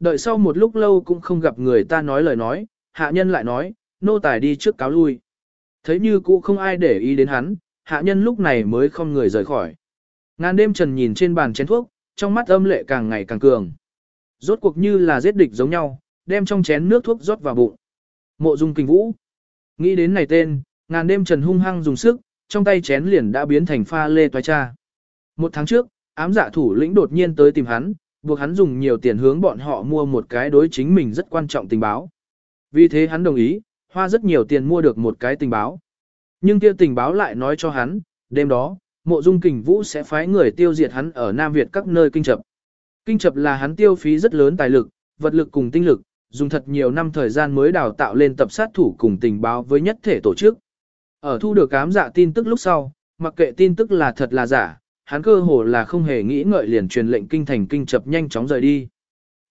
đợi sau một lúc lâu cũng không gặp người ta nói lời nói, hạ nhân lại nói, nô tài đi trước cáo lui. Thấy như cũ không ai để ý đến hắn, hạ nhân lúc này mới không người rời khỏi. Ngàn đêm trần nhìn trên bàn chén thuốc, trong mắt âm lệ càng ngày càng cường. Rốt cuộc như là giết địch giống nhau, đem trong chén nước thuốc rót vào bụng. Mộ dung kinh vũ. Nghĩ đến này tên, ngàn đêm trần hung hăng dùng sức, trong tay chén liền đã biến thành pha lê toái cha. Một tháng trước, ám dạ thủ lĩnh đột nhiên tới tìm hắn, buộc hắn dùng nhiều tiền hướng bọn họ mua một cái đối chính mình rất quan trọng tình báo. Vì thế hắn đồng ý, hoa rất nhiều tiền mua được một cái tình báo. Nhưng kia tình báo lại nói cho hắn, đêm đó, mộ dung kình vũ sẽ phái người tiêu diệt hắn ở Nam Việt các nơi kinh chập. Kinh chập là hắn tiêu phí rất lớn tài lực, vật lực cùng tinh lực, dùng thật nhiều năm thời gian mới đào tạo lên tập sát thủ cùng tình báo với nhất thể tổ chức. Ở thu được ám dạ tin tức lúc sau, mặc kệ tin tức là thật là giả, hắn cơ hồ là không hề nghĩ ngợi liền truyền lệnh kinh thành kinh chập nhanh chóng rời đi.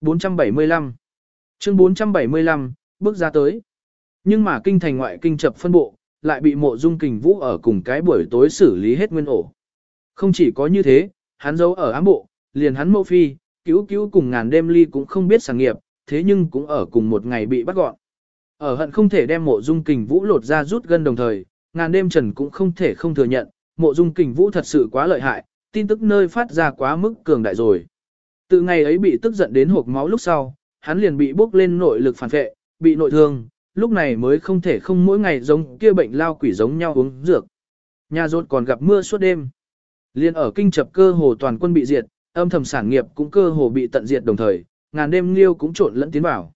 475 Chương 475, bước ra tới. Nhưng mà kinh thành ngoại kinh chập phân bộ, lại bị mộ dung kình vũ ở cùng cái buổi tối xử lý hết nguyên ổ. Không chỉ có như thế, hắn giấu ở ám bộ, liền hắn mộ phi, cứu cứu cùng ngàn đêm ly cũng không biết sản nghiệp, thế nhưng cũng ở cùng một ngày bị bắt gọn. Ở hận không thể đem mộ dung kình vũ lột ra rút gân đồng thời, ngàn đêm trần cũng không thể không thừa nhận, mộ dung kình vũ thật sự quá lợi hại, tin tức nơi phát ra quá mức cường đại rồi. Từ ngày ấy bị tức giận đến hộp máu lúc sau, hắn liền bị bốc lên nội lực phản vệ, bị nội thương, lúc này mới không thể không mỗi ngày giống kia bệnh lao quỷ giống nhau uống dược. Nhà rốt còn gặp mưa suốt đêm. Liên ở kinh chập cơ hồ toàn quân bị diệt, âm thầm sản nghiệp cũng cơ hồ bị tận diệt đồng thời, ngàn đêm liêu cũng trộn lẫn tiến vào.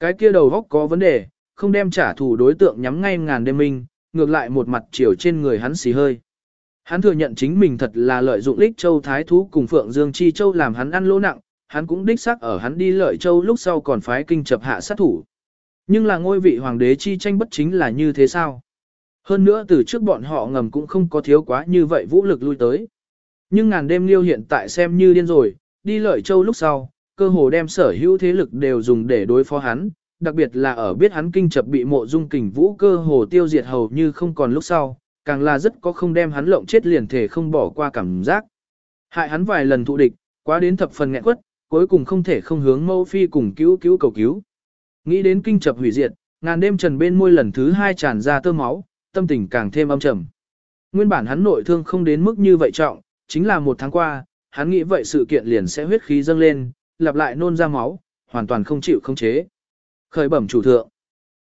Cái kia đầu góc có vấn đề, không đem trả thù đối tượng nhắm ngay ngàn đêm minh, ngược lại một mặt chiều trên người hắn xì hơi. Hắn thừa nhận chính mình thật là lợi dụng Lích Châu Thái Thú cùng Phượng Dương Chi Châu làm hắn ăn lỗ nặng, hắn cũng đích xác ở hắn đi lợi Châu lúc sau còn phái kinh chập hạ sát thủ. Nhưng là ngôi vị hoàng đế chi tranh bất chính là như thế sao? Hơn nữa từ trước bọn họ ngầm cũng không có thiếu quá như vậy vũ lực lui tới. Nhưng ngàn đêm liêu hiện tại xem như điên rồi, đi lợi Châu lúc sau, cơ hồ đem sở hữu thế lực đều dùng để đối phó hắn, đặc biệt là ở biết hắn kinh chập bị mộ dung kình vũ cơ hồ tiêu diệt hầu như không còn lúc sau, càng là rất có không đem hắn lộng chết liền thể không bỏ qua cảm giác. Hại hắn vài lần thụ địch, quá đến thập phần nghẹn quất, cuối cùng không thể không hướng mâu phi cùng cứu cứu cầu cứu. Nghĩ đến kinh chập hủy diệt, ngàn đêm trần bên môi lần thứ hai tràn ra tơ máu, tâm tình càng thêm âm trầm. Nguyên bản hắn nội thương không đến mức như vậy trọng, chính là một tháng qua, hắn nghĩ vậy sự kiện liền sẽ huyết khí dâng lên, lặp lại nôn ra máu, hoàn toàn không chịu không chế. Khởi bẩm chủ thượng.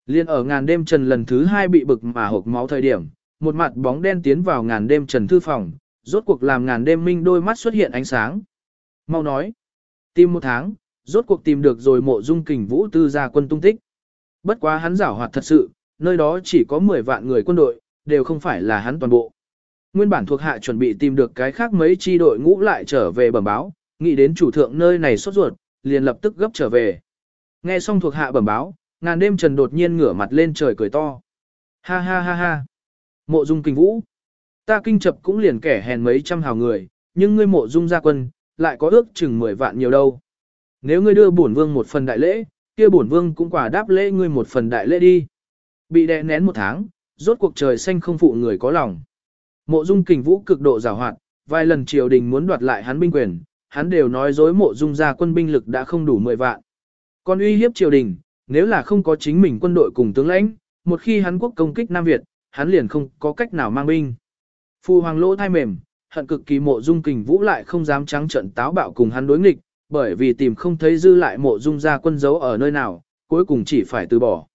Liên ở ngàn đêm trần lần thứ hai bị bực mà hộp máu thời điểm, một mặt bóng đen tiến vào ngàn đêm trần thư phòng, rốt cuộc làm ngàn đêm minh đôi mắt xuất hiện ánh sáng. Mau nói, tìm một tháng, rốt cuộc tìm được rồi mộ dung kình vũ tư gia quân tung tích. Bất quá hắn giảo hoạt thật sự, nơi đó chỉ có 10 vạn người quân đội, đều không phải là hắn toàn bộ. Nguyên bản thuộc hạ chuẩn bị tìm được cái khác mấy chi đội ngũ lại trở về bẩm báo, nghĩ đến chủ thượng nơi này sốt ruột, liền lập tức gấp trở về. Nghe xong thuộc hạ bẩm báo, ngàn đêm trần đột nhiên ngửa mặt lên trời cười to. Ha ha ha ha. Mộ dung kinh vũ. Ta kinh chập cũng liền kẻ hèn mấy trăm hào người, nhưng ngươi mộ dung gia quân, lại có ước chừng 10 vạn nhiều đâu. Nếu ngươi đưa bổn vương một phần đại lễ, kia bổn vương cũng quả đáp lễ ngươi một phần đại lễ đi. Bị đè nén một tháng, rốt cuộc trời xanh không phụ người có lòng. Mộ dung kình vũ cực độ giàu hoạt, vài lần triều đình muốn đoạt lại hắn binh quyền, hắn đều nói dối mộ dung gia quân binh lực đã không đủ 10 vạn. Còn uy hiếp triều đình, nếu là không có chính mình quân đội cùng tướng lãnh, một khi hắn quốc công kích Nam Việt, hắn liền không có cách nào mang binh. Phu hoàng lỗ thai mềm, hận cực kỳ mộ dung kình vũ lại không dám trắng trận táo bạo cùng hắn đối nghịch, bởi vì tìm không thấy dư lại mộ dung gia quân giấu ở nơi nào, cuối cùng chỉ phải từ bỏ.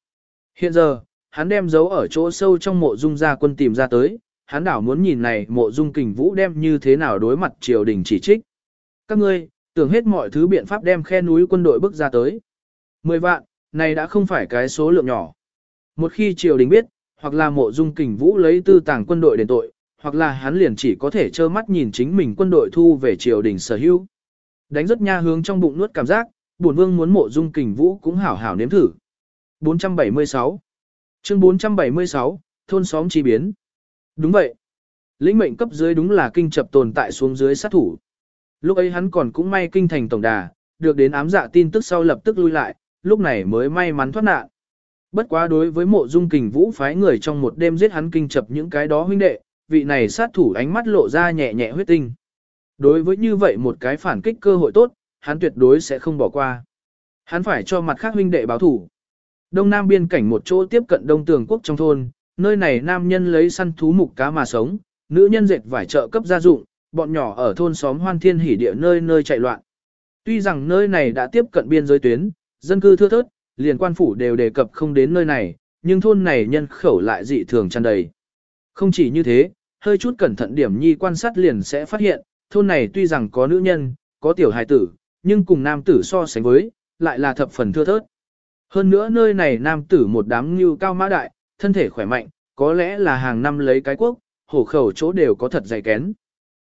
Hiện giờ, hắn đem giấu ở chỗ sâu trong mộ dung gia quân tìm ra tới, hắn đảo muốn nhìn này mộ dung kình vũ đem như thế nào đối mặt triều đình chỉ trích. Các ngươi, tưởng hết mọi thứ biện pháp đem khe núi quân đội bước ra tới. Mười vạn, này đã không phải cái số lượng nhỏ. Một khi triều đình biết, hoặc là mộ dung kình vũ lấy tư tàng quân đội đền tội, hoặc là hắn liền chỉ có thể trơ mắt nhìn chính mình quân đội thu về triều đình sở hữu. Đánh rất nha hướng trong bụng nuốt cảm giác, bổn vương muốn mộ dung kình vũ cũng hảo hảo nếm thử. 476 Chương 476, thôn xóm chi biến. Đúng vậy. Lĩnh mệnh cấp dưới đúng là kinh chập tồn tại xuống dưới sát thủ. Lúc ấy hắn còn cũng may kinh thành tổng đà, được đến ám dạ tin tức sau lập tức lui lại, lúc này mới may mắn thoát nạn. Bất quá đối với mộ dung kình vũ phái người trong một đêm giết hắn kinh chập những cái đó huynh đệ, vị này sát thủ ánh mắt lộ ra nhẹ nhẹ huyết tinh. Đối với như vậy một cái phản kích cơ hội tốt, hắn tuyệt đối sẽ không bỏ qua. Hắn phải cho mặt khác huynh đệ báo thủ. Đông Nam biên cảnh một chỗ tiếp cận Đông Tường Quốc trong thôn, nơi này nam nhân lấy săn thú mục cá mà sống, nữ nhân dệt vải trợ cấp gia dụng, bọn nhỏ ở thôn xóm hoan thiên hỉ địa nơi nơi chạy loạn. Tuy rằng nơi này đã tiếp cận biên giới tuyến, dân cư thưa thớt, liền quan phủ đều đề cập không đến nơi này, nhưng thôn này nhân khẩu lại dị thường tràn đầy. Không chỉ như thế, hơi chút cẩn thận điểm nhi quan sát liền sẽ phát hiện, thôn này tuy rằng có nữ nhân, có tiểu hài tử, nhưng cùng nam tử so sánh với, lại là thập phần thưa thớt. Hơn nữa nơi này nam tử một đám như cao mã đại, thân thể khỏe mạnh, có lẽ là hàng năm lấy cái quốc, hổ khẩu chỗ đều có thật dày kén.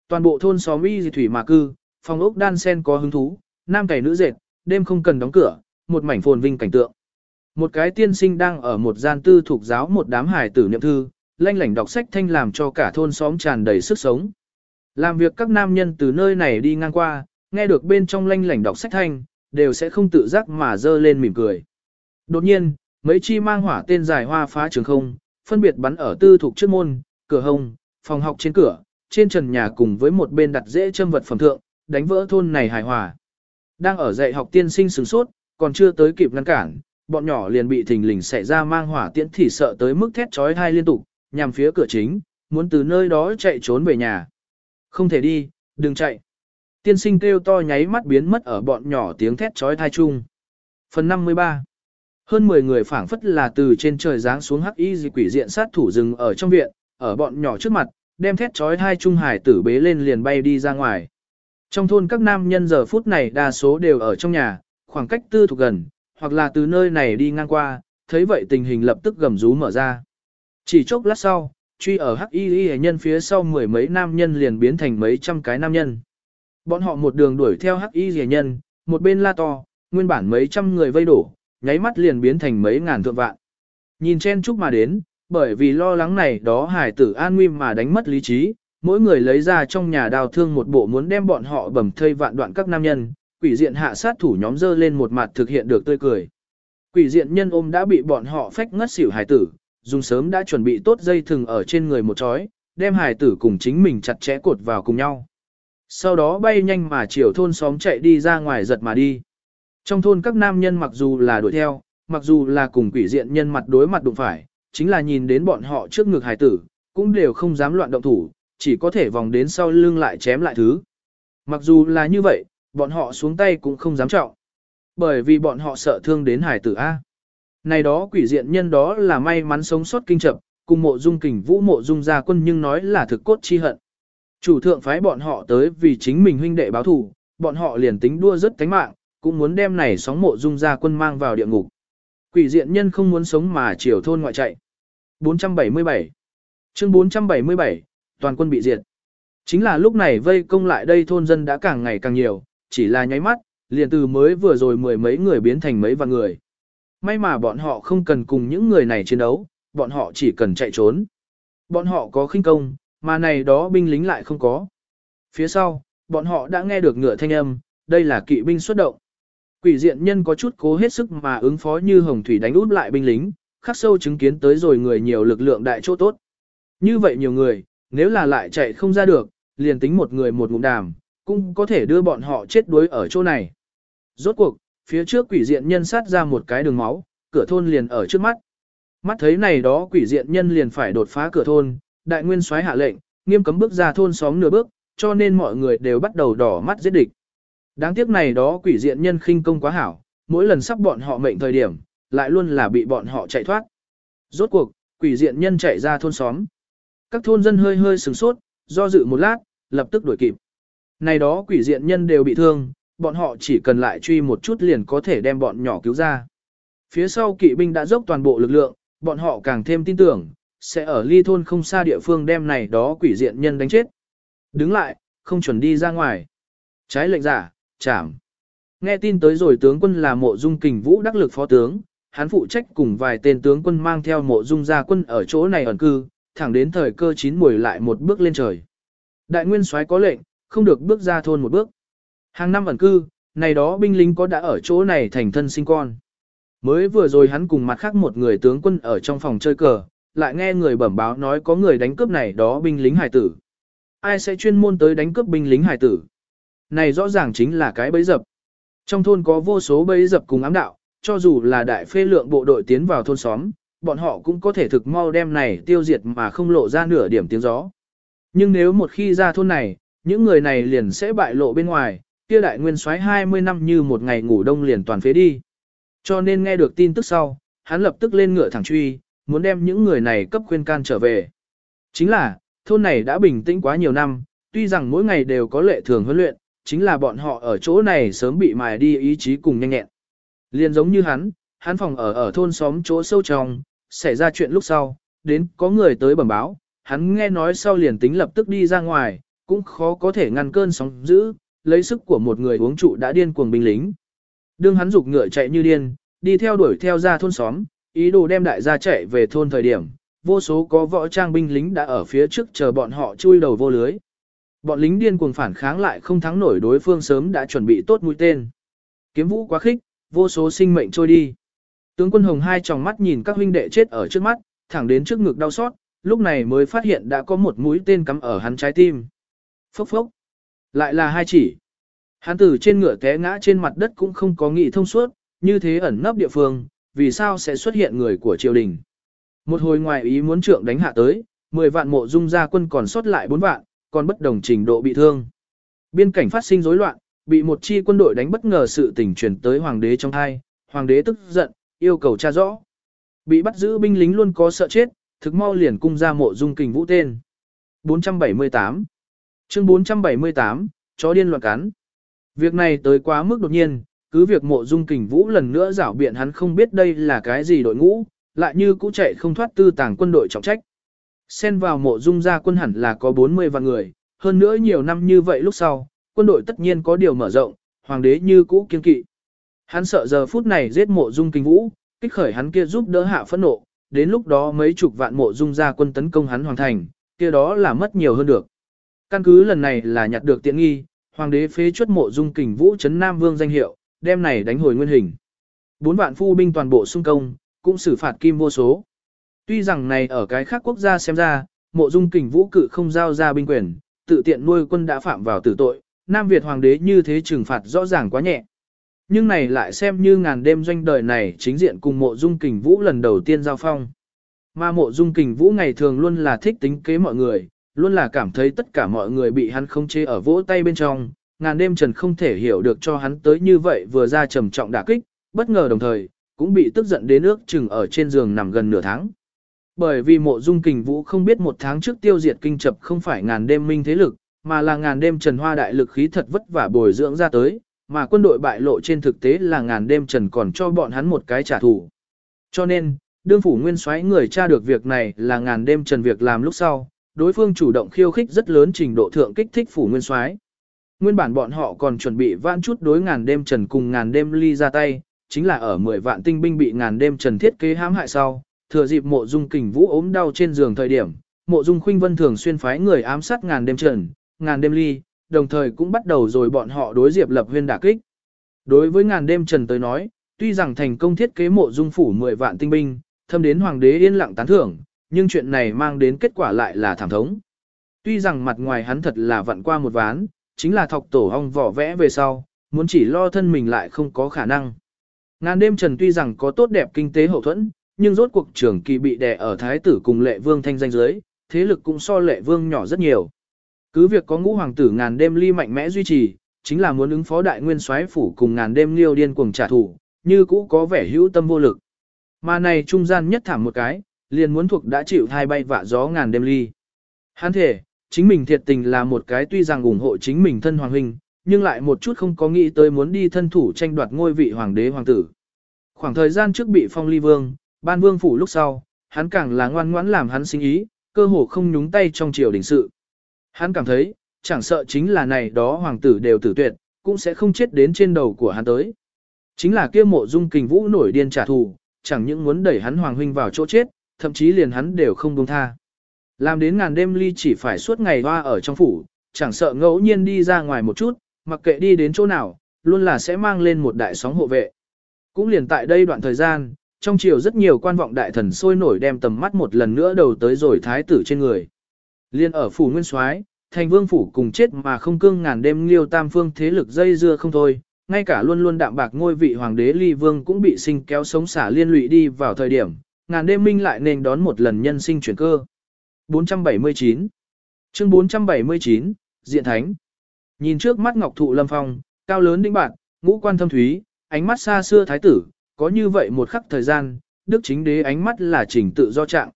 Toàn bộ thôn xóm y thủy mà cư, phòng ốc đan sen có hứng thú, nam cày nữ dệt, đêm không cần đóng cửa, một mảnh phồn vinh cảnh tượng. Một cái tiên sinh đang ở một gian tư thuộc giáo một đám hải tử niệm thư, lanh lảnh đọc sách thanh làm cho cả thôn xóm tràn đầy sức sống. Làm việc các nam nhân từ nơi này đi ngang qua, nghe được bên trong lanh lảnh đọc sách thanh, đều sẽ không tự giác mà dơ lên mỉm cười. Đột nhiên, mấy chi mang hỏa tên dài hoa phá trường không, phân biệt bắn ở tư thuộc trước môn, cửa hông, phòng học trên cửa, trên trần nhà cùng với một bên đặt dễ châm vật phẩm thượng, đánh vỡ thôn này hài hòa. Đang ở dạy học tiên sinh sửng sốt, còn chưa tới kịp ngăn cản, bọn nhỏ liền bị thình lình xảy ra mang hỏa tiễn thì sợ tới mức thét trói thai liên tục, nhằm phía cửa chính, muốn từ nơi đó chạy trốn về nhà. Không thể đi, đừng chạy. Tiên sinh kêu to nháy mắt biến mất ở bọn nhỏ tiếng thét trói thai chung. Phần 53 Hơn 10 người phảng phất là từ trên trời giáng xuống hắc y dị quỷ diện sát thủ rừng ở trong viện, ở bọn nhỏ trước mặt, đem thét trói thai trung hải tử bế lên liền bay đi ra ngoài. Trong thôn các nam nhân giờ phút này đa số đều ở trong nhà, khoảng cách tư thuộc gần, hoặc là từ nơi này đi ngang qua, thấy vậy tình hình lập tức gầm rú mở ra. Chỉ chốc lát sau, truy ở hắc y y nhân phía sau mười mấy nam nhân liền biến thành mấy trăm cái nam nhân. Bọn họ một đường đuổi theo hắc y y nhân, một bên la to, nguyên bản mấy trăm người vây đổ, nháy mắt liền biến thành mấy ngàn thượng vạn. Nhìn chen chúc mà đến, bởi vì lo lắng này đó hải tử an nguy mà đánh mất lý trí, mỗi người lấy ra trong nhà đào thương một bộ muốn đem bọn họ bầm thây vạn đoạn các nam nhân, quỷ diện hạ sát thủ nhóm dơ lên một mặt thực hiện được tươi cười. Quỷ diện nhân ôm đã bị bọn họ phách ngất xỉu hải tử, dùng sớm đã chuẩn bị tốt dây thừng ở trên người một chói, đem hải tử cùng chính mình chặt chẽ cột vào cùng nhau. Sau đó bay nhanh mà chiều thôn xóm chạy đi ra ngoài giật mà đi. Trong thôn các nam nhân mặc dù là đuổi theo, mặc dù là cùng quỷ diện nhân mặt đối mặt đụng phải, chính là nhìn đến bọn họ trước ngực hải tử, cũng đều không dám loạn động thủ, chỉ có thể vòng đến sau lưng lại chém lại thứ. Mặc dù là như vậy, bọn họ xuống tay cũng không dám trọng. Bởi vì bọn họ sợ thương đến hải tử A. Này đó quỷ diện nhân đó là may mắn sống sót kinh chập, cùng mộ dung kình vũ mộ dung gia quân nhưng nói là thực cốt chi hận. Chủ thượng phái bọn họ tới vì chính mình huynh đệ báo thù, bọn họ liền tính đua rất cánh mạng, cũng muốn đem này sóng mộ dung gia quân mang vào địa ngục. Quỷ diện nhân không muốn sống mà chiều thôn ngoại chạy. 477 Chương 477, toàn quân bị diệt. Chính là lúc này vây công lại đây thôn dân đã càng ngày càng nhiều, chỉ là nháy mắt, liền từ mới vừa rồi mười mấy người biến thành mấy vạn người. May mà bọn họ không cần cùng những người này chiến đấu, bọn họ chỉ cần chạy trốn. Bọn họ có khinh công, mà này đó binh lính lại không có. Phía sau, bọn họ đã nghe được ngựa thanh âm, đây là kỵ binh xuất động. Quỷ diện nhân có chút cố hết sức mà ứng phó như hồng thủy đánh út lại binh lính, khắc sâu chứng kiến tới rồi người nhiều lực lượng đại chỗ tốt. Như vậy nhiều người, nếu là lại chạy không ra được, liền tính một người một ngụm đàm, cũng có thể đưa bọn họ chết đuối ở chỗ này. Rốt cuộc, phía trước quỷ diện nhân sát ra một cái đường máu, cửa thôn liền ở trước mắt. Mắt thấy này đó quỷ diện nhân liền phải đột phá cửa thôn, đại nguyên soái hạ lệnh, nghiêm cấm bước ra thôn xóm nửa bước, cho nên mọi người đều bắt đầu đỏ mắt giết địch. Đáng tiếc này đó quỷ diện nhân khinh công quá hảo, mỗi lần sắp bọn họ mệnh thời điểm, lại luôn là bị bọn họ chạy thoát. Rốt cuộc, quỷ diện nhân chạy ra thôn xóm. Các thôn dân hơi hơi sửng sốt, do dự một lát, lập tức đuổi kịp. Này đó quỷ diện nhân đều bị thương, bọn họ chỉ cần lại truy một chút liền có thể đem bọn nhỏ cứu ra. Phía sau kỵ binh đã dốc toàn bộ lực lượng, bọn họ càng thêm tin tưởng, sẽ ở ly thôn không xa địa phương đem này đó quỷ diện nhân đánh chết. Đứng lại, không chuẩn đi ra ngoài. Trái lệnh giả, chảm. Nghe tin tới rồi tướng quân là mộ dung kình vũ đắc lực phó tướng, hắn phụ trách cùng vài tên tướng quân mang theo mộ dung gia quân ở chỗ này ẩn cư, thẳng đến thời cơ chín mùi lại một bước lên trời. Đại nguyên soái có lệnh, không được bước ra thôn một bước. Hàng năm ẩn cư, này đó binh lính có đã ở chỗ này thành thân sinh con. Mới vừa rồi hắn cùng mặt khác một người tướng quân ở trong phòng chơi cờ, lại nghe người bẩm báo nói có người đánh cướp này đó binh lính hải tử. Ai sẽ chuyên môn tới đánh cướp binh lính hải tử? Này rõ ràng chính là cái bẫy dập. Trong thôn có vô số bẫy dập cùng ám đạo, cho dù là đại phê lượng bộ đội tiến vào thôn xóm, bọn họ cũng có thể thực mau đem này tiêu diệt mà không lộ ra nửa điểm tiếng gió. Nhưng nếu một khi ra thôn này, những người này liền sẽ bại lộ bên ngoài, kia đại nguyên soái 20 năm như một ngày ngủ đông liền toàn phế đi. Cho nên nghe được tin tức sau, hắn lập tức lên ngựa thẳng truy, muốn đem những người này cấp khuyên can trở về. Chính là, thôn này đã bình tĩnh quá nhiều năm, tuy rằng mỗi ngày đều có lệ thường huấn luyện, chính là bọn họ ở chỗ này sớm bị mài đi ý chí cùng nhanh nhẹn. Liên giống như hắn, hắn phòng ở ở thôn xóm chỗ sâu trong, xảy ra chuyện lúc sau, đến có người tới bẩm báo, hắn nghe nói sau liền tính lập tức đi ra ngoài, cũng khó có thể ngăn cơn sóng dữ, lấy sức của một người uống trụ đã điên cuồng binh lính. Đương hắn dục ngựa chạy như điên, đi theo đuổi theo ra thôn xóm, ý đồ đem đại gia chạy về thôn thời điểm, vô số có võ trang binh lính đã ở phía trước chờ bọn họ chui đầu vô lưới. Bọn lính điên cuồng phản kháng lại không thắng nổi đối phương sớm đã chuẩn bị tốt mũi tên. Kiếm vũ quá khích, vô số sinh mệnh trôi đi. Tướng quân Hồng hai tròng mắt nhìn các huynh đệ chết ở trước mắt, thẳng đến trước ngực đau xót, lúc này mới phát hiện đã có một mũi tên cắm ở hắn trái tim. Phốc phốc. Lại là hai chỉ. Hắn tử trên ngựa té ngã trên mặt đất cũng không có nghị thông suốt, như thế ẩn nấp địa phương, vì sao sẽ xuất hiện người của triều đình. Một hồi ngoài ý muốn trượng đánh hạ tới, 10 vạn mộ dung gia quân còn sót lại 4 vạn, còn bất đồng trình độ bị thương. Biên cảnh phát sinh rối loạn, bị một chi quân đội đánh bất ngờ sự tình truyền tới hoàng đế trong thai, hoàng đế tức giận, yêu cầu tra rõ. Bị bắt giữ binh lính luôn có sợ chết, thực mau liền cung ra mộ dung kình vũ tên. 478 Chương 478, chó điên loạn cắn. Việc này tới quá mức đột nhiên, cứ việc mộ dung kình vũ lần nữa rảo biện hắn không biết đây là cái gì đội ngũ, lại như cũ chạy không thoát tư tàng quân đội trọng trách. Xen vào mộ dung gia quân hẳn là có 40 vạn người, hơn nữa nhiều năm như vậy lúc sau, quân đội tất nhiên có điều mở rộng, hoàng đế như cũ kiên kỵ. Hắn sợ giờ phút này giết mộ dung kinh vũ, kích khởi hắn kia giúp đỡ hạ phẫn nộ, đến lúc đó mấy chục vạn mộ dung gia quân tấn công hắn hoàn thành, kia đó là mất nhiều hơn được. Căn cứ lần này là nhặt được tiện nghi, hoàng đế phế chuất mộ dung kình vũ chấn Nam Vương danh hiệu, đem này đánh hồi nguyên hình. Bốn vạn phu binh toàn bộ xung công, cũng xử phạt kim vô số. Tuy rằng này ở cái khác quốc gia xem ra, mộ dung kình vũ cự không giao ra binh quyền, tự tiện nuôi quân đã phạm vào tử tội, Nam Việt hoàng đế như thế trừng phạt rõ ràng quá nhẹ. Nhưng này lại xem như ngàn đêm doanh đời này chính diện cùng mộ dung kình vũ lần đầu tiên giao phong. Mà mộ dung kình vũ ngày thường luôn là thích tính kế mọi người, luôn là cảm thấy tất cả mọi người bị hắn không chế ở vỗ tay bên trong, ngàn đêm trần không thể hiểu được cho hắn tới như vậy vừa ra trầm trọng đả kích, bất ngờ đồng thời, cũng bị tức giận đến ước chừng ở trên giường nằm gần nửa tháng. Bởi vì mộ dung kình vũ không biết một tháng trước tiêu diệt kinh chập không phải ngàn đêm minh thế lực, mà là ngàn đêm trần hoa đại lực khí thật vất vả bồi dưỡng ra tới, mà quân đội bại lộ trên thực tế là ngàn đêm trần còn cho bọn hắn một cái trả thù. Cho nên, đương phủ nguyên soái người tra được việc này là ngàn đêm trần việc làm lúc sau, đối phương chủ động khiêu khích rất lớn trình độ thượng kích thích phủ nguyên soái. Nguyên bản bọn họ còn chuẩn bị vãn chút đối ngàn đêm trần cùng ngàn đêm ly ra tay, chính là ở 10 vạn tinh binh bị ngàn đêm trần thiết kế hãm hại sau, thừa dịp mộ dung kình vũ ốm đau trên giường thời điểm, mộ dung khuynh vân thường xuyên phái người ám sát ngàn đêm trần, ngàn đêm ly, đồng thời cũng bắt đầu rồi bọn họ đối diệp lập huyên đả kích. Đối với ngàn đêm trần tới nói, tuy rằng thành công thiết kế mộ dung phủ 10 vạn tinh binh, thâm đến hoàng đế yên lặng tán thưởng, nhưng chuyện này mang đến kết quả lại là thảm thống. Tuy rằng mặt ngoài hắn thật là vặn qua một ván, chính là thọc tổ hong vỏ vẽ về sau, muốn chỉ lo thân mình lại không có khả năng. Ngàn đêm trần tuy rằng có tốt đẹp kinh tế hậu thuẫn, nhưng rốt cuộc trưởng kỳ bị đè ở thái tử cùng lệ vương thanh danh giới, thế lực cũng so lệ vương nhỏ rất nhiều. Cứ việc có ngũ hoàng tử ngàn đêm ly mạnh mẽ duy trì, chính là muốn ứng phó đại nguyên soái phủ cùng ngàn đêm liêu điên cuồng trả thù, như cũ có vẻ hữu tâm vô lực. Mà này trung gian nhất thảm một cái, liền muốn thuộc đã chịu thai bay vạ gió ngàn đêm ly. Hắn thể, chính mình thiệt tình là một cái tuy rằng ủng hộ chính mình thân hoàng huynh, nhưng lại một chút không có nghĩ tới muốn đi thân thủ tranh đoạt ngôi vị hoàng đế hoàng tử. Khoảng thời gian trước bị phong ly vương, ban vương phủ lúc sau, hắn càng là ngoan ngoãn làm hắn sinh ý, cơ hồ không nhúng tay trong triều đình sự. Hắn cảm thấy, chẳng sợ chính là này đó hoàng tử đều tử tuyệt, cũng sẽ không chết đến trên đầu của hắn tới. Chính là kia mộ dung kình vũ nổi điên trả thù, chẳng những muốn đẩy hắn hoàng huynh vào chỗ chết, thậm chí liền hắn đều không buông tha. Làm đến ngàn đêm ly chỉ phải suốt ngày hoa ở trong phủ, chẳng sợ ngẫu nhiên đi ra ngoài một chút, mặc kệ đi đến chỗ nào, luôn là sẽ mang lên một đại sóng hộ vệ. Cũng liền tại đây đoạn thời gian, trong chiều rất nhiều quan vọng đại thần sôi nổi đem tầm mắt một lần nữa đầu tới rồi thái tử trên người. Liên ở phủ nguyên soái, thành vương phủ cùng chết mà không cương ngàn đêm liêu tam phương thế lực dây dưa không thôi, ngay cả luôn luôn đạm bạc ngôi vị hoàng đế ly vương cũng bị sinh kéo sống xả liên lụy đi vào thời điểm, ngàn đêm minh lại nên đón một lần nhân sinh chuyển cơ. 479 Chương 479, Diện Thánh Nhìn trước mắt ngọc thụ lâm phong, cao lớn đĩnh bạn, ngũ quan thâm thúy, ánh mắt xa xưa thái tử, có như vậy một khắc thời gian, đức chính đế ánh mắt là trình tự do trạng.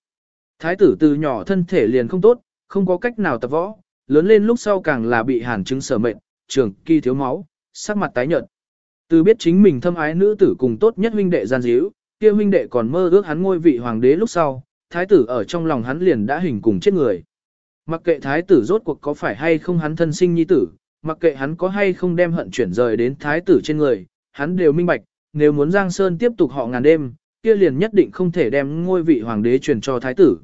Thái tử từ nhỏ thân thể liền không tốt, không có cách nào tập võ, lớn lên lúc sau càng là bị hàn chứng sở mệnh, trường kỳ thiếu máu, sắc mặt tái nhợt. Từ biết chính mình thâm ái nữ tử cùng tốt nhất huynh đệ gian díu, kia huynh đệ còn mơ ước hắn ngôi vị hoàng đế lúc sau, thái tử ở trong lòng hắn liền đã hình cùng chết người. Mặc kệ thái tử rốt cuộc có phải hay không hắn thân sinh nhi tử, mặc kệ hắn có hay không đem hận chuyển rời đến thái tử trên người, hắn đều minh bạch, nếu muốn Giang Sơn tiếp tục họ ngàn đêm, kia liền nhất định không thể đem ngôi vị hoàng đế truyền cho thái tử.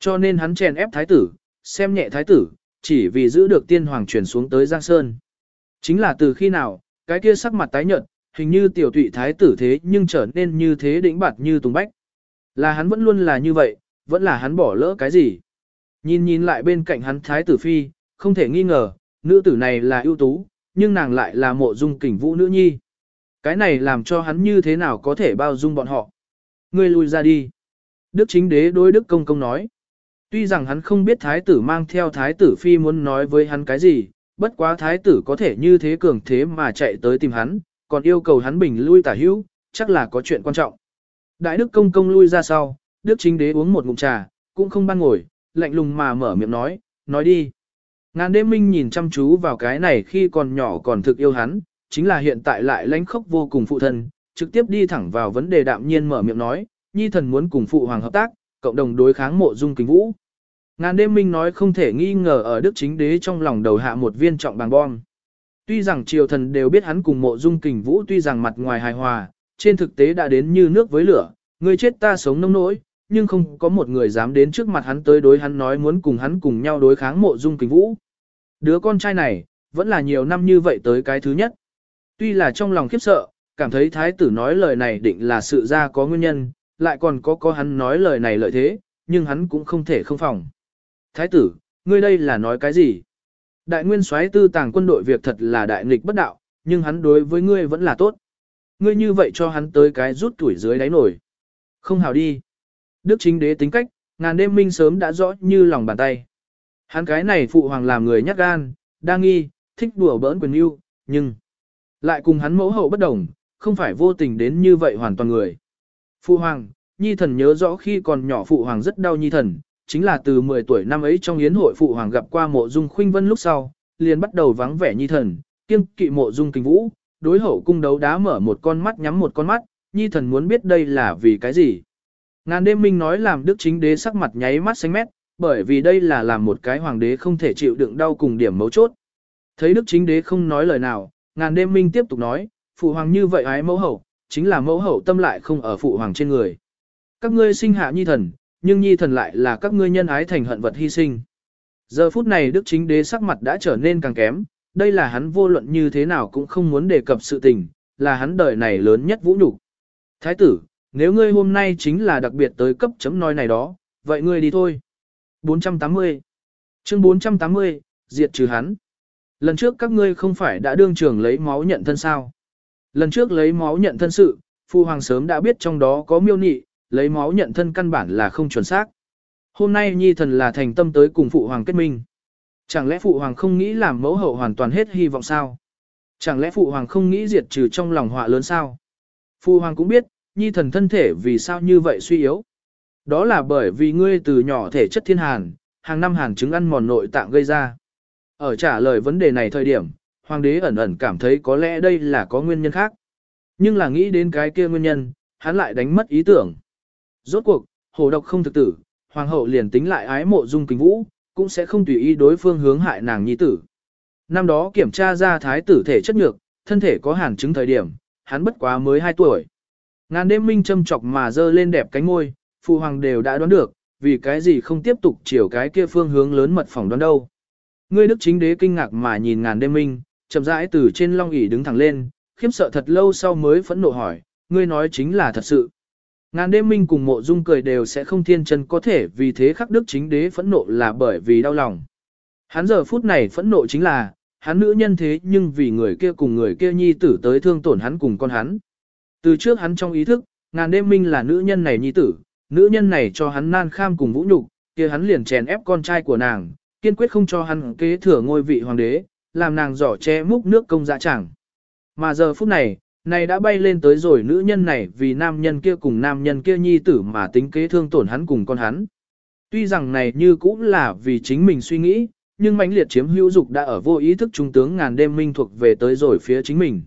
Cho nên hắn chèn ép thái tử, xem nhẹ thái tử, chỉ vì giữ được tiên hoàng truyền xuống tới Giang Sơn. Chính là từ khi nào, cái kia sắc mặt tái nhợt, hình như tiểu tụy thái tử thế nhưng trở nên như thế đỉnh bạt như tùng bách. Là hắn vẫn luôn là như vậy, vẫn là hắn bỏ lỡ cái gì. Nhìn nhìn lại bên cạnh hắn thái tử phi, không thể nghi ngờ, nữ tử này là ưu tú, nhưng nàng lại là mộ dung kình vũ nữ nhi. Cái này làm cho hắn như thế nào có thể bao dung bọn họ. Ngươi lui ra đi. Đức chính đế đối đức công công nói. Tuy rằng hắn không biết thái tử mang theo thái tử phi muốn nói với hắn cái gì, bất quá thái tử có thể như thế cường thế mà chạy tới tìm hắn, còn yêu cầu hắn bình lui tả hữu, chắc là có chuyện quan trọng. Đại đức công công lui ra sau, đức chính đế uống một ngụm trà, cũng không ban ngồi, lạnh lùng mà mở miệng nói, nói đi. Ngàn đêm minh nhìn chăm chú vào cái này khi còn nhỏ còn thực yêu hắn, chính là hiện tại lại lãnh khốc vô cùng phụ thân, trực tiếp đi thẳng vào vấn đề đạm nhiên mở miệng nói, nhi thần muốn cùng phụ hoàng hợp tác, cộng đồng đối kháng mộ dung kính vũ. Ngàn đêm minh nói không thể nghi ngờ ở đức chính đế trong lòng đầu hạ một viên trọng bằng bom. Tuy rằng triều thần đều biết hắn cùng mộ dung kình vũ tuy rằng mặt ngoài hài hòa, trên thực tế đã đến như nước với lửa, người chết ta sống nông nỗi, nhưng không có một người dám đến trước mặt hắn tới đối hắn nói muốn cùng hắn cùng nhau đối kháng mộ dung kình vũ. Đứa con trai này, vẫn là nhiều năm như vậy tới cái thứ nhất. Tuy là trong lòng khiếp sợ, cảm thấy thái tử nói lời này định là sự ra có nguyên nhân, lại còn có có hắn nói lời này lợi thế, nhưng hắn cũng không thể không phòng. Thái tử, ngươi đây là nói cái gì? Đại nguyên soái tư tàng quân đội việc thật là đại nghịch bất đạo, nhưng hắn đối với ngươi vẫn là tốt. Ngươi như vậy cho hắn tới cái rút tuổi dưới đáy nổi. Không hào đi. Đức chính đế tính cách, ngàn đêm minh sớm đã rõ như lòng bàn tay. Hắn cái này phụ hoàng làm người nhát gan, đa nghi, thích đùa bỡn quyền yêu, nhưng lại cùng hắn mẫu hậu bất đồng, không phải vô tình đến như vậy hoàn toàn người. Phụ hoàng, nhi thần nhớ rõ khi còn nhỏ phụ hoàng rất đau nhi thần, chính là từ 10 tuổi năm ấy trong yến hội phụ hoàng gặp qua mộ dung khuynh vân lúc sau, liền bắt đầu vắng vẻ nhi thần, kiêng kỵ mộ dung kinh vũ, đối hậu cung đấu đá mở một con mắt nhắm một con mắt, nhi thần muốn biết đây là vì cái gì. Ngàn đêm minh nói làm đức chính đế sắc mặt nháy mắt xanh mét, bởi vì đây là làm một cái hoàng đế không thể chịu đựng đau cùng điểm mấu chốt. Thấy đức chính đế không nói lời nào, ngàn đêm minh tiếp tục nói, phụ hoàng như vậy ái mẫu hậu, chính là mẫu hậu tâm lại không ở phụ hoàng trên người. Các ngươi sinh hạ nhi thần, nhưng nhi thần lại là các ngươi nhân ái thành hận vật hy sinh. Giờ phút này đức chính đế sắc mặt đã trở nên càng kém, đây là hắn vô luận như thế nào cũng không muốn đề cập sự tình, là hắn đời này lớn nhất vũ nhục. Thái tử, nếu ngươi hôm nay chính là đặc biệt tới cấp chấm nói này đó, vậy ngươi đi thôi. 480 Chương 480, diệt trừ hắn. Lần trước các ngươi không phải đã đương trường lấy máu nhận thân sao. Lần trước lấy máu nhận thân sự, Phu Hoàng sớm đã biết trong đó có miêu nị, lấy máu nhận thân căn bản là không chuẩn xác. Hôm nay Nhi thần là thành tâm tới cùng Phụ Hoàng kết minh. Chẳng lẽ Phụ Hoàng không nghĩ làm mẫu hậu hoàn toàn hết hy vọng sao? Chẳng lẽ Phụ Hoàng không nghĩ diệt trừ trong lòng họa lớn sao? Phụ Hoàng cũng biết, Nhi thần thân thể vì sao như vậy suy yếu. Đó là bởi vì ngươi từ nhỏ thể chất thiên hàn, hàng năm hàn chứng ăn mòn nội tạng gây ra. Ở trả lời vấn đề này thời điểm, hoàng đế ẩn ẩn cảm thấy có lẽ đây là có nguyên nhân khác. Nhưng là nghĩ đến cái kia nguyên nhân, hắn lại đánh mất ý tưởng. Rốt cuộc, hồ độc không thực tử, hoàng hậu liền tính lại ái mộ dung kính vũ, cũng sẽ không tùy ý đối phương hướng hại nàng nhi tử. Năm đó kiểm tra ra thái tử thể chất nhược, thân thể có hàn chứng thời điểm, hắn bất quá mới 2 tuổi. Ngàn đêm minh châm chọc mà dơ lên đẹp cánh môi, phụ hoàng đều đã đoán được, vì cái gì không tiếp tục chiều cái kia phương hướng lớn mật phỏng đoán đâu. Ngươi đức chính đế kinh ngạc mà nhìn ngàn đêm minh, chậm rãi từ trên long ỷ đứng thẳng lên, khiếp sợ thật lâu sau mới phẫn nộ hỏi, ngươi nói chính là thật sự. Ngàn đêm minh cùng mộ dung cười đều sẽ không thiên chân có thể vì thế khắc đức chính đế phẫn nộ là bởi vì đau lòng. Hắn giờ phút này phẫn nộ chính là, hắn nữ nhân thế nhưng vì người kia cùng người kia nhi tử tới thương tổn hắn cùng con hắn. Từ trước hắn trong ý thức, ngàn đêm minh là nữ nhân này nhi tử, nữ nhân này cho hắn nan kham cùng vũ nhục, kia hắn liền chèn ép con trai của nàng, kiên quyết không cho hắn kế thừa ngôi vị hoàng đế, làm nàng giỏ che múc nước công dạ chẳng. Mà giờ phút này, này đã bay lên tới rồi nữ nhân này vì nam nhân kia cùng nam nhân kia nhi tử mà tính kế thương tổn hắn cùng con hắn. Tuy rằng này như cũng là vì chính mình suy nghĩ, nhưng mãnh liệt chiếm hữu dục đã ở vô ý thức trung tướng ngàn đêm minh thuộc về tới rồi phía chính mình.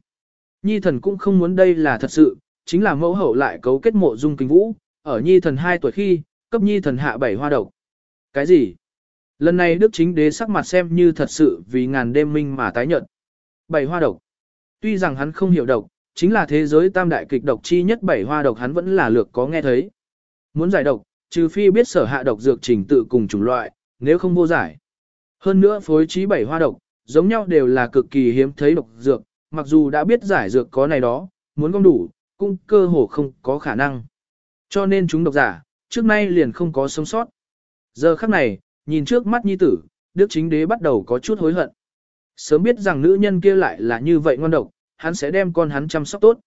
Nhi thần cũng không muốn đây là thật sự, chính là mẫu hậu lại cấu kết mộ dung kinh vũ, ở nhi thần 2 tuổi khi, cấp nhi thần hạ bảy hoa độc. Cái gì? Lần này đức chính đế sắc mặt xem như thật sự vì ngàn đêm minh mà tái nhận. Bảy hoa độc. Tuy rằng hắn không hiểu độc, chính là thế giới tam đại kịch độc chi nhất bảy hoa độc hắn vẫn là lược có nghe thấy. Muốn giải độc, trừ phi biết sở hạ độc dược trình tự cùng chủng loại, nếu không vô giải. Hơn nữa phối trí bảy hoa độc, giống nhau đều là cực kỳ hiếm thấy độc dược, mặc dù đã biết giải dược có này đó, muốn gom đủ, cũng cơ hồ không có khả năng. Cho nên chúng độc giả, trước nay liền không có sống sót. Giờ khắc này, nhìn trước mắt nhi tử, Đức Chính Đế bắt đầu có chút hối hận. Sớm biết rằng nữ nhân kia lại là như vậy ngon độc, hắn sẽ đem con hắn chăm sóc tốt.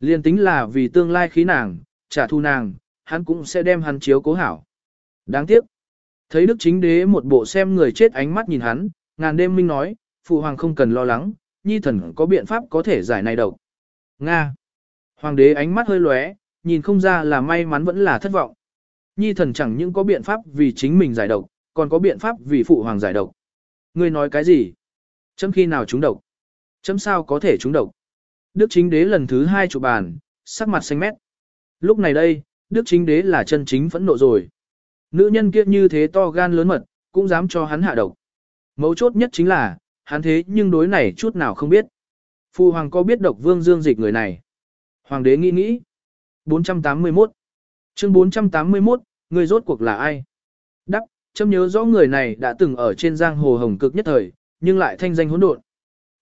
Liên tính là vì tương lai khí nàng, trả thù nàng, hắn cũng sẽ đem hắn chiếu cố hảo. Đáng tiếc. Thấy Đức Chính Đế một bộ xem người chết ánh mắt nhìn hắn, ngàn đêm minh nói, Phụ Hoàng không cần lo lắng, nhi thần có biện pháp có thể giải này độc. Nga. Hoàng đế ánh mắt hơi lóe, nhìn không ra là may mắn vẫn là thất vọng. Nhi thần chẳng những có biện pháp vì chính mình giải độc, còn có biện pháp vì phụ hoàng giải độc. Ngươi nói cái gì? Chấm khi nào chúng độc? Chấm sao có thể trúng độc? Đức chính đế lần thứ hai chụp bàn, sắc mặt xanh mét. Lúc này đây, Đức chính đế là chân chính phẫn nộ rồi. Nữ nhân kia như thế to gan lớn mật, cũng dám cho hắn hạ độc. Mấu chốt nhất chính là, hắn thế nhưng đối này chút nào không biết. Phu hoàng có biết độc vương dương dịch người này? Hoàng đế nghĩ nghĩ. 481 Chương 481, người rốt cuộc là ai? Đắc, chấm nhớ rõ người này đã từng ở trên giang hồ hồng cực nhất thời, nhưng lại thanh danh hỗn độn.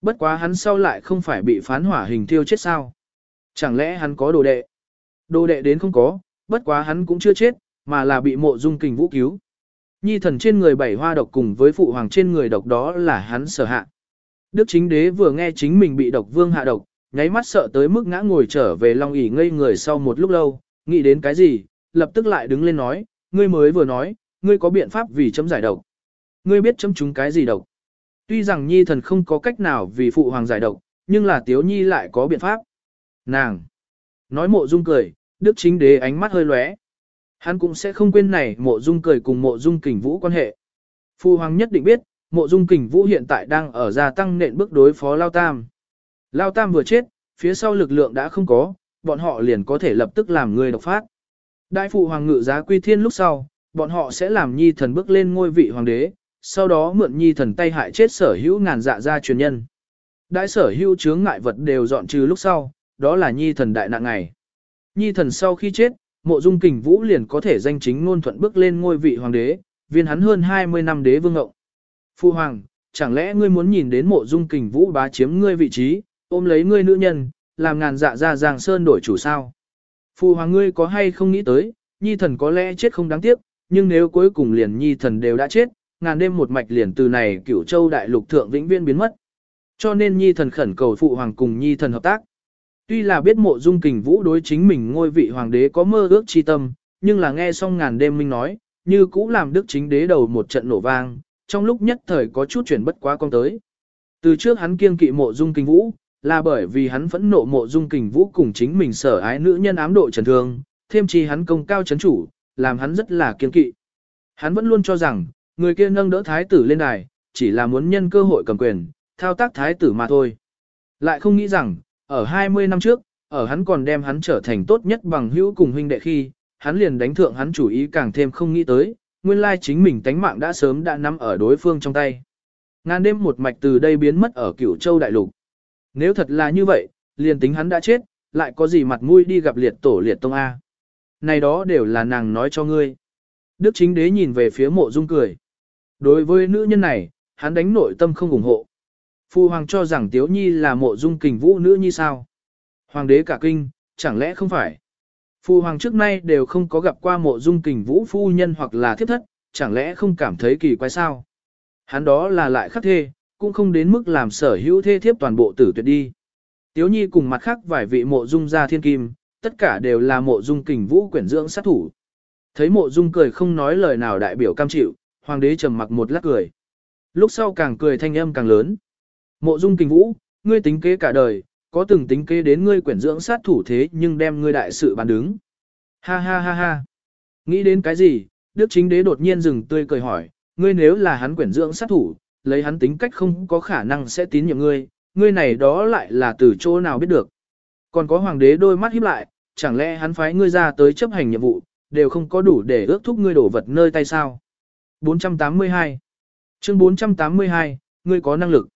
Bất quá hắn sau lại không phải bị phán hỏa hình thiêu chết sao? Chẳng lẽ hắn có đồ đệ? Đồ đệ đến không có, bất quá hắn cũng chưa chết, mà là bị mộ dung kình vũ cứu. Nhi thần trên người bảy hoa độc cùng với phụ hoàng trên người độc đó là hắn sở hạ. Đức chính đế vừa nghe chính mình bị độc vương hạ độc, nháy mắt sợ tới mức ngã ngồi trở về long ỉ ngây người sau một lúc lâu, nghĩ đến cái gì, lập tức lại đứng lên nói, ngươi mới vừa nói, ngươi có biện pháp vì chấm giải độc. Ngươi biết chấm chúng cái gì độc. Tuy rằng nhi thần không có cách nào vì phụ hoàng giải độc, nhưng là tiếu nhi lại có biện pháp. Nàng! Nói mộ dung cười, đức chính đế ánh mắt hơi lóe. Hắn cũng sẽ không quên này mộ dung cười cùng mộ dung kình vũ quan hệ. Phụ hoàng nhất định biết, mộ dung kình vũ hiện tại đang ở gia tăng nện bước đối phó Lao Tam. Lao Tam vừa chết, phía sau lực lượng đã không có, bọn họ liền có thể lập tức làm người độc phát. Đại phụ hoàng ngự giá quy thiên lúc sau, bọn họ sẽ làm nhi thần bước lên ngôi vị hoàng đế, sau đó mượn nhi thần tay hại chết sở hữu ngàn dạ gia truyền nhân. Đại sở hữu chướng ngại vật đều dọn trừ lúc sau, đó là nhi thần đại nạn ngày. Nhi thần sau khi chết, mộ dung kình vũ liền có thể danh chính ngôn thuận bước lên ngôi vị hoàng đế, viên hắn hơn 20 năm đế vương ngộng. Phu hoàng, chẳng lẽ ngươi muốn nhìn đến mộ dung kình vũ bá chiếm ngươi vị trí, ôm lấy ngươi nữ nhân, làm ngàn dạ ra giang sơn đổi chủ sao? Phu hoàng ngươi có hay không nghĩ tới, nhi thần có lẽ chết không đáng tiếc, nhưng nếu cuối cùng liền nhi thần đều đã chết, ngàn đêm một mạch liền từ này cửu châu đại lục thượng vĩnh viên biến mất. Cho nên nhi thần khẩn cầu phụ hoàng cùng nhi thần hợp tác. Tuy là biết mộ dung kình vũ đối chính mình ngôi vị hoàng đế có mơ ước chi tâm, nhưng là nghe xong ngàn đêm minh nói, như cũ làm đức chính đế đầu một trận nổ vang, trong lúc nhất thời có chút chuyển bất quá con tới. Từ trước hắn kiêng kỵ mộ dung kình vũ, là bởi vì hắn phẫn nộ mộ dung kình vũ cùng chính mình sở ái nữ nhân ám độ trần thương, thêm chi hắn công cao chấn chủ, làm hắn rất là kiên kỵ. Hắn vẫn luôn cho rằng, người kia nâng đỡ thái tử lên đài, chỉ là muốn nhân cơ hội cầm quyền, thao tác thái tử mà thôi. Lại không nghĩ rằng, ở 20 năm trước, ở hắn còn đem hắn trở thành tốt nhất bằng hữu cùng huynh đệ khi, hắn liền đánh thượng hắn chủ ý càng thêm không nghĩ tới, nguyên lai chính mình tánh mạng đã sớm đã nắm ở đối phương trong tay. Ngàn đêm một mạch từ đây biến mất ở cửu châu đại lục. Nếu thật là như vậy, liền tính hắn đã chết, lại có gì mặt mũi đi gặp liệt tổ liệt tông A. Này đó đều là nàng nói cho ngươi. Đức chính đế nhìn về phía mộ dung cười. Đối với nữ nhân này, hắn đánh nội tâm không ủng hộ. Phu hoàng cho rằng Tiếu Nhi là mộ dung kình vũ nữ nhi sao? Hoàng đế cả kinh, chẳng lẽ không phải? Phu hoàng trước nay đều không có gặp qua mộ dung kình vũ phu nhân hoặc là thiếp thất, chẳng lẽ không cảm thấy kỳ quái sao? Hắn đó là lại khắc thê, cũng không đến mức làm sở hữu thê thiếp toàn bộ tử tuyệt đi. Tiếu nhi cùng mặt khác vài vị mộ dung gia thiên kim, tất cả đều là mộ dung kình vũ quyển dưỡng sát thủ. Thấy mộ dung cười không nói lời nào đại biểu cam chịu, hoàng đế trầm mặc một lát cười. Lúc sau càng cười thanh âm càng lớn. Mộ dung kình vũ, ngươi tính kế cả đời, có từng tính kế đến ngươi quyển dưỡng sát thủ thế nhưng đem ngươi đại sự bàn đứng. Ha ha ha ha. Nghĩ đến cái gì, Đức chính đế đột nhiên dừng tươi cười hỏi, ngươi nếu là hắn quyển dưỡng sát thủ, lấy hắn tính cách không có khả năng sẽ tín nhiệm ngươi, ngươi này đó lại là từ chỗ nào biết được. Còn có hoàng đế đôi mắt híp lại, chẳng lẽ hắn phái ngươi ra tới chấp hành nhiệm vụ, đều không có đủ để ước thúc ngươi đổ vật nơi tay sao. 482 Chương 482, ngươi có năng lực.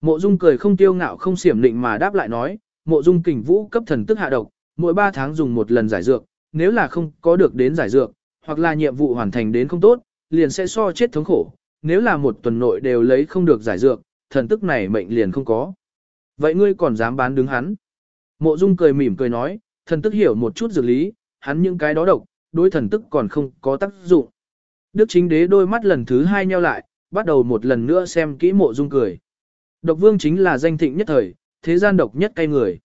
Mộ Dung cười không tiêu ngạo không xiểm định mà đáp lại nói, Mộ Dung kình vũ cấp thần tức hạ độc, mỗi 3 tháng dùng một lần giải dược, nếu là không có được đến giải dược, hoặc là nhiệm vụ hoàn thành đến không tốt, liền sẽ so chết thống khổ, nếu là một tuần nội đều lấy không được giải dược, thần tức này mệnh liền không có. Vậy ngươi còn dám bán đứng hắn? Mộ Dung cười mỉm cười nói, thần tức hiểu một chút dược lý, hắn những cái đó độc, đối thần tức còn không có tác dụng. Đức chính đế đôi mắt lần thứ hai nheo lại, bắt đầu một lần nữa xem kỹ mộ dung cười. Độc vương chính là danh thịnh nhất thời, thế gian độc nhất cay người.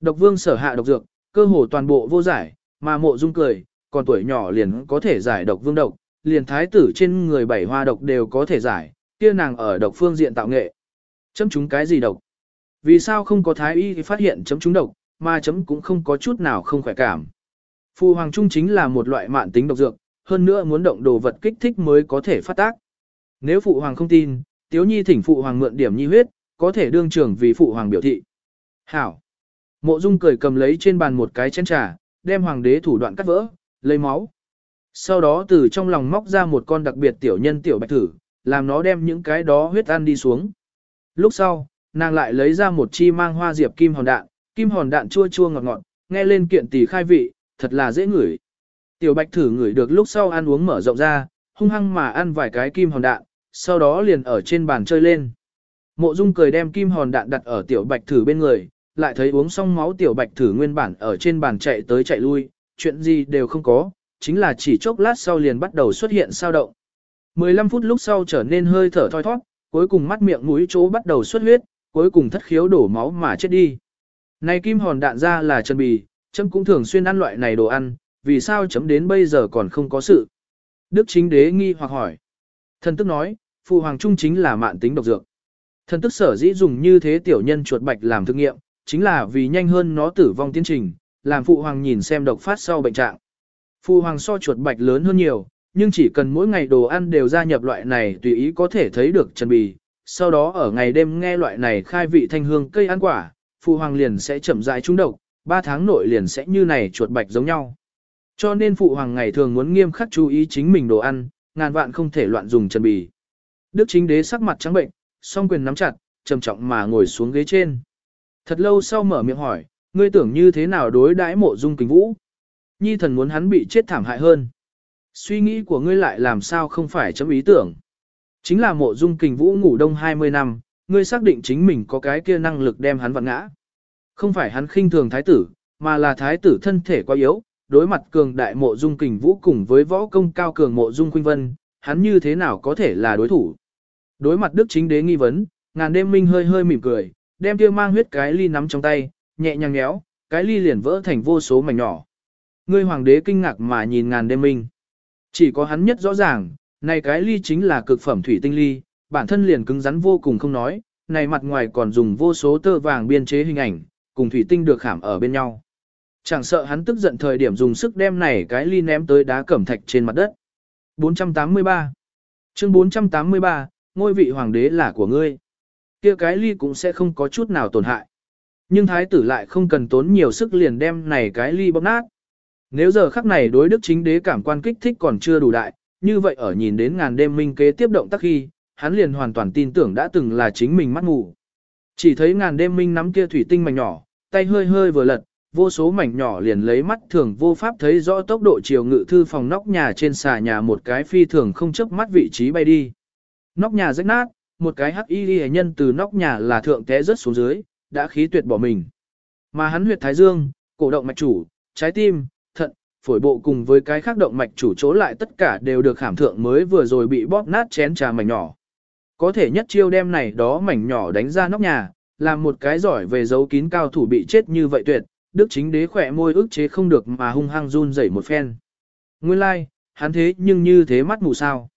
Độc vương sở hạ độc dược, cơ hồ toàn bộ vô giải, mà mộ dung cười, còn tuổi nhỏ liền có thể giải độc vương độc, liền thái tử trên người bảy hoa độc đều có thể giải, kia nàng ở độc phương diện tạo nghệ. Chấm chúng cái gì độc? Vì sao không có thái y thì phát hiện chấm chúng độc, mà chấm cũng không có chút nào không khỏe cảm. Phù hoàng trung chính là một loại mạn tính độc dược, hơn nữa muốn động đồ vật kích thích mới có thể phát tác. Nếu phụ hoàng không tin, Tiếu Nhi thỉnh phụ hoàng mượn điểm nhi huyết, có thể đương trưởng vì phụ hoàng biểu thị. Hảo. Mộ Dung cười cầm lấy trên bàn một cái chén trà, đem hoàng đế thủ đoạn cắt vỡ, lấy máu. Sau đó từ trong lòng móc ra một con đặc biệt tiểu nhân tiểu bạch thử, làm nó đem những cái đó huyết ăn đi xuống. Lúc sau, nàng lại lấy ra một chi mang hoa diệp kim hòn đạn, kim hòn đạn chua chua ngọt ngọt, nghe lên kiện tỷ khai vị, thật là dễ ngửi. Tiểu bạch thử ngửi được lúc sau ăn uống mở rộng ra, hung hăng mà ăn vài cái kim hòn đạn, sau đó liền ở trên bàn chơi lên. Mộ Dung cười đem kim hòn đạn đặt ở tiểu bạch thử bên người, lại thấy uống xong máu tiểu bạch thử nguyên bản ở trên bàn chạy tới chạy lui, chuyện gì đều không có, chính là chỉ chốc lát sau liền bắt đầu xuất hiện sao động. 15 phút lúc sau trở nên hơi thở thoi thoát, cuối cùng mắt miệng mũi chỗ bắt đầu xuất huyết, cuối cùng thất khiếu đổ máu mà chết đi. Này kim hòn đạn ra là chân bì, chân cũng thường xuyên ăn loại này đồ ăn, vì sao chấm đến bây giờ còn không có sự. Đức chính đế nghi hoặc hỏi. Thần tức nói, phụ hoàng trung chính là mạn tính độc dược. Thần tức sở dĩ dùng như thế tiểu nhân chuột bạch làm thực nghiệm, chính là vì nhanh hơn nó tử vong tiến trình, làm phụ hoàng nhìn xem độc phát sau bệnh trạng. Phụ hoàng so chuột bạch lớn hơn nhiều, nhưng chỉ cần mỗi ngày đồ ăn đều gia nhập loại này tùy ý có thể thấy được chân bì. Sau đó ở ngày đêm nghe loại này khai vị thanh hương cây ăn quả, phụ hoàng liền sẽ chậm rãi trúng độc, 3 tháng nội liền sẽ như này chuột bạch giống nhau. Cho nên phụ hoàng ngày thường muốn nghiêm khắc chú ý chính mình đồ ăn, ngàn vạn không thể loạn dùng chân bì. Đức chính đế sắc mặt trắng bệnh, song quyền nắm chặt, trầm trọng mà ngồi xuống ghế trên. Thật lâu sau mở miệng hỏi, ngươi tưởng như thế nào đối đãi mộ dung kính vũ? Nhi thần muốn hắn bị chết thảm hại hơn. Suy nghĩ của ngươi lại làm sao không phải chấm ý tưởng. Chính là mộ dung kình vũ ngủ đông 20 năm, ngươi xác định chính mình có cái kia năng lực đem hắn vặn ngã. Không phải hắn khinh thường thái tử, mà là thái tử thân thể quá yếu, đối mặt cường đại mộ dung kình vũ cùng với võ công cao cường mộ dung khuynh vân, hắn như thế nào có thể là đối thủ. Đối mặt đức chính đế nghi vấn, ngàn đêm minh hơi hơi mỉm cười, đem kia mang huyết cái ly nắm trong tay, nhẹ nhàng nhéo, cái ly liền vỡ thành vô số mảnh nhỏ. Ngươi hoàng đế kinh ngạc mà nhìn ngàn đêm minh. Chỉ có hắn nhất rõ ràng, này cái ly chính là cực phẩm thủy tinh ly, bản thân liền cứng rắn vô cùng không nói, này mặt ngoài còn dùng vô số tơ vàng biên chế hình ảnh, cùng thủy tinh được khảm ở bên nhau. Chẳng sợ hắn tức giận thời điểm dùng sức đem này cái ly ném tới đá cẩm thạch trên mặt đất. 483 Chương 483, ngôi vị hoàng đế là của ngươi. kia cái ly cũng sẽ không có chút nào tổn hại. Nhưng thái tử lại không cần tốn nhiều sức liền đem này cái ly bóp nát. Nếu giờ khắc này đối đức chính đế cảm quan kích thích còn chưa đủ đại, như vậy ở nhìn đến ngàn đêm minh kế tiếp động tác khi, hắn liền hoàn toàn tin tưởng đã từng là chính mình mắt ngủ. Chỉ thấy ngàn đêm minh nắm kia thủy tinh mảnh nhỏ, tay hơi hơi vừa lật, vô số mảnh nhỏ liền lấy mắt thường vô pháp thấy rõ tốc độ chiều ngự thư phòng nóc nhà trên xà nhà một cái phi thường không chớp mắt vị trí bay đi. Nóc nhà rách nát, một cái hắc y hệ nhân từ nóc nhà là thượng té rớt xuống dưới, đã khí tuyệt bỏ mình. Mà hắn huyệt thái dương, cổ động mạch chủ, trái tim, thận, phổi bộ cùng với cái khác động mạch chủ chỗ lại tất cả đều được khảm thượng mới vừa rồi bị bóp nát chén trà mảnh nhỏ. Có thể nhất chiêu đem này đó mảnh nhỏ đánh ra nóc nhà, làm một cái giỏi về giấu kín cao thủ bị chết như vậy tuyệt, đức chính đế khỏe môi ức chế không được mà hung hăng run rẩy một phen. Nguyên lai, like, hắn thế nhưng như thế mắt mù sao.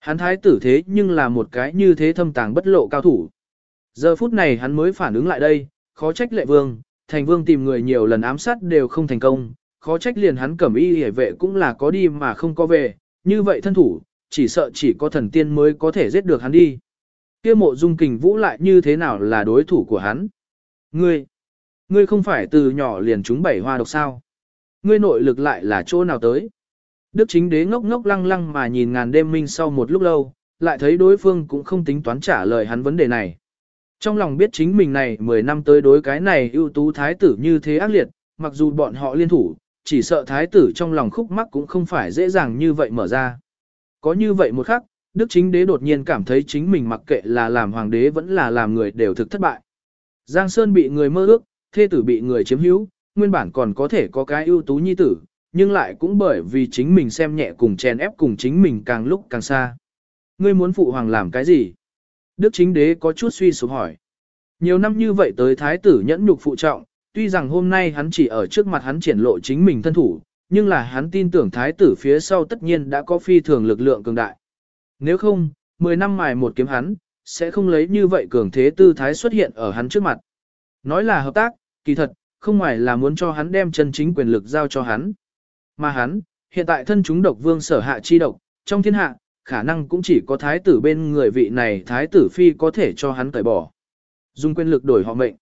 Hắn thái tử thế nhưng là một cái như thế thâm tàng bất lộ cao thủ. Giờ phút này hắn mới phản ứng lại đây, khó trách lệ vương, thành vương tìm người nhiều lần ám sát đều không thành công, khó trách liền hắn cẩm y hề vệ cũng là có đi mà không có về, như vậy thân thủ, chỉ sợ chỉ có thần tiên mới có thể giết được hắn đi. kia mộ dung kình vũ lại như thế nào là đối thủ của hắn? Ngươi, ngươi không phải từ nhỏ liền chúng bảy hoa độc sao? Ngươi nội lực lại là chỗ nào tới? Đức chính đế ngốc ngốc lăng lăng mà nhìn ngàn đêm minh sau một lúc lâu, lại thấy đối phương cũng không tính toán trả lời hắn vấn đề này. Trong lòng biết chính mình này 10 năm tới đối cái này ưu tú thái tử như thế ác liệt, mặc dù bọn họ liên thủ, chỉ sợ thái tử trong lòng khúc mắc cũng không phải dễ dàng như vậy mở ra. Có như vậy một khắc, Đức chính đế đột nhiên cảm thấy chính mình mặc kệ là làm hoàng đế vẫn là làm người đều thực thất bại. Giang Sơn bị người mơ ước, thê tử bị người chiếm hữu, nguyên bản còn có thể có cái ưu tú nhi tử, nhưng lại cũng bởi vì chính mình xem nhẹ cùng chèn ép cùng chính mình càng lúc càng xa. Ngươi muốn phụ hoàng làm cái gì? Đức chính đế có chút suy sụp hỏi. Nhiều năm như vậy tới thái tử nhẫn nhục phụ trọng, tuy rằng hôm nay hắn chỉ ở trước mặt hắn triển lộ chính mình thân thủ, nhưng là hắn tin tưởng thái tử phía sau tất nhiên đã có phi thường lực lượng cường đại. Nếu không, 10 năm mài một kiếm hắn, sẽ không lấy như vậy cường thế tư thái xuất hiện ở hắn trước mặt. Nói là hợp tác, kỳ thật, không ngoài là muốn cho hắn đem chân chính quyền lực giao cho hắn. Mà hắn, hiện tại thân chúng độc vương sở hạ chi độc, trong thiên hạ, khả năng cũng chỉ có thái tử bên người vị này thái tử phi có thể cho hắn tẩy bỏ. Dùng quyền lực đổi họ mệnh.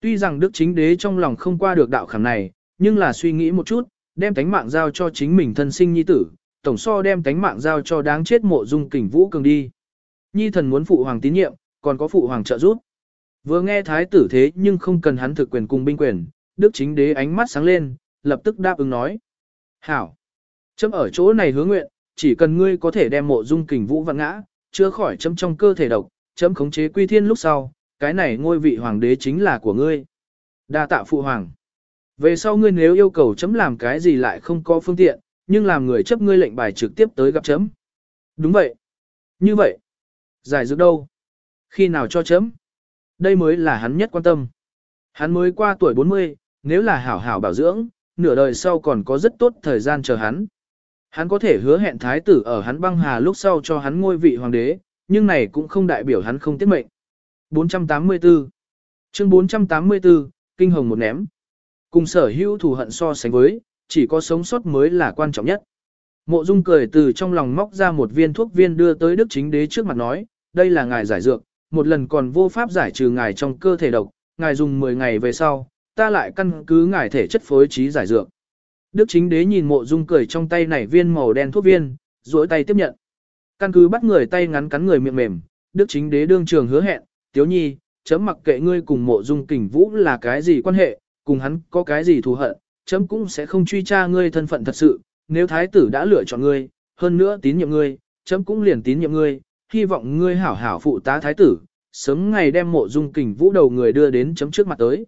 Tuy rằng đức chính đế trong lòng không qua được đạo khảm này, nhưng là suy nghĩ một chút, đem tánh mạng giao cho chính mình thân sinh nhi tử, tổng so đem tánh mạng giao cho đáng chết mộ dung kình vũ cường đi. Nhi thần muốn phụ hoàng tín nhiệm, còn có phụ hoàng trợ giúp. Vừa nghe thái tử thế nhưng không cần hắn thực quyền cùng binh quyền, đức chính đế ánh mắt sáng lên, lập tức đáp ứng nói. Hảo! Chấm ở chỗ này hứa nguyện, chỉ cần ngươi có thể đem mộ dung kình vũ vặn ngã, chữa khỏi chấm trong cơ thể độc, chấm khống chế quy thiên lúc sau, cái này ngôi vị hoàng đế chính là của ngươi. Đa tạ phụ hoàng. Về sau ngươi nếu yêu cầu chấm làm cái gì lại không có phương tiện, nhưng làm người chấp ngươi lệnh bài trực tiếp tới gặp chấm. Đúng vậy. Như vậy. Giải dược đâu? Khi nào cho chấm? Đây mới là hắn nhất quan tâm. Hắn mới qua tuổi 40, nếu là hảo hảo bảo dưỡng, nửa đời sau còn có rất tốt thời gian chờ hắn. Hắn có thể hứa hẹn thái tử ở hắn băng hà lúc sau cho hắn ngôi vị hoàng đế, nhưng này cũng không đại biểu hắn không tiết mệnh. 484 Chương 484, Kinh hồng một ném. Cùng sở hữu thù hận so sánh với, chỉ có sống sót mới là quan trọng nhất. Mộ Dung cười từ trong lòng móc ra một viên thuốc viên đưa tới Đức Chính Đế trước mặt nói, đây là ngài giải dược, một lần còn vô pháp giải trừ ngài trong cơ thể độc, ngài dùng 10 ngày về sau, ta lại căn cứ ngài thể chất phối trí giải dược. Đức chính đế nhìn mộ dung cười trong tay nảy viên màu đen thuốc viên, duỗi tay tiếp nhận. Căn cứ bắt người tay ngắn cắn người miệng mềm, đức chính đế đương trường hứa hẹn, tiếu nhi, chấm mặc kệ ngươi cùng mộ dung kình vũ là cái gì quan hệ, cùng hắn có cái gì thù hận, chấm cũng sẽ không truy tra ngươi thân phận thật sự, nếu thái tử đã lựa chọn ngươi, hơn nữa tín nhiệm ngươi, chấm cũng liền tín nhiệm ngươi, hy vọng ngươi hảo hảo phụ tá thái tử, sớm ngày đem mộ dung kình vũ đầu người đưa đến chấm trước mặt tới.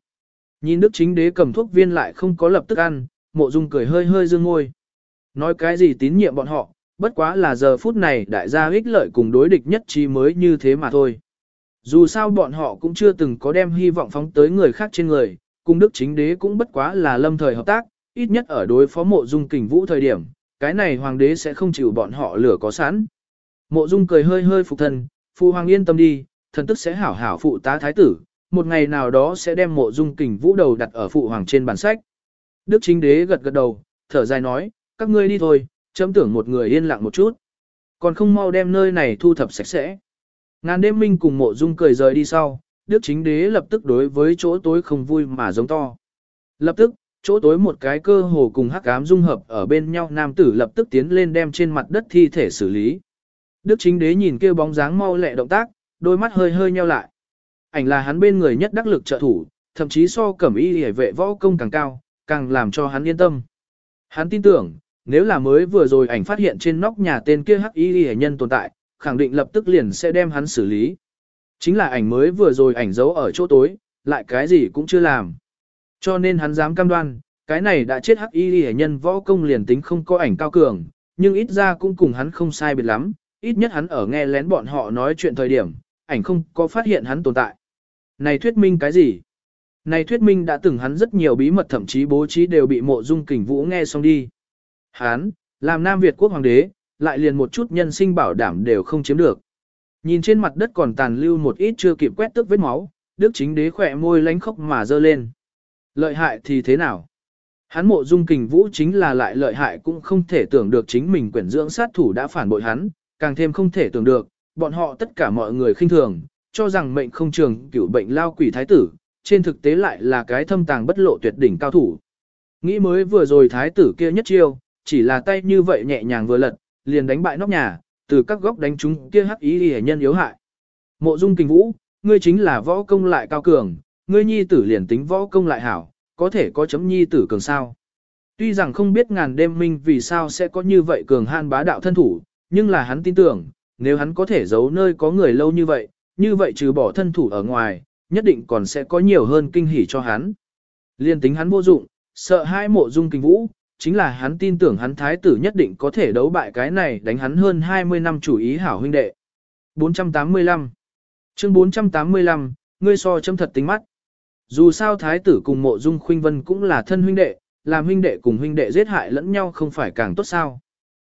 Nhìn đức chính đế cầm thuốc viên lại không có lập tức ăn, mộ dung cười hơi hơi dương ngôi. Nói cái gì tín nhiệm bọn họ, bất quá là giờ phút này đại gia ích lợi cùng đối địch nhất trí mới như thế mà thôi. Dù sao bọn họ cũng chưa từng có đem hy vọng phóng tới người khác trên người, cùng đức chính đế cũng bất quá là lâm thời hợp tác, ít nhất ở đối phó mộ dung kình vũ thời điểm, cái này hoàng đế sẽ không chịu bọn họ lửa có sẵn. Mộ dung cười hơi hơi phục thần, phụ hoàng yên tâm đi, thần tức sẽ hảo hảo phụ tá thái tử, một ngày nào đó sẽ đem mộ dung kình vũ đầu đặt ở phụ hoàng trên bản sách. Đức chính đế gật gật đầu, thở dài nói, các ngươi đi thôi, chấm tưởng một người yên lặng một chút. Còn không mau đem nơi này thu thập sạch sẽ. Ngàn đêm minh cùng mộ dung cười rời đi sau, đức chính đế lập tức đối với chỗ tối không vui mà giống to. Lập tức, chỗ tối một cái cơ hồ cùng hắc ám dung hợp ở bên nhau nam tử lập tức tiến lên đem trên mặt đất thi thể xử lý. Đức chính đế nhìn kêu bóng dáng mau lẹ động tác, đôi mắt hơi hơi nheo lại. Ảnh là hắn bên người nhất đắc lực trợ thủ, thậm chí so cẩm y hề vệ võ công càng cao, càng làm cho hắn yên tâm. Hắn tin tưởng, nếu là mới vừa rồi ảnh phát hiện trên nóc nhà tên kia hắc y hề nhân tồn tại, khẳng định lập tức liền sẽ đem hắn xử lý. Chính là ảnh mới vừa rồi ảnh giấu ở chỗ tối, lại cái gì cũng chưa làm. Cho nên hắn dám cam đoan, cái này đã chết hắc y hề nhân võ công liền tính không có ảnh cao cường, nhưng ít ra cũng cùng hắn không sai biệt lắm, ít nhất hắn ở nghe lén bọn họ nói chuyện thời điểm, ảnh không có phát hiện hắn tồn tại. Này thuyết minh cái gì? Này thuyết minh đã từng hắn rất nhiều bí mật thậm chí bố trí đều bị mộ dung kình vũ nghe xong đi. Hắn, làm Nam Việt quốc hoàng đế, lại liền một chút nhân sinh bảo đảm đều không chiếm được. Nhìn trên mặt đất còn tàn lưu một ít chưa kịp quét tức vết máu, đức chính đế khỏe môi lánh khóc mà dơ lên. Lợi hại thì thế nào? Hắn mộ dung kình vũ chính là lại lợi hại cũng không thể tưởng được chính mình quyển dưỡng sát thủ đã phản bội hắn, càng thêm không thể tưởng được, bọn họ tất cả mọi người khinh thường, cho rằng mệnh không trường cửu bệnh lao quỷ thái tử, trên thực tế lại là cái thâm tàng bất lộ tuyệt đỉnh cao thủ. Nghĩ mới vừa rồi thái tử kia nhất chiêu, chỉ là tay như vậy nhẹ nhàng vừa lật, liền đánh bại nóc nhà, từ các góc đánh chúng kia hắc ý hề nhân yếu hại. Mộ dung Kinh vũ, ngươi chính là võ công lại cao cường, ngươi nhi tử liền tính võ công lại hảo, có thể có chấm nhi tử cường sao. Tuy rằng không biết ngàn đêm minh vì sao sẽ có như vậy cường han bá đạo thân thủ, nhưng là hắn tin tưởng, nếu hắn có thể giấu nơi có người lâu như vậy, như vậy trừ bỏ thân thủ ở ngoài, nhất định còn sẽ có nhiều hơn kinh hỉ cho hắn. Liên tính hắn vô dụng, sợ hai mộ dung kinh vũ, chính là hắn tin tưởng hắn thái tử nhất định có thể đấu bại cái này đánh hắn hơn 20 năm chủ ý hảo huynh đệ. 485 Chương 485, ngươi so châm thật tính mắt. Dù sao thái tử cùng mộ dung khuynh vân cũng là thân huynh đệ, làm huynh đệ cùng huynh đệ giết hại lẫn nhau không phải càng tốt sao.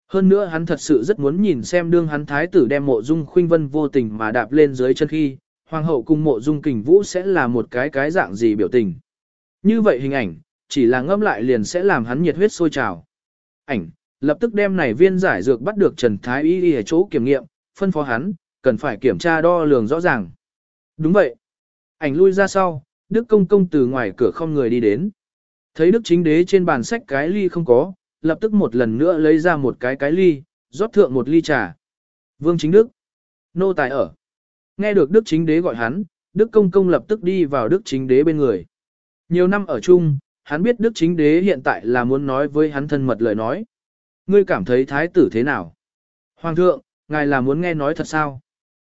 Hơn nữa hắn thật sự rất muốn nhìn xem đương hắn thái tử đem mộ dung khuynh vân vô tình mà đạp lên dưới chân khi, hoàng hậu cùng mộ dung kình vũ sẽ là một cái cái dạng gì biểu tình. Như vậy hình ảnh, chỉ là ngâm lại liền sẽ làm hắn nhiệt huyết sôi trào. Ảnh, lập tức đem này viên giải dược bắt được Trần Thái Y đi ở chỗ kiểm nghiệm, phân phó hắn, cần phải kiểm tra đo lường rõ ràng. Đúng vậy. Ảnh lui ra sau, Đức Công Công từ ngoài cửa không người đi đến. Thấy Đức Chính Đế trên bàn sách cái ly không có, lập tức một lần nữa lấy ra một cái cái ly, rót thượng một ly trà. Vương Chính Đức. Nô tài ở. Nghe được Đức Chính Đế gọi hắn, Đức Công Công lập tức đi vào Đức Chính Đế bên người. Nhiều năm ở chung, hắn biết Đức Chính Đế hiện tại là muốn nói với hắn thân mật lời nói. Ngươi cảm thấy thái tử thế nào? Hoàng thượng, ngài là muốn nghe nói thật sao?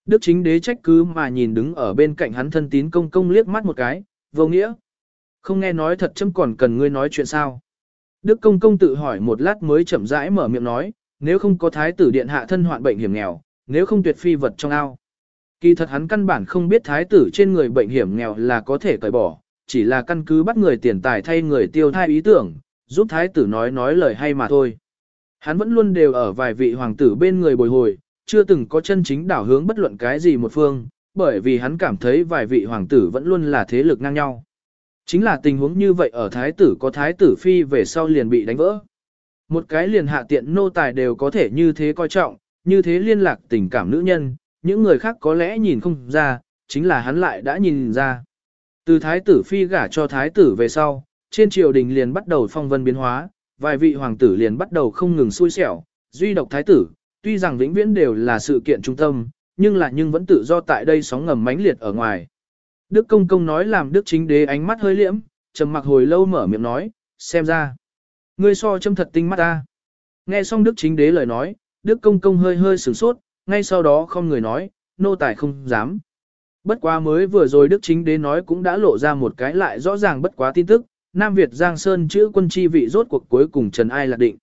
Đức Chính Đế trách cứ mà nhìn đứng ở bên cạnh hắn thân tín công công liếc mắt một cái, vô nghĩa. Không nghe nói thật chấm còn cần ngươi nói chuyện sao? Đức công công tự hỏi một lát mới chậm rãi mở miệng nói, nếu không có thái tử điện hạ thân hoạn bệnh hiểm nghèo, nếu không tuyệt phi vật trong ao. Kỳ thật hắn căn bản không biết thái tử trên người bệnh hiểm nghèo là có thể cởi bỏ, chỉ là căn cứ bắt người tiền tài thay người tiêu thai ý tưởng, giúp thái tử nói nói lời hay mà thôi. Hắn vẫn luôn đều ở vài vị hoàng tử bên người bồi hồi, chưa từng có chân chính đảo hướng bất luận cái gì một phương, bởi vì hắn cảm thấy vài vị hoàng tử vẫn luôn là thế lực ngang nhau. Chính là tình huống như vậy ở thái tử có thái tử phi về sau liền bị đánh vỡ. Một cái liền hạ tiện nô tài đều có thể như thế coi trọng, như thế liên lạc tình cảm nữ nhân, những người khác có lẽ nhìn không ra, chính là hắn lại đã nhìn ra. Từ thái tử phi gả cho thái tử về sau, trên triều đình liền bắt đầu phong vân biến hóa, vài vị hoàng tử liền bắt đầu không ngừng xui xẻo, duy độc thái tử, tuy rằng vĩnh viễn đều là sự kiện trung tâm, nhưng là nhưng vẫn tự do tại đây sóng ngầm mãnh liệt ở ngoài. Đức công công nói làm đức chính đế ánh mắt hơi liễm, trầm mặc hồi lâu mở miệng nói, xem ra. Ngươi so châm thật tinh mắt ta. Nghe xong đức chính đế lời nói, đức công công hơi hơi sửng sốt, ngay sau đó không người nói, nô tài không dám. Bất quá mới vừa rồi đức chính đế nói cũng đã lộ ra một cái lại rõ ràng bất quá tin tức, Nam Việt Giang Sơn chữ quân chi vị rốt cuộc cuối cùng Trần Ai lạc định.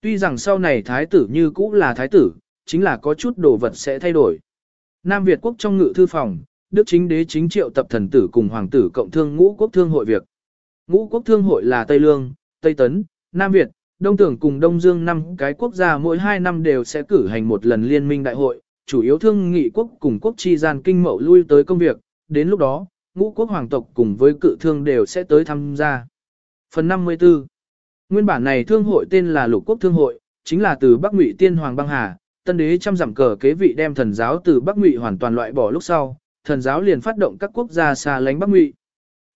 Tuy rằng sau này thái tử như cũ là thái tử, chính là có chút đồ vật sẽ thay đổi. Nam Việt quốc trong ngự thư phòng, Đức chính đế chính triệu tập thần tử cùng hoàng tử cộng thương ngũ quốc thương hội việc. Ngũ quốc thương hội là Tây Lương, Tây Tấn, Nam Việt, Đông Tưởng cùng Đông Dương năm cái quốc gia mỗi hai năm đều sẽ cử hành một lần liên minh đại hội, chủ yếu thương nghị quốc cùng quốc chi gian kinh mậu lui tới công việc, đến lúc đó, ngũ quốc hoàng tộc cùng với cự thương đều sẽ tới tham gia. Phần 54 Nguyên bản này thương hội tên là lục quốc thương hội, chính là từ Bắc Ngụy Tiên Hoàng băng hà, tân đế trăm giảm cờ kế vị đem thần giáo từ Bắc Ngụy hoàn toàn loại bỏ lúc sau, thần giáo liền phát động các quốc gia xa lánh Bắc Ngụy.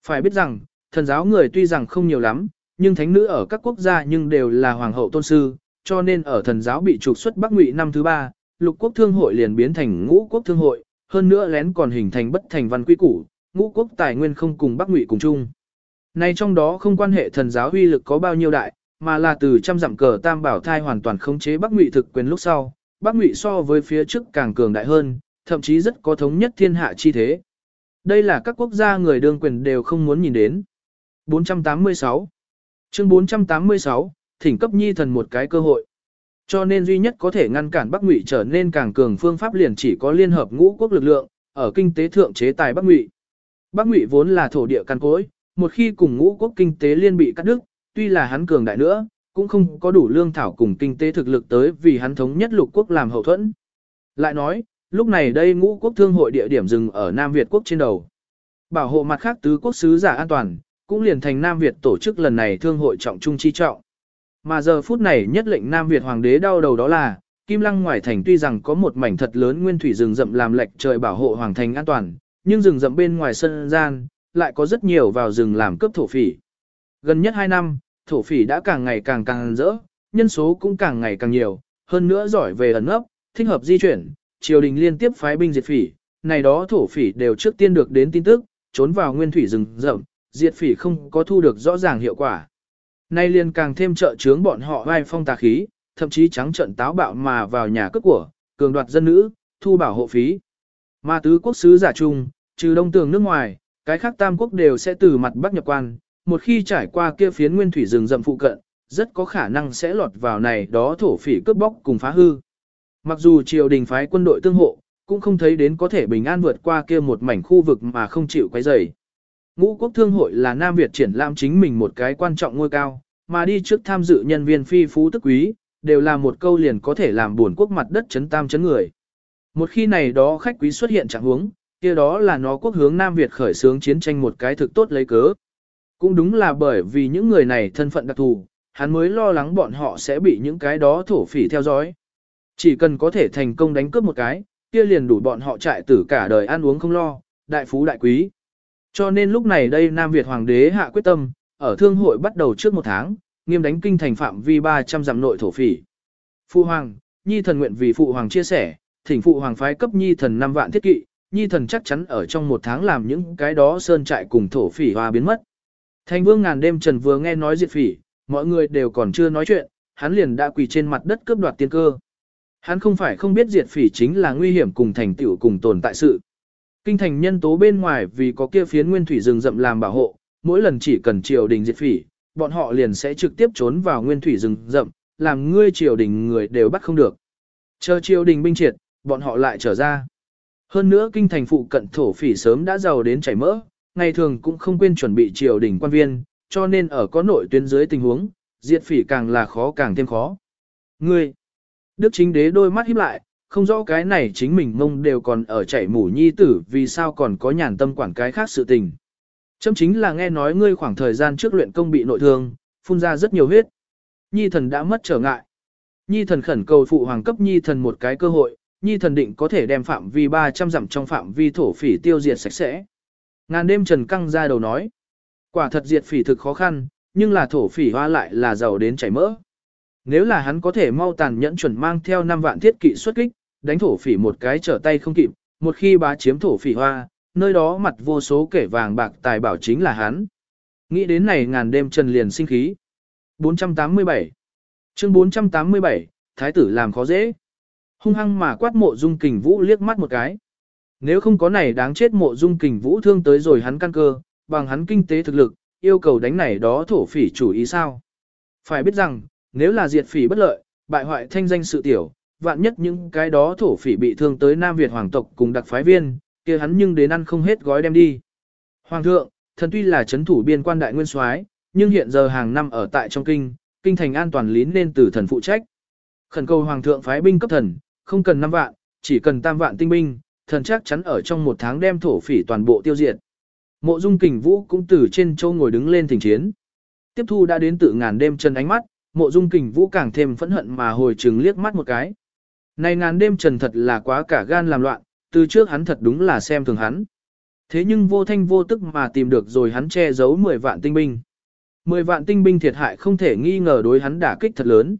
Phải biết rằng, thần giáo người tuy rằng không nhiều lắm, nhưng thánh nữ ở các quốc gia nhưng đều là hoàng hậu tôn sư, cho nên ở thần giáo bị trục xuất Bắc Ngụy năm thứ ba, lục quốc thương hội liền biến thành ngũ quốc thương hội, hơn nữa lén còn hình thành bất thành văn quy củ, ngũ quốc tài nguyên không cùng Bắc Ngụy cùng chung. Nay trong đó không quan hệ thần giáo uy lực có bao nhiêu đại, mà là từ trăm dặm cờ tam bảo thai hoàn toàn khống chế Bắc Ngụy thực quyền lúc sau, Bắc Ngụy so với phía trước càng cường đại hơn, thậm chí rất có thống nhất thiên hạ chi thế. Đây là các quốc gia người đương quyền đều không muốn nhìn đến. 486 chương 486, thỉnh cấp nhi thần một cái cơ hội. Cho nên duy nhất có thể ngăn cản Bắc Ngụy trở nên càng cường phương pháp liền chỉ có liên hợp ngũ quốc lực lượng, ở kinh tế thượng chế tài Bắc Ngụy. Bắc Ngụy vốn là thổ địa căn cối, một khi cùng ngũ quốc kinh tế liên bị cắt đứt, tuy là hắn cường đại nữa, cũng không có đủ lương thảo cùng kinh tế thực lực tới vì hắn thống nhất lục quốc làm hậu thuẫn. Lại nói, lúc này đây ngũ quốc thương hội địa điểm dừng ở Nam Việt quốc trên đầu. Bảo hộ mặt khác tứ quốc sứ giả an toàn, cũng liền thành Nam Việt tổ chức lần này thương hội trọng trung chi trọng. Mà giờ phút này nhất lệnh Nam Việt hoàng đế đau đầu đó là, Kim Lăng ngoài thành tuy rằng có một mảnh thật lớn nguyên thủy rừng rậm làm lệch trời bảo hộ hoàng thành an toàn, nhưng rừng rậm bên ngoài sân gian, lại có rất nhiều vào rừng làm cướp thổ phỉ. Gần nhất 2 năm, thổ phỉ đã càng ngày càng càng rỡ, nhân số cũng càng ngày càng nhiều, hơn nữa giỏi về ẩn ấp, thích hợp di chuyển, triều đình liên tiếp phái binh diệt phỉ, này đó thổ phỉ đều trước tiên được đến tin tức, trốn vào nguyên thủy rừng rậm, diệt phỉ không có thu được rõ ràng hiệu quả. Nay liền càng thêm trợ chướng bọn họ vai phong tà khí, thậm chí trắng trận táo bạo mà vào nhà cướp của, cường đoạt dân nữ, thu bảo hộ phí. Mà tứ quốc sứ giả trung, trừ đông tường nước ngoài, cái khác tam quốc đều sẽ từ mặt bắc nhập quan, một khi trải qua kia phiến nguyên thủy rừng rậm phụ cận, rất có khả năng sẽ lọt vào này đó thổ phỉ cướp bóc cùng phá hư. Mặc dù triều đình phái quân đội tương hộ, cũng không thấy đến có thể bình an vượt qua kia một mảnh khu vực mà không chịu quấy rầy. Ngũ quốc thương hội là Nam Việt triển lãm chính mình một cái quan trọng ngôi cao, mà đi trước tham dự nhân viên phi phú tức quý, đều là một câu liền có thể làm buồn quốc mặt đất chấn tam chấn người. Một khi này đó khách quý xuất hiện trạng huống, kia đó là nó quốc hướng Nam Việt khởi xướng chiến tranh một cái thực tốt lấy cớ. Cũng đúng là bởi vì những người này thân phận đặc thù, hắn mới lo lắng bọn họ sẽ bị những cái đó thổ phỉ theo dõi. Chỉ cần có thể thành công đánh cướp một cái, kia liền đủ bọn họ trại tử cả đời ăn uống không lo, đại phú đại quý. Cho nên lúc này đây Nam Việt Hoàng đế hạ quyết tâm, ở thương hội bắt đầu trước một tháng, nghiêm đánh kinh thành phạm vi 300 dặm nội thổ phỉ. Phụ Hoàng, Nhi thần nguyện vì Phụ Hoàng chia sẻ, thỉnh Phụ Hoàng phái cấp Nhi thần 5 vạn thiết kỵ, Nhi thần chắc chắn ở trong một tháng làm những cái đó sơn trại cùng thổ phỉ hoa biến mất. Thành vương ngàn đêm trần vừa nghe nói diệt phỉ, mọi người đều còn chưa nói chuyện, hắn liền đã quỳ trên mặt đất cướp đoạt tiên cơ. Hắn không phải không biết diệt phỉ chính là nguy hiểm cùng thành tựu cùng tồn tại sự. Kinh thành nhân tố bên ngoài vì có kia phiến nguyên thủy rừng rậm làm bảo hộ, mỗi lần chỉ cần triều đình diệt phỉ, bọn họ liền sẽ trực tiếp trốn vào nguyên thủy rừng rậm, làm ngươi triều đình người đều bắt không được. Chờ triều đình binh triệt, bọn họ lại trở ra. Hơn nữa kinh thành phụ cận thổ phỉ sớm đã giàu đến chảy mỡ, ngày thường cũng không quên chuẩn bị triều đình quan viên, cho nên ở có nội tuyến dưới tình huống, diệt phỉ càng là khó càng thêm khó. Ngươi, Đức chính đế đôi mắt híp lại, không rõ cái này chính mình mông đều còn ở chảy mủ nhi tử vì sao còn có nhàn tâm quản cái khác sự tình. Châm chính là nghe nói ngươi khoảng thời gian trước luyện công bị nội thương, phun ra rất nhiều huyết. Nhi thần đã mất trở ngại. Nhi thần khẩn cầu phụ hoàng cấp nhi thần một cái cơ hội, nhi thần định có thể đem phạm vi 300 dặm trong phạm vi thổ phỉ tiêu diệt sạch sẽ. Ngàn đêm trần căng ra đầu nói. Quả thật diệt phỉ thực khó khăn, nhưng là thổ phỉ hoa lại là giàu đến chảy mỡ. Nếu là hắn có thể mau tàn nhẫn chuẩn mang theo 5 vạn thiết kỵ xuất kích, đánh thổ phỉ một cái trở tay không kịp, một khi bá chiếm thổ phỉ hoa, nơi đó mặt vô số kẻ vàng bạc tài bảo chính là hắn. Nghĩ đến này ngàn đêm trần liền sinh khí. 487 Chương 487, Thái tử làm khó dễ. Hung hăng mà quát mộ dung kình vũ liếc mắt một cái. Nếu không có này đáng chết mộ dung kình vũ thương tới rồi hắn căn cơ, bằng hắn kinh tế thực lực, yêu cầu đánh này đó thổ phỉ chủ ý sao. Phải biết rằng, nếu là diệt phỉ bất lợi, bại hoại thanh danh sự tiểu, vạn nhất những cái đó thổ phỉ bị thương tới Nam Việt hoàng tộc cùng đặc phái viên, kia hắn nhưng đến ăn không hết gói đem đi. Hoàng thượng, thần tuy là chấn thủ biên quan đại nguyên soái, nhưng hiện giờ hàng năm ở tại trong kinh, kinh thành an toàn lý nên từ thần phụ trách. Khẩn cầu hoàng thượng phái binh cấp thần, không cần 5 vạn, chỉ cần tam vạn tinh binh, thần chắc chắn ở trong một tháng đem thổ phỉ toàn bộ tiêu diệt. Mộ Dung Kình Vũ cũng từ trên châu ngồi đứng lên thỉnh chiến. Tiếp thu đã đến tự ngàn đêm chân ánh mắt, Mộ Dung Kình Vũ càng thêm phẫn hận mà hồi trừng liếc mắt một cái. Này ngàn đêm trần thật là quá cả gan làm loạn, từ trước hắn thật đúng là xem thường hắn. Thế nhưng vô thanh vô tức mà tìm được rồi hắn che giấu 10 vạn tinh binh. 10 vạn tinh binh thiệt hại không thể nghi ngờ đối hắn đả kích thật lớn.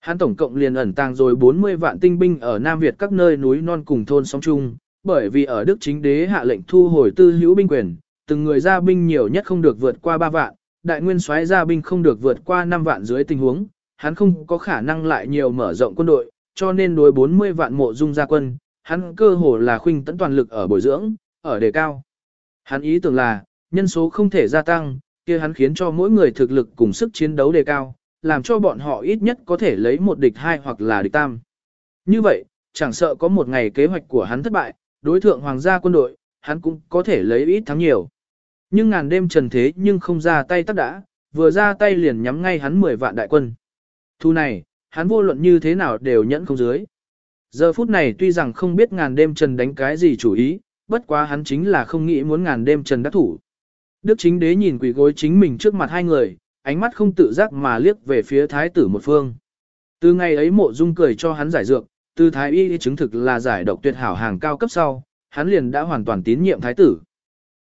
Hắn tổng cộng liền ẩn tàng rồi 40 vạn tinh binh ở Nam Việt các nơi núi non cùng thôn sóng chung, bởi vì ở Đức chính đế hạ lệnh thu hồi tư hữu binh quyền, từng người ra binh nhiều nhất không được vượt qua 3 vạn, đại nguyên soái ra binh không được vượt qua 5 vạn dưới tình huống, hắn không có khả năng lại nhiều mở rộng quân đội, cho nên đối 40 vạn mộ dung gia quân, hắn cơ hồ là khuynh tấn toàn lực ở bồi dưỡng, ở đề cao. Hắn ý tưởng là, nhân số không thể gia tăng, kia hắn khiến cho mỗi người thực lực cùng sức chiến đấu đề cao, làm cho bọn họ ít nhất có thể lấy một địch hai hoặc là địch tam. Như vậy, chẳng sợ có một ngày kế hoạch của hắn thất bại, đối thượng hoàng gia quân đội, hắn cũng có thể lấy ít thắng nhiều. Nhưng ngàn đêm trần thế nhưng không ra tay tắc đã, vừa ra tay liền nhắm ngay hắn 10 vạn đại quân. Thu này, hắn vô luận như thế nào đều nhẫn không dưới. Giờ phút này tuy rằng không biết ngàn đêm trần đánh cái gì chủ ý, bất quá hắn chính là không nghĩ muốn ngàn đêm trần đắc thủ. Đức chính đế nhìn quỷ gối chính mình trước mặt hai người, ánh mắt không tự giác mà liếc về phía thái tử một phương. Từ ngày ấy mộ dung cười cho hắn giải dược, từ thái y chứng thực là giải độc tuyệt hảo hàng cao cấp sau, hắn liền đã hoàn toàn tín nhiệm thái tử.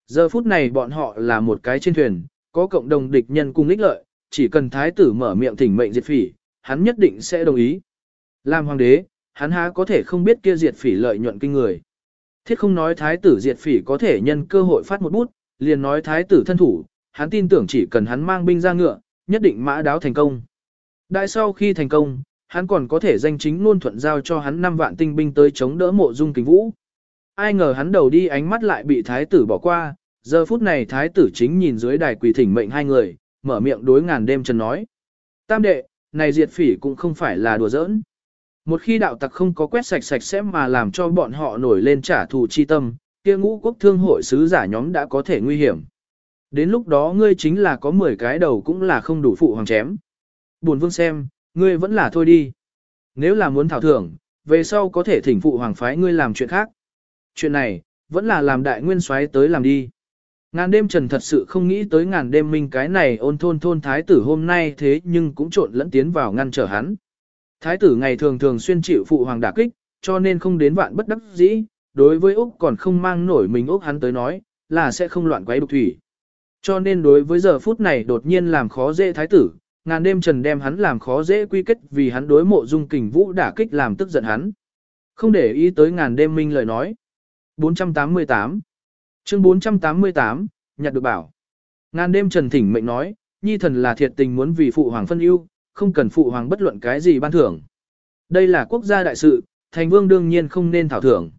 Giờ phút này bọn họ là một cái trên thuyền, có cộng đồng địch nhân cùng ích lợi, chỉ cần thái tử mở miệng thỉnh mệnh diệt phỉ, hắn nhất định sẽ đồng ý. Làm hoàng đế, hắn há có thể không biết kia diệt phỉ lợi nhuận kinh người. Thiết không nói thái tử diệt phỉ có thể nhân cơ hội phát một bút, liền nói thái tử thân thủ, hắn tin tưởng chỉ cần hắn mang binh ra ngựa, nhất định mã đáo thành công. Đại sau khi thành công, hắn còn có thể danh chính luôn thuận giao cho hắn 5 vạn tinh binh tới chống đỡ mộ dung kính vũ. Ai ngờ hắn đầu đi ánh mắt lại bị thái tử bỏ qua, giờ phút này thái tử chính nhìn dưới đài quỳ thỉnh mệnh hai người, mở miệng đối ngàn đêm trần nói. Tam đệ, này diệt phỉ cũng không phải là đùa giỡn. Một khi đạo tặc không có quét sạch sạch sẽ mà làm cho bọn họ nổi lên trả thù chi tâm, kia ngũ quốc thương hội sứ giả nhóm đã có thể nguy hiểm. Đến lúc đó ngươi chính là có 10 cái đầu cũng là không đủ phụ hoàng chém. Buồn vương xem, ngươi vẫn là thôi đi. Nếu là muốn thảo thưởng, về sau có thể thỉnh phụ hoàng phái ngươi làm chuyện khác. Chuyện này, vẫn là làm đại nguyên soái tới làm đi. Ngàn đêm trần thật sự không nghĩ tới ngàn đêm minh cái này ôn thôn thôn thái tử hôm nay thế nhưng cũng trộn lẫn tiến vào ngăn trở hắn. Thái tử ngày thường thường xuyên chịu phụ hoàng đả kích, cho nên không đến vạn bất đắc dĩ, đối với Úc còn không mang nổi mình Úc hắn tới nói, là sẽ không loạn quấy đục thủy. Cho nên đối với giờ phút này đột nhiên làm khó dễ thái tử, ngàn đêm trần đem hắn làm khó dễ quy kết vì hắn đối mộ dung kình vũ đả kích làm tức giận hắn. Không để ý tới ngàn đêm minh lời nói. 488 Chương 488, nhặt được bảo. Ngàn đêm trần thỉnh mệnh nói, nhi thần là thiệt tình muốn vì phụ hoàng phân ưu, không cần phụ hoàng bất luận cái gì ban thưởng. Đây là quốc gia đại sự, thành vương đương nhiên không nên thảo thưởng.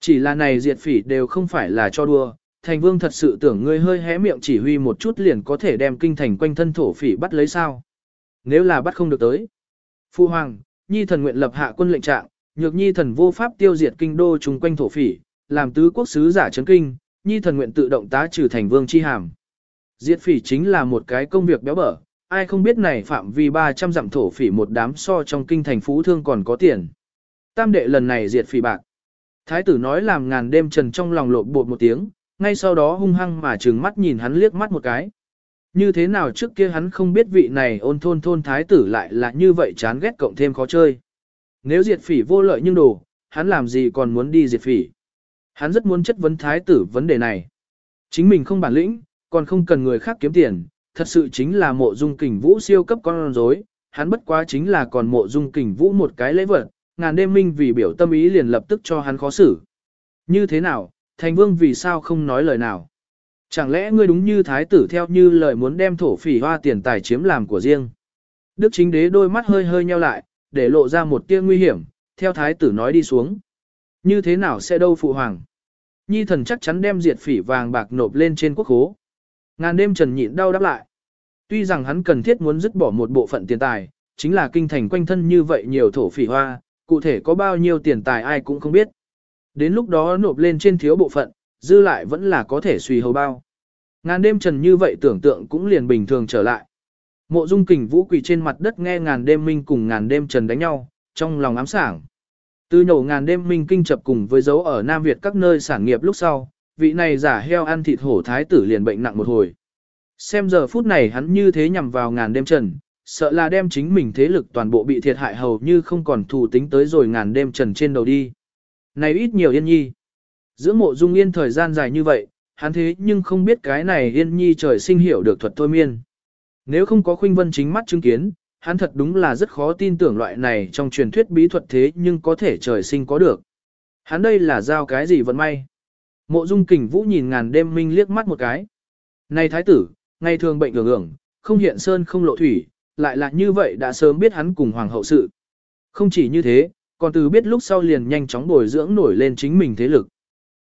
Chỉ là này diệt phỉ đều không phải là cho đua, thành vương thật sự tưởng ngươi hơi hé miệng chỉ huy một chút liền có thể đem kinh thành quanh thân thổ phỉ bắt lấy sao. Nếu là bắt không được tới. phụ hoàng, nhi thần nguyện lập hạ quân lệnh trạng, nhược nhi thần vô pháp tiêu diệt kinh đô chung quanh thổ phỉ, làm tứ quốc sứ giả chấn kinh, nhi thần nguyện tự động tá trừ thành vương chi hàm. Diệt phỉ chính là một cái công việc béo bở, ai không biết này phạm vi 300 dặm thổ phỉ một đám so trong kinh thành phú thương còn có tiền. Tam đệ lần này diệt phỉ bạc. Thái tử nói làm ngàn đêm trần trong lòng lộn bột một tiếng, ngay sau đó hung hăng mà trừng mắt nhìn hắn liếc mắt một cái. Như thế nào trước kia hắn không biết vị này ôn thôn thôn thái tử lại là như vậy chán ghét cộng thêm khó chơi. Nếu diệt phỉ vô lợi nhưng đồ, hắn làm gì còn muốn đi diệt phỉ. Hắn rất muốn chất vấn thái tử vấn đề này. Chính mình không bản lĩnh, còn không cần người khác kiếm tiền, thật sự chính là mộ dung kình vũ siêu cấp con rối, hắn bất quá chính là còn mộ dung kình vũ một cái lễ vật, ngàn đêm minh vì biểu tâm ý liền lập tức cho hắn khó xử. Như thế nào, thành vương vì sao không nói lời nào? Chẳng lẽ ngươi đúng như thái tử theo như lời muốn đem thổ phỉ hoa tiền tài chiếm làm của riêng? Đức chính đế đôi mắt hơi hơi nheo lại, để lộ ra một tia nguy hiểm, theo thái tử nói đi xuống. Như thế nào sẽ đâu phụ hoàng? Nhi thần chắc chắn đem diệt phỉ vàng bạc nộp lên trên quốc khố. Ngàn đêm trần nhịn đau đáp lại. Tuy rằng hắn cần thiết muốn dứt bỏ một bộ phận tiền tài, chính là kinh thành quanh thân như vậy nhiều thổ phỉ hoa, cụ thể có bao nhiêu tiền tài ai cũng không biết. Đến lúc đó nộp lên trên thiếu bộ phận, dư lại vẫn là có thể suy hầu bao. Ngàn đêm trần như vậy tưởng tượng cũng liền bình thường trở lại. Mộ dung kình vũ quỳ trên mặt đất nghe ngàn đêm minh cùng ngàn đêm trần đánh nhau, trong lòng ám sảng. Từ nhổ ngàn đêm minh kinh chập cùng với dấu ở Nam Việt các nơi sản nghiệp lúc sau, vị này giả heo ăn thịt hổ thái tử liền bệnh nặng một hồi. Xem giờ phút này hắn như thế nhằm vào ngàn đêm trần, sợ là đem chính mình thế lực toàn bộ bị thiệt hại hầu như không còn thù tính tới rồi ngàn đêm trần trên đầu đi. Này ít nhiều yên nhi. Giữa mộ dung yên thời gian dài như vậy, hắn thế nhưng không biết cái này yên nhi trời sinh hiểu được thuật thôi miên. Nếu không có khuynh vân chính mắt chứng kiến, hắn thật đúng là rất khó tin tưởng loại này trong truyền thuyết bí thuật thế nhưng có thể trời sinh có được. Hắn đây là giao cái gì vận may. Mộ dung kình vũ nhìn ngàn đêm minh liếc mắt một cái. Này thái tử, ngày thường bệnh ngưỡng ngưỡng, không hiện sơn không lộ thủy, lại là như vậy đã sớm biết hắn cùng hoàng hậu sự. Không chỉ như thế, còn từ biết lúc sau liền nhanh chóng bồi dưỡng nổi lên chính mình thế lực.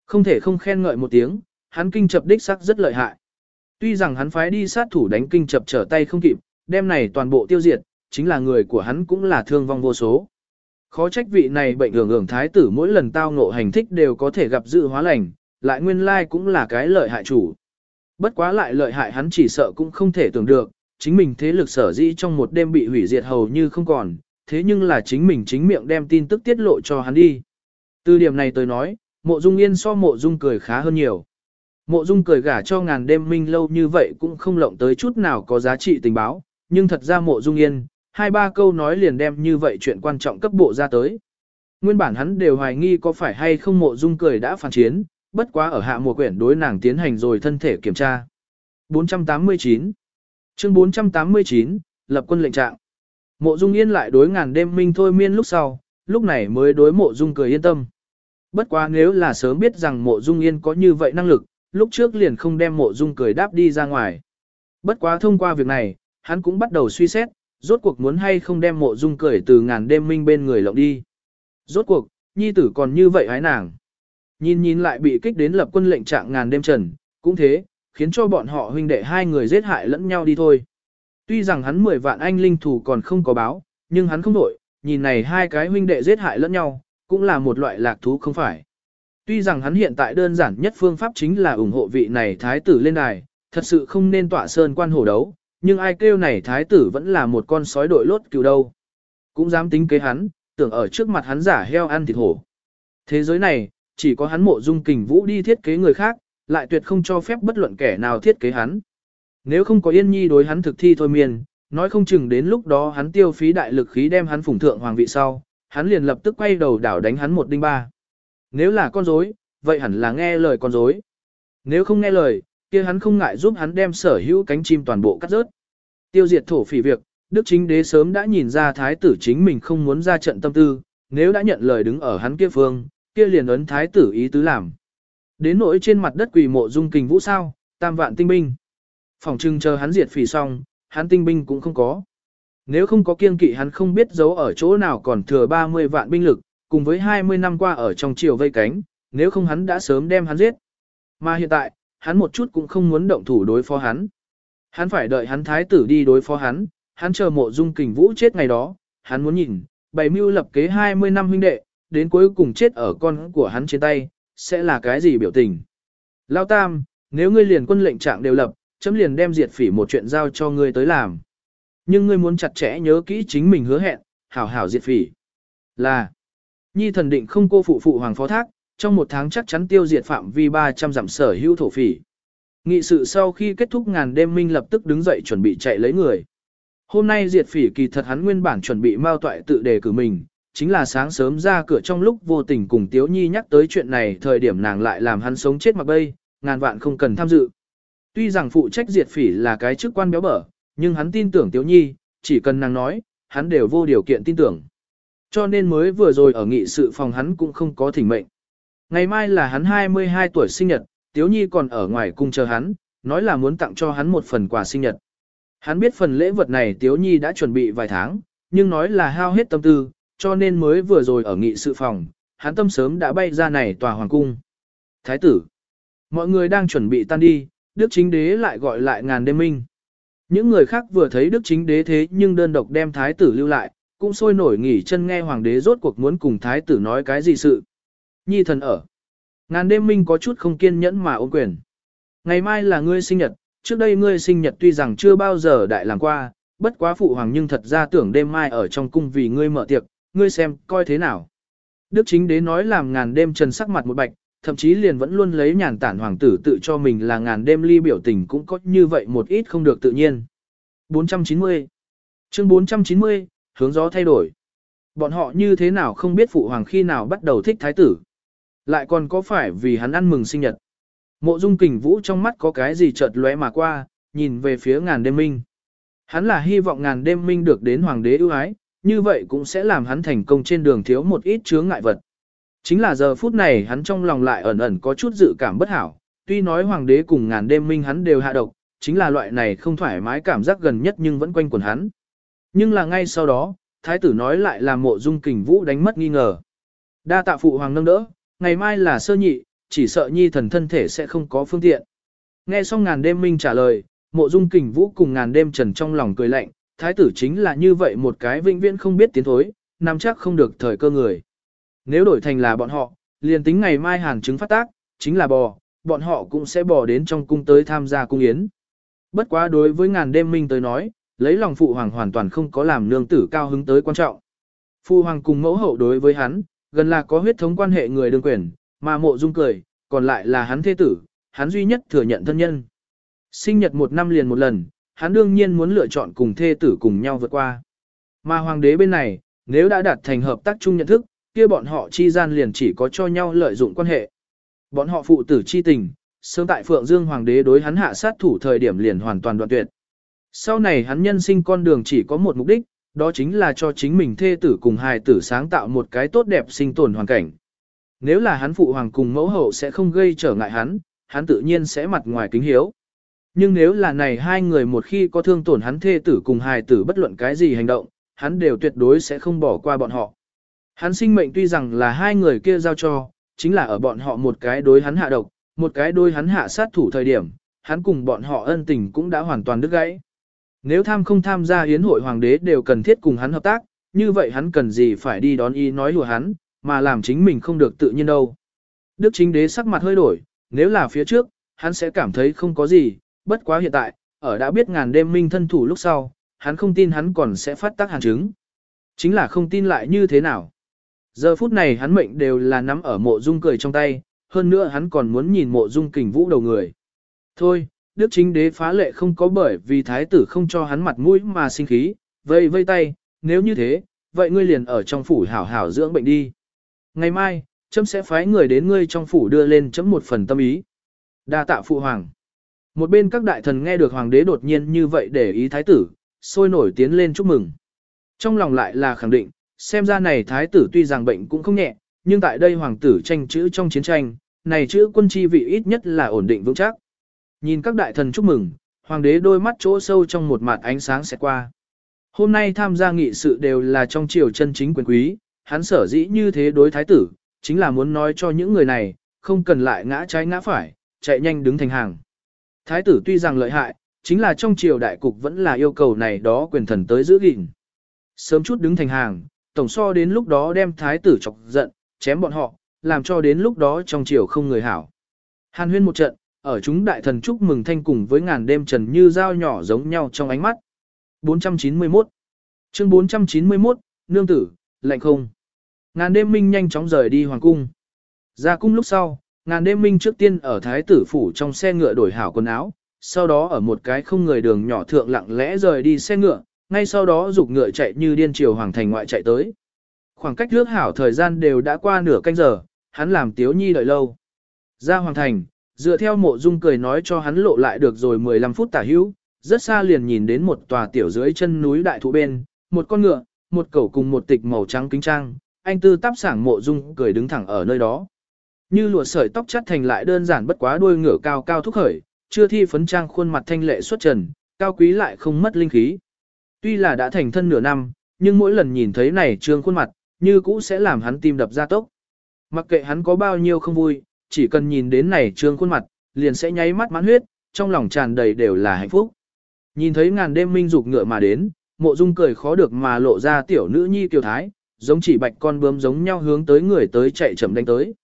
Không thể không khen ngợi một tiếng, hắn kinh chập đích sắc rất lợi hại. Tuy rằng hắn phái đi sát thủ đánh kinh chập trở tay không kịp, đem này toàn bộ tiêu diệt, chính là người của hắn cũng là thương vong vô số. Khó trách vị này bệnh hưởng hưởng thái tử mỗi lần tao ngộ hành thích đều có thể gặp dự hóa lành, lại nguyên lai cũng là cái lợi hại chủ. Bất quá lại lợi hại hắn chỉ sợ cũng không thể tưởng được, chính mình thế lực sở dĩ trong một đêm bị hủy diệt hầu như không còn, thế nhưng là chính mình chính miệng đem tin tức tiết lộ cho hắn đi. Từ điểm này tôi nói, mộ dung yên so mộ dung cười khá hơn nhiều. Mộ dung cười gả cho ngàn đêm minh lâu như vậy cũng không lộng tới chút nào có giá trị tình báo, nhưng thật ra mộ dung yên, hai ba câu nói liền đem như vậy chuyện quan trọng cấp bộ ra tới. Nguyên bản hắn đều hoài nghi có phải hay không mộ dung cười đã phản chiến, bất quá ở hạ mùa quyển đối nàng tiến hành rồi thân thể kiểm tra. 489 Chương 489, lập quân lệnh trạng. Mộ Dung Yên lại đối ngàn đêm minh thôi miên lúc sau, lúc này mới đối Mộ Dung cười yên tâm. Bất quá nếu là sớm biết rằng Mộ Dung Yên có như vậy năng lực, lúc trước liền không đem Mộ Dung cười đáp đi ra ngoài. Bất quá thông qua việc này, hắn cũng bắt đầu suy xét, rốt cuộc muốn hay không đem Mộ Dung cười từ ngàn đêm minh bên người lộng đi. Rốt cuộc, nhi tử còn như vậy hái nàng. Nhìn nhìn lại bị kích đến lập quân lệnh trạng ngàn đêm trần, cũng thế, khiến cho bọn họ huynh đệ hai người giết hại lẫn nhau đi thôi. Tuy rằng hắn 10 vạn anh linh thủ còn không có báo, nhưng hắn không đổi, nhìn này hai cái huynh đệ giết hại lẫn nhau, cũng là một loại lạc thú không phải. Tuy rằng hắn hiện tại đơn giản nhất phương pháp chính là ủng hộ vị này thái tử lên đài, thật sự không nên tỏa sơn quan hổ đấu, nhưng ai kêu này thái tử vẫn là một con sói đội lốt cừu đâu. Cũng dám tính kế hắn, tưởng ở trước mặt hắn giả heo ăn thịt hổ. Thế giới này, chỉ có hắn mộ dung kình vũ đi thiết kế người khác, lại tuyệt không cho phép bất luận kẻ nào thiết kế hắn. Nếu không có Yên Nhi đối hắn thực thi thôi miên, nói không chừng đến lúc đó hắn tiêu phí đại lực khí đem hắn phủng thượng hoàng vị sau, hắn liền lập tức quay đầu đảo đánh hắn một đinh ba. Nếu là con rối, vậy hẳn là nghe lời con rối. Nếu không nghe lời, kia hắn không ngại giúp hắn đem sở hữu cánh chim toàn bộ cắt rớt. Tiêu diệt thổ phỉ việc, Đức Chính Đế sớm đã nhìn ra thái tử chính mình không muốn ra trận tâm tư, nếu đã nhận lời đứng ở hắn kia phương, kia liền ấn thái tử ý tứ làm. Đến nỗi trên mặt đất quỳ mộ dung kình vũ sao, tam vạn tinh binh. Phòng trưng chờ hắn diệt phỉ xong, hắn tinh binh cũng không có. Nếu không có kiên kỵ hắn không biết giấu ở chỗ nào còn thừa 30 vạn binh lực, cùng với 20 năm qua ở trong triều vây cánh, nếu không hắn đã sớm đem hắn giết. Mà hiện tại, hắn một chút cũng không muốn động thủ đối phó hắn. Hắn phải đợi hắn thái tử đi đối phó hắn, hắn chờ mộ dung kình vũ chết ngày đó, hắn muốn nhìn, bày mưu lập kế 20 năm huynh đệ, đến cuối cùng chết ở con của hắn trên tay, sẽ là cái gì biểu tình. Lao Tam, nếu ngươi liền quân lệnh trạng đều lập, chấm liền đem diệt phỉ một chuyện giao cho ngươi tới làm. Nhưng ngươi muốn chặt chẽ nhớ kỹ chính mình hứa hẹn, hảo hảo diệt phỉ. Là, nhi thần định không cô phụ phụ hoàng phó thác, trong một tháng chắc chắn tiêu diệt phạm vi 300 dặm sở hữu thổ phỉ. Nghị sự sau khi kết thúc ngàn đêm minh lập tức đứng dậy chuẩn bị chạy lấy người. Hôm nay diệt phỉ kỳ thật hắn nguyên bản chuẩn bị mao toại tự đề cử mình, chính là sáng sớm ra cửa trong lúc vô tình cùng Tiếu Nhi nhắc tới chuyện này thời điểm nàng lại làm hắn sống chết mặc bay, ngàn vạn không cần tham dự. Tuy rằng phụ trách diệt phỉ là cái chức quan béo bở, nhưng hắn tin tưởng Tiếu Nhi, chỉ cần nàng nói, hắn đều vô điều kiện tin tưởng. Cho nên mới vừa rồi ở nghị sự phòng hắn cũng không có thỉnh mệnh. Ngày mai là hắn 22 tuổi sinh nhật, Tiếu Nhi còn ở ngoài cung chờ hắn, nói là muốn tặng cho hắn một phần quà sinh nhật. Hắn biết phần lễ vật này Tiếu Nhi đã chuẩn bị vài tháng, nhưng nói là hao hết tâm tư, cho nên mới vừa rồi ở nghị sự phòng, hắn tâm sớm đã bay ra này tòa hoàng cung. Thái tử, mọi người đang chuẩn bị tan đi, Đức Chính Đế lại gọi lại ngàn đêm minh. Những người khác vừa thấy Đức Chính Đế thế nhưng đơn độc đem Thái tử lưu lại, cũng sôi nổi nghỉ chân nghe Hoàng đế rốt cuộc muốn cùng Thái tử nói cái gì sự. Nhi thần ở. Ngàn đêm minh có chút không kiên nhẫn mà ôm quyền. Ngày mai là ngươi sinh nhật, trước đây ngươi sinh nhật tuy rằng chưa bao giờ đại làm qua, bất quá phụ hoàng nhưng thật ra tưởng đêm mai ở trong cung vì ngươi mở tiệc, ngươi xem, coi thế nào. Đức chính đế nói làm ngàn đêm trần sắc mặt một bạch, thậm chí liền vẫn luôn lấy nhàn tản hoàng tử tự cho mình là ngàn đêm ly biểu tình cũng có như vậy một ít không được tự nhiên. 490 Chương 490, hướng gió thay đổi. Bọn họ như thế nào không biết phụ hoàng khi nào bắt đầu thích thái tử. Lại còn có phải vì hắn ăn mừng sinh nhật. Mộ dung kình vũ trong mắt có cái gì chợt lóe mà qua, nhìn về phía ngàn đêm minh. Hắn là hy vọng ngàn đêm minh được đến hoàng đế ưu ái, như vậy cũng sẽ làm hắn thành công trên đường thiếu một ít chướng ngại vật. Chính là giờ phút này hắn trong lòng lại ẩn ẩn có chút dự cảm bất hảo, tuy nói hoàng đế cùng ngàn đêm minh hắn đều hạ độc, chính là loại này không thoải mái cảm giác gần nhất nhưng vẫn quanh quẩn hắn. Nhưng là ngay sau đó, thái tử nói lại là mộ dung kình vũ đánh mất nghi ngờ. Đa tạ phụ hoàng nâng đỡ, ngày mai là sơ nhị, chỉ sợ nhi thần thân thể sẽ không có phương tiện. Nghe xong ngàn đêm minh trả lời, mộ dung kình vũ cùng ngàn đêm trần trong lòng cười lạnh, thái tử chính là như vậy một cái vĩnh viễn không biết tiến thối, nắm chắc không được thời cơ người. Nếu đổi thành là bọn họ, liền tính ngày mai hàn chứng phát tác, chính là bò, bọn họ cũng sẽ bò đến trong cung tới tham gia cung yến. Bất quá đối với ngàn đêm minh tới nói, lấy lòng phụ hoàng hoàn toàn không có làm nương tử cao hứng tới quan trọng. Phụ hoàng cùng mẫu hậu đối với hắn, gần là có huyết thống quan hệ người đương quyền, mà mộ dung cười, còn lại là hắn thế tử, hắn duy nhất thừa nhận thân nhân. Sinh nhật một năm liền một lần, hắn đương nhiên muốn lựa chọn cùng thê tử cùng nhau vượt qua. Mà hoàng đế bên này, nếu đã đạt thành hợp tác chung nhận thức, kia bọn họ chi gian liền chỉ có cho nhau lợi dụng quan hệ. Bọn họ phụ tử chi tình, sớm tại Phượng Dương hoàng đế đối hắn hạ sát thủ thời điểm liền hoàn toàn đoạn tuyệt. Sau này hắn nhân sinh con đường chỉ có một mục đích, đó chính là cho chính mình thê tử cùng hài tử sáng tạo một cái tốt đẹp sinh tồn hoàn cảnh. Nếu là hắn phụ hoàng cùng mẫu hậu sẽ không gây trở ngại hắn, hắn tự nhiên sẽ mặt ngoài kính hiếu. Nhưng nếu là này hai người một khi có thương tổn hắn thê tử cùng hài tử bất luận cái gì hành động, hắn đều tuyệt đối sẽ không bỏ qua bọn họ. Hắn sinh mệnh tuy rằng là hai người kia giao cho, chính là ở bọn họ một cái đối hắn hạ độc, một cái đối hắn hạ sát thủ thời điểm, hắn cùng bọn họ ân tình cũng đã hoàn toàn đứt gãy. Nếu tham không tham gia yến hội hoàng đế đều cần thiết cùng hắn hợp tác, như vậy hắn cần gì phải đi đón ý nói hùa hắn, mà làm chính mình không được tự nhiên đâu. Đức chính đế sắc mặt hơi đổi, nếu là phía trước, hắn sẽ cảm thấy không có gì, bất quá hiện tại, ở đã biết ngàn đêm minh thân thủ lúc sau, hắn không tin hắn còn sẽ phát tác hàn chứng. Chính là không tin lại như thế nào. Giờ phút này hắn mệnh đều là nắm ở mộ dung cười trong tay, hơn nữa hắn còn muốn nhìn mộ dung kình vũ đầu người. Thôi, đức chính đế phá lệ không có bởi vì thái tử không cho hắn mặt mũi mà sinh khí, vây vây tay, nếu như thế, vậy ngươi liền ở trong phủ hảo hảo dưỡng bệnh đi. Ngày mai, chấm sẽ phái người đến ngươi trong phủ đưa lên chấm một phần tâm ý. đa tạ phụ hoàng. Một bên các đại thần nghe được hoàng đế đột nhiên như vậy để ý thái tử, sôi nổi tiến lên chúc mừng. Trong lòng lại là khẳng định, xem ra này thái tử tuy rằng bệnh cũng không nhẹ, nhưng tại đây hoàng tử tranh chữ trong chiến tranh, này chữ quân chi vị ít nhất là ổn định vững chắc. Nhìn các đại thần chúc mừng, hoàng đế đôi mắt chỗ sâu trong một mặt ánh sáng sẽ qua. Hôm nay tham gia nghị sự đều là trong triều chân chính quyền quý, hắn sở dĩ như thế đối thái tử, chính là muốn nói cho những người này, không cần lại ngã trái ngã phải, chạy nhanh đứng thành hàng. Thái tử tuy rằng lợi hại, chính là trong triều đại cục vẫn là yêu cầu này đó quyền thần tới giữ gìn. Sớm chút đứng thành hàng, tổng so đến lúc đó đem thái tử chọc giận, chém bọn họ, làm cho đến lúc đó trong triều không người hảo. Hàn huyên một trận, ở chúng đại thần chúc mừng thanh cùng với ngàn đêm trần như dao nhỏ giống nhau trong ánh mắt. 491 Chương 491, Nương tử, lạnh không. Ngàn đêm minh nhanh chóng rời đi hoàng cung. Ra cung lúc sau, ngàn đêm minh trước tiên ở thái tử phủ trong xe ngựa đổi hảo quần áo, sau đó ở một cái không người đường nhỏ thượng lặng lẽ rời đi xe ngựa, ngay sau đó dục ngựa chạy như điên chiều hoàng thành ngoại chạy tới. Khoảng cách nước hảo thời gian đều đã qua nửa canh giờ, hắn làm tiếu nhi đợi lâu. Ra hoàng thành, dựa theo mộ dung cười nói cho hắn lộ lại được rồi 15 phút tả hữu, rất xa liền nhìn đến một tòa tiểu dưới chân núi đại thụ bên, một con ngựa, một cẩu cùng một tịch màu trắng kính trang, anh tư táp sảng mộ dung cười đứng thẳng ở nơi đó. Như lụa sợi tóc chắt thành lại đơn giản bất quá đuôi ngựa cao cao thúc khởi, chưa thi phấn trang khuôn mặt thanh lệ xuất trần, cao quý lại không mất linh khí. Tuy là đã thành thân nửa năm, nhưng mỗi lần nhìn thấy này trương khuôn mặt, như cũ sẽ làm hắn tim đập ra tốc. Mặc kệ hắn có bao nhiêu không vui, chỉ cần nhìn đến này trương khuôn mặt, liền sẽ nháy mắt mãn huyết, trong lòng tràn đầy đều là hạnh phúc. Nhìn thấy ngàn đêm minh dục ngựa mà đến, mộ dung cười khó được mà lộ ra tiểu nữ nhi tiểu thái, giống chỉ bạch con bướm giống nhau hướng tới người tới chạy chậm đánh tới.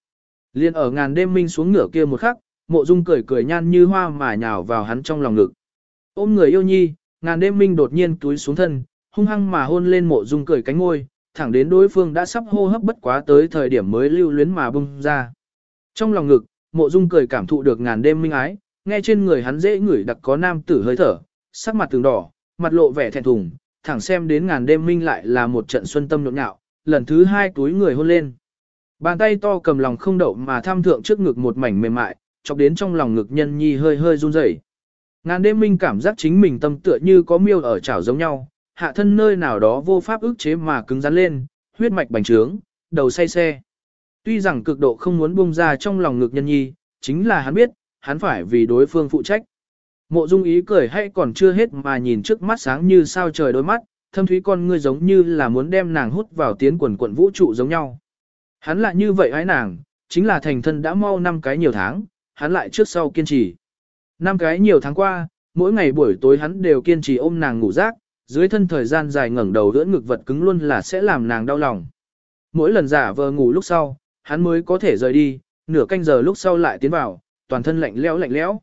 Liên ở ngàn đêm minh xuống ngựa kia một khắc, mộ dung cười cười nhan như hoa mà nhào vào hắn trong lòng ngực. Ôm người yêu nhi, ngàn đêm minh đột nhiên túi xuống thân, hung hăng mà hôn lên mộ dung cười cánh ngôi, thẳng đến đối phương đã sắp hô hấp bất quá tới thời điểm mới lưu luyến mà bung ra. Trong lòng ngực, mộ dung cười cảm thụ được ngàn đêm minh ái, nghe trên người hắn dễ ngửi đặc có nam tử hơi thở, sắc mặt từng đỏ, mặt lộ vẻ thẹn thùng, thẳng xem đến ngàn đêm minh lại là một trận xuân tâm nhộn nhạo, lần thứ hai túi người hôn lên. Bàn tay to cầm lòng không đậu mà tham thượng trước ngực một mảnh mềm mại, chọc đến trong lòng ngực nhân nhi hơi hơi run rẩy. Ngàn đêm minh cảm giác chính mình tâm tựa như có miêu ở chảo giống nhau, hạ thân nơi nào đó vô pháp ức chế mà cứng rắn lên, huyết mạch bành trướng, đầu say xe. Tuy rằng cực độ không muốn buông ra trong lòng ngực nhân nhi, chính là hắn biết, hắn phải vì đối phương phụ trách. Mộ dung ý cười hay còn chưa hết mà nhìn trước mắt sáng như sao trời đôi mắt, thâm thúy con ngươi giống như là muốn đem nàng hút vào tiến quần quận vũ trụ giống nhau. Hắn lại như vậy ái nàng, chính là thành thân đã mau năm cái nhiều tháng, hắn lại trước sau kiên trì. Năm cái nhiều tháng qua, mỗi ngày buổi tối hắn đều kiên trì ôm nàng ngủ rác, dưới thân thời gian dài ngẩng đầu đỡ ngực vật cứng luôn là sẽ làm nàng đau lòng. Mỗi lần giả vờ ngủ lúc sau, hắn mới có thể rời đi, nửa canh giờ lúc sau lại tiến vào, toàn thân lạnh lẽo lạnh lẽo.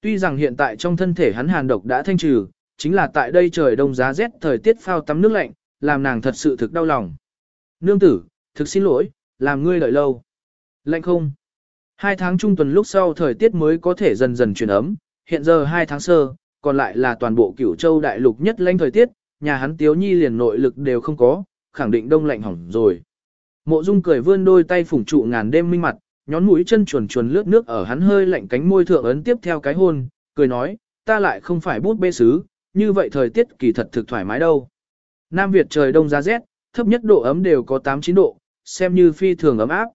Tuy rằng hiện tại trong thân thể hắn hàn độc đã thanh trừ, chính là tại đây trời đông giá rét thời tiết phao tắm nước lạnh, làm nàng thật sự thực đau lòng. Nương tử, thực xin lỗi, làm ngươi đợi lâu. Lạnh không? Hai tháng trung tuần lúc sau thời tiết mới có thể dần dần chuyển ấm, hiện giờ hai tháng sơ, còn lại là toàn bộ cửu châu đại lục nhất lạnh thời tiết, nhà hắn tiếu nhi liền nội lực đều không có, khẳng định đông lạnh hỏng rồi. Mộ Dung cười vươn đôi tay phủng trụ ngàn đêm minh mặt, nhón mũi chân chuồn chuồn lướt nước ở hắn hơi lạnh cánh môi thượng ấn tiếp theo cái hôn, cười nói, ta lại không phải bút bê sứ, như vậy thời tiết kỳ thật thực thoải mái đâu. Nam Việt trời đông giá rét, thấp nhất độ ấm đều có 8-9 độ, xem như phi thường ấm áp.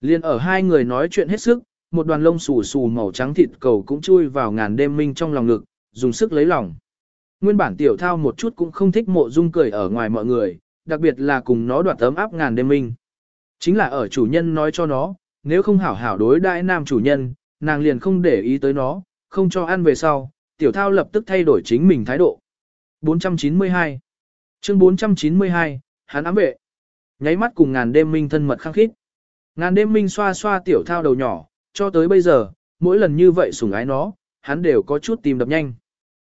Liên ở hai người nói chuyện hết sức, một đoàn lông xù xù màu trắng thịt cầu cũng chui vào ngàn đêm minh trong lòng ngực, dùng sức lấy lòng. Nguyên bản tiểu thao một chút cũng không thích mộ dung cười ở ngoài mọi người, đặc biệt là cùng nó đoạt ấm áp ngàn đêm minh. Chính là ở chủ nhân nói cho nó, nếu không hảo hảo đối đãi nam chủ nhân, nàng liền không để ý tới nó, không cho ăn về sau, tiểu thao lập tức thay đổi chính mình thái độ. 492 Chương 492, hắn ám vệ. Nháy mắt cùng ngàn đêm minh thân mật khăng khít. Ngàn đêm minh xoa xoa tiểu thao đầu nhỏ, cho tới bây giờ, mỗi lần như vậy sủng ái nó, hắn đều có chút tìm đập nhanh.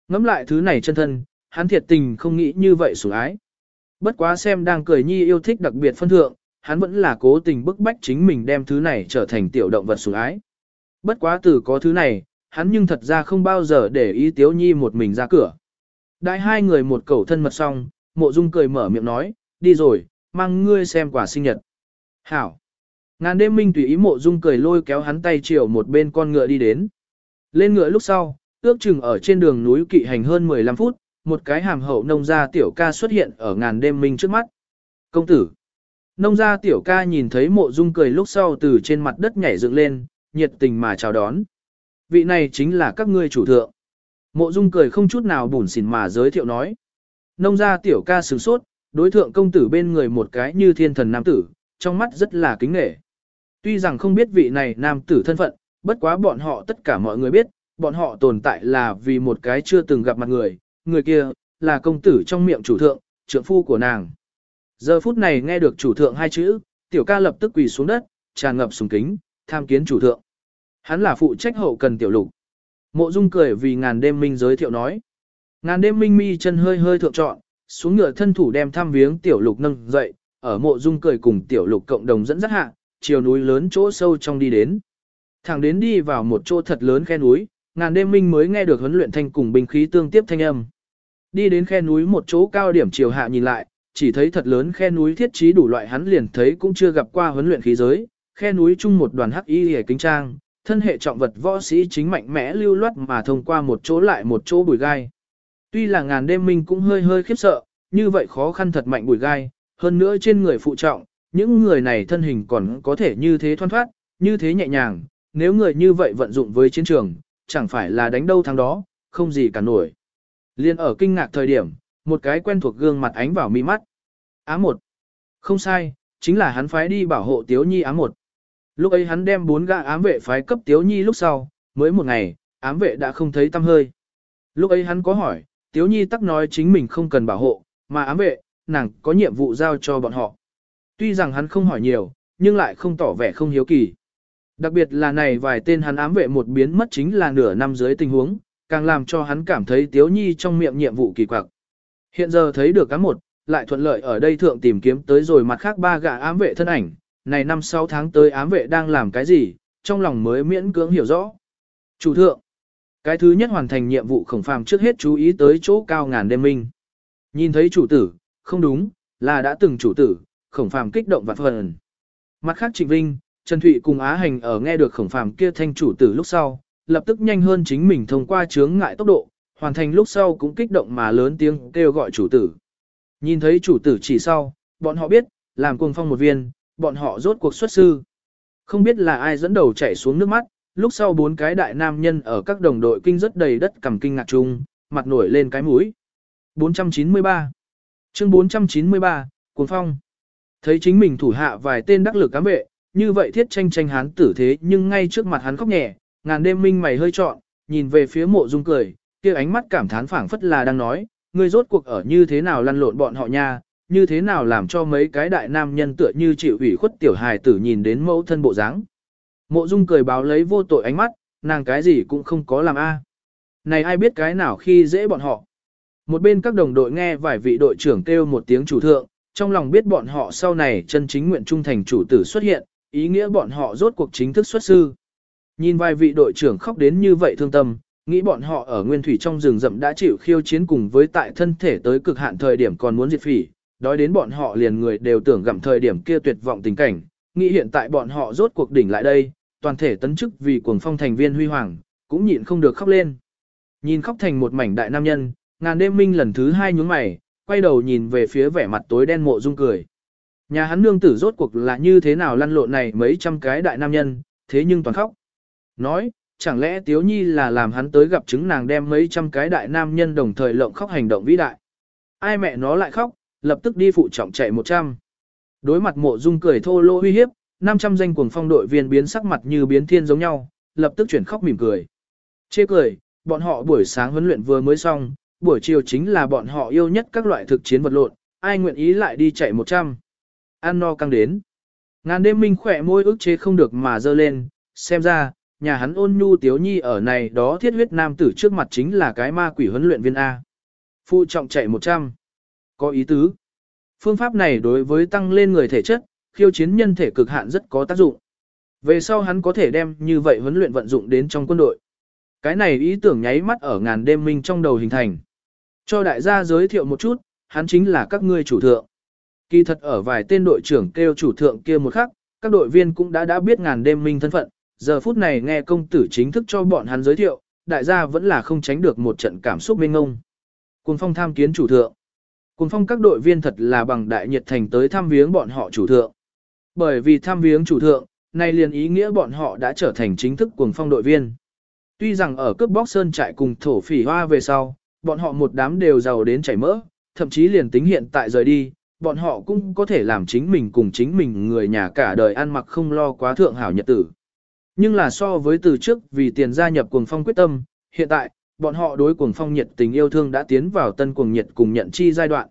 Ngắm lại thứ này chân thân, hắn thiệt tình không nghĩ như vậy sủng ái. Bất quá xem đang cười nhi yêu thích đặc biệt phân thượng, hắn vẫn là cố tình bức bách chính mình đem thứ này trở thành tiểu động vật sủng ái. Bất quá từ có thứ này, hắn nhưng thật ra không bao giờ để ý tiếu nhi một mình ra cửa. Đại hai người một cầu thân mật xong, mộ dung cười mở miệng nói, đi rồi, mang ngươi xem quả sinh nhật. Hảo. Ngàn đêm minh tùy ý mộ dung cười lôi kéo hắn tay chiều một bên con ngựa đi đến. Lên ngựa lúc sau, ước chừng ở trên đường núi kỵ hành hơn 15 phút, một cái hàm hậu nông gia tiểu ca xuất hiện ở ngàn đêm minh trước mắt. Công tử. Nông gia tiểu ca nhìn thấy mộ dung cười lúc sau từ trên mặt đất nhảy dựng lên, nhiệt tình mà chào đón. Vị này chính là các ngươi chủ thượng. Mộ dung cười không chút nào bùn xỉn mà giới thiệu nói. Nông gia tiểu ca sửng sốt, đối thượng công tử bên người một cái như thiên thần nam tử, trong mắt rất là kính nghệ. Tuy rằng không biết vị này nam tử thân phận, bất quá bọn họ tất cả mọi người biết, bọn họ tồn tại là vì một cái chưa từng gặp mặt người, người kia, là công tử trong miệng chủ thượng, trượng phu của nàng. Giờ phút này nghe được chủ thượng hai chữ, tiểu ca lập tức quỳ xuống đất, tràn ngập sùng kính, tham kiến chủ thượng. Hắn là phụ trách hậu cần tiểu lục. Mộ Dung cười vì ngàn đêm minh giới thiệu nói. Ngàn đêm minh mi chân hơi hơi thượng trọn, xuống ngựa thân thủ đem thăm viếng tiểu lục nâng dậy, ở mộ Dung cười cùng tiểu lục cộng đồng dẫn dắt hạ, chiều núi lớn chỗ sâu trong đi đến. Thẳng đến đi vào một chỗ thật lớn khe núi, ngàn đêm minh mới nghe được huấn luyện thanh cùng binh khí tương tiếp thanh âm. Đi đến khe núi một chỗ cao điểm chiều hạ nhìn lại, chỉ thấy thật lớn khe núi thiết trí đủ loại hắn liền thấy cũng chưa gặp qua huấn luyện khí giới, khe núi chung một đoàn hắc y hề kính trang, thân hệ trọng vật võ sĩ chính mạnh mẽ lưu loát mà thông qua một chỗ lại một chỗ bùi gai. Tuy là ngàn đêm minh cũng hơi hơi khiếp sợ, như vậy khó khăn thật mạnh bùi gai, hơn nữa trên người phụ trọng, những người này thân hình còn có thể như thế thoăn thoát, như thế nhẹ nhàng, nếu người như vậy vận dụng với chiến trường, chẳng phải là đánh đâu thắng đó, không gì cả nổi. Liên ở kinh ngạc thời điểm, một cái quen thuộc gương mặt ánh vào mi mắt. Á một. Không sai, chính là hắn phái đi bảo hộ Tiếu Nhi ám một. Lúc ấy hắn đem bốn gã ám vệ phái cấp Tiếu Nhi lúc sau, mới một ngày, ám vệ đã không thấy tâm hơi. Lúc ấy hắn có hỏi, Tiếu Nhi tắc nói chính mình không cần bảo hộ, mà ám vệ, nàng có nhiệm vụ giao cho bọn họ. Tuy rằng hắn không hỏi nhiều, nhưng lại không tỏ vẻ không hiếu kỳ. Đặc biệt là này vài tên hắn ám vệ một biến mất chính là nửa năm dưới tình huống, càng làm cho hắn cảm thấy Tiếu Nhi trong miệng nhiệm vụ kỳ quặc. Hiện giờ thấy được cán một, lại thuận lợi ở đây thượng tìm kiếm tới rồi mặt khác ba gã ám vệ thân ảnh, này năm sáu tháng tới ám vệ đang làm cái gì, trong lòng mới miễn cưỡng hiểu rõ. Chủ thượng, cái thứ nhất hoàn thành nhiệm vụ khổng phàm trước hết chú ý tới chỗ cao ngàn đêm minh. Nhìn thấy chủ tử, không đúng, là đã từng chủ tử, khổng phàm kích động vạn phần. Mặt khác Trịnh Vinh, Trần Thụy cùng Á Hành ở nghe được khổng phàm kia thanh chủ tử lúc sau, lập tức nhanh hơn chính mình thông qua chướng ngại tốc độ, hoàn thành lúc sau cũng kích động mà lớn tiếng kêu gọi chủ tử. Nhìn thấy chủ tử chỉ sau, bọn họ biết, làm cuồng phong một viên, bọn họ rốt cuộc xuất sư. Không biết là ai dẫn đầu chạy xuống nước mắt, lúc sau bốn cái đại nam nhân ở các đồng đội kinh rất đầy đất cầm kinh ngạc chung, mặt nổi lên cái mũi. 493 Chương 493, Cuồng Phong Thấy chính mình thủ hạ vài tên đắc lực cám vệ, như vậy thiết tranh tranh hán tử thế nhưng ngay trước mặt hắn khóc nhẹ, ngàn đêm minh mày hơi trọn, nhìn về phía mộ dung cười, kia ánh mắt cảm thán phảng phất là đang nói, ngươi rốt cuộc ở như thế nào lăn lộn bọn họ nha, như thế nào làm cho mấy cái đại nam nhân tựa như chịu ủy khuất tiểu hài tử nhìn đến mẫu thân bộ dáng. Mộ Dung cười báo lấy vô tội ánh mắt, nàng cái gì cũng không có làm a. Này ai biết cái nào khi dễ bọn họ. Một bên các đồng đội nghe vài vị đội trưởng kêu một tiếng chủ thượng, trong lòng biết bọn họ sau này chân chính nguyện trung thành chủ tử xuất hiện, ý nghĩa bọn họ rốt cuộc chính thức xuất sư. Nhìn vài vị đội trưởng khóc đến như vậy thương tâm, nghĩ bọn họ ở nguyên thủy trong rừng rậm đã chịu khiêu chiến cùng với tại thân thể tới cực hạn thời điểm còn muốn diệt phỉ, đói đến bọn họ liền người đều tưởng gặm thời điểm kia tuyệt vọng tình cảnh, nghĩ hiện tại bọn họ rốt cuộc đỉnh lại đây, toàn thể tấn chức vì cuồng phong thành viên huy hoàng, cũng nhịn không được khóc lên. Nhìn khóc thành một mảnh đại nam nhân, ngàn đêm minh lần thứ hai nhướng mày, quay đầu nhìn về phía vẻ mặt tối đen mộ dung cười. Nhà hắn nương tử rốt cuộc là như thế nào lăn lộn này mấy trăm cái đại nam nhân, thế nhưng toàn khóc. Nói, chẳng lẽ Tiếu Nhi là làm hắn tới gặp chứng nàng đem mấy trăm cái đại nam nhân đồng thời lộng khóc hành động vĩ đại. Ai mẹ nó lại khóc, lập tức đi phụ trọng chạy 100. Đối mặt mộ dung cười thô lô uy hiếp, 500 danh cuồng phong đội viên biến sắc mặt như biến thiên giống nhau, lập tức chuyển khóc mỉm cười. Chê cười, bọn họ buổi sáng huấn luyện vừa mới xong, buổi chiều chính là bọn họ yêu nhất các loại thực chiến vật lộn, ai nguyện ý lại đi chạy 100. Ăn no căng đến. Ngàn đêm minh khỏe môi ức chế không được mà dơ lên, xem ra, nhà hắn ôn nhu tiếu nhi ở này đó thiết huyết nam tử trước mặt chính là cái ma quỷ huấn luyện viên A. Phụ trọng chạy 100. Có ý tứ. Phương pháp này đối với tăng lên người thể chất, khiêu chiến nhân thể cực hạn rất có tác dụng. Về sau hắn có thể đem như vậy huấn luyện vận dụng đến trong quân đội. Cái này ý tưởng nháy mắt ở ngàn đêm minh trong đầu hình thành. Cho đại gia giới thiệu một chút, hắn chính là các ngươi chủ thượng. Kỳ thật ở vài tên đội trưởng kêu chủ thượng kia một khắc, các đội viên cũng đã đã biết ngàn đêm minh thân phận, giờ phút này nghe công tử chính thức cho bọn hắn giới thiệu, đại gia vẫn là không tránh được một trận cảm xúc mênh ngông. Cùng phong tham kiến chủ thượng. Cùng phong các đội viên thật là bằng đại nhiệt thành tới thăm viếng bọn họ chủ thượng. Bởi vì thăm viếng chủ thượng, nay liền ý nghĩa bọn họ đã trở thành chính thức cuồng phong đội viên. Tuy rằng ở cướp bóc sơn trại cùng thổ phỉ hoa về sau, bọn họ một đám đều giàu đến chảy mỡ, thậm chí liền tính hiện tại rời đi, bọn họ cũng có thể làm chính mình cùng chính mình người nhà cả đời ăn mặc không lo quá thượng hảo nhật tử. Nhưng là so với từ trước vì tiền gia nhập cuồng phong quyết tâm, hiện tại, bọn họ đối cuồng phong nhiệt tình yêu thương đã tiến vào tân cuồng nhiệt cùng nhận chi giai đoạn.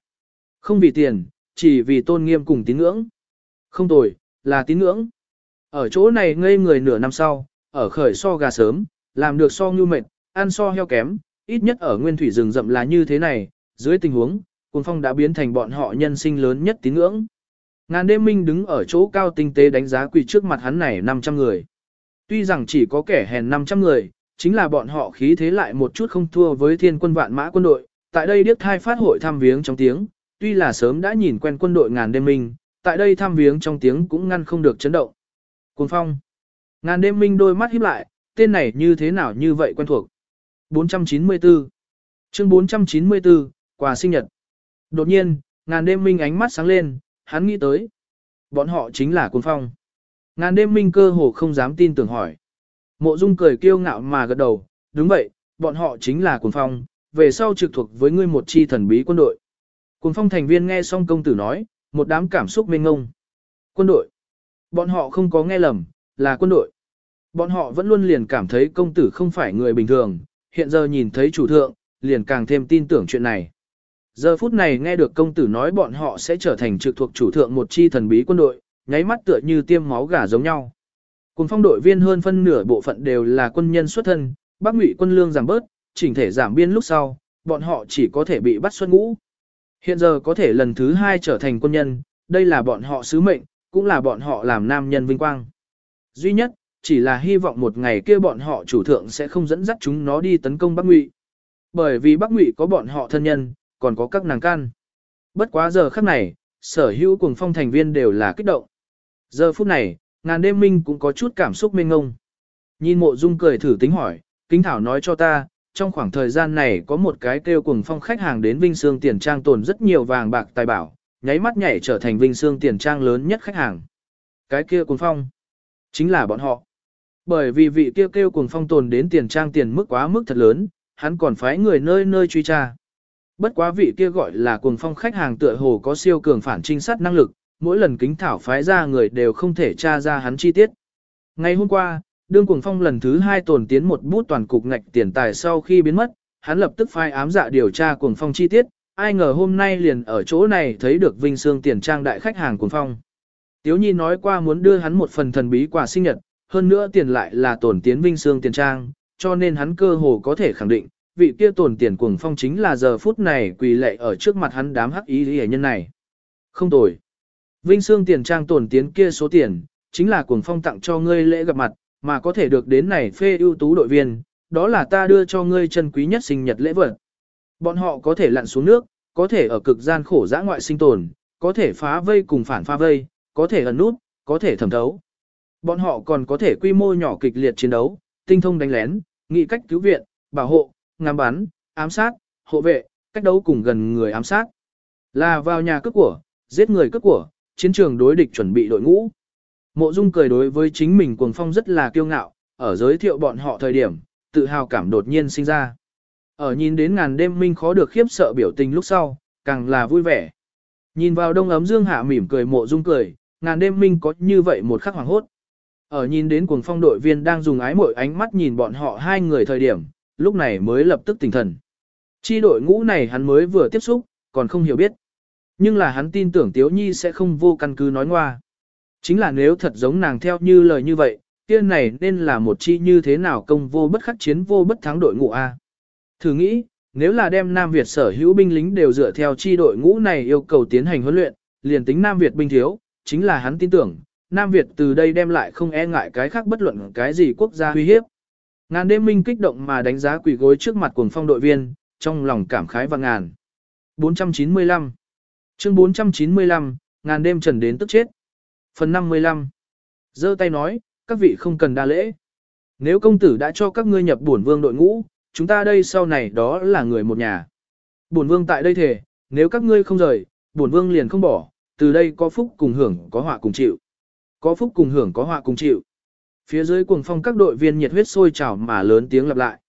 Không vì tiền, chỉ vì tôn nghiêm cùng tín ngưỡng. Không tồi, là tín ngưỡng. Ở chỗ này ngây người nửa năm sau, ở khởi so gà sớm, làm được so ngưu mệt, ăn so heo kém, ít nhất ở nguyên thủy rừng rậm là như thế này, dưới tình huống, cuồng phong đã biến thành bọn họ nhân sinh lớn nhất tín ngưỡng. Ngàn đêm minh đứng ở chỗ cao tinh tế đánh giá quỳ trước mặt hắn này 500 người. Tuy rằng chỉ có kẻ hèn 500 người, chính là bọn họ khí thế lại một chút không thua với thiên quân vạn mã quân đội. Tại đây điếc thai phát hội thăm viếng trong tiếng, tuy là sớm đã nhìn quen quân đội ngàn đêm minh, tại đây thăm viếng trong tiếng cũng ngăn không được chấn động. Cuồng phong. Ngàn đêm minh đôi mắt híp lại, tên này như thế nào như vậy quen thuộc. 494 chương 494, quà sinh nhật. Đột nhiên, ngàn đêm minh ánh mắt sáng lên, hắn nghĩ tới. Bọn họ chính là cuồng phong. Ngàn đêm minh cơ hồ không dám tin tưởng hỏi. Mộ dung cười kiêu ngạo mà gật đầu, đúng vậy, bọn họ chính là cuồng phong, về sau trực thuộc với ngươi một chi thần bí quân đội. Cuồng phong thành viên nghe xong công tử nói, một đám cảm xúc mênh ngông. Quân đội. Bọn họ không có nghe lầm, là quân đội. Bọn họ vẫn luôn liền cảm thấy công tử không phải người bình thường, hiện giờ nhìn thấy chủ thượng, liền càng thêm tin tưởng chuyện này. Giờ phút này nghe được công tử nói bọn họ sẽ trở thành trực thuộc chủ thượng một chi thần bí quân đội, nháy mắt tựa như tiêm máu gà giống nhau. Cùng phong đội viên hơn phân nửa bộ phận đều là quân nhân xuất thân, bác ngụy quân lương giảm bớt, chỉnh thể giảm biên lúc sau, bọn họ chỉ có thể bị bắt xuất ngũ. Hiện giờ có thể lần thứ hai trở thành quân nhân, đây là bọn họ sứ mệnh, cũng là bọn họ làm nam nhân vinh quang. Duy nhất, chỉ là hy vọng một ngày kia bọn họ chủ thượng sẽ không dẫn dắt chúng nó đi tấn công Bắc Ngụy. Bởi vì Bắc Ngụy có bọn họ thân nhân, còn có các nàng can. Bất quá giờ khắc này, sở hữu cùng phong thành viên đều là kích động. Giờ phút này, ngàn đêm minh cũng có chút cảm xúc mênh ngông. Nhìn mộ dung cười thử tính hỏi, kính thảo nói cho ta, trong khoảng thời gian này có một cái kêu cùng phong khách hàng đến Vinh Sương Tiền Trang tồn rất nhiều vàng bạc tài bảo, nháy mắt nhảy trở thành Vinh Sương Tiền Trang lớn nhất khách hàng. Cái kia cùng phong, chính là bọn họ. Bởi vì vị kia kêu cùng phong tồn đến tiền trang tiền mức quá mức thật lớn, hắn còn phái người nơi nơi truy tra. Bất quá vị kia gọi là cuồng phong khách hàng tựa hồ có siêu cường phản trinh sát năng lực, mỗi lần kính thảo phái ra người đều không thể tra ra hắn chi tiết. Ngày hôm qua, đương cuồng phong lần thứ hai tồn tiến một bút toàn cục ngạch tiền tài sau khi biến mất, hắn lập tức phái ám dạ điều tra cuồng phong chi tiết, ai ngờ hôm nay liền ở chỗ này thấy được Vinh Sương tiền trang đại khách hàng cuồng phong. Tiếu Nhi nói qua muốn đưa hắn một phần thần bí quà sinh nhật, hơn nữa tiền lại là tổn tiến Vinh Sương tiền trang, cho nên hắn cơ hồ có thể khẳng định, vị kia tổn tiền cuồng phong chính là giờ phút này quỳ lệ ở trước mặt hắn đám hắc ý hệ nhân này. Không tồi. Vinh Sương tiền trang tổn tiến kia số tiền, chính là cuồng phong tặng cho ngươi lễ gặp mặt, mà có thể được đến này phê ưu tú đội viên, đó là ta đưa cho ngươi chân quý nhất sinh nhật lễ vật. Bọn họ có thể lặn xuống nước, có thể ở cực gian khổ dã ngoại sinh tồn, có thể phá vây cùng phản phá vây, có thể ẩn nút, có thể thẩm thấu. Bọn họ còn có thể quy mô nhỏ kịch liệt chiến đấu, tinh thông đánh lén, nghị cách cứu viện, bảo hộ, ngắm bắn, ám sát, hộ vệ, cách đấu cùng gần người ám sát. Là vào nhà cướp của, giết người cướp của, chiến trường đối địch chuẩn bị đội ngũ. Mộ Dung cười đối với chính mình cuồng phong rất là kiêu ngạo, ở giới thiệu bọn họ thời điểm, tự hào cảm đột nhiên sinh ra. Ở nhìn đến ngàn đêm minh khó được khiếp sợ biểu tình lúc sau, càng là vui vẻ. Nhìn vào đông ấm dương hạ mỉm cười mộ dung cười, ngàn đêm minh có như vậy một khắc hoàng hốt. Ở nhìn đến cuồng phong đội viên đang dùng ái mội ánh mắt nhìn bọn họ hai người thời điểm, lúc này mới lập tức tỉnh thần. Chi đội ngũ này hắn mới vừa tiếp xúc, còn không hiểu biết. Nhưng là hắn tin tưởng Tiếu Nhi sẽ không vô căn cứ nói ngoa. Chính là nếu thật giống nàng theo như lời như vậy, kia này nên là một chi như thế nào công vô bất khắc chiến vô bất thắng đội ngũ A. Thử nghĩ, nếu là đem Nam Việt sở hữu binh lính đều dựa theo chi đội ngũ này yêu cầu tiến hành huấn luyện, liền tính Nam Việt binh thiếu, chính là hắn tin tưởng, Nam Việt từ đây đem lại không e ngại cái khác bất luận cái gì quốc gia uy hiếp. Ngàn đêm minh kích động mà đánh giá quỷ gối trước mặt cuồng phong đội viên, trong lòng cảm khái và ngàn. 495 Chương 495, ngàn đêm trần đến tức chết. Phần 55 giơ tay nói, các vị không cần đa lễ. Nếu công tử đã cho các ngươi nhập bổn vương đội ngũ, chúng ta đây sau này đó là người một nhà. Bổn vương tại đây thể, nếu các ngươi không rời, bổn vương liền không bỏ, từ đây có phúc cùng hưởng, có họa cùng chịu. Có phúc cùng hưởng, có họa cùng chịu. Phía dưới cuồng phong các đội viên nhiệt huyết sôi trào mà lớn tiếng lặp lại.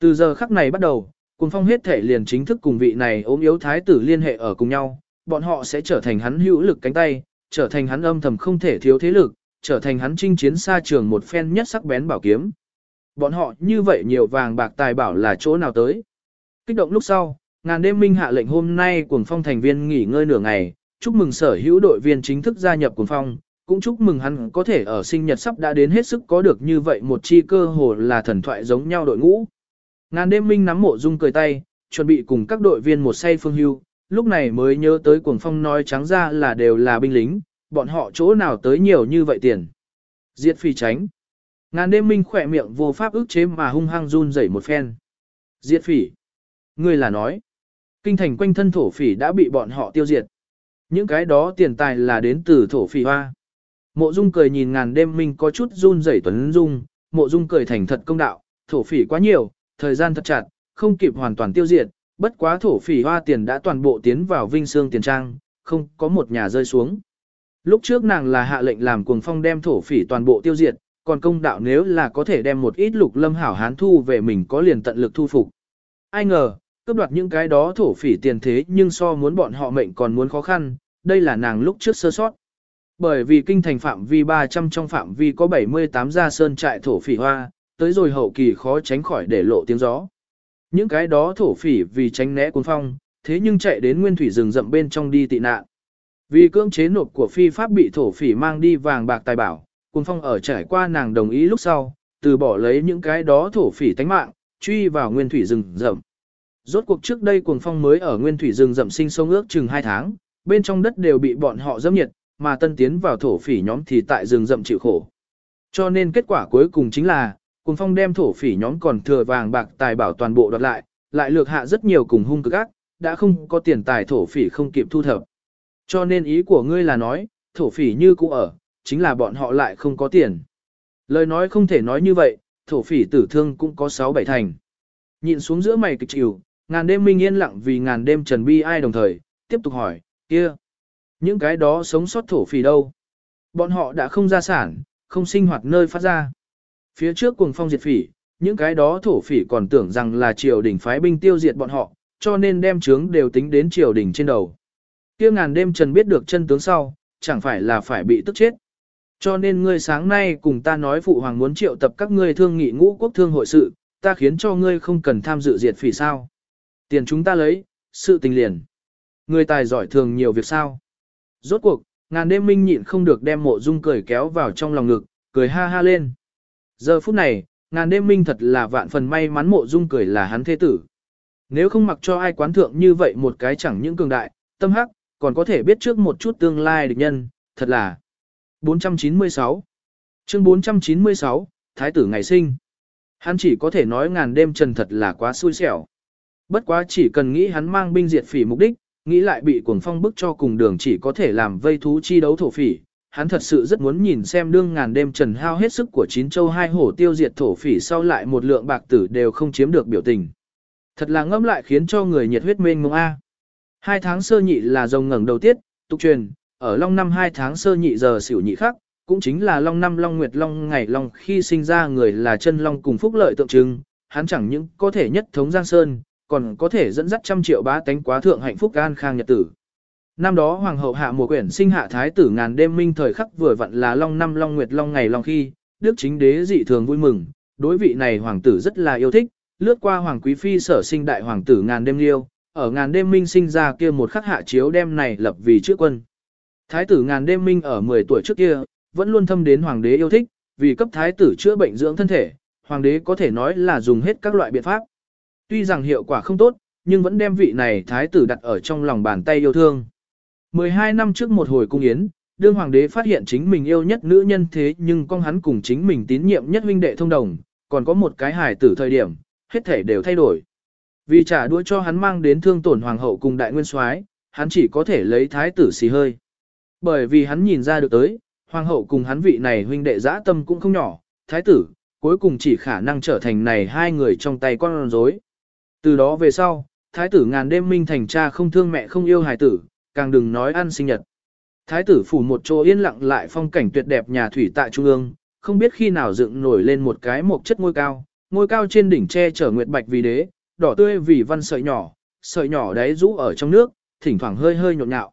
Từ giờ khắc này bắt đầu, cuồng phong hết thể liền chính thức cùng vị này ốm yếu thái tử liên hệ ở cùng nhau, bọn họ sẽ trở thành hắn hữu lực cánh tay, trở thành hắn âm thầm không thể thiếu thế lực, trở thành hắn chinh chiến xa trường một phen nhất sắc bén bảo kiếm. Bọn họ như vậy nhiều vàng bạc tài bảo là chỗ nào tới. Kích động lúc sau, ngàn đêm minh hạ lệnh hôm nay cuồng phong thành viên nghỉ ngơi nửa ngày, chúc mừng sở hữu đội viên chính thức gia nhập cuồng phong, cũng chúc mừng hắn có thể ở sinh nhật sắp đã đến hết sức có được như vậy một chi cơ hồ là thần thoại giống nhau đội ngũ. Ngàn đêm minh nắm mộ dung cười tay, chuẩn bị cùng các đội viên một say phương hưu, lúc này mới nhớ tới cuồng phong nói trắng ra là đều là binh lính, bọn họ chỗ nào tới nhiều như vậy tiền. Diệt phi tránh. Ngàn đêm minh khỏe miệng vô pháp ức chế mà hung hăng run rẩy một phen. Diệt phỉ. Ngươi là nói. Kinh thành quanh thân thổ phỉ đã bị bọn họ tiêu diệt. Những cái đó tiền tài là đến từ thổ phỉ hoa. Mộ dung cười nhìn ngàn đêm minh có chút run rẩy tuấn dung. Mộ dung cười thành thật công đạo. Thổ phỉ quá nhiều, thời gian thật chặt, không kịp hoàn toàn tiêu diệt. Bất quá thổ phỉ hoa tiền đã toàn bộ tiến vào vinh xương tiền trang, không có một nhà rơi xuống. Lúc trước nàng là hạ lệnh làm cuồng phong đem thổ phỉ toàn bộ tiêu diệt, còn công đạo nếu là có thể đem một ít lục lâm hảo hán thu về mình có liền tận lực thu phục. Ai ngờ, cướp đoạt những cái đó thổ phỉ tiền thế nhưng so muốn bọn họ mệnh còn muốn khó khăn, đây là nàng lúc trước sơ sót. Bởi vì kinh thành phạm vi 300 trong phạm vi có 78 gia sơn trại thổ phỉ hoa, tới rồi hậu kỳ khó tránh khỏi để lộ tiếng gió. Những cái đó thổ phỉ vì tránh né cuốn phong, thế nhưng chạy đến nguyên thủy rừng rậm bên trong đi tị nạn. Vì cưỡng chế nộp của phi pháp bị thổ phỉ mang đi vàng bạc tài bảo, cuốn phong ở trải qua nàng đồng ý lúc sau, từ bỏ lấy những cái đó thổ phỉ tánh mạng, truy vào nguyên thủy rừng rậm. Rốt cuộc trước đây cuồng phong mới ở nguyên thủy rừng rậm sinh sống ước chừng 2 tháng, bên trong đất đều bị bọn họ dâm nhiệt, mà tân tiến vào thổ phỉ nhóm thì tại rừng rậm chịu khổ. Cho nên kết quả cuối cùng chính là, cùng phong đem thổ phỉ nhóm còn thừa vàng bạc tài bảo toàn bộ đoạt lại, lại lược hạ rất nhiều cùng hung cực ác, đã không có tiền tài thổ phỉ không kịp thu thập. Cho nên ý của ngươi là nói, thổ phỉ như cũ ở, chính là bọn họ lại không có tiền. Lời nói không thể nói như vậy, thổ phỉ tử thương cũng có 6-7 thành. Nhìn xuống giữa mày kịch chịu, ngàn đêm minh yên lặng vì ngàn đêm trần bi ai đồng thời, tiếp tục hỏi, kia, những cái đó sống sót thổ phỉ đâu? Bọn họ đã không ra sản, không sinh hoạt nơi phát ra. Phía trước cùng phong diệt phỉ, những cái đó thổ phỉ còn tưởng rằng là triều đình phái binh tiêu diệt bọn họ, cho nên đem trướng đều tính đến triều đình trên đầu. Kia ngàn đêm trần biết được chân tướng sau, chẳng phải là phải bị tức chết. Cho nên ngươi sáng nay cùng ta nói phụ hoàng muốn triệu tập các ngươi thương nghị ngũ quốc thương hội sự, ta khiến cho ngươi không cần tham dự diệt phỉ sao. Tiền chúng ta lấy, sự tình liền. Người tài giỏi thường nhiều việc sao. Rốt cuộc, ngàn đêm minh nhịn không được đem mộ dung cười kéo vào trong lòng ngực, cười ha ha lên. Giờ phút này, ngàn đêm minh thật là vạn phần may mắn mộ dung cười là hắn thế tử. Nếu không mặc cho ai quán thượng như vậy một cái chẳng những cường đại, tâm hắc, còn có thể biết trước một chút tương lai địch nhân, thật là 496 Chương 496, Thái tử ngày sinh Hắn chỉ có thể nói ngàn đêm trần thật là quá xui xẻo. Bất quá chỉ cần nghĩ hắn mang binh diệt phỉ mục đích, nghĩ lại bị cuồng phong bức cho cùng đường chỉ có thể làm vây thú chi đấu thổ phỉ. Hắn thật sự rất muốn nhìn xem đương ngàn đêm trần hao hết sức của chín châu hai hổ tiêu diệt thổ phỉ sau lại một lượng bạc tử đều không chiếm được biểu tình. Thật là ngâm lại khiến cho người nhiệt huyết mênh mông A. Hai tháng sơ nhị là rồng ngẩng đầu tiết, tục truyền, ở long năm hai tháng sơ nhị giờ xỉu nhị khắc, cũng chính là long năm long nguyệt long ngày long khi sinh ra người là chân long cùng phúc lợi tượng trưng, hắn chẳng những có thể nhất thống giang sơn, còn có thể dẫn dắt trăm triệu bá tánh quá thượng hạnh phúc an khang nhật tử. Năm đó hoàng hậu hạ mùa quyển sinh hạ thái tử ngàn đêm minh thời khắc vừa vặn là long năm long nguyệt long ngày long khi, đức chính đế dị thường vui mừng, đối vị này hoàng tử rất là yêu thích, lướt qua hoàng quý phi sở sinh đại hoàng tử ngàn đêm liêu, ở ngàn đêm minh sinh ra kia một khắc hạ chiếu đem này lập vì trước quân. Thái tử ngàn đêm minh ở 10 tuổi trước kia, vẫn luôn thâm đến hoàng đế yêu thích, vì cấp thái tử chữa bệnh dưỡng thân thể, hoàng đế có thể nói là dùng hết các loại biện pháp. Tuy rằng hiệu quả không tốt, nhưng vẫn đem vị này thái tử đặt ở trong lòng bàn tay yêu thương. 12 năm trước một hồi cung yến, đương hoàng đế phát hiện chính mình yêu nhất nữ nhân thế nhưng con hắn cùng chính mình tín nhiệm nhất huynh đệ thông đồng, còn có một cái hài tử thời điểm, hết thể đều thay đổi. Vì trả đũa cho hắn mang đến thương tổn hoàng hậu cùng đại nguyên soái, hắn chỉ có thể lấy thái tử xì hơi. Bởi vì hắn nhìn ra được tới, hoàng hậu cùng hắn vị này huynh đệ dã tâm cũng không nhỏ, thái tử, cuối cùng chỉ khả năng trở thành này hai người trong tay con rối. Từ đó về sau, thái tử ngàn đêm minh thành cha không thương mẹ không yêu hài tử, càng đừng nói ăn sinh nhật. Thái tử phủ một chỗ yên lặng lại phong cảnh tuyệt đẹp nhà thủy tại trung ương, không biết khi nào dựng nổi lên một cái mộc chất ngôi cao, ngôi cao trên đỉnh che chở nguyệt bạch vì đế, đỏ tươi vì văn sợi nhỏ, sợi nhỏ đáy rũ ở trong nước, thỉnh thoảng hơi hơi nhộn nhạo.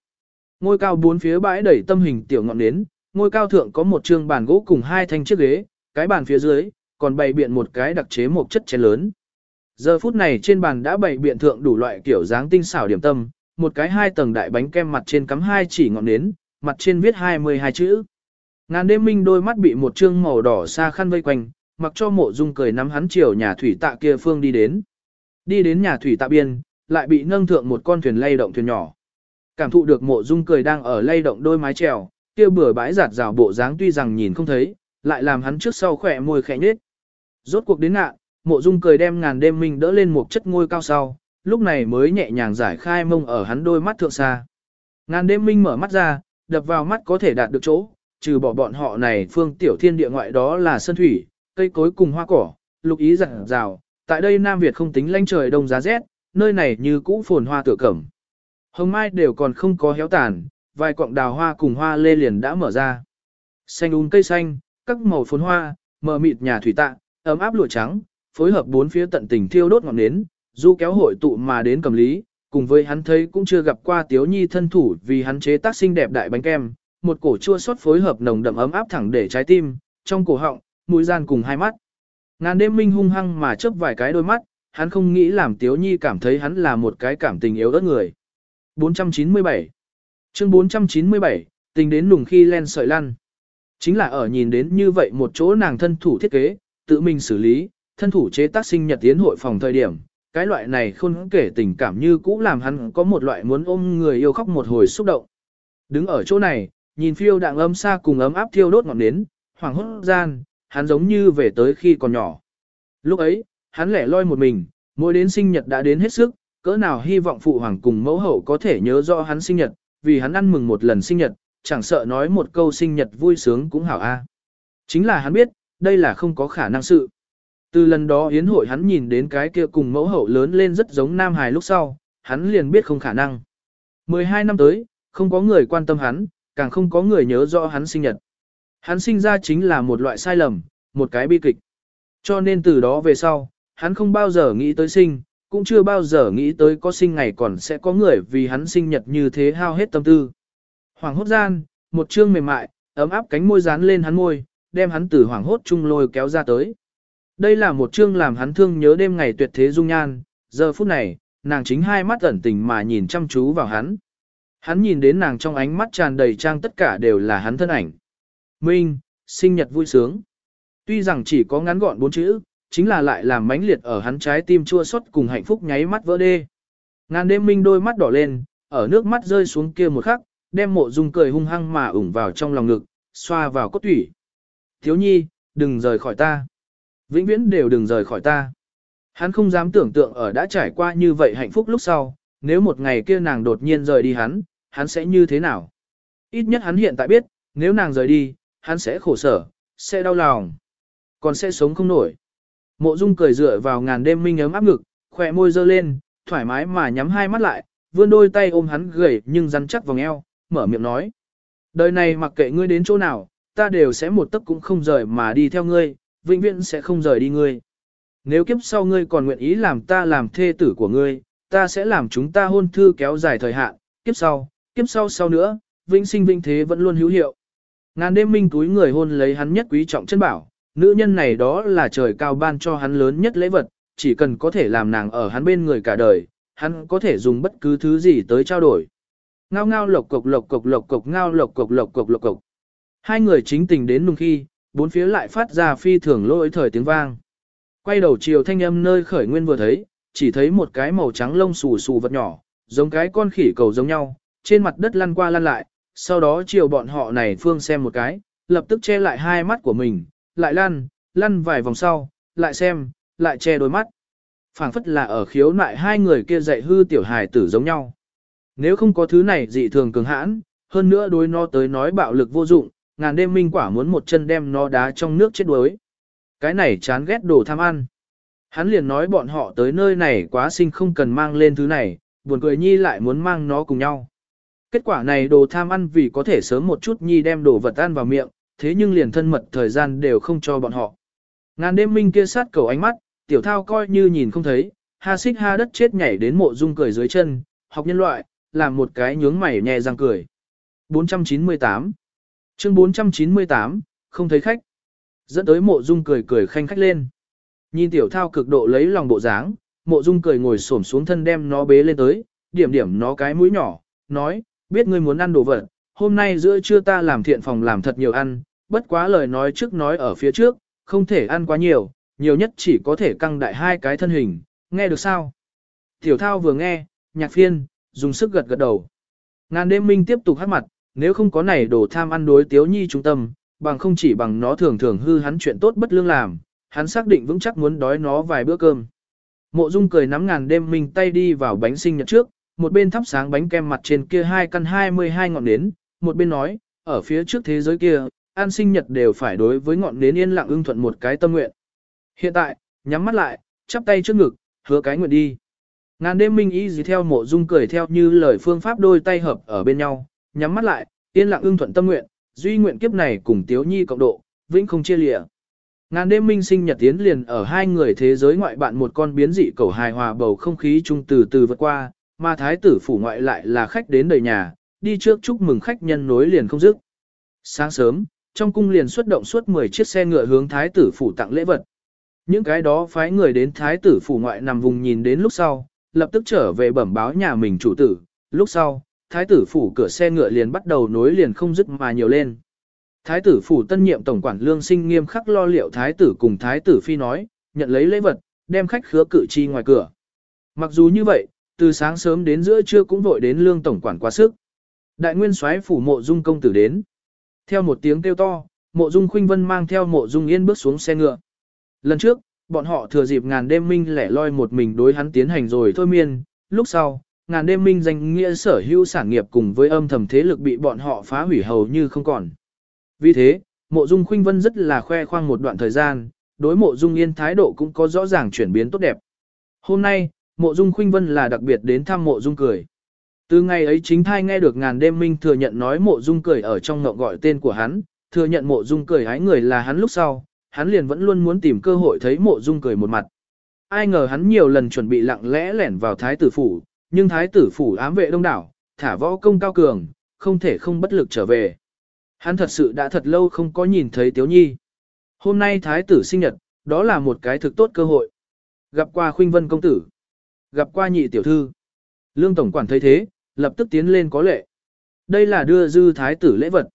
Ngôi cao bốn phía bãi đầy tâm hình tiểu ngọn nến, ngôi cao thượng có một trương bàn gỗ cùng hai thanh chiếc ghế, cái bàn phía dưới còn bày biện một cái đặc chế một chất chén lớn. Giờ phút này trên bàn đã bày biện thượng đủ loại kiểu dáng tinh xảo điểm tâm, một cái hai tầng đại bánh kem mặt trên cắm hai chỉ ngọn nến, mặt trên viết 22 chữ. Ngàn đêm minh đôi mắt bị một trương màu đỏ xa khăn vây quanh, mặc cho mộ dung cười nắm hắn chiều nhà thủy tạ kia phương đi đến. Đi đến nhà thủy tạ biên, lại bị nâng thượng một con thuyền lay động thuyền nhỏ. Cảm thụ được mộ dung cười đang ở lay động đôi mái trèo, kia bừa bãi giạt rào bộ dáng tuy rằng nhìn không thấy, lại làm hắn trước sau khỏe môi khẽ nhếch. Rốt cuộc đến ngạ, mộ dung cười đem ngàn đêm minh đỡ lên một chất ngôi cao sau, lúc này mới nhẹ nhàng giải khai mông ở hắn đôi mắt thượng xa. Ngàn đêm minh mở mắt ra, đập vào mắt có thể đạt được chỗ, trừ bỏ bọn họ này phương tiểu thiên địa ngoại đó là sân thủy, cây cối cùng hoa cỏ, lục ý rạng rào, tại đây Nam Việt không tính lanh trời đông giá rét, nơi này như cũ phồn hoa tựa cẩm. Hồng mai đều còn không có héo tàn, vài cọng đào hoa cùng hoa lê liền đã mở ra. Xanh un cây xanh, các màu phồn hoa, mờ mịt nhà thủy tạ, ấm áp lụa trắng, phối hợp bốn phía tận tình thiêu đốt ngọn nến, du kéo hội tụ mà đến cầm lý, cùng với hắn thấy cũng chưa gặp qua tiếu nhi thân thủ vì hắn chế tác xinh đẹp đại bánh kem, một cổ chua xót phối hợp nồng đậm ấm áp thẳng để trái tim, trong cổ họng, mũi gian cùng hai mắt. Ngàn đêm minh hung hăng mà chớp vài cái đôi mắt, hắn không nghĩ làm tiếu nhi cảm thấy hắn là một cái cảm tình yếu ớt người. 497 Chương 497, tình đến nùng khi len sợi lăn. Chính là ở nhìn đến như vậy một chỗ nàng thân thủ thiết kế, tự mình xử lý, thân thủ chế tác sinh nhật tiến hội phòng thời điểm, cái loại này không kể tình cảm như cũ làm hắn có một loại muốn ôm người yêu khóc một hồi xúc động. Đứng ở chỗ này, nhìn phiêu đạng âm xa cùng ấm áp thiêu đốt ngọn nến, hoàng hốt gian, hắn giống như về tới khi còn nhỏ. Lúc ấy, hắn lẻ loi một mình, mỗi đến sinh nhật đã đến hết sức, cỡ nào hy vọng phụ hoàng cùng mẫu hậu có thể nhớ rõ hắn sinh nhật, vì hắn ăn mừng một lần sinh nhật, chẳng sợ nói một câu sinh nhật vui sướng cũng hảo a. Chính là hắn biết, đây là không có khả năng sự. Từ lần đó yến hội hắn nhìn đến cái kia cùng mẫu hậu lớn lên rất giống Nam Hải lúc sau, hắn liền biết không khả năng. 12 năm tới, không có người quan tâm hắn, càng không có người nhớ rõ hắn sinh nhật. Hắn sinh ra chính là một loại sai lầm, một cái bi kịch. Cho nên từ đó về sau, hắn không bao giờ nghĩ tới sinh, cũng chưa bao giờ nghĩ tới có sinh ngày còn sẽ có người vì hắn sinh nhật như thế hao hết tâm tư. Hoàng hốt gian, một chương mềm mại, ấm áp cánh môi dán lên hắn môi, đem hắn từ hoàng hốt chung lôi kéo ra tới. Đây là một chương làm hắn thương nhớ đêm ngày tuyệt thế dung nhan, giờ phút này, nàng chính hai mắt ẩn tình mà nhìn chăm chú vào hắn. Hắn nhìn đến nàng trong ánh mắt tràn đầy trang tất cả đều là hắn thân ảnh. Minh, sinh nhật vui sướng. Tuy rằng chỉ có ngắn gọn bốn chữ, chính là lại làm mãnh liệt ở hắn trái tim chua xót cùng hạnh phúc nháy mắt vỡ đê. Ngàn đêm minh đôi mắt đỏ lên, ở nước mắt rơi xuống kia một khắc, đem mộ dung cười hung hăng mà ủng vào trong lòng ngực, xoa vào cốt thủy. Thiếu nhi, đừng rời khỏi ta. Vĩnh viễn đều đừng rời khỏi ta. Hắn không dám tưởng tượng ở đã trải qua như vậy hạnh phúc lúc sau, nếu một ngày kia nàng đột nhiên rời đi hắn, hắn sẽ như thế nào? Ít nhất hắn hiện tại biết, nếu nàng rời đi, hắn sẽ khổ sở, sẽ đau lòng, còn sẽ sống không nổi. Mộ Dung cười dựa vào ngàn đêm minh ấm áp ngực, khỏe môi dơ lên, thoải mái mà nhắm hai mắt lại, vươn đôi tay ôm hắn gầy nhưng rắn chắc vòng eo, mở miệng nói. Đời này mặc kệ ngươi đến chỗ nào, ta đều sẽ một tấc cũng không rời mà đi theo ngươi, vĩnh viễn sẽ không rời đi ngươi. Nếu kiếp sau ngươi còn nguyện ý làm ta làm thê tử của ngươi, ta sẽ làm chúng ta hôn thư kéo dài thời hạn, kiếp sau, kiếp sau sau nữa, vĩnh sinh vĩnh thế vẫn luôn hữu hiệu. Ngàn đêm minh túi người hôn lấy hắn nhất quý trọng chân bảo, nữ nhân này đó là trời cao ban cho hắn lớn nhất lễ vật, chỉ cần có thể làm nàng ở hắn bên người cả đời, hắn có thể dùng bất cứ thứ gì tới trao đổi. Ngao ngao lộc cộc lộc cộc lộc cộc ngao lộc cộc lộc cộc lộc cộc. Hai người chính tình đến nung khi, bốn phía lại phát ra phi thường lỗi thời tiếng vang. Quay đầu chiều thanh âm nơi khởi nguyên vừa thấy, chỉ thấy một cái màu trắng lông xù xù vật nhỏ, giống cái con khỉ cầu giống nhau, trên mặt đất lăn qua lăn lại, sau đó chiều bọn họ này phương xem một cái, lập tức che lại hai mắt của mình, lại lăn, lăn vài vòng sau, lại xem, lại che đôi mắt. phảng phất là ở khiếu nại hai người kia dạy hư tiểu hài tử giống nhau. Nếu không có thứ này dị thường cường hãn, hơn nữa đối nó tới nói bạo lực vô dụng, ngàn đêm minh quả muốn một chân đem nó đá trong nước chết đuối. Cái này chán ghét đồ tham ăn. Hắn liền nói bọn họ tới nơi này quá sinh không cần mang lên thứ này, buồn cười nhi lại muốn mang nó cùng nhau. Kết quả này đồ tham ăn vì có thể sớm một chút nhi đem đồ vật ăn vào miệng, thế nhưng liền thân mật thời gian đều không cho bọn họ. Ngàn đêm minh kia sát cầu ánh mắt, tiểu thao coi như nhìn không thấy, ha xích ha đất chết nhảy đến mộ dung cười dưới chân, học nhân loại, làm một cái nhướng mày nhẹ răng cười. 498 Chương 498, không thấy khách. Dẫn tới mộ dung cười cười khanh khách lên. Nhìn tiểu thao cực độ lấy lòng bộ dáng, mộ dung cười ngồi xổm xuống thân đem nó bế lên tới, điểm điểm nó cái mũi nhỏ, nói, biết ngươi muốn ăn đồ vật, hôm nay giữa trưa ta làm thiện phòng làm thật nhiều ăn, bất quá lời nói trước nói ở phía trước, không thể ăn quá nhiều, nhiều nhất chỉ có thể căng đại hai cái thân hình, nghe được sao? Tiểu thao vừa nghe, nhạc phiên, dùng sức gật gật đầu. Ngàn đêm minh tiếp tục hát mặt, nếu không có này đồ tham ăn đối tiếu nhi trung tâm, bằng không chỉ bằng nó thường thường hư hắn chuyện tốt bất lương làm, hắn xác định vững chắc muốn đói nó vài bữa cơm. Mộ Dung cười nắm ngàn đêm minh tay đi vào bánh sinh nhật trước, một bên thắp sáng bánh kem mặt trên kia hai căn 22 ngọn nến, một bên nói, ở phía trước thế giới kia, an sinh nhật đều phải đối với ngọn nến yên lặng ưng thuận một cái tâm nguyện. Hiện tại, nhắm mắt lại, chắp tay trước ngực, hứa cái nguyện đi. Ngàn đêm minh ý gì theo mộ dung cười theo như lời phương pháp đôi tay hợp ở bên nhau, nhắm mắt lại, yên lặng ưng thuận tâm nguyện, duy nguyện kiếp này cùng tiếu nhi cộng độ, vĩnh không chia lìa. Ngàn đêm minh sinh nhật tiến liền ở hai người thế giới ngoại bạn một con biến dị cầu hài hòa bầu không khí trung từ từ vượt qua, mà thái tử phủ ngoại lại là khách đến đời nhà, đi trước chúc mừng khách nhân nối liền không dứt. Sáng sớm, trong cung liền xuất động suốt 10 chiếc xe ngựa hướng thái tử phủ tặng lễ vật. Những cái đó phái người đến thái tử phủ ngoại nằm vùng nhìn đến lúc sau, lập tức trở về bẩm báo nhà mình chủ tử, lúc sau, thái tử phủ cửa xe ngựa liền bắt đầu nối liền không dứt mà nhiều lên. Thái tử phủ tân nhiệm tổng quản lương sinh nghiêm khắc lo liệu thái tử cùng thái tử phi nói, nhận lấy lễ vật, đem khách khứa cử chi ngoài cửa. Mặc dù như vậy, từ sáng sớm đến giữa trưa cũng vội đến lương tổng quản quá sức. Đại nguyên soái phủ mộ dung công tử đến. Theo một tiếng kêu to, mộ dung khuynh vân mang theo mộ dung yên bước xuống xe ngựa. Lần trước, bọn họ thừa dịp ngàn đêm minh lẻ loi một mình đối hắn tiến hành rồi thôi miên, lúc sau, ngàn đêm minh danh nghĩa sở hữu sản nghiệp cùng với âm thầm thế lực bị bọn họ phá hủy hầu như không còn. Vì thế, mộ dung khuynh vân rất là khoe khoang một đoạn thời gian, đối mộ dung yên thái độ cũng có rõ ràng chuyển biến tốt đẹp. Hôm nay, mộ dung khuynh vân là đặc biệt đến thăm mộ dung cười. Từ ngày ấy chính thai nghe được ngàn đêm minh thừa nhận nói mộ dung cười ở trong ngọng gọi tên của hắn, thừa nhận mộ dung cười hái người là hắn lúc sau, hắn liền vẫn luôn muốn tìm cơ hội thấy mộ dung cười một mặt. Ai ngờ hắn nhiều lần chuẩn bị lặng lẽ lẻn vào thái tử phủ, nhưng thái tử phủ ám vệ đông đảo, thả võ công cao cường, không thể không bất lực trở về. Hắn thật sự đã thật lâu không có nhìn thấy Tiếu Nhi. Hôm nay thái tử sinh nhật, đó là một cái thực tốt cơ hội. Gặp qua khuynh vân công tử. gặp qua nhị tiểu thư. Lương tổng quản thấy thế, lập tức tiến lên có lệ. Đây là đưa dư thái tử lễ vật.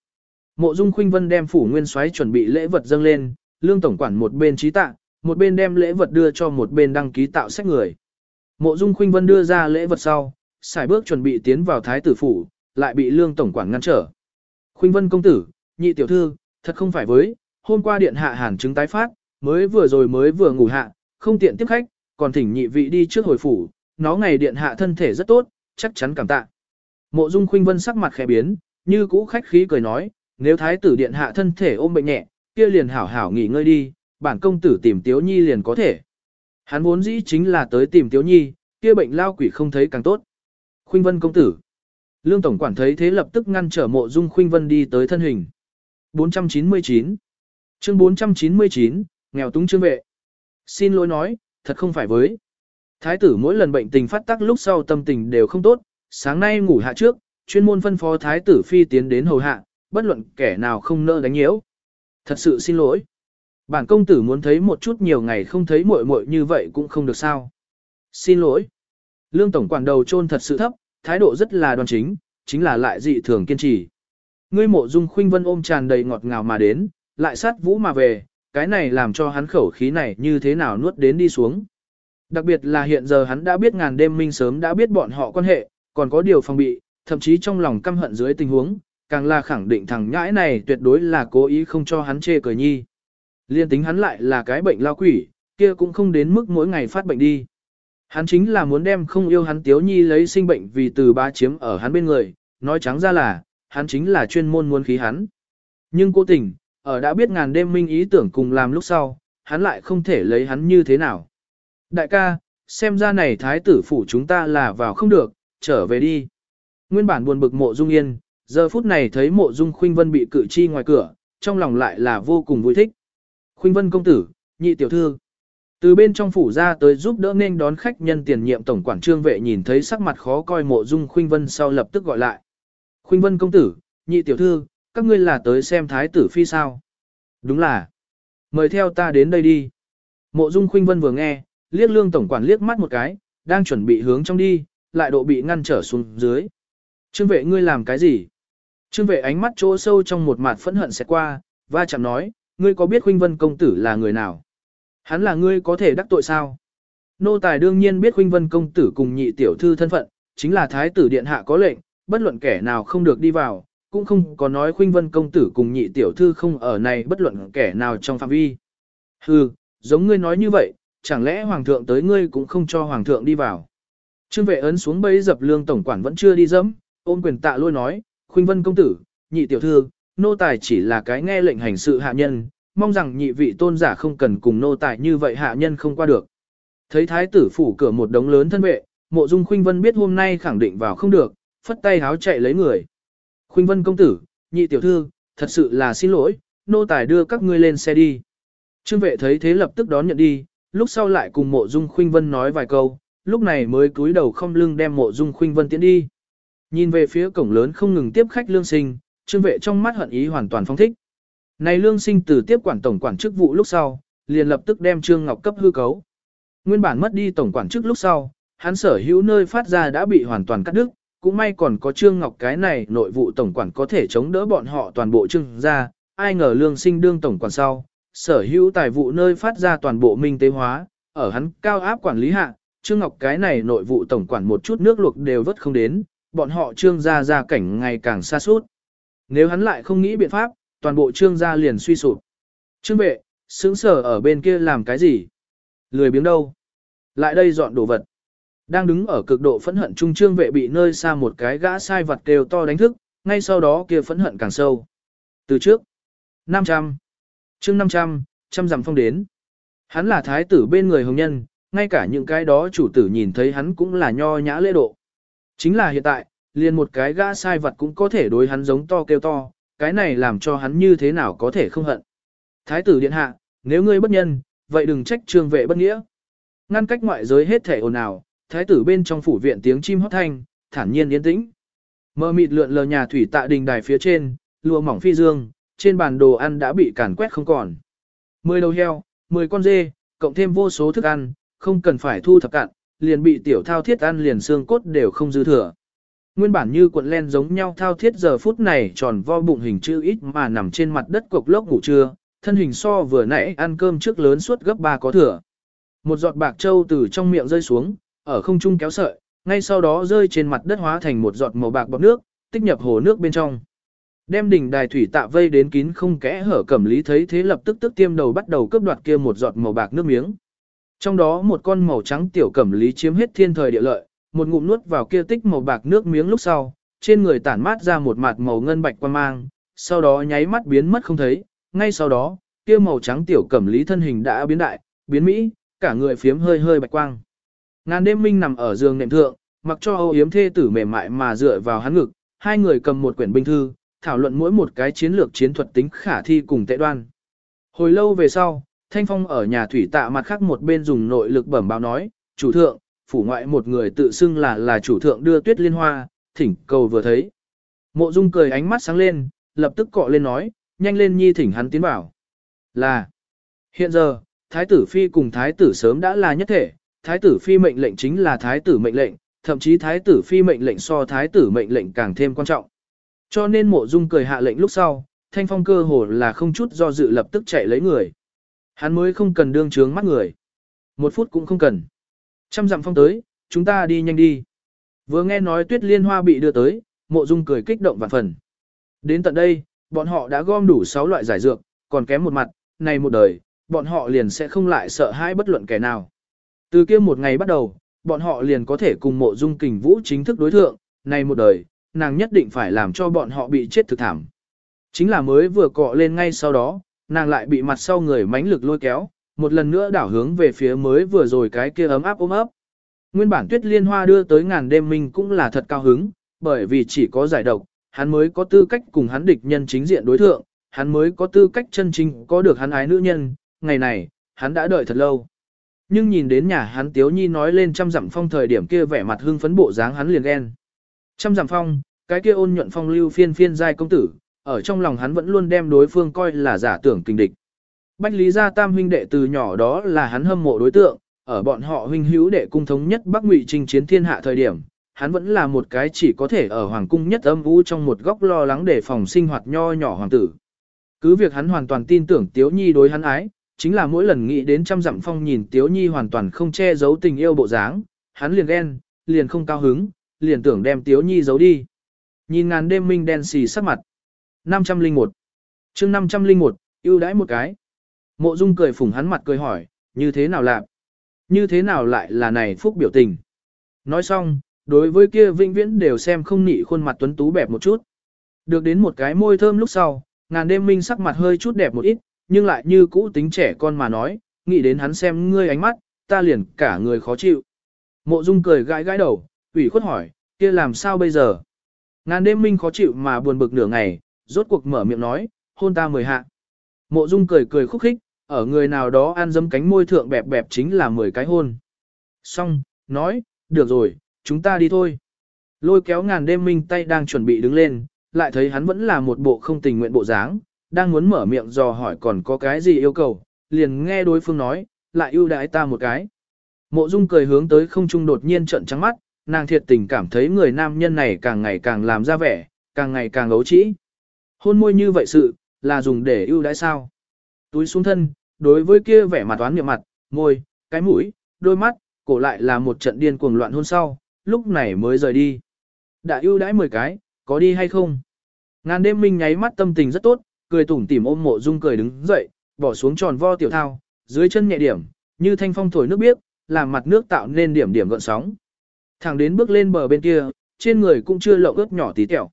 Mộ Dung Khuynh Vân đem phủ nguyên soái chuẩn bị lễ vật dâng lên, lương tổng quản một bên trí tạ, một bên đem lễ vật đưa cho một bên đăng ký tạo sách người. Mộ Dung Khuynh Vân đưa ra lễ vật sau, xài bước chuẩn bị tiến vào thái tử phủ, lại bị lương tổng quản ngăn trở. Khuynh Vân công tử, nhị tiểu thư, thật không phải với, hôm qua điện hạ hàn chứng tái phát, mới vừa rồi mới vừa ngủ hạ, không tiện tiếp khách, còn thỉnh nhị vị đi trước hồi phủ, nó ngày điện hạ thân thể rất tốt, chắc chắn cảm tạ. Mộ Dung Khuynh Vân sắc mặt khẽ biến, như cũ khách khí cười nói, nếu thái tử điện hạ thân thể ôm bệnh nhẹ, kia liền hảo hảo nghỉ ngơi đi, bản công tử tìm Tiếu Nhi liền có thể. Hắn vốn dĩ chính là tới tìm Tiếu Nhi, kia bệnh lao quỷ không thấy càng tốt. Khuynh Vân công tử. Lương tổng quản thấy thế lập tức ngăn trở Mộ Dung Khuynh Vân đi tới thân hình. 499. Chương 499, nghèo túng chương vệ. Xin lỗi nói, thật không phải với. Thái tử mỗi lần bệnh tình phát tác lúc sau tâm tình đều không tốt, sáng nay ngủ hạ trước, chuyên môn phân phó thái tử phi tiến đến hầu hạ, bất luận kẻ nào không nỡ đánh nhiễu. Thật sự xin lỗi. Bản công tử muốn thấy một chút nhiều ngày không thấy muội muội như vậy cũng không được sao. Xin lỗi. Lương tổng quản đầu trôn thật sự thấp, thái độ rất là đoan chính, chính là lại dị thường kiên trì. Ngươi mộ dung khuynh vân ôm tràn đầy ngọt ngào mà đến, lại sát vũ mà về, cái này làm cho hắn khẩu khí này như thế nào nuốt đến đi xuống. Đặc biệt là hiện giờ hắn đã biết ngàn đêm minh sớm đã biết bọn họ quan hệ, còn có điều phòng bị, thậm chí trong lòng căm hận dưới tình huống, càng là khẳng định thằng nhãi này tuyệt đối là cố ý không cho hắn chê cười nhi. Liên tính hắn lại là cái bệnh lao quỷ, kia cũng không đến mức mỗi ngày phát bệnh đi. Hắn chính là muốn đem không yêu hắn tiếu nhi lấy sinh bệnh vì từ ba chiếm ở hắn bên người, nói trắng ra là, hắn chính là chuyên môn muốn khí hắn. Nhưng cố tình, ở đã biết ngàn đêm minh ý tưởng cùng làm lúc sau, hắn lại không thể lấy hắn như thế nào. Đại ca, xem ra này thái tử phủ chúng ta là vào không được, trở về đi. Nguyên bản buồn bực mộ dung yên, giờ phút này thấy mộ dung khuynh vân bị cử chi ngoài cửa, trong lòng lại là vô cùng vui thích. Khuynh vân công tử, nhị tiểu thư. Từ bên trong phủ ra tới giúp đỡ nên đón khách nhân tiền nhiệm tổng quản trương vệ nhìn thấy sắc mặt khó coi mộ dung khuynh vân sau lập tức gọi lại. Khuynh vân công tử, nhị tiểu thư, các ngươi là tới xem thái tử phi sao? Đúng là. Mời theo ta đến đây đi. Mộ dung khuynh vân vừa nghe, liếc lương tổng quản liếc mắt một cái, đang chuẩn bị hướng trong đi, lại độ bị ngăn trở xuống dưới. Trương vệ ngươi làm cái gì? Trương vệ ánh mắt chỗ sâu trong một mặt phẫn hận sẽ qua, va chạm nói, ngươi có biết Khuynh Vân công tử là người nào? Hắn là ngươi có thể đắc tội sao? Nô tài đương nhiên biết Khuynh Vân công tử cùng nhị tiểu thư thân phận, chính là thái tử điện hạ có lệnh, bất luận kẻ nào không được đi vào, cũng không có nói Khuynh Vân công tử cùng nhị tiểu thư không ở này bất luận kẻ nào trong phạm vi. Hừ, giống ngươi nói như vậy, chẳng lẽ hoàng thượng tới ngươi cũng không cho hoàng thượng đi vào? Trương vệ ấn xuống bấy dập lương tổng quản vẫn chưa đi dẫm, ôm quyền tạ lôi nói, Khuynh Vân công tử, nhị tiểu thư, nô tài chỉ là cái nghe lệnh hành sự hạ nhân, mong rằng nhị vị tôn giả không cần cùng nô tài như vậy hạ nhân không qua được. Thấy thái tử phủ cửa một đống lớn thân vệ, mộ dung Khuynh Vân biết hôm nay khẳng định vào không được, phất tay háo chạy lấy người. Khuynh Vân công tử, nhị tiểu thư, thật sự là xin lỗi, nô tài đưa các ngươi lên xe đi. Trương vệ thấy thế lập tức đón nhận đi, lúc sau lại cùng mộ dung Khuynh Vân nói vài câu, lúc này mới cúi đầu không lưng đem mộ dung Khuynh Vân tiến đi. Nhìn về phía cổng lớn không ngừng tiếp khách lương sinh, trương vệ trong mắt hận ý hoàn toàn phong thích. Này lương sinh từ tiếp quản tổng quản chức vụ lúc sau, liền lập tức đem trương ngọc cấp hư cấu. Nguyên bản mất đi tổng quản chức lúc sau, hắn sở hữu nơi phát ra đã bị hoàn toàn cắt đứt, cũng may còn có trương ngọc cái này nội vụ tổng quản có thể chống đỡ bọn họ toàn bộ trương ra, ai ngờ lương sinh đương tổng quản sau, sở hữu tài vụ nơi phát ra toàn bộ minh tế hóa, ở hắn cao áp quản lý hạ, trương ngọc cái này nội vụ tổng quản một chút nước luộc đều vất không đến, bọn họ trương gia gia cảnh ngày càng xa suốt. Nếu hắn lại không nghĩ biện pháp, toàn bộ trương gia liền suy sụp. Trương vệ, sững sờ ở bên kia làm cái gì? Lười biếng đâu? Lại đây dọn đồ vật. Đang đứng ở cực độ phẫn hận trung trương vệ bị nơi xa một cái gã sai vật kêu to đánh thức, ngay sau đó kia phẫn hận càng sâu. Từ trước, 500, chương 500, trăm dặm phong đến. Hắn là thái tử bên người hồng nhân, ngay cả những cái đó chủ tử nhìn thấy hắn cũng là nho nhã lễ độ. Chính là hiện tại, liền một cái gã sai vật cũng có thể đối hắn giống to kêu to, cái này làm cho hắn như thế nào có thể không hận. Thái tử điện hạ, nếu ngươi bất nhân, vậy đừng trách trương vệ bất nghĩa. Ngăn cách ngoại giới hết thể ồn ào, thái tử bên trong phủ viện tiếng chim hót thanh, thản nhiên yên tĩnh. Mơ mịt lượn lờ nhà thủy tạ đình đài phía trên, lụa mỏng phi dương, trên bàn đồ ăn đã bị càn quét không còn. Mười đầu heo, mười con dê, cộng thêm vô số thức ăn, không cần phải thu thập cạn, liền bị tiểu thao thiết ăn liền xương cốt đều không dư thừa. Nguyên bản như cuộn len giống nhau thao thiết giờ phút này tròn vo bụng hình chữ ít mà nằm trên mặt đất cục lốc ngủ trưa, thân hình so vừa nãy ăn cơm trước lớn suốt gấp ba có thừa. Một giọt bạc trâu từ trong miệng rơi xuống, ở không trung kéo sợi, ngay sau đó rơi trên mặt đất hóa thành một giọt màu bạc bọt nước, tích nhập hồ nước bên trong. Đem đỉnh đài thủy tạ vây đến kín không kẽ hở cẩm lý thấy thế lập tức tức tiêm đầu bắt đầu cướp đoạt kia một giọt màu bạc nước miếng. Trong đó một con màu trắng tiểu cẩm lý chiếm hết thiên thời địa lợi, một ngụm nuốt vào kia tích màu bạc nước miếng lúc sau, trên người tản mát ra một mặt màu ngân bạch quan mang, sau đó nháy mắt biến mất không thấy, ngay sau đó, kia màu trắng tiểu cẩm lý thân hình đã biến đại, biến mỹ, cả người phiếm hơi hơi bạch quang. Ngàn đêm minh nằm ở giường nệm thượng, mặc cho Âu Yếm thê tử mềm mại mà dựa vào hắn ngực, hai người cầm một quyển binh thư, thảo luận mỗi một cái chiến lược chiến thuật tính khả thi cùng tệ đoan. Hồi lâu về sau, Thanh Phong ở nhà thủy tạ mặt khác một bên dùng nội lực bẩm báo nói, chủ thượng, phủ ngoại một người tự xưng là là chủ thượng đưa tuyết liên hoa, thỉnh cầu vừa thấy. Mộ Dung cười ánh mắt sáng lên, lập tức cọ lên nói, nhanh lên nhi thỉnh hắn tiến bảo. Là, hiện giờ, Thái tử Phi cùng Thái tử sớm đã là nhất thể, Thái tử Phi mệnh lệnh chính là Thái tử mệnh lệnh, thậm chí Thái tử Phi mệnh lệnh so Thái tử mệnh lệnh càng thêm quan trọng. Cho nên mộ dung cười hạ lệnh lúc sau, thanh phong cơ hồ là không chút do dự lập tức chạy lấy người. Hắn mới không cần đương trướng mắt người. Một phút cũng không cần. Trăm dặm phong tới, chúng ta đi nhanh đi. Vừa nghe nói tuyết liên hoa bị đưa tới, mộ dung cười kích động vạn phần. Đến tận đây, bọn họ đã gom đủ 6 loại giải dược, còn kém một mặt, này một đời, bọn họ liền sẽ không lại sợ hãi bất luận kẻ nào. Từ kia một ngày bắt đầu, bọn họ liền có thể cùng mộ dung kình vũ chính thức đối thượng, này một đời, nàng nhất định phải làm cho bọn họ bị chết thực thảm. Chính là mới vừa cọ lên ngay sau đó, nàng lại bị mặt sau người mánh lực lôi kéo, một lần nữa đảo hướng về phía mới vừa rồi cái kia ấm áp ôm ấp. Nguyên bản tuyết liên hoa đưa tới ngàn đêm mình cũng là thật cao hứng, bởi vì chỉ có giải độc, hắn mới có tư cách cùng hắn địch nhân chính diện đối thượng, hắn mới có tư cách chân chính có được hắn ái nữ nhân, ngày này, hắn đã đợi thật lâu. Nhưng nhìn đến nhà hắn Tiếu Nhi nói lên trăm dặm phong thời điểm kia vẻ mặt hưng phấn bộ dáng hắn liền ghen. Trăm dặm phong, cái kia ôn nhuận phong lưu phiên phiên giai công tử, ở trong lòng hắn vẫn luôn đem đối phương coi là giả tưởng kinh địch. Bách Lý gia tam huynh đệ từ nhỏ đó là hắn hâm mộ đối tượng, ở bọn họ huynh hữu đệ cung thống nhất Bắc Ngụy chinh chiến thiên hạ thời điểm, hắn vẫn là một cái chỉ có thể ở hoàng cung nhất âm u trong một góc lo lắng để phòng sinh hoạt nho nhỏ hoàng tử. Cứ việc hắn hoàn toàn tin tưởng Tiếu Nhi đối hắn ái, chính là mỗi lần nghĩ đến trăm dặm phong nhìn Tiếu Nhi hoàn toàn không che giấu tình yêu bộ dáng, hắn liền ghen, liền không cao hứng, liền tưởng đem Tiếu Nhi giấu đi. Nhìn ngàn đêm minh đen xì sắc mặt. 501. chương 501, yêu đãi một cái. Mộ Dung cười phủng hắn mặt cười hỏi, như thế nào lạc? Như thế nào lại là này phúc biểu tình? Nói xong, đối với kia vĩnh viễn đều xem không nị khuôn mặt tuấn tú bẹp một chút. Được đến một cái môi thơm lúc sau, ngàn đêm minh sắc mặt hơi chút đẹp một ít, nhưng lại như cũ tính trẻ con mà nói, nghĩ đến hắn xem ngươi ánh mắt, ta liền cả người khó chịu. Mộ Dung cười gãi gãi đầu, ủy khuất hỏi, kia làm sao bây giờ? Ngàn đêm minh khó chịu mà buồn bực nửa ngày, rốt cuộc mở miệng nói, hôn ta mười hạ. Mộ Dung cười cười khúc khích, ở người nào đó ăn dấm cánh môi thượng bẹp bẹp chính là mười cái hôn. Xong, nói, được rồi, chúng ta đi thôi. Lôi kéo ngàn đêm minh tay đang chuẩn bị đứng lên, lại thấy hắn vẫn là một bộ không tình nguyện bộ dáng, đang muốn mở miệng dò hỏi còn có cái gì yêu cầu, liền nghe đối phương nói, lại ưu đãi ta một cái. Mộ Dung cười hướng tới không trung đột nhiên trận trắng mắt, nàng thiệt tình cảm thấy người nam nhân này càng ngày càng làm ra vẻ, càng ngày càng ấu trĩ. Hôn môi như vậy sự, là dùng để ưu đãi sao? Túi xuống thân, đối với kia vẻ mặt toán miệng mặt, môi, cái mũi, đôi mắt, cổ lại là một trận điên cuồng loạn hôn sau, lúc này mới rời đi. Đã ưu đãi 10 cái, có đi hay không? Ngàn đêm minh nháy mắt tâm tình rất tốt, cười tủm tỉm ôm mộ dung cười đứng dậy, bỏ xuống tròn vo tiểu thao, dưới chân nhẹ điểm, như thanh phong thổi nước biếc, làm mặt nước tạo nên điểm điểm gợn sóng. Thẳng đến bước lên bờ bên kia, trên người cũng chưa lộng ướt nhỏ tí tẹo.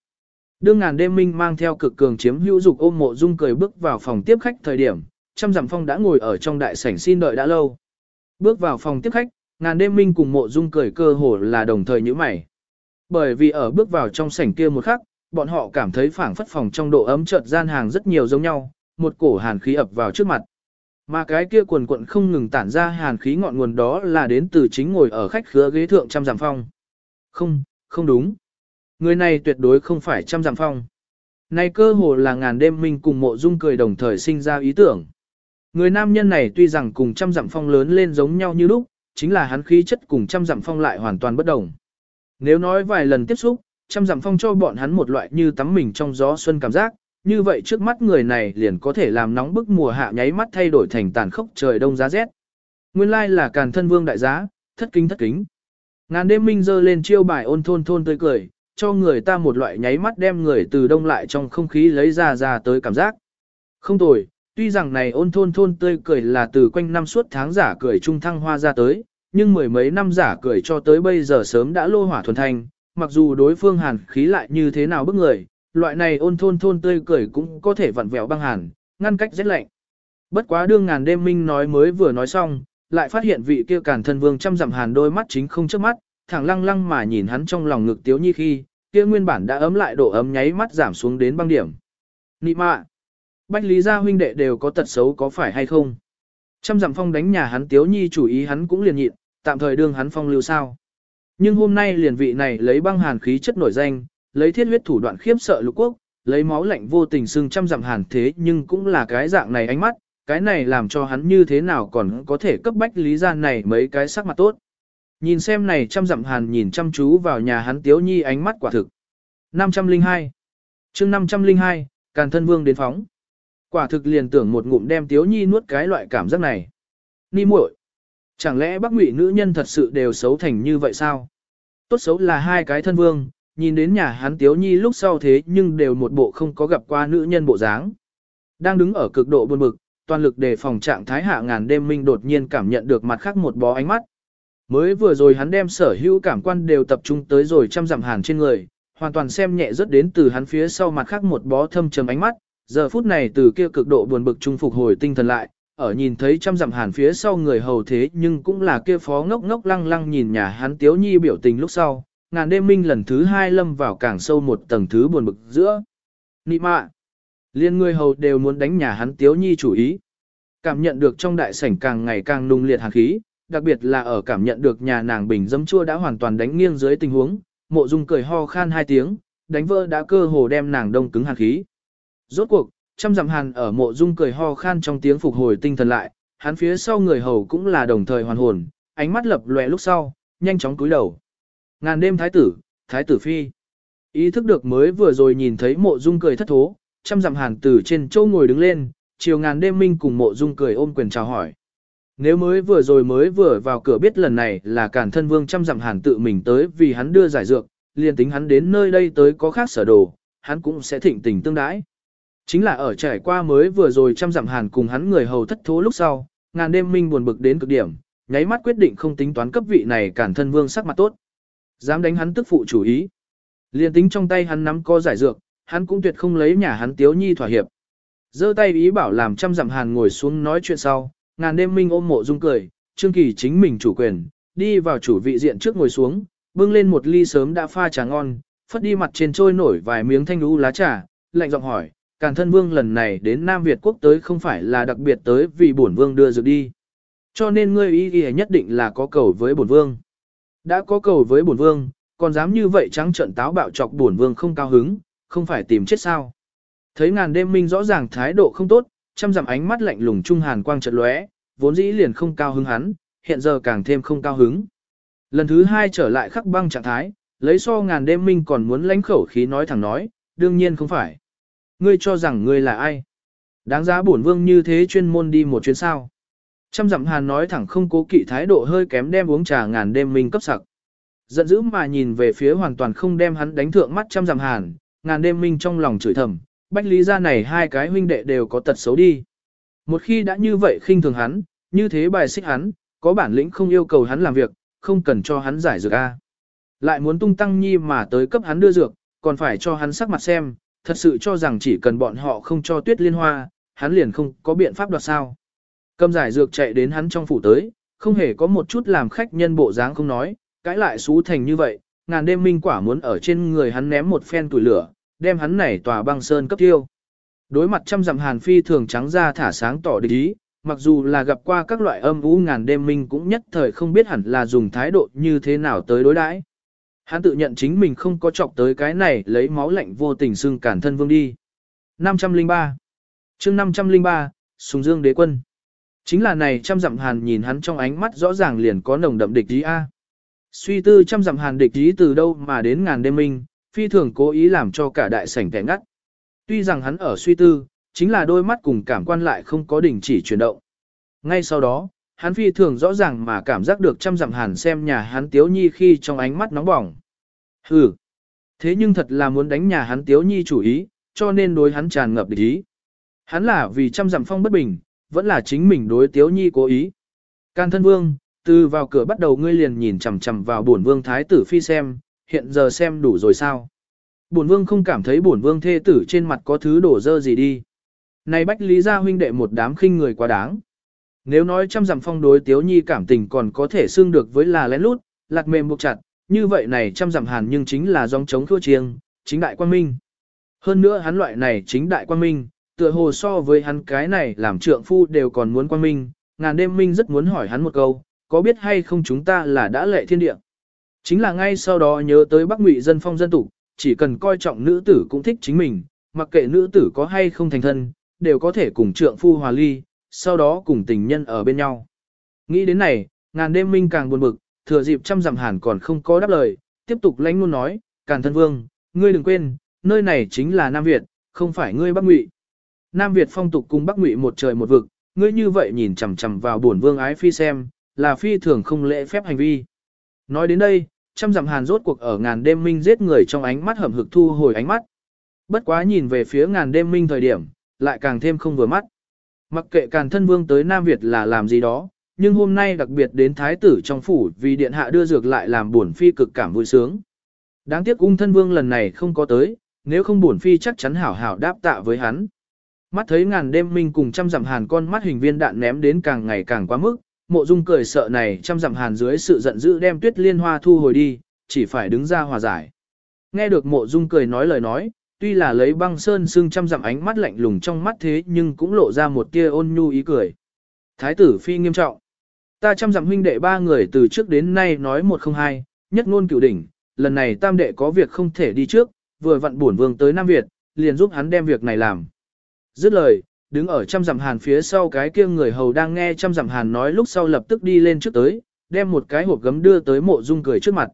Đương ngàn đêm minh mang theo cực cường chiếm hữu dục ôm mộ dung cười bước vào phòng tiếp khách thời điểm, trăm dặm phong đã ngồi ở trong đại sảnh xin đợi đã lâu. Bước vào phòng tiếp khách, ngàn đêm minh cùng mộ dung cười cơ hồ là đồng thời như mày. Bởi vì ở bước vào trong sảnh kia một khắc, bọn họ cảm thấy phảng phất phòng trong độ ấm chợt gian hàng rất nhiều giống nhau, một cổ hàn khí ập vào trước mặt. Mà cái kia quần quận không ngừng tản ra hàn khí ngọn nguồn đó là đến từ chính ngồi ở khách khứa ghế thượng trăm giảm phong. Không, không đúng. Người này tuyệt đối không phải trăm giảm phong. Này cơ hồ là ngàn đêm minh cùng mộ dung cười đồng thời sinh ra ý tưởng. Người nam nhân này tuy rằng cùng trăm dặm phong lớn lên giống nhau như lúc, chính là hắn khí chất cùng trăm dặm phong lại hoàn toàn bất đồng. Nếu nói vài lần tiếp xúc, trăm dặm phong cho bọn hắn một loại như tắm mình trong gió xuân cảm giác, như vậy trước mắt người này liền có thể làm nóng bức mùa hạ nháy mắt thay đổi thành tàn khốc trời đông giá rét. Nguyên lai là càn thân vương đại giá, thất kính thất kính. Ngàn đêm minh dơ lên chiêu bài ôn thôn thôn tươi cười, cho người ta một loại nháy mắt đem người từ đông lại trong không khí lấy ra ra tới cảm giác. Không tồi, tuy rằng này ôn thôn thôn tươi cười là từ quanh năm suốt tháng giả cười trung thăng hoa ra tới, nhưng mười mấy năm giả cười cho tới bây giờ sớm đã lô hỏa thuần thành, mặc dù đối phương hàn khí lại như thế nào bức người, loại này ôn thôn thôn tươi cười cũng có thể vặn vẹo băng hàn, ngăn cách rét lạnh. Bất quá đương ngàn đêm minh nói mới vừa nói xong, lại phát hiện vị kia cản thân vương chăm dặm hàn đôi mắt chính không trước mắt, thẳng lăng lăng mà nhìn hắn trong lòng ngực tiếu nhi khi, kia nguyên bản đã ấm lại độ ấm nháy mắt giảm xuống đến băng điểm. Nị mạ! Bách lý gia huynh đệ đều có tật xấu có phải hay không? Trăm dặm phong đánh nhà hắn tiếu nhi chủ ý hắn cũng liền nhịn, tạm thời đương hắn phong lưu sao. Nhưng hôm nay liền vị này lấy băng hàn khí chất nổi danh, lấy thiết huyết thủ đoạn khiếp sợ lục quốc, lấy máu lạnh vô tình xưng trăm dặm hàn thế nhưng cũng là cái dạng này ánh mắt, cái này làm cho hắn như thế nào còn có thể cấp bách lý gian này mấy cái sắc mặt tốt. Nhìn xem này trăm dặm hàn nhìn chăm chú vào nhà hắn tiếu nhi ánh mắt quả thực. 502 chương 502, Càn thân vương đến phóng. Quả thực liền tưởng một ngụm đem tiếu nhi nuốt cái loại cảm giác này. Ni muội, Chẳng lẽ bác ngụy nữ nhân thật sự đều xấu thành như vậy sao? Tốt xấu là hai cái thân vương, nhìn đến nhà hắn tiếu nhi lúc sau thế nhưng đều một bộ không có gặp qua nữ nhân bộ dáng. Đang đứng ở cực độ buồn bực, toàn lực đề phòng trạng thái hạ ngàn đêm minh đột nhiên cảm nhận được mặt khác một bó ánh mắt. Mới vừa rồi hắn đem sở hữu cảm quan đều tập trung tới rồi trăm dặm hàn trên người, hoàn toàn xem nhẹ rất đến từ hắn phía sau mặt khác một bó thâm trầm ánh mắt, giờ phút này từ kia cực độ buồn bực trung phục hồi tinh thần lại, ở nhìn thấy trăm dặm hàn phía sau người hầu thế nhưng cũng là kia phó ngốc ngốc lăng lăng nhìn nhà hắn tiếu nhi biểu tình lúc sau, ngàn đêm minh lần thứ hai lâm vào càng sâu một tầng thứ buồn bực giữa. Nị mạ! Liên người hầu đều muốn đánh nhà hắn tiếu nhi chủ ý. Cảm nhận được trong đại sảnh càng ngày càng nung liệt hàn khí, đặc biệt là ở cảm nhận được nhà nàng bình dấm chua đã hoàn toàn đánh nghiêng dưới tình huống, mộ dung cười ho khan hai tiếng, đánh vỡ đã cơ hồ đem nàng đông cứng hàn khí. Rốt cuộc, trăm dặm hàn ở mộ dung cười ho khan trong tiếng phục hồi tinh thần lại, hắn phía sau người hầu cũng là đồng thời hoàn hồn, ánh mắt lập lòe lúc sau, nhanh chóng cúi đầu. Ngàn đêm thái tử, thái tử phi. Ý thức được mới vừa rồi nhìn thấy mộ dung cười thất thố, trăm dặm hàn từ trên châu ngồi đứng lên, chiều ngàn đêm minh cùng mộ dung cười ôm quyền chào hỏi. Nếu mới vừa rồi mới vừa vào cửa biết lần này là cản thân vương trăm dặm hàn tự mình tới vì hắn đưa giải dược, liền tính hắn đến nơi đây tới có khác sở đồ, hắn cũng sẽ thịnh tình tương đãi. Chính là ở trải qua mới vừa rồi trăm dặm hàn cùng hắn người hầu thất thố lúc sau, ngàn đêm minh buồn bực đến cực điểm, nháy mắt quyết định không tính toán cấp vị này cản thân vương sắc mặt tốt. Dám đánh hắn tức phụ chủ ý. Liên tính trong tay hắn nắm có giải dược, hắn cũng tuyệt không lấy nhà hắn tiếu nhi thỏa hiệp. giơ tay ý bảo làm trăm dặm hàn ngồi xuống nói chuyện sau, ngàn đêm minh ôm mộ dung cười, trương kỳ chính mình chủ quyền, đi vào chủ vị diện trước ngồi xuống, bưng lên một ly sớm đã pha trà ngon, phất đi mặt trên trôi nổi vài miếng thanh lũ lá trà, lạnh giọng hỏi, Càn thân vương lần này đến Nam Việt quốc tới không phải là đặc biệt tới vì bổn vương đưa dược đi. Cho nên ngươi ý ý nhất định là có cầu với bổn vương. Đã có cầu với bổn vương, còn dám như vậy trắng trận táo bạo chọc bổn vương không cao hứng, không phải tìm chết sao. Thấy ngàn đêm minh rõ ràng thái độ không tốt, chăm dặm ánh mắt lạnh lùng trung hàn quang chợt lóe, vốn dĩ liền không cao hứng hắn, hiện giờ càng thêm không cao hứng. Lần thứ hai trở lại khắc băng trạng thái, lấy so ngàn đêm minh còn muốn lãnh khẩu khí nói thẳng nói, đương nhiên không phải. Ngươi cho rằng ngươi là ai? Đáng giá bổn vương như thế chuyên môn đi một chuyến sao. Trăm dặm hàn nói thẳng không cố kỵ thái độ hơi kém đem uống trà ngàn đêm minh cấp sặc. Giận dữ mà nhìn về phía hoàn toàn không đem hắn đánh thượng mắt trăm dặm hàn, ngàn đêm minh trong lòng chửi thầm, bách lý ra này hai cái huynh đệ đều có tật xấu đi. Một khi đã như vậy khinh thường hắn, như thế bài xích hắn, có bản lĩnh không yêu cầu hắn làm việc, không cần cho hắn giải dược A. Lại muốn tung tăng nhi mà tới cấp hắn đưa dược, còn phải cho hắn sắc mặt xem, thật sự cho rằng chỉ cần bọn họ không cho tuyết liên hoa, hắn liền không có biện pháp đoạt sao. Cầm giải dược chạy đến hắn trong phủ tới, không hề có một chút làm khách nhân bộ dáng không nói, cãi lại xú thành như vậy, ngàn đêm minh quả muốn ở trên người hắn ném một phen tuổi lửa, đem hắn này tòa băng sơn cấp tiêu. Đối mặt trăm dặm hàn phi thường trắng ra thả sáng tỏ địch ý, mặc dù là gặp qua các loại âm u ngàn đêm minh cũng nhất thời không biết hẳn là dùng thái độ như thế nào tới đối đãi. Hắn tự nhận chính mình không có chọc tới cái này lấy máu lạnh vô tình xưng cản thân vương đi. 503 chương 503, Sùng Dương đế quân Chính là này trăm dặm hàn nhìn hắn trong ánh mắt rõ ràng liền có nồng đậm địch ý a. Suy tư trăm dặm hàn địch ý từ đâu mà đến ngàn đêm minh, phi thường cố ý làm cho cả đại sảnh kẻ ngắt. Tuy rằng hắn ở suy tư, chính là đôi mắt cùng cảm quan lại không có đình chỉ chuyển động. Ngay sau đó, hắn phi thường rõ ràng mà cảm giác được trăm dặm hàn xem nhà hắn tiếu nhi khi trong ánh mắt nóng bỏng. Hừ, thế nhưng thật là muốn đánh nhà hắn tiếu nhi chủ ý, cho nên đối hắn tràn ngập địch ý. Hắn là vì trăm dặm phong bất bình, vẫn là chính mình đối tiếu nhi cố ý. Can thân vương, từ vào cửa bắt đầu ngươi liền nhìn chằm chằm vào bổn vương thái tử phi xem, hiện giờ xem đủ rồi sao. Bổn vương không cảm thấy bổn vương thê tử trên mặt có thứ đổ dơ gì đi. Này bách lý gia huynh đệ một đám khinh người quá đáng. Nếu nói trăm dặm phong đối tiếu nhi cảm tình còn có thể xương được với là lén lút, lạc mềm buộc chặt, như vậy này trăm dặm hàn nhưng chính là dòng chống thua chiêng, chính đại quan minh. Hơn nữa hắn loại này chính đại quan minh, tựa hồ so với hắn cái này làm trượng phu đều còn muốn quan minh, ngàn đêm minh rất muốn hỏi hắn một câu, có biết hay không chúng ta là đã lệ thiên địa. Chính là ngay sau đó nhớ tới Bắc Ngụy dân phong dân tục, chỉ cần coi trọng nữ tử cũng thích chính mình, mặc kệ nữ tử có hay không thành thân, đều có thể cùng trượng phu hòa ly, sau đó cùng tình nhân ở bên nhau. Nghĩ đến này, ngàn đêm minh càng buồn bực, thừa dịp trăm dặm hàn còn không có đáp lời, tiếp tục lãnh luôn nói, càn thân vương, ngươi đừng quên, nơi này chính là Nam Việt, không phải ngươi Bắc Ngụy. Nam Việt phong tục cùng Bắc Ngụy một trời một vực, ngươi như vậy nhìn chằm chằm vào buồn vương ái phi xem, là phi thường không lễ phép hành vi. Nói đến đây, trăm dặm hàn rốt cuộc ở ngàn đêm minh giết người trong ánh mắt hầm hực thu hồi ánh mắt. Bất quá nhìn về phía ngàn đêm minh thời điểm, lại càng thêm không vừa mắt. Mặc kệ càn thân vương tới Nam Việt là làm gì đó, nhưng hôm nay đặc biệt đến thái tử trong phủ vì điện hạ đưa dược lại làm buồn phi cực cảm vui sướng. Đáng tiếc ung thân vương lần này không có tới, nếu không buồn phi chắc chắn hảo hảo đáp tạ với hắn. Mắt thấy ngàn đêm minh cùng trăm dặm hàn con mắt hình viên đạn ném đến càng ngày càng quá mức, mộ dung cười sợ này trăm dặm hàn dưới sự giận dữ đem tuyết liên hoa thu hồi đi, chỉ phải đứng ra hòa giải. Nghe được mộ dung cười nói lời nói, tuy là lấy băng sơn xương trăm dặm ánh mắt lạnh lùng trong mắt thế nhưng cũng lộ ra một tia ôn nhu ý cười. Thái tử phi nghiêm trọng. Ta trăm dặm huynh đệ ba người từ trước đến nay nói một không hai, nhất ngôn cửu đỉnh, lần này tam đệ có việc không thể đi trước, vừa vặn bổn vương tới Nam Việt, liền giúp hắn đem việc này làm. Dứt lời, đứng ở trăm dặm hàn phía sau cái kia người hầu đang nghe trăm dặm hàn nói lúc sau lập tức đi lên trước tới, đem một cái hộp gấm đưa tới mộ dung cười trước mặt.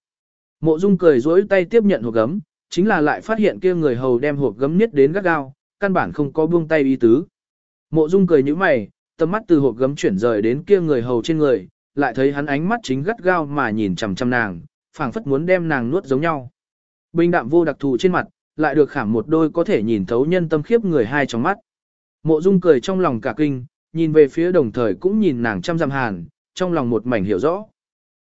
Mộ dung cười dối tay tiếp nhận hộp gấm, chính là lại phát hiện kia người hầu đem hộp gấm niết đến gắt gao, căn bản không có buông tay ý tứ. Mộ dung cười như mày, tầm mắt từ hộp gấm chuyển rời đến kia người hầu trên người, lại thấy hắn ánh mắt chính gắt gao mà nhìn chằm chằm nàng, phảng phất muốn đem nàng nuốt giống nhau. Bình đạm vô đặc thù trên mặt, lại được khảm một đôi có thể nhìn thấu nhân tâm khiếp người hai trong mắt. Mộ Dung cười trong lòng cả kinh, nhìn về phía đồng thời cũng nhìn nàng chăm dặm hàn, trong lòng một mảnh hiểu rõ.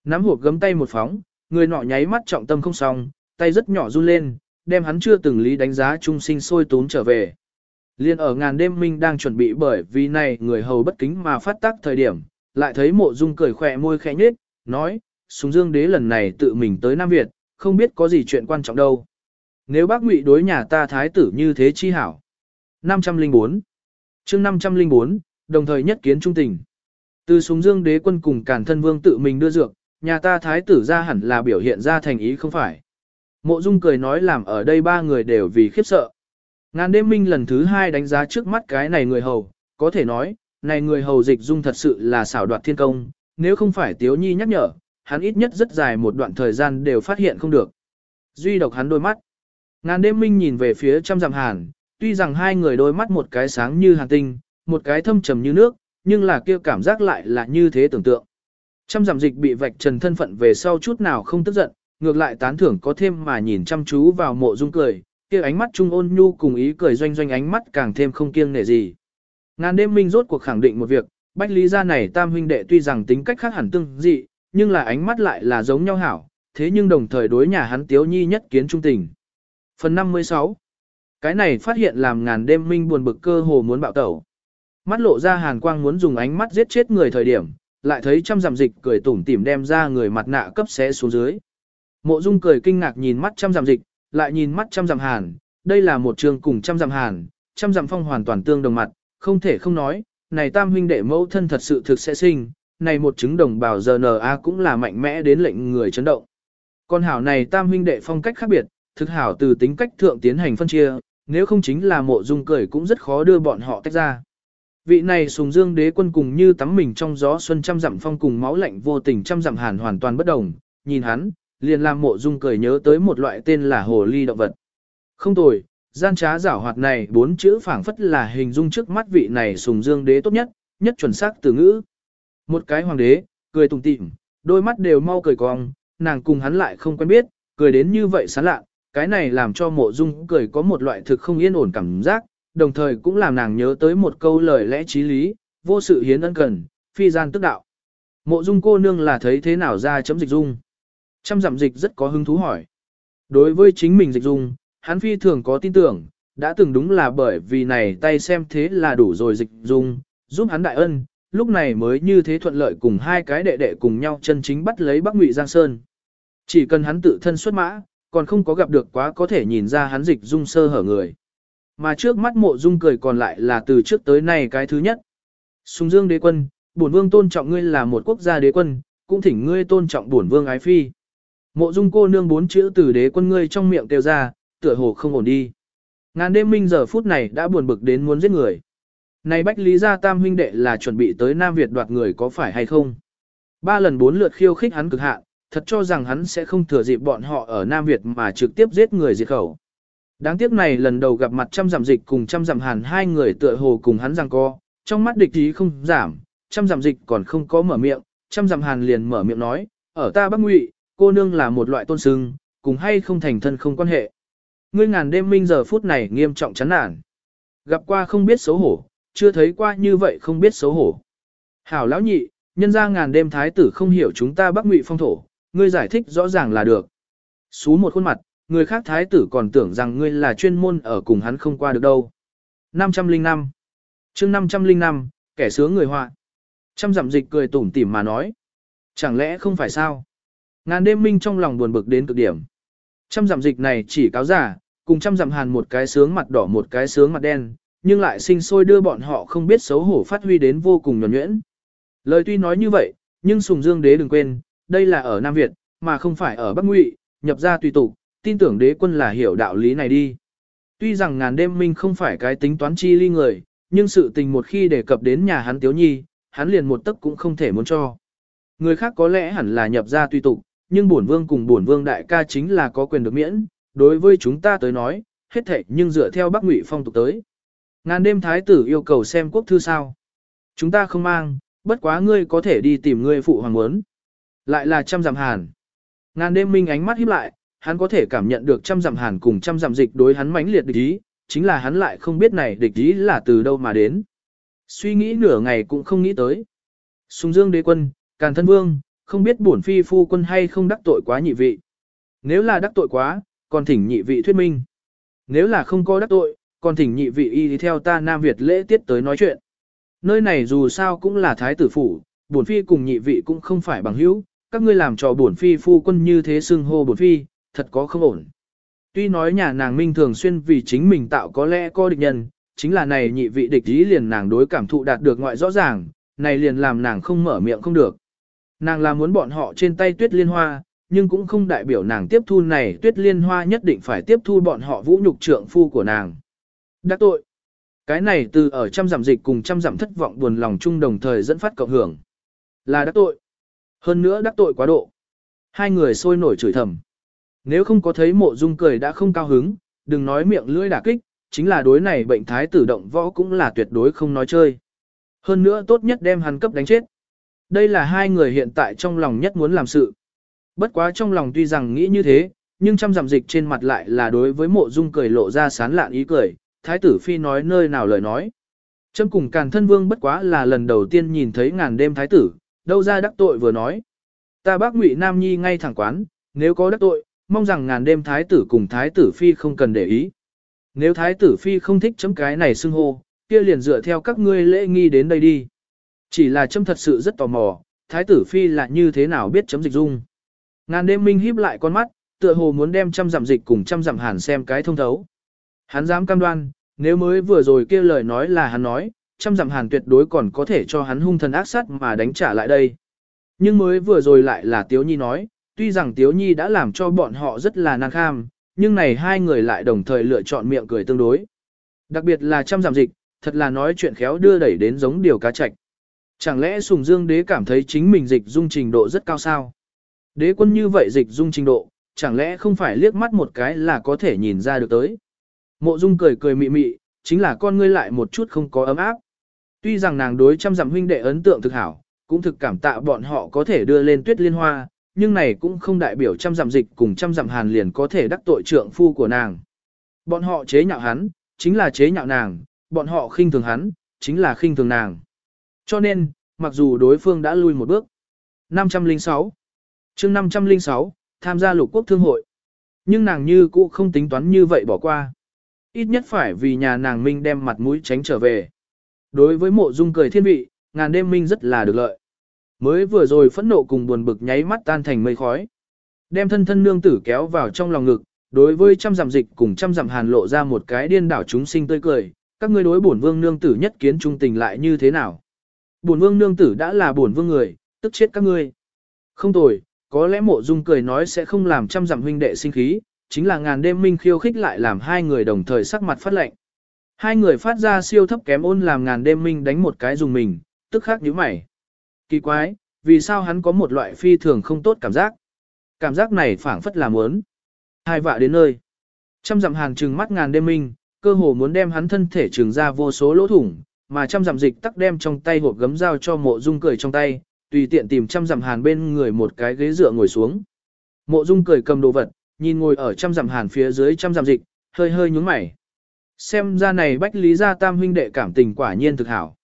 Nắm hộp gấm tay một phóng, người nọ nháy mắt trọng tâm không xong, tay rất nhỏ run lên, đem hắn chưa từng lý đánh giá trung sinh sôi tốn trở về. Liên ở ngàn đêm minh đang chuẩn bị bởi vì này người hầu bất kính mà phát tác thời điểm, lại thấy mộ dung cười khỏe môi khẽ nhếch, nói, súng dương đế lần này tự mình tới Nam Việt, không biết có gì chuyện quan trọng đâu. Nếu bác ngụy đối nhà ta thái tử như thế chi hảo. 504 chương 504, đồng thời nhất kiến trung tình. Từ súng dương đế quân cùng càn thân vương tự mình đưa dược, nhà ta thái tử ra hẳn là biểu hiện ra thành ý không phải. Mộ dung cười nói làm ở đây ba người đều vì khiếp sợ. Ngàn đêm minh lần thứ hai đánh giá trước mắt cái này người hầu, có thể nói, này người hầu dịch dung thật sự là xảo đoạt thiên công, nếu không phải tiếu nhi nhắc nhở, hắn ít nhất rất dài một đoạn thời gian đều phát hiện không được. Duy độc hắn đôi mắt. Ngàn đêm minh nhìn về phía trăm dặm hàn, tuy rằng hai người đôi mắt một cái sáng như hàn tinh, một cái thâm trầm như nước, nhưng là kia cảm giác lại là như thế tưởng tượng. Trăm Dặm dịch bị vạch trần thân phận về sau chút nào không tức giận, ngược lại tán thưởng có thêm mà nhìn chăm chú vào mộ dung cười, kia ánh mắt trung ôn nhu cùng ý cười doanh doanh ánh mắt càng thêm không kiêng nể gì. Ngàn đêm minh rốt cuộc khẳng định một việc, bách lý gia này tam huynh đệ tuy rằng tính cách khác hẳn tương dị, nhưng là ánh mắt lại là giống nhau hảo, thế nhưng đồng thời đối nhà hắn tiếu nhi nhất kiến trung tình. Phần 56 cái này phát hiện làm ngàn đêm minh buồn bực cơ hồ muốn bạo tẩu. Mắt lộ ra hàn quang muốn dùng ánh mắt giết chết người thời điểm, lại thấy trăm giảm dịch cười tủm tỉm đem ra người mặt nạ cấp xé xuống dưới. Mộ Dung cười kinh ngạc nhìn mắt trăm dặm dịch, lại nhìn mắt trăm dặm hàn, đây là một trường cùng trăm dặm hàn, trăm dặm phong hoàn toàn tương đồng mặt, không thể không nói, này tam huynh đệ mẫu thân thật sự thực sẽ sinh, này một chứng đồng bào GNA cũng là mạnh mẽ đến lệnh người chấn động. Con hảo này tam huynh đệ phong cách khác biệt, thực hảo từ tính cách thượng tiến hành phân chia, nếu không chính là mộ dung cười cũng rất khó đưa bọn họ tách ra. Vị này sùng dương đế quân cùng như tắm mình trong gió xuân trăm dặm phong cùng máu lạnh vô tình trăm dặm hàn hoàn toàn bất đồng, nhìn hắn, liền làm mộ dung cười nhớ tới một loại tên là hồ ly động vật. Không tồi, gian trá giảo hoạt này bốn chữ phảng phất là hình dung trước mắt vị này sùng dương đế tốt nhất, nhất chuẩn xác từ ngữ. Một cái hoàng đế, cười tùng tịm, đôi mắt đều mau cười cong, nàng cùng hắn lại không quen biết, cười đến như vậy sán lạ, cái này làm cho mộ dung cười có một loại thực không yên ổn cảm giác, đồng thời cũng làm nàng nhớ tới một câu lời lẽ trí lý, vô sự hiến ân cần, phi gian tức đạo. Mộ dung cô nương là thấy thế nào ra chấm dịch dung. Trăm dặm dịch rất có hứng thú hỏi. Đối với chính mình dịch dung, hắn phi thường có tin tưởng, đã từng đúng là bởi vì này tay xem thế là đủ rồi dịch dung, giúp hắn đại ân, lúc này mới như thế thuận lợi cùng hai cái đệ đệ cùng nhau chân chính bắt lấy Bắc Ngụy Giang Sơn. Chỉ cần hắn tự thân xuất mã, còn không có gặp được quá có thể nhìn ra hắn dịch dung sơ hở người. Mà trước mắt mộ dung cười còn lại là từ trước tới nay cái thứ nhất. Sùng dương đế quân, bổn vương tôn trọng ngươi là một quốc gia đế quân, cũng thỉnh ngươi tôn trọng bổn vương ái phi. Mộ dung cô nương bốn chữ từ đế quân ngươi trong miệng kêu ra, tựa hồ không ổn đi. Ngàn đêm minh giờ phút này đã buồn bực đến muốn giết người. Này Bách Lý Gia Tam huynh đệ là chuẩn bị tới Nam Việt đoạt người có phải hay không? Ba lần bốn lượt khiêu khích hắn cực hạn, thật cho rằng hắn sẽ không thừa dịp bọn họ ở Nam Việt mà trực tiếp giết người diệt khẩu. Đáng tiếc này lần đầu gặp mặt trăm giảm dịch cùng trăm giảm hàn hai người tựa hồ cùng hắn rằng co, trong mắt địch ý không giảm, trăm giảm dịch còn không có mở miệng, trăm giảm hàn liền mở miệng nói, ở ta Bắc Ngụy, cô nương là một loại tôn sưng, cùng hay không thành thân không quan hệ. Ngươi ngàn đêm minh giờ phút này nghiêm trọng chán nản. Gặp qua không biết xấu hổ, chưa thấy qua như vậy không biết xấu hổ. Hảo lão nhị, nhân ra ngàn đêm thái tử không hiểu chúng ta Bắc Ngụy phong thổ, ngươi giải thích rõ ràng là được. Xú một khuôn mặt, người khác thái tử còn tưởng rằng ngươi là chuyên môn ở cùng hắn không qua được đâu. 505 chương 505, kẻ sướng người họa. Trăm dặm dịch cười tủm tỉm mà nói. Chẳng lẽ không phải sao? Ngàn đêm minh trong lòng buồn bực đến cực điểm. Trăm dặm dịch này chỉ cáo giả, cùng trăm dặm hàn một cái sướng mặt đỏ một cái sướng mặt đen, nhưng lại sinh sôi đưa bọn họ không biết xấu hổ phát huy đến vô cùng nhuẩn nhuyễn. Lời tuy nói như vậy, nhưng Sùng Dương Đế đừng quên, đây là ở Nam Việt, mà không phải ở Bắc Ngụy, nhập ra tùy tục, tin tưởng đế quân là hiểu đạo lý này đi. Tuy rằng ngàn đêm minh không phải cái tính toán chi ly người, nhưng sự tình một khi đề cập đến nhà hắn tiếu nhi, hắn liền một tấc cũng không thể muốn cho. Người khác có lẽ hẳn là nhập ra tùy tục, nhưng bổn vương cùng bổn vương đại ca chính là có quyền được miễn, đối với chúng ta tới nói, hết thảy nhưng dựa theo Bắc Ngụy phong tục tới. Ngàn đêm thái tử yêu cầu xem quốc thư sao. Chúng ta không mang, bất quá ngươi có thể đi tìm ngươi phụ hoàng muốn. Lại là trăm dặm hàn. Ngàn đêm minh ánh mắt híp lại, hắn có thể cảm nhận được trăm dặm hàn cùng trăm dặm dịch đối hắn mãnh liệt địch ý, chính là hắn lại không biết này địch ý là từ đâu mà đến. Suy nghĩ nửa ngày cũng không nghĩ tới. Sùng dương đế quân, càn thân vương, không biết bổn phi phu quân hay không đắc tội quá nhị vị. Nếu là đắc tội quá, còn thỉnh nhị vị thuyết minh. Nếu là không có đắc tội, còn thỉnh nhị vị y đi theo ta Nam Việt lễ tiết tới nói chuyện. Nơi này dù sao cũng là thái tử phủ, bổn phi cùng nhị vị cũng không phải bằng hữu, các ngươi làm cho bổn phi phu quân như thế xưng hô bổn phi, thật có không ổn. Tuy nói nhà nàng minh thường xuyên vì chính mình tạo có lẽ có địch nhân, chính là này nhị vị địch ý liền nàng đối cảm thụ đạt được ngoại rõ ràng, này liền làm nàng không mở miệng không được. Nàng là muốn bọn họ trên tay tuyết liên hoa, nhưng cũng không đại biểu nàng tiếp thu này tuyết liên hoa nhất định phải tiếp thu bọn họ vũ nhục trượng phu của nàng. Đắc tội. Cái này từ ở trăm giảm dịch cùng trăm giảm thất vọng buồn lòng chung đồng thời dẫn phát cộng hưởng. Là đắc tội. Hơn nữa đắc tội quá độ. Hai người sôi nổi chửi thầm. Nếu không có thấy mộ dung cười đã không cao hứng, đừng nói miệng lưỡi đả kích, chính là đối này bệnh thái tử động võ cũng là tuyệt đối không nói chơi. Hơn nữa tốt nhất đem hắn cấp đánh chết. Đây là hai người hiện tại trong lòng nhất muốn làm sự. Bất quá trong lòng tuy rằng nghĩ như thế, nhưng trăm giảm dịch trên mặt lại là đối với mộ dung cười lộ ra sán lạn ý cười, thái tử phi nói nơi nào lời nói. Trâm cùng càn thân vương bất quá là lần đầu tiên nhìn thấy ngàn đêm thái tử, đâu ra đắc tội vừa nói. Ta bác ngụy Nam Nhi ngay thẳng quán, nếu có đắc tội, mong rằng ngàn đêm thái tử cùng thái tử phi không cần để ý. Nếu thái tử phi không thích chấm cái này xưng hô, kia liền dựa theo các ngươi lễ nghi đến đây đi. Chỉ là chấm thật sự rất tò mò, thái tử phi là như thế nào biết chấm dịch dung. Ngàn đêm minh híp lại con mắt, tựa hồ muốn đem trăm giảm dịch cùng trăm giảm hàn xem cái thông thấu. Hắn dám cam đoan, nếu mới vừa rồi kia lời nói là hắn nói, trăm giảm hàn tuyệt đối còn có thể cho hắn hung thần ác sát mà đánh trả lại đây. Nhưng mới vừa rồi lại là Tiếu Nhi nói, tuy rằng Tiếu Nhi đã làm cho bọn họ rất là năng kham, nhưng này hai người lại đồng thời lựa chọn miệng cười tương đối. Đặc biệt là trăm giảm dịch, thật là nói chuyện khéo đưa đẩy đến giống điều cá chạch. Chẳng lẽ Sùng Dương đế cảm thấy chính mình dịch dung trình độ rất cao sao? Đế quân như vậy dịch dung trình độ, chẳng lẽ không phải liếc mắt một cái là có thể nhìn ra được tới? Mộ Dung cười cười mị mị, chính là con ngươi lại một chút không có ấm áp. Tuy rằng nàng đối trăm dặm huynh đệ ấn tượng thực hảo, cũng thực cảm tạ bọn họ có thể đưa lên tuyết liên hoa, nhưng này cũng không đại biểu trăm dặm dịch cùng trăm dặm hàn liền có thể đắc tội trượng phu của nàng. Bọn họ chế nhạo hắn, chính là chế nhạo nàng, bọn họ khinh thường hắn, chính là khinh thường nàng. Cho nên, mặc dù đối phương đã lui một bước. 506 chương 506, tham gia lục quốc thương hội. Nhưng nàng như cũ không tính toán như vậy bỏ qua. Ít nhất phải vì nhà nàng Minh đem mặt mũi tránh trở về. Đối với mộ dung cười thiên vị, ngàn đêm Minh rất là được lợi. Mới vừa rồi phẫn nộ cùng buồn bực nháy mắt tan thành mây khói. Đem thân thân nương tử kéo vào trong lòng ngực, đối với trăm dặm dịch cùng trăm dặm hàn lộ ra một cái điên đảo chúng sinh tươi cười, các ngươi đối bổn vương nương tử nhất kiến trung tình lại như thế nào? Bổn vương nương tử đã là bổn vương người, tức chết các ngươi. Không tồi, có lẽ mộ dung cười nói sẽ không làm trăm dặm huynh đệ sinh khí, chính là ngàn đêm minh khiêu khích lại làm hai người đồng thời sắc mặt phát lệnh. Hai người phát ra siêu thấp kém ôn làm ngàn đêm minh đánh một cái dùng mình, tức khắc nhíu mày. Kỳ quái, vì sao hắn có một loại phi thường không tốt cảm giác? Cảm giác này phảng phất là muốn. Hai vạ đến nơi. Trăm dặm hàng trừng mắt ngàn đêm minh, cơ hồ muốn đem hắn thân thể trừng ra vô số lỗ thủng, mà trăm dặm dịch tắc đem trong tay hộp gấm dao cho mộ dung cười trong tay, tùy tiện tìm trăm dặm hàn bên người một cái ghế dựa ngồi xuống. Mộ dung cười cầm đồ vật, nhìn ngồi ở trăm dặm hàn phía dưới trăm dặm dịch, hơi hơi nhúng mày. Xem ra này bách lý gia tam huynh đệ cảm tình quả nhiên thực hảo.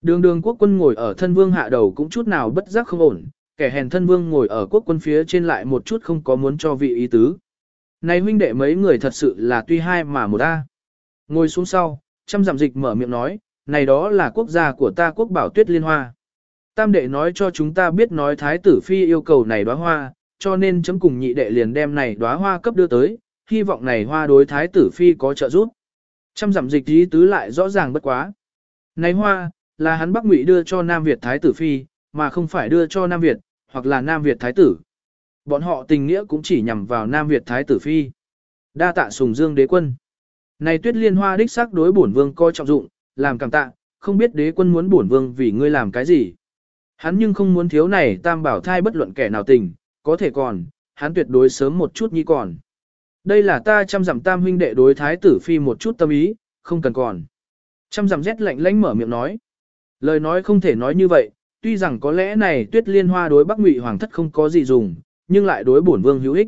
Đường đường quốc quân ngồi ở thân vương hạ đầu cũng chút nào bất giác không ổn, kẻ hèn thân vương ngồi ở quốc quân phía trên lại một chút không có muốn cho vị ý tứ. Này huynh đệ mấy người thật sự là tuy hai mà một a. Ngồi xuống sau, trăm dặm dịch mở miệng nói, này đó là quốc gia của ta quốc bảo tuyết liên hoa. Tam đệ nói cho chúng ta biết nói thái tử phi yêu cầu này đóa hoa, cho nên chấm cùng nhị đệ liền đem này đóa hoa cấp đưa tới, hy vọng này hoa đối thái tử phi có trợ giúp. Trăm dặm dịch ý tứ lại rõ ràng bất quá. Này hoa, là hắn Bắc Ngụy đưa cho Nam Việt thái tử phi, mà không phải đưa cho Nam Việt, hoặc là Nam Việt thái tử. Bọn họ tình nghĩa cũng chỉ nhằm vào Nam Việt thái tử phi. Đa tạ sùng dương đế quân. Này tuyết liên hoa đích xác đối bổn vương coi trọng dụng, làm cảm tạ, không biết đế quân muốn bổn vương vì ngươi làm cái gì. Hắn nhưng không muốn thiếu này tam bảo thai bất luận kẻ nào tình, có thể còn, hắn tuyệt đối sớm một chút nhi còn. Đây là ta chăm dặm tam huynh đệ đối thái tử phi một chút tâm ý, không cần còn. Chăm dặm rét lạnh lánh mở miệng nói. Lời nói không thể nói như vậy, tuy rằng có lẽ này tuyết liên hoa đối bắc ngụy hoàng thất không có gì dùng, nhưng lại đối bổn vương hữu ích.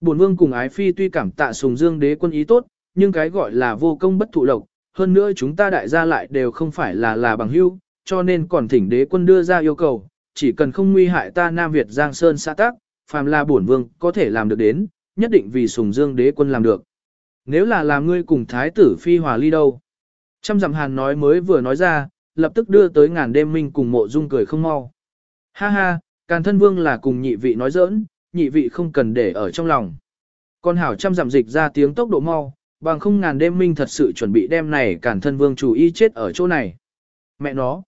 Bổn vương cùng ái phi tuy cảm tạ sùng dương đế quân ý tốt, nhưng cái gọi là vô công bất thụ lộc, hơn nữa chúng ta đại gia lại đều không phải là là bằng hữu, cho nên còn thỉnh đế quân đưa ra yêu cầu, chỉ cần không nguy hại ta Nam Việt Giang Sơn xã tác, phàm là bổn vương có thể làm được đến, nhất định vì sùng dương đế quân làm được. Nếu là làm ngươi cùng thái tử phi hòa ly đâu? Trăm dặm hàn nói mới vừa nói ra, lập tức đưa tới ngàn đêm minh cùng mộ dung cười không mau. Ha ha, càn thân vương là cùng nhị vị nói giỡn, nhị vị không cần để ở trong lòng. Con hảo trăm dặm dịch ra tiếng tốc độ mau, bằng không ngàn đêm minh thật sự chuẩn bị đem này càn thân vương chủ y chết ở chỗ này. Mẹ nó,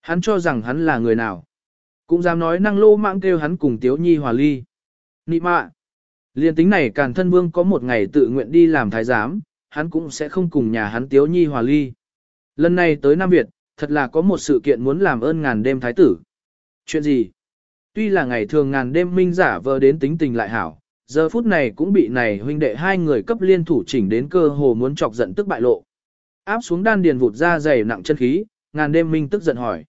hắn cho rằng hắn là người nào. Cũng dám nói năng lô mạng kêu hắn cùng tiếu nhi hòa ly. Nị mạ, liên tính này càn thân vương có một ngày tự nguyện đi làm thái giám, hắn cũng sẽ không cùng nhà hắn tiếu nhi hòa ly. Lần này tới Nam Việt, thật là có một sự kiện muốn làm ơn ngàn đêm thái tử. Chuyện gì? Tuy là ngày thường ngàn đêm minh giả vờ đến tính tình lại hảo, giờ phút này cũng bị này huynh đệ hai người cấp liên thủ chỉnh đến cơ hồ muốn chọc giận tức bại lộ. Áp xuống đan điền vụt ra dày nặng chân khí, ngàn đêm minh tức giận hỏi.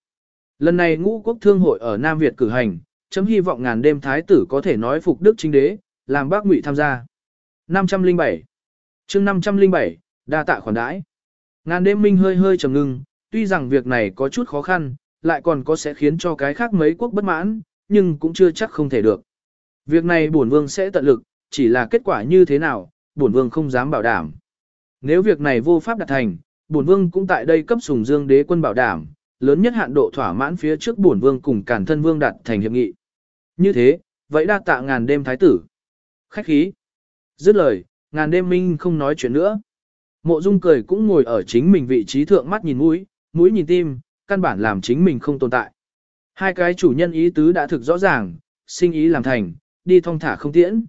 Lần này ngũ quốc thương hội ở Nam Việt cử hành, chấm hy vọng ngàn đêm thái tử có thể nói phục đức chính đế, làm bác ngụy tham gia. 507 chương 507, đa tạ khoản đãi. Ngàn đêm minh hơi hơi trầm ngưng, tuy rằng việc này có chút khó khăn, lại còn có sẽ khiến cho cái khác mấy quốc bất mãn, nhưng cũng chưa chắc không thể được. Việc này bổn vương sẽ tận lực, chỉ là kết quả như thế nào, bổn vương không dám bảo đảm. Nếu việc này vô pháp đạt thành, bổn vương cũng tại đây cấp sùng dương đế quân bảo đảm, lớn nhất hạn độ thỏa mãn phía trước bổn vương cùng cản thân vương đạt thành hiệp nghị. Như thế, vậy đa tạ ngàn đêm thái tử. Khách khí. Dứt lời, ngàn đêm minh không nói chuyện nữa. Mộ dung cười cũng ngồi ở chính mình vị trí thượng mắt nhìn mũi, mũi nhìn tim, căn bản làm chính mình không tồn tại. Hai cái chủ nhân ý tứ đã thực rõ ràng, sinh ý làm thành, đi thong thả không tiễn.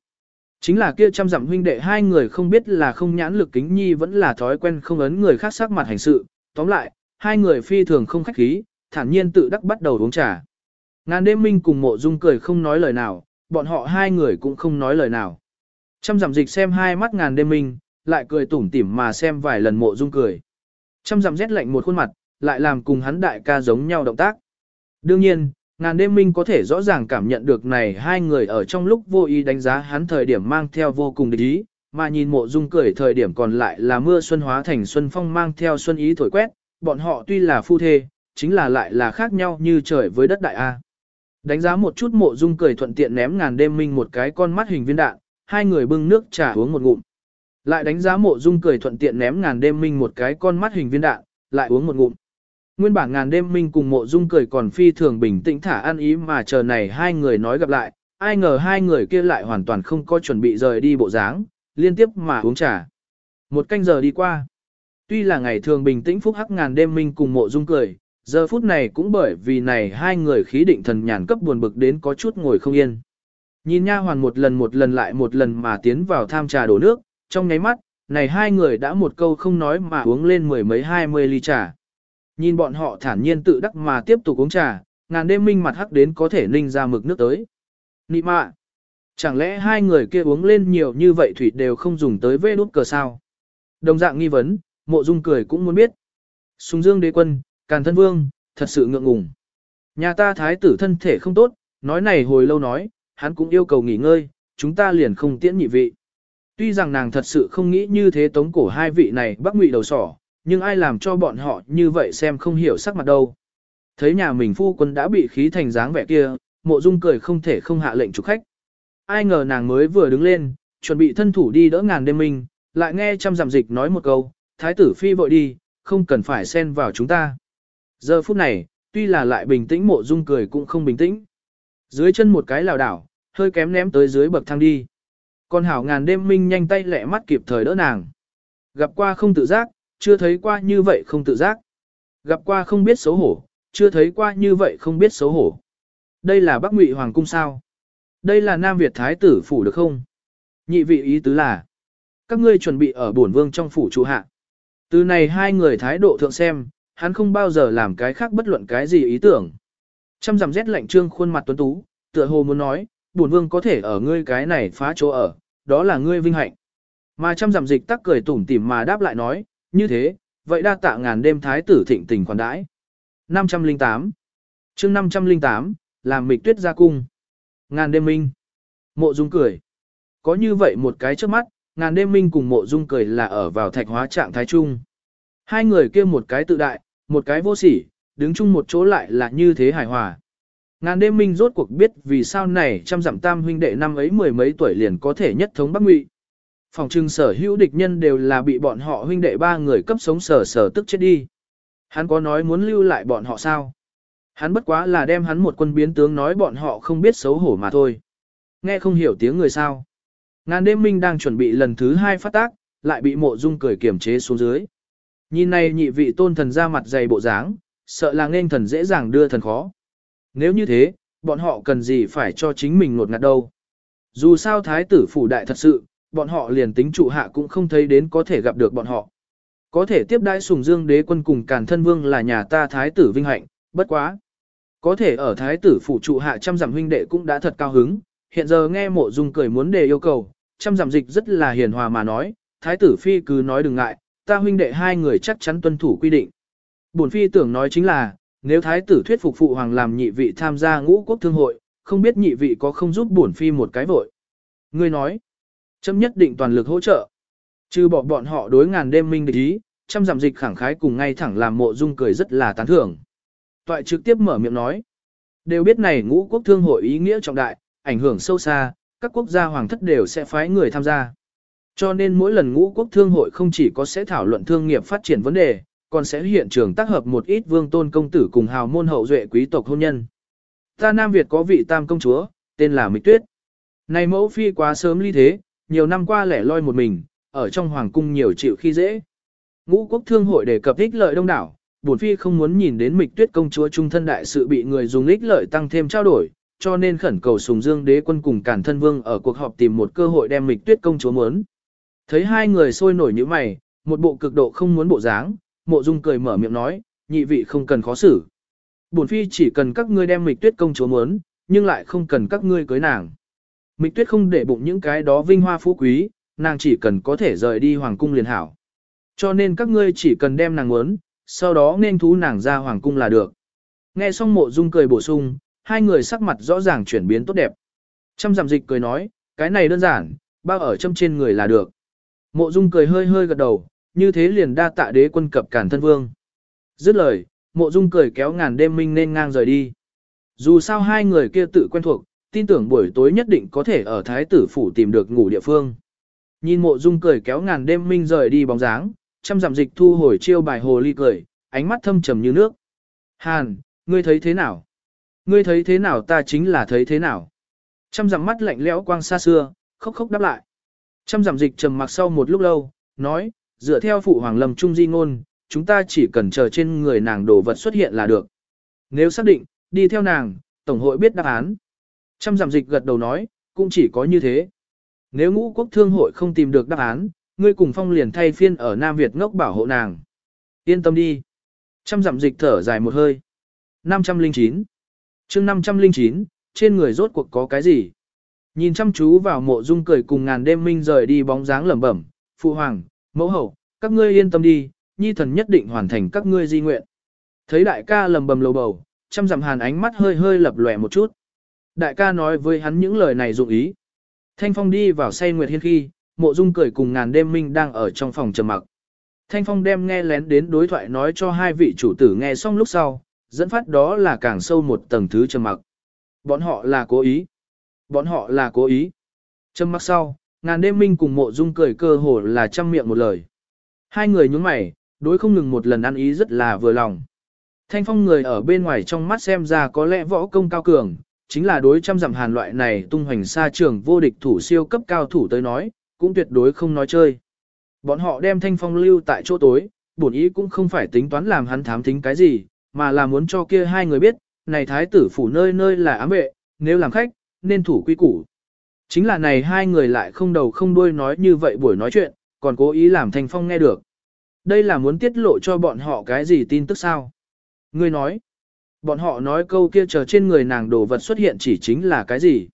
Chính là kia trăm dặm huynh đệ hai người không biết là không nhãn lực kính nhi vẫn là thói quen không ấn người khác sắc mặt hành sự, Tóm lại, hai người phi thường không khách khí, thản nhiên tự đắc bắt đầu uống trà. Ngàn đêm minh cùng mộ dung cười không nói lời nào, bọn họ hai người cũng không nói lời nào. Trăm dặm dịch xem hai mắt ngàn đêm minh, lại cười tủm tỉm mà xem vài lần mộ dung cười. Trăm dặm rét lạnh một khuôn mặt, lại làm cùng hắn đại ca giống nhau động tác. Đương nhiên, ngàn đêm minh có thể rõ ràng cảm nhận được này hai người ở trong lúc vô ý đánh giá hắn thời điểm mang theo vô cùng địch ý, mà nhìn mộ dung cười thời điểm còn lại là mưa xuân hóa thành xuân phong mang theo xuân ý thổi quét, bọn họ tuy là phu thê, chính là lại là khác nhau như trời với đất đại A. Đánh giá một chút mộ dung cười thuận tiện ném ngàn đêm minh một cái con mắt hình viên đạn, hai người bưng nước trà uống một ngụm. Lại đánh giá mộ dung cười thuận tiện ném ngàn đêm minh một cái con mắt hình viên đạn, lại uống một ngụm. Nguyên bản ngàn đêm minh cùng mộ dung cười còn phi thường bình tĩnh thả ăn ý mà chờ này hai người nói gặp lại, ai ngờ hai người kia lại hoàn toàn không có chuẩn bị rời đi bộ dáng, liên tiếp mà uống trà. Một canh giờ đi qua. Tuy là ngày thường bình tĩnh phúc hắc ngàn đêm minh cùng mộ dung cười, giờ phút này cũng bởi vì này hai người khí định thần nhàn cấp buồn bực đến có chút ngồi không yên. Nhìn nha hoàn một lần một lần lại một lần mà tiến vào tham trà đổ nước, trong nháy mắt, này hai người đã một câu không nói mà uống lên mười mấy hai mươi ly trà. Nhìn bọn họ thản nhiên tự đắc mà tiếp tục uống trà, ngàn đêm minh mặt hắc đến có thể ninh ra mực nước tới. Nị mạ! Chẳng lẽ hai người kia uống lên nhiều như vậy thủy đều không dùng tới vê đốt cờ sao? Đồng dạng nghi vấn, mộ dung cười cũng muốn biết. Sùng dương đế quân, càn thân vương, thật sự ngượng ngùng. Nhà ta thái tử thân thể không tốt, nói này hồi lâu nói, hắn cũng yêu cầu nghỉ ngơi, chúng ta liền không tiễn nhị vị. Tuy rằng nàng thật sự không nghĩ như thế tống cổ hai vị này bắc ngụy đầu sỏ, nhưng ai làm cho bọn họ như vậy xem không hiểu sắc mặt đâu. Thấy nhà mình phu quân đã bị khí thành dáng vẻ kia, mộ dung cười không thể không hạ lệnh chủ khách. Ai ngờ nàng mới vừa đứng lên, chuẩn bị thân thủ đi đỡ ngàn đêm minh, lại nghe trăm giảm dịch nói một câu, thái tử phi vội đi, không cần phải xen vào chúng ta. Giờ phút này, tuy là lại bình tĩnh mộ dung cười cũng không bình tĩnh. Dưới chân một cái lảo đảo, hơi kém ném tới dưới bậc thang đi. Còn hảo ngàn đêm minh nhanh tay lẹ mắt kịp thời đỡ nàng. Gặp qua không tự giác, chưa thấy qua như vậy không tự giác. Gặp qua không biết xấu hổ, chưa thấy qua như vậy không biết xấu hổ. Đây là Bắc Ngụy Hoàng cung sao? Đây là Nam Việt Thái tử phủ được không? Nhị vị ý tứ là, các ngươi chuẩn bị ở bổn vương trong phủ trụ hạ. Từ này hai người thái độ thượng xem, hắn không bao giờ làm cái khác bất luận cái gì ý tưởng. Trăm dặm rét lạnh trương khuôn mặt tuấn tú, tựa hồ muốn nói, bổn vương có thể ở ngươi cái này phá chỗ ở, đó là ngươi vinh hạnh. Mà trăm dặm dịch tắc cười tủm tỉm mà đáp lại nói, như thế, vậy đa tạ ngàn đêm thái tử thịnh tình khoản đãi. 508 chương 508, làm mịch tuyết ra cung. Ngàn đêm minh. Mộ dung cười. Có như vậy một cái trước mắt, ngàn đêm minh cùng mộ dung cười là ở vào thạch hóa trạng thái trung. Hai người kia một cái tự đại, một cái vô sỉ, đứng chung một chỗ lại là như thế hài hòa. Ngàn đêm minh rốt cuộc biết vì sao này trăm dặm tam huynh đệ năm ấy mười mấy tuổi liền có thể nhất thống Bắc Ngụy. Phòng trưng sở hữu địch nhân đều là bị bọn họ huynh đệ ba người cấp sống sở sở tức chết đi. Hắn có nói muốn lưu lại bọn họ sao? Hắn bất quá là đem hắn một quân biến tướng nói bọn họ không biết xấu hổ mà thôi. Nghe không hiểu tiếng người sao. Ngàn đêm minh đang chuẩn bị lần thứ hai phát tác, lại bị mộ dung cười kiềm chế xuống dưới. Nhìn này nhị vị tôn thần ra mặt dày bộ dáng, sợ là nên thần dễ dàng đưa thần khó. Nếu như thế, bọn họ cần gì phải cho chính mình nột ngạt đâu. Dù sao thái tử phủ đại thật sự, bọn họ liền tính trụ hạ cũng không thấy đến có thể gặp được bọn họ. Có thể tiếp đãi sùng dương đế quân cùng càn thân vương là nhà ta thái tử vinh hạnh, bất quá. Có thể ở thái tử phủ trụ hạ trăm dặm huynh đệ cũng đã thật cao hứng, hiện giờ nghe mộ dung cười muốn đề yêu cầu, trăm dặm dịch rất là hiền hòa mà nói, thái tử phi cứ nói đừng ngại, ta huynh đệ hai người chắc chắn tuân thủ quy định. Bổn phi tưởng nói chính là, nếu thái tử thuyết phục phụ hoàng làm nhị vị tham gia ngũ quốc thương hội, không biết nhị vị có không giúp bổn phi một cái vội. Ngươi nói, chấm nhất định toàn lực hỗ trợ. Trừ bỏ bọn họ đối ngàn đêm minh địch ý, trăm giảm dịch khẳng khái cùng ngay thẳng làm mộ dung cười rất là tán thưởng. Toại trực tiếp mở miệng nói, đều biết này ngũ quốc thương hội ý nghĩa trọng đại, ảnh hưởng sâu xa, các quốc gia hoàng thất đều sẽ phái người tham gia. Cho nên mỗi lần ngũ quốc thương hội không chỉ có sẽ thảo luận thương nghiệp phát triển vấn đề, còn sẽ hiện trường tác hợp một ít vương tôn công tử cùng hào môn hậu duệ quý tộc hôn nhân. Ta Nam Việt có vị tam công chúa, tên là Mịch Tuyết. Này mẫu phi quá sớm ly thế, nhiều năm qua lẻ loi một mình, ở trong hoàng cung nhiều chịu khi dễ. Ngũ quốc thương hội đề cập ích lợi đông đảo, bổn phi không muốn nhìn đến Mịch Tuyết công chúa trung thân đại sự bị người dùng ích lợi tăng thêm trao đổi, cho nên khẩn cầu Sùng Dương đế quân cùng Cản Thân Vương ở cuộc họp tìm một cơ hội đem Mịch Tuyết công chúa muốn. Thấy hai người sôi nổi như mày, một bộ cực độ không muốn bộ dáng, mộ dung cười mở miệng nói, nhị vị không cần khó xử. Bổn phi chỉ cần các ngươi đem mịch tuyết công chúa muốn, nhưng lại không cần các ngươi cưới nàng. Mịch tuyết không để bụng những cái đó vinh hoa phú quý, nàng chỉ cần có thể rời đi hoàng cung liền hảo. Cho nên các ngươi chỉ cần đem nàng muốn, sau đó nên thú nàng ra hoàng cung là được. Nghe xong mộ dung cười bổ sung, hai người sắc mặt rõ ràng chuyển biến tốt đẹp. Trăm giảm dịch cười nói, cái này đơn giản, bao ở châm trên người là được. Mộ dung cười hơi hơi gật đầu, như thế liền đa tạ đế quân cập cản thân vương. Dứt lời, mộ dung cười kéo ngàn đêm minh nên ngang rời đi. Dù sao hai người kia tự quen thuộc, tin tưởng buổi tối nhất định có thể ở thái tử phủ tìm được ngủ địa phương. Nhìn mộ dung cười kéo ngàn đêm minh rời đi bóng dáng, trăm giảm dịch thu hồi chiêu bài hồ ly cười, ánh mắt thâm trầm như nước. Hàn, ngươi thấy thế nào? Ngươi thấy thế nào ta chính là thấy thế nào? Trăm dặm mắt lạnh lẽo quang xa xưa, khóc khóc đáp lại. Trăm dặm dịch trầm mặc sau một lúc lâu, nói, dựa theo phụ hoàng lầm trung di ngôn, chúng ta chỉ cần chờ trên người nàng đồ vật xuất hiện là được. Nếu xác định, đi theo nàng, Tổng hội biết đáp án. Trăm dặm dịch gật đầu nói, cũng chỉ có như thế. Nếu ngũ quốc thương hội không tìm được đáp án, ngươi cùng phong liền thay phiên ở Nam Việt ngốc bảo hộ nàng. Yên tâm đi. Trăm dặm dịch thở dài một hơi. 509 chương 509, trên người rốt cuộc có cái gì? Nhìn chăm chú vào mộ dung cười cùng ngàn đêm minh rời đi bóng dáng lẩm bẩm, phụ hoàng, mẫu hậu, các ngươi yên tâm đi, nhi thần nhất định hoàn thành các ngươi di nguyện. Thấy đại ca lầm bầm lầu bầu, chăm dặm hàn ánh mắt hơi hơi lập lòe một chút. Đại ca nói với hắn những lời này dụng ý. Thanh phong đi vào say nguyệt hiên khi, mộ dung cười cùng ngàn đêm minh đang ở trong phòng trầm mặc. Thanh phong đem nghe lén đến đối thoại nói cho hai vị chủ tử nghe xong lúc sau, dẫn phát đó là càng sâu một tầng thứ trầm mặc. Bọn họ là cố ý. Bọn họ là cố ý. Trầm mặc sau, ngàn đêm minh cùng mộ dung cười cơ hồ là trăm miệng một lời. Hai người nhúng mày, đối không ngừng một lần ăn ý rất là vừa lòng. Thanh phong người ở bên ngoài trong mắt xem ra có lẽ võ công cao cường, chính là đối trăm dặm hàn loại này tung hoành xa trường vô địch thủ siêu cấp cao thủ tới nói, cũng tuyệt đối không nói chơi. Bọn họ đem thanh phong lưu tại chỗ tối, bổn ý cũng không phải tính toán làm hắn thám thính cái gì, mà là muốn cho kia hai người biết, này thái tử phủ nơi nơi là ám vệ, nếu làm khách, nên thủ quy củ. Chính là này hai người lại không đầu không đuôi nói như vậy buổi nói chuyện, còn cố ý làm Thanh Phong nghe được. Đây là muốn tiết lộ cho bọn họ cái gì tin tức sao? Ngươi nói, bọn họ nói câu kia chờ trên người nàng đồ vật xuất hiện chỉ chính là cái gì?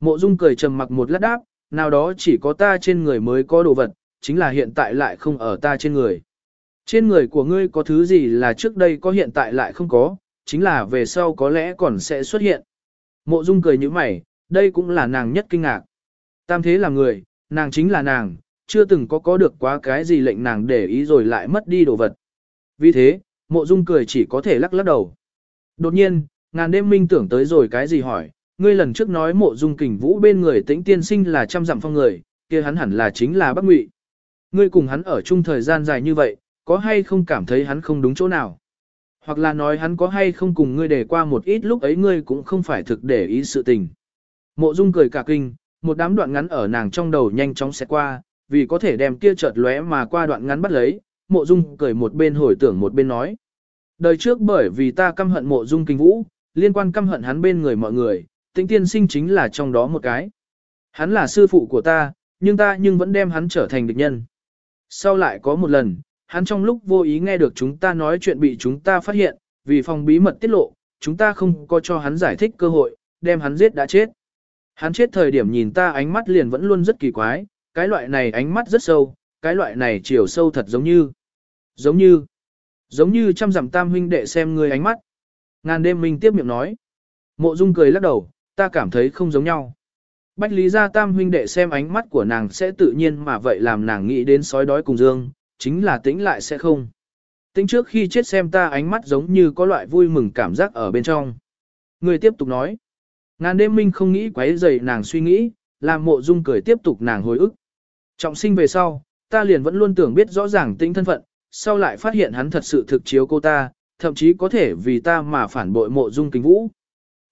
Mộ Dung cười trầm mặc một lát đáp, nào đó chỉ có ta trên người mới có đồ vật, chính là hiện tại lại không ở ta trên người. Trên người của ngươi có thứ gì là trước đây có hiện tại lại không có, chính là về sau có lẽ còn sẽ xuất hiện. Mộ Dung cười như mày, đây cũng là nàng nhất kinh ngạc. Tam thế là người, nàng chính là nàng, chưa từng có có được quá cái gì lệnh nàng để ý rồi lại mất đi đồ vật. Vì thế, mộ Dung cười chỉ có thể lắc lắc đầu. Đột nhiên, ngàn đêm minh tưởng tới rồi cái gì hỏi, ngươi lần trước nói mộ Dung kình vũ bên người tĩnh tiên sinh là trăm dặm phong người, kia hắn hẳn là chính là Bắc Ngụy. Ngươi cùng hắn ở chung thời gian dài như vậy, có hay không cảm thấy hắn không đúng chỗ nào? Hoặc là nói hắn có hay không cùng ngươi để qua một ít lúc ấy ngươi cũng không phải thực để ý sự tình. Mộ Dung cười cả kinh, một đám đoạn ngắn ở nàng trong đầu nhanh chóng sẽ qua, vì có thể đem kia chợt lóe mà qua đoạn ngắn bắt lấy, Mộ Dung cười một bên hồi tưởng một bên nói. Đời trước bởi vì ta căm hận Mộ Dung Kinh Vũ, liên quan căm hận hắn bên người mọi người, Tĩnh Tiên Sinh chính là trong đó một cái. Hắn là sư phụ của ta, nhưng ta nhưng vẫn đem hắn trở thành địch nhân. Sau lại có một lần, hắn trong lúc vô ý nghe được chúng ta nói chuyện bị chúng ta phát hiện, vì phòng bí mật tiết lộ, chúng ta không có cho hắn giải thích cơ hội, đem hắn giết đã chết. Hắn chết thời điểm nhìn ta ánh mắt liền vẫn luôn rất kỳ quái, cái loại này ánh mắt rất sâu, cái loại này chiều sâu thật giống như, giống như, giống như trăm dặm tam huynh đệ xem người ánh mắt. Ngàn đêm minh tiếp miệng nói. Mộ Dung cười lắc đầu, ta cảm thấy không giống nhau. Bách Lý Gia Tam huynh đệ xem ánh mắt của nàng sẽ tự nhiên mà vậy làm nàng nghĩ đến sói đói cùng dương, chính là tĩnh lại sẽ không. Tĩnh trước khi chết xem ta ánh mắt giống như có loại vui mừng cảm giác ở bên trong. Người tiếp tục nói. Ngàn đêm minh không nghĩ quấy rầy nàng suy nghĩ, làm mộ dung cười tiếp tục nàng hồi ức. Trọng sinh về sau, ta liền vẫn luôn tưởng biết rõ ràng tĩnh thân phận, sau lại phát hiện hắn thật sự thực chiếu cô ta, thậm chí có thể vì ta mà phản bội mộ dung kinh vũ.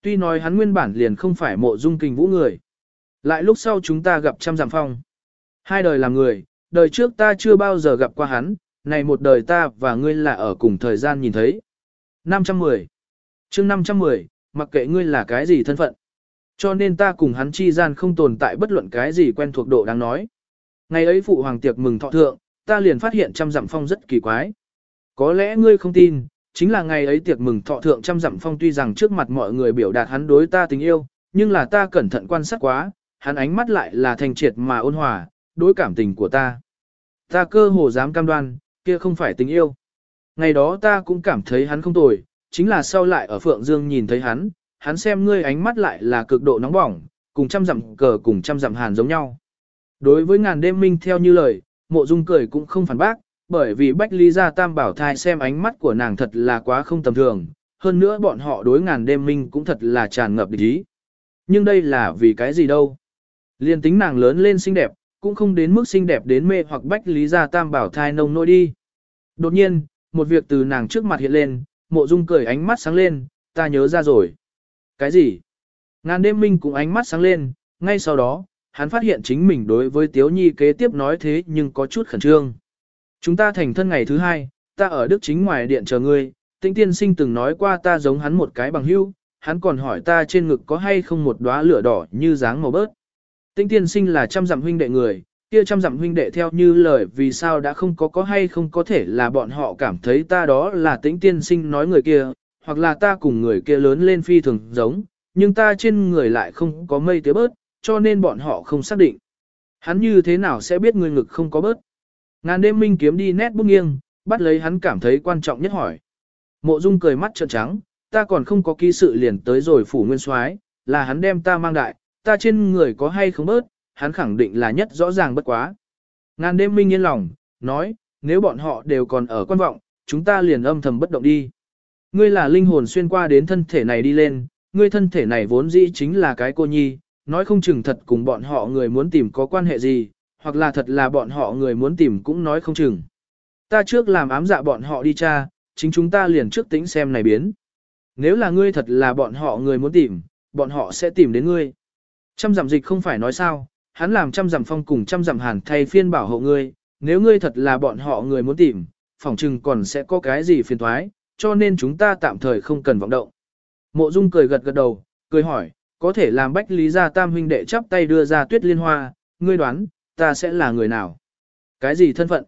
Tuy nói hắn nguyên bản liền không phải mộ dung kinh vũ người. Lại lúc sau chúng ta gặp trăm giảm phong. Hai đời làm người, đời trước ta chưa bao giờ gặp qua hắn, này một đời ta và ngươi là ở cùng thời gian nhìn thấy. 510 chương 510, mặc kệ ngươi là cái gì thân phận. Cho nên ta cùng hắn chi gian không tồn tại bất luận cái gì quen thuộc độ đáng nói. Ngày ấy phụ hoàng tiệc mừng thọ thượng, ta liền phát hiện trăm dặm phong rất kỳ quái. Có lẽ ngươi không tin, chính là ngày ấy tiệc mừng thọ thượng trăm dặm phong tuy rằng trước mặt mọi người biểu đạt hắn đối ta tình yêu, nhưng là ta cẩn thận quan sát quá, hắn ánh mắt lại là thành triệt mà ôn hòa, đối cảm tình của ta. Ta cơ hồ dám cam đoan, kia không phải tình yêu. Ngày đó ta cũng cảm thấy hắn không tồi, chính là sau lại ở Phượng Dương nhìn thấy hắn, hắn xem ngươi ánh mắt lại là cực độ nóng bỏng, cùng trăm dặm cờ cùng trăm dặm hàn giống nhau. Đối với ngàn đêm minh theo như lời, mộ dung cười cũng không phản bác, bởi vì Bách Lý Gia Tam bảo thai xem ánh mắt của nàng thật là quá không tầm thường, hơn nữa bọn họ đối ngàn đêm minh cũng thật là tràn ngập địch ý. Nhưng đây là vì cái gì đâu? Liên tính nàng lớn lên xinh đẹp, cũng không đến mức xinh đẹp đến mê hoặc Bách Lý Gia Tam bảo thai nông nỗi đi. Đột nhiên, một việc từ nàng trước mặt hiện lên, mộ dung cười ánh mắt sáng lên, ta nhớ ra rồi. Cái gì? Ngàn đêm minh cũng ánh mắt sáng lên, ngay sau đó, hắn phát hiện chính mình đối với Tiếu Nhi kế tiếp nói thế nhưng có chút khẩn trương. Chúng ta thành thân ngày thứ hai, ta ở Đức chính ngoài điện chờ ngươi, tĩnh tiên sinh từng nói qua ta giống hắn một cái bằng hữu, hắn còn hỏi ta trên ngực có hay không một đóa lửa đỏ như dáng màu bớt. Tĩnh tiên sinh là trăm dặm huynh đệ người, kia trăm dặm huynh đệ theo như lời vì sao đã không có có hay không có thể là bọn họ cảm thấy ta đó là tĩnh tiên sinh nói người kia, hoặc là ta cùng người kia lớn lên phi thường giống, nhưng ta trên người lại không có mây tía bớt, cho nên bọn họ không xác định. Hắn như thế nào sẽ biết người ngực không có bớt? Ngàn đêm minh kiếm đi nét bút nghiêng, bắt lấy hắn cảm thấy quan trọng nhất hỏi. Mộ Dung cười mắt trợn trắng, ta còn không có ký sự liền tới rồi phủ nguyên soái, là hắn đem ta mang đại, ta trên người có hay không bớt, hắn khẳng định là nhất rõ ràng bất quá. Ngàn đêm minh yên lòng, nói, nếu bọn họ đều còn ở quan vọng, chúng ta liền âm thầm bất động đi. Ngươi là linh hồn xuyên qua đến thân thể này đi lên, ngươi thân thể này vốn dĩ chính là cái cô nhi, nói không chừng thật cùng bọn họ người muốn tìm có quan hệ gì, hoặc là thật là bọn họ người muốn tìm cũng nói không chừng. Ta trước làm ám dạ bọn họ đi cha, chính chúng ta liền trước tính xem này biến. Nếu là ngươi thật là bọn họ người muốn tìm, bọn họ sẽ tìm đến ngươi. Trăm giảm dịch không phải nói sao, hắn làm trăm giảm phong cùng trăm giảm hàn thay phiên bảo hộ ngươi, nếu ngươi thật là bọn họ người muốn tìm, phỏng chừng còn sẽ có cái gì phiền thoái, cho nên chúng ta tạm thời không cần vọng động. Mộ Dung cười gật gật đầu, cười hỏi, có thể làm Bách Lý Gia Tam huynh đệ chắp tay đưa ra tuyết liên hoa, ngươi đoán, ta sẽ là người nào? Cái gì thân phận?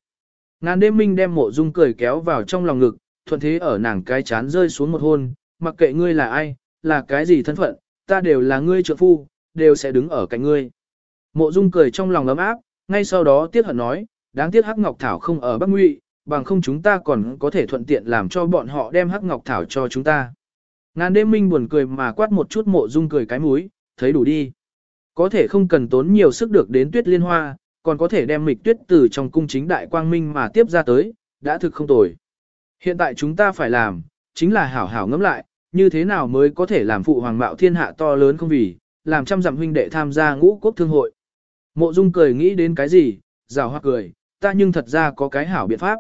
Ngàn đêm minh đem mộ dung cười kéo vào trong lòng ngực, thuận thế ở nàng cái chán rơi xuống một hôn, mặc kệ ngươi là ai, là cái gì thân phận, ta đều là ngươi trợ phu, đều sẽ đứng ở cạnh ngươi. Mộ dung cười trong lòng ấm áp, ngay sau đó tiếc hận nói, đáng tiếc Hắc Ngọc Thảo không ở Bắc Ngụy, bằng không chúng ta còn có thể thuận tiện làm cho bọn họ đem Hắc Ngọc Thảo cho chúng ta. Ngàn đêm minh buồn cười mà quát một chút mộ dung cười cái mũi, thấy đủ đi. Có thể không cần tốn nhiều sức được đến tuyết liên hoa, còn có thể đem mịch tuyết từ trong cung chính đại quang minh mà tiếp ra tới, đã thực không tồi. Hiện tại chúng ta phải làm, chính là hảo hảo ngẫm lại, như thế nào mới có thể làm phụ hoàng mạo thiên hạ to lớn không vì, làm trăm dặm huynh đệ tham gia ngũ quốc thương hội. Mộ Dung cười nghĩ đến cái gì, rào hoa cười, ta nhưng thật ra có cái hảo biện pháp.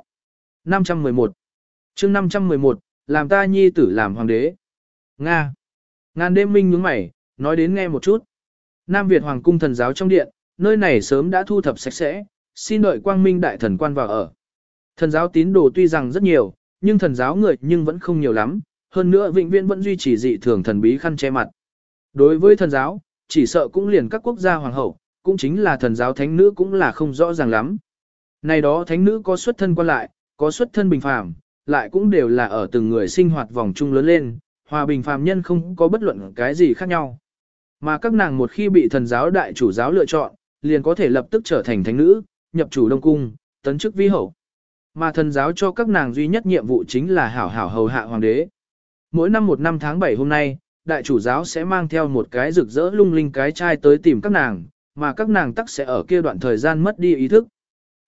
511 chương 511, làm ta nhi tử làm hoàng đế. Nga. Ngàn đêm minh nhướng mày, nói đến nghe một chút. Nam Việt Hoàng cung thần giáo trong điện, nơi này sớm đã thu thập sạch sẽ, xin đợi quang minh đại thần quan vào ở. Thần giáo tín đồ tuy rằng rất nhiều, nhưng thần giáo người nhưng vẫn không nhiều lắm, hơn nữa vĩnh viễn vẫn duy trì dị thường thần bí khăn che mặt. Đối với thần giáo, chỉ sợ cũng liền các quốc gia hoàng hậu, cũng chính là thần giáo thánh nữ cũng là không rõ ràng lắm. Này đó thánh nữ có xuất thân quan lại, có xuất thân bình phàm, lại cũng đều là ở từng người sinh hoạt vòng chung lớn lên, hòa bình phàm nhân không có bất luận cái gì khác nhau. Mà các nàng một khi bị thần giáo đại chủ giáo lựa chọn, liền có thể lập tức trở thành thánh nữ, nhập chủ đông cung, tấn chức vi hậu. Mà thần giáo cho các nàng duy nhất nhiệm vụ chính là hảo hảo hầu hạ hoàng đế. Mỗi năm một năm tháng 7 hôm nay, đại chủ giáo sẽ mang theo một cái rực rỡ lung linh cái chai tới tìm các nàng, mà các nàng tắc sẽ ở kia đoạn thời gian mất đi ý thức.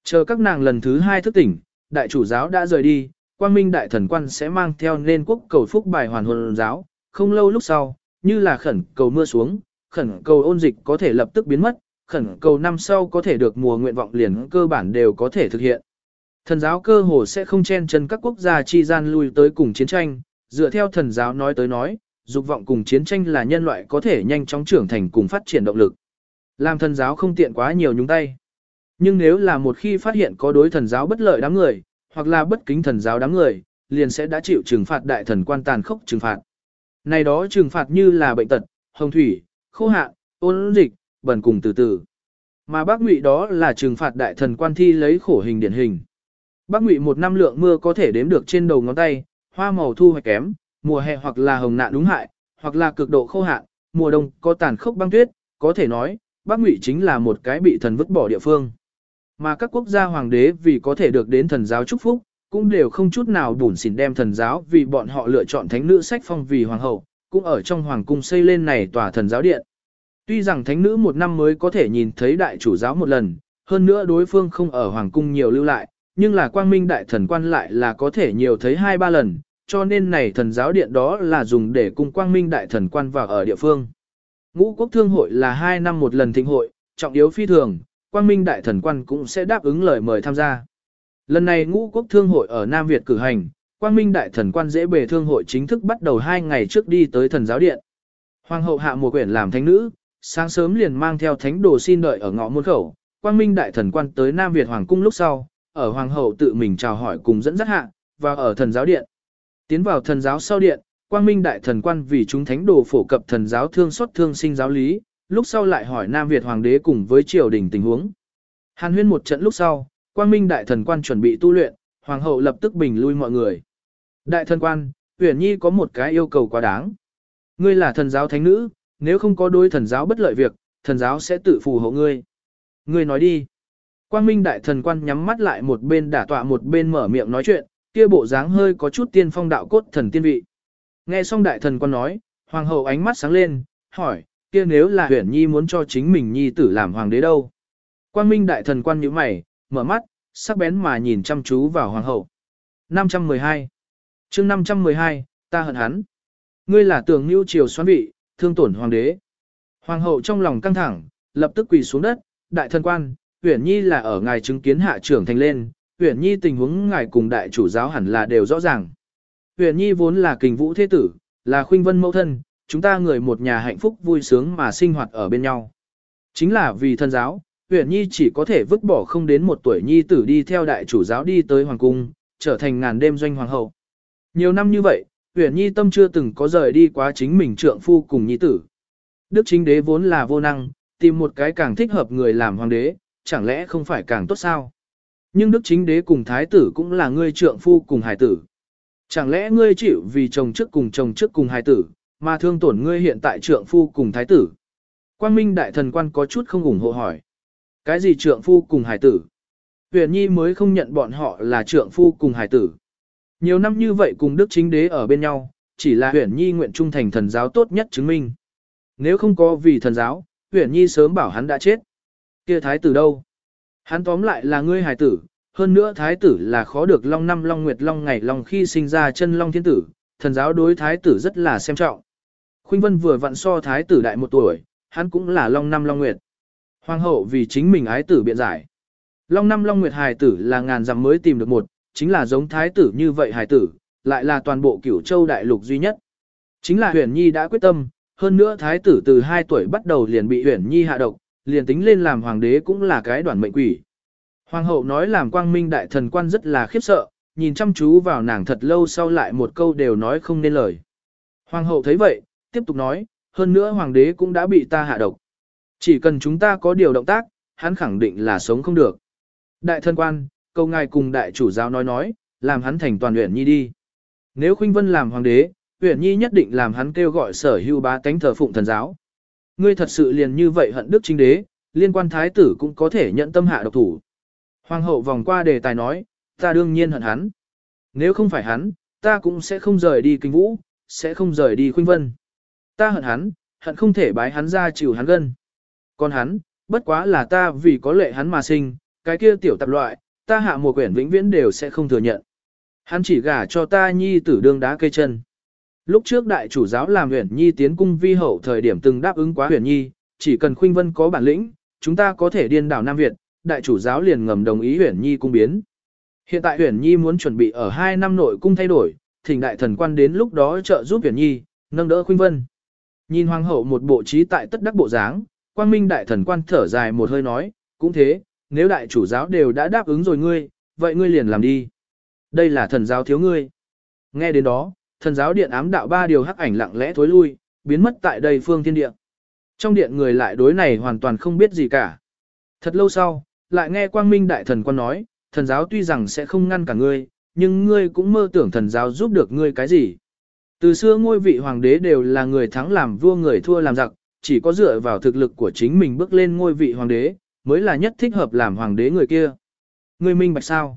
Chờ các nàng lần thứ hai thức tỉnh, đại chủ giáo đã rời đi, quang minh đại thần quan sẽ mang theo nên quốc cầu phúc bài hoàn hồn giáo, không lâu lúc sau, như là khẩn cầu mưa xuống, khẩn cầu ôn dịch có thể lập tức biến mất, khẩn cầu năm sau có thể được mùa nguyện vọng liền cơ bản đều có thể thực hiện. Thần giáo cơ hồ sẽ không chen chân các quốc gia chi gian lui tới cùng chiến tranh, dựa theo thần giáo nói tới nói, dục vọng cùng chiến tranh là nhân loại có thể nhanh chóng trưởng thành cùng phát triển động lực. Làm thần giáo không tiện quá nhiều nhúng tay. Nhưng nếu là một khi phát hiện có đối thần giáo bất lợi đám người, hoặc là bất kính thần giáo đám người, liền sẽ đã chịu trừng phạt đại thần quan tàn khốc trừng phạt. Này đó trừng phạt như là bệnh tật, hồng thủy, khô hạn, ôn dịch, bẩn cùng từ từ. Mà bác ngụy đó là trừng phạt đại thần quan thi lấy khổ hình điển hình. Bắc Ngụy một năm lượng mưa có thể đếm được trên đầu ngón tay, hoa màu thu hoạch kém, mùa hè hoặc là hồng nạn đúng hại, hoặc là cực độ khô hạn, mùa đông có tàn khốc băng tuyết, có thể nói, Bắc Ngụy chính là một cái bị thần vứt bỏ địa phương. Mà các quốc gia hoàng đế vì có thể được đến thần giáo chúc phúc, cũng đều không chút nào bùn xỉn đem thần giáo vì bọn họ lựa chọn thánh nữ sách phong vì hoàng hậu, cũng ở trong hoàng cung xây lên này tòa thần giáo điện. Tuy rằng thánh nữ một năm mới có thể nhìn thấy đại chủ giáo một lần, hơn nữa đối phương không ở hoàng cung nhiều lưu lại, nhưng là quang minh đại thần quan lại là có thể nhiều thấy hai ba lần, cho nên này thần giáo điện đó là dùng để cung quang minh đại thần quan vào ở địa phương. Ngũ quốc thương hội là hai năm một lần thịnh hội, trọng yếu phi thường, quang minh đại thần quan cũng sẽ đáp ứng lời mời tham gia. Lần này ngũ quốc thương hội ở Nam Việt cử hành, quang minh đại thần quan dễ bề thương hội chính thức bắt đầu hai ngày trước đi tới thần giáo điện. Hoàng hậu hạ mùa quyển làm thánh nữ, sáng sớm liền mang theo thánh đồ xin đợi ở ngõ môn khẩu, quang minh đại thần quan tới Nam Việt Hoàng cung lúc sau, ở Hoàng hậu tự mình chào hỏi cùng dẫn dắt hạ, và ở thần giáo điện. Tiến vào thần giáo sau điện, quang minh đại thần quan vì chúng thánh đồ phổ cập thần giáo thương xuất thương sinh giáo lý, lúc sau lại hỏi Nam Việt Hoàng đế cùng với triều đình tình huống. Hàn huyên một trận lúc sau, quang minh đại thần quan chuẩn bị tu luyện, Hoàng hậu lập tức bình lui mọi người. Đại thần quan, Uyển Nhi có một cái yêu cầu quá đáng. Ngươi là thần giáo thánh nữ, nếu không có đôi thần giáo bất lợi việc, thần giáo sẽ tự phù hộ ngươi. Ngươi nói đi. Quang Minh đại thần quan nhắm mắt lại một bên đả tọa một bên mở miệng nói chuyện, kia bộ dáng hơi có chút tiên phong đạo cốt thần tiên vị. Nghe xong đại thần quan nói, hoàng hậu ánh mắt sáng lên, hỏi, kia nếu là huyển nhi muốn cho chính mình nhi tử làm hoàng đế đâu? Quang Minh đại thần quan nhíu mày, mở mắt, sắc bén mà nhìn chăm chú vào hoàng hậu. 512 chương 512, ta hận hắn. Ngươi là tưởng nưu triều xoán vị, thương tổn hoàng đế. Hoàng hậu trong lòng căng thẳng, lập tức quỳ xuống đất, đại thần quan, Uyển Nhi là ở ngài chứng kiến hạ trưởng thành lên, Uyển Nhi tình huống ngài cùng đại chủ giáo hẳn là đều rõ ràng. Uyển Nhi vốn là kình vũ thế tử, là khuynh vân mẫu thân, chúng ta người một nhà hạnh phúc vui sướng mà sinh hoạt ở bên nhau. Chính là vì thân giáo, huyện Nhi chỉ có thể vứt bỏ không đến một tuổi nhi tử đi theo đại chủ giáo đi tới hoàng cung, trở thành ngàn đêm doanh hoàng hậu. Nhiều năm như vậy, huyện Nhi tâm chưa từng có rời đi quá chính mình trượng phu cùng nhi tử. Đức chính đế vốn là vô năng, tìm một cái càng thích hợp người làm hoàng đế, chẳng lẽ không phải càng tốt sao? Nhưng đức chính đế cùng thái tử cũng là ngươi trượng phu cùng hài tử. Chẳng lẽ ngươi chịu vì chồng trước cùng chồng trước cùng hài tử, mà thương tổn ngươi hiện tại trượng phu cùng thái tử? Quang Minh đại thần quan có chút không ủng hộ hỏi. Cái gì trượng phu cùng hải tử? Huyền Nhi mới không nhận bọn họ là trượng phu cùng hải tử. Nhiều năm như vậy cùng đức chính đế ở bên nhau, chỉ là Huyền Nhi nguyện trung thành thần giáo tốt nhất chứng minh. Nếu không có vì thần giáo, Huyền Nhi sớm bảo hắn đã chết. Kia thái tử đâu? Hắn tóm lại là ngươi hải tử, hơn nữa thái tử là khó được long năm long nguyệt long ngày long khi sinh ra chân long thiên tử, thần giáo đối thái tử rất là xem trọng. Khuynh Vân vừa vặn so thái tử đại một tuổi, hắn cũng là long năm long nguyệt. Hoàng hậu vì chính mình ái tử biện giải. Long năm long nguyệt hài tử là ngàn dặm mới tìm được một, chính là giống thái tử như vậy hài tử, lại là toàn bộ cửu châu đại lục duy nhất. Chính là huyền nhi đã quyết tâm, hơn nữa thái tử từ 2 tuổi bắt đầu liền bị huyền nhi hạ độc, liền tính lên làm hoàng đế cũng là cái đoàn mệnh quỷ. Hoàng hậu nói làm quang minh đại thần quan rất là khiếp sợ, nhìn chăm chú vào nàng thật lâu sau lại một câu đều nói không nên lời. Hoàng hậu thấy vậy, tiếp tục nói, hơn nữa hoàng đế cũng đã bị ta hạ độc. Chỉ cần chúng ta có điều động tác, hắn khẳng định là sống không được. Đại thần quan, câu ngài cùng đại chủ giáo nói nói, làm hắn thành toàn huyện nhi đi. Nếu khuynh vân làm hoàng đế, huyện nhi nhất định làm hắn kêu gọi sở hưu bá tánh thờ phụng thần giáo. Ngươi thật sự liền như vậy hận đức chính đế, liên quan thái tử cũng có thể nhận tâm hạ độc thủ. Hoàng hậu vòng qua đề tài nói, ta đương nhiên hận hắn. Nếu không phải hắn, ta cũng sẽ không rời đi kinh vũ, sẽ không rời đi khuynh vân. Ta hận hắn, hận không thể bái hắn ra chịu hắn gân. Còn hắn, bất quá là ta vì có lệ hắn mà sinh, cái kia tiểu tập loại, ta hạ mùa quyển vĩnh viễn đều sẽ không thừa nhận. Hắn chỉ gả cho ta nhi tử đương đá cây chân. Lúc trước đại chủ giáo làm huyền nhi tiến cung vi hậu thời điểm từng đáp ứng quá huyền nhi, chỉ cần khuynh vân có bản lĩnh, chúng ta có thể điên đảo Nam Việt, đại chủ giáo liền ngầm đồng ý huyền nhi cung biến. Hiện tại huyền nhi muốn chuẩn bị ở 2 năm nội cung thay đổi, thỉnh đại thần quan đến lúc đó trợ giúp huyền nhi, nâng đỡ khuynh vân. Nhìn hoàng hậu một bộ trí tại tất đắc bộ dáng, quang minh đại thần quan thở dài một hơi nói, cũng thế, nếu đại chủ giáo đều đã đáp ứng rồi ngươi, vậy ngươi liền làm đi. Đây là thần giáo thiếu ngươi. Nghe đến đó, thần giáo điện ám đạo ba điều hắc ảnh lặng lẽ thối lui, biến mất tại đây phương thiên địa. Trong điện người lại đối này hoàn toàn không biết gì cả. Thật lâu sau, lại nghe quang minh đại thần quan nói, thần giáo tuy rằng sẽ không ngăn cả ngươi, nhưng ngươi cũng mơ tưởng thần giáo giúp được ngươi cái gì. Từ xưa ngôi vị hoàng đế đều là người thắng làm vua người thua làm giặc, chỉ có dựa vào thực lực của chính mình bước lên ngôi vị hoàng đế, mới là nhất thích hợp làm hoàng đế người kia. Ngươi minh bạch sao?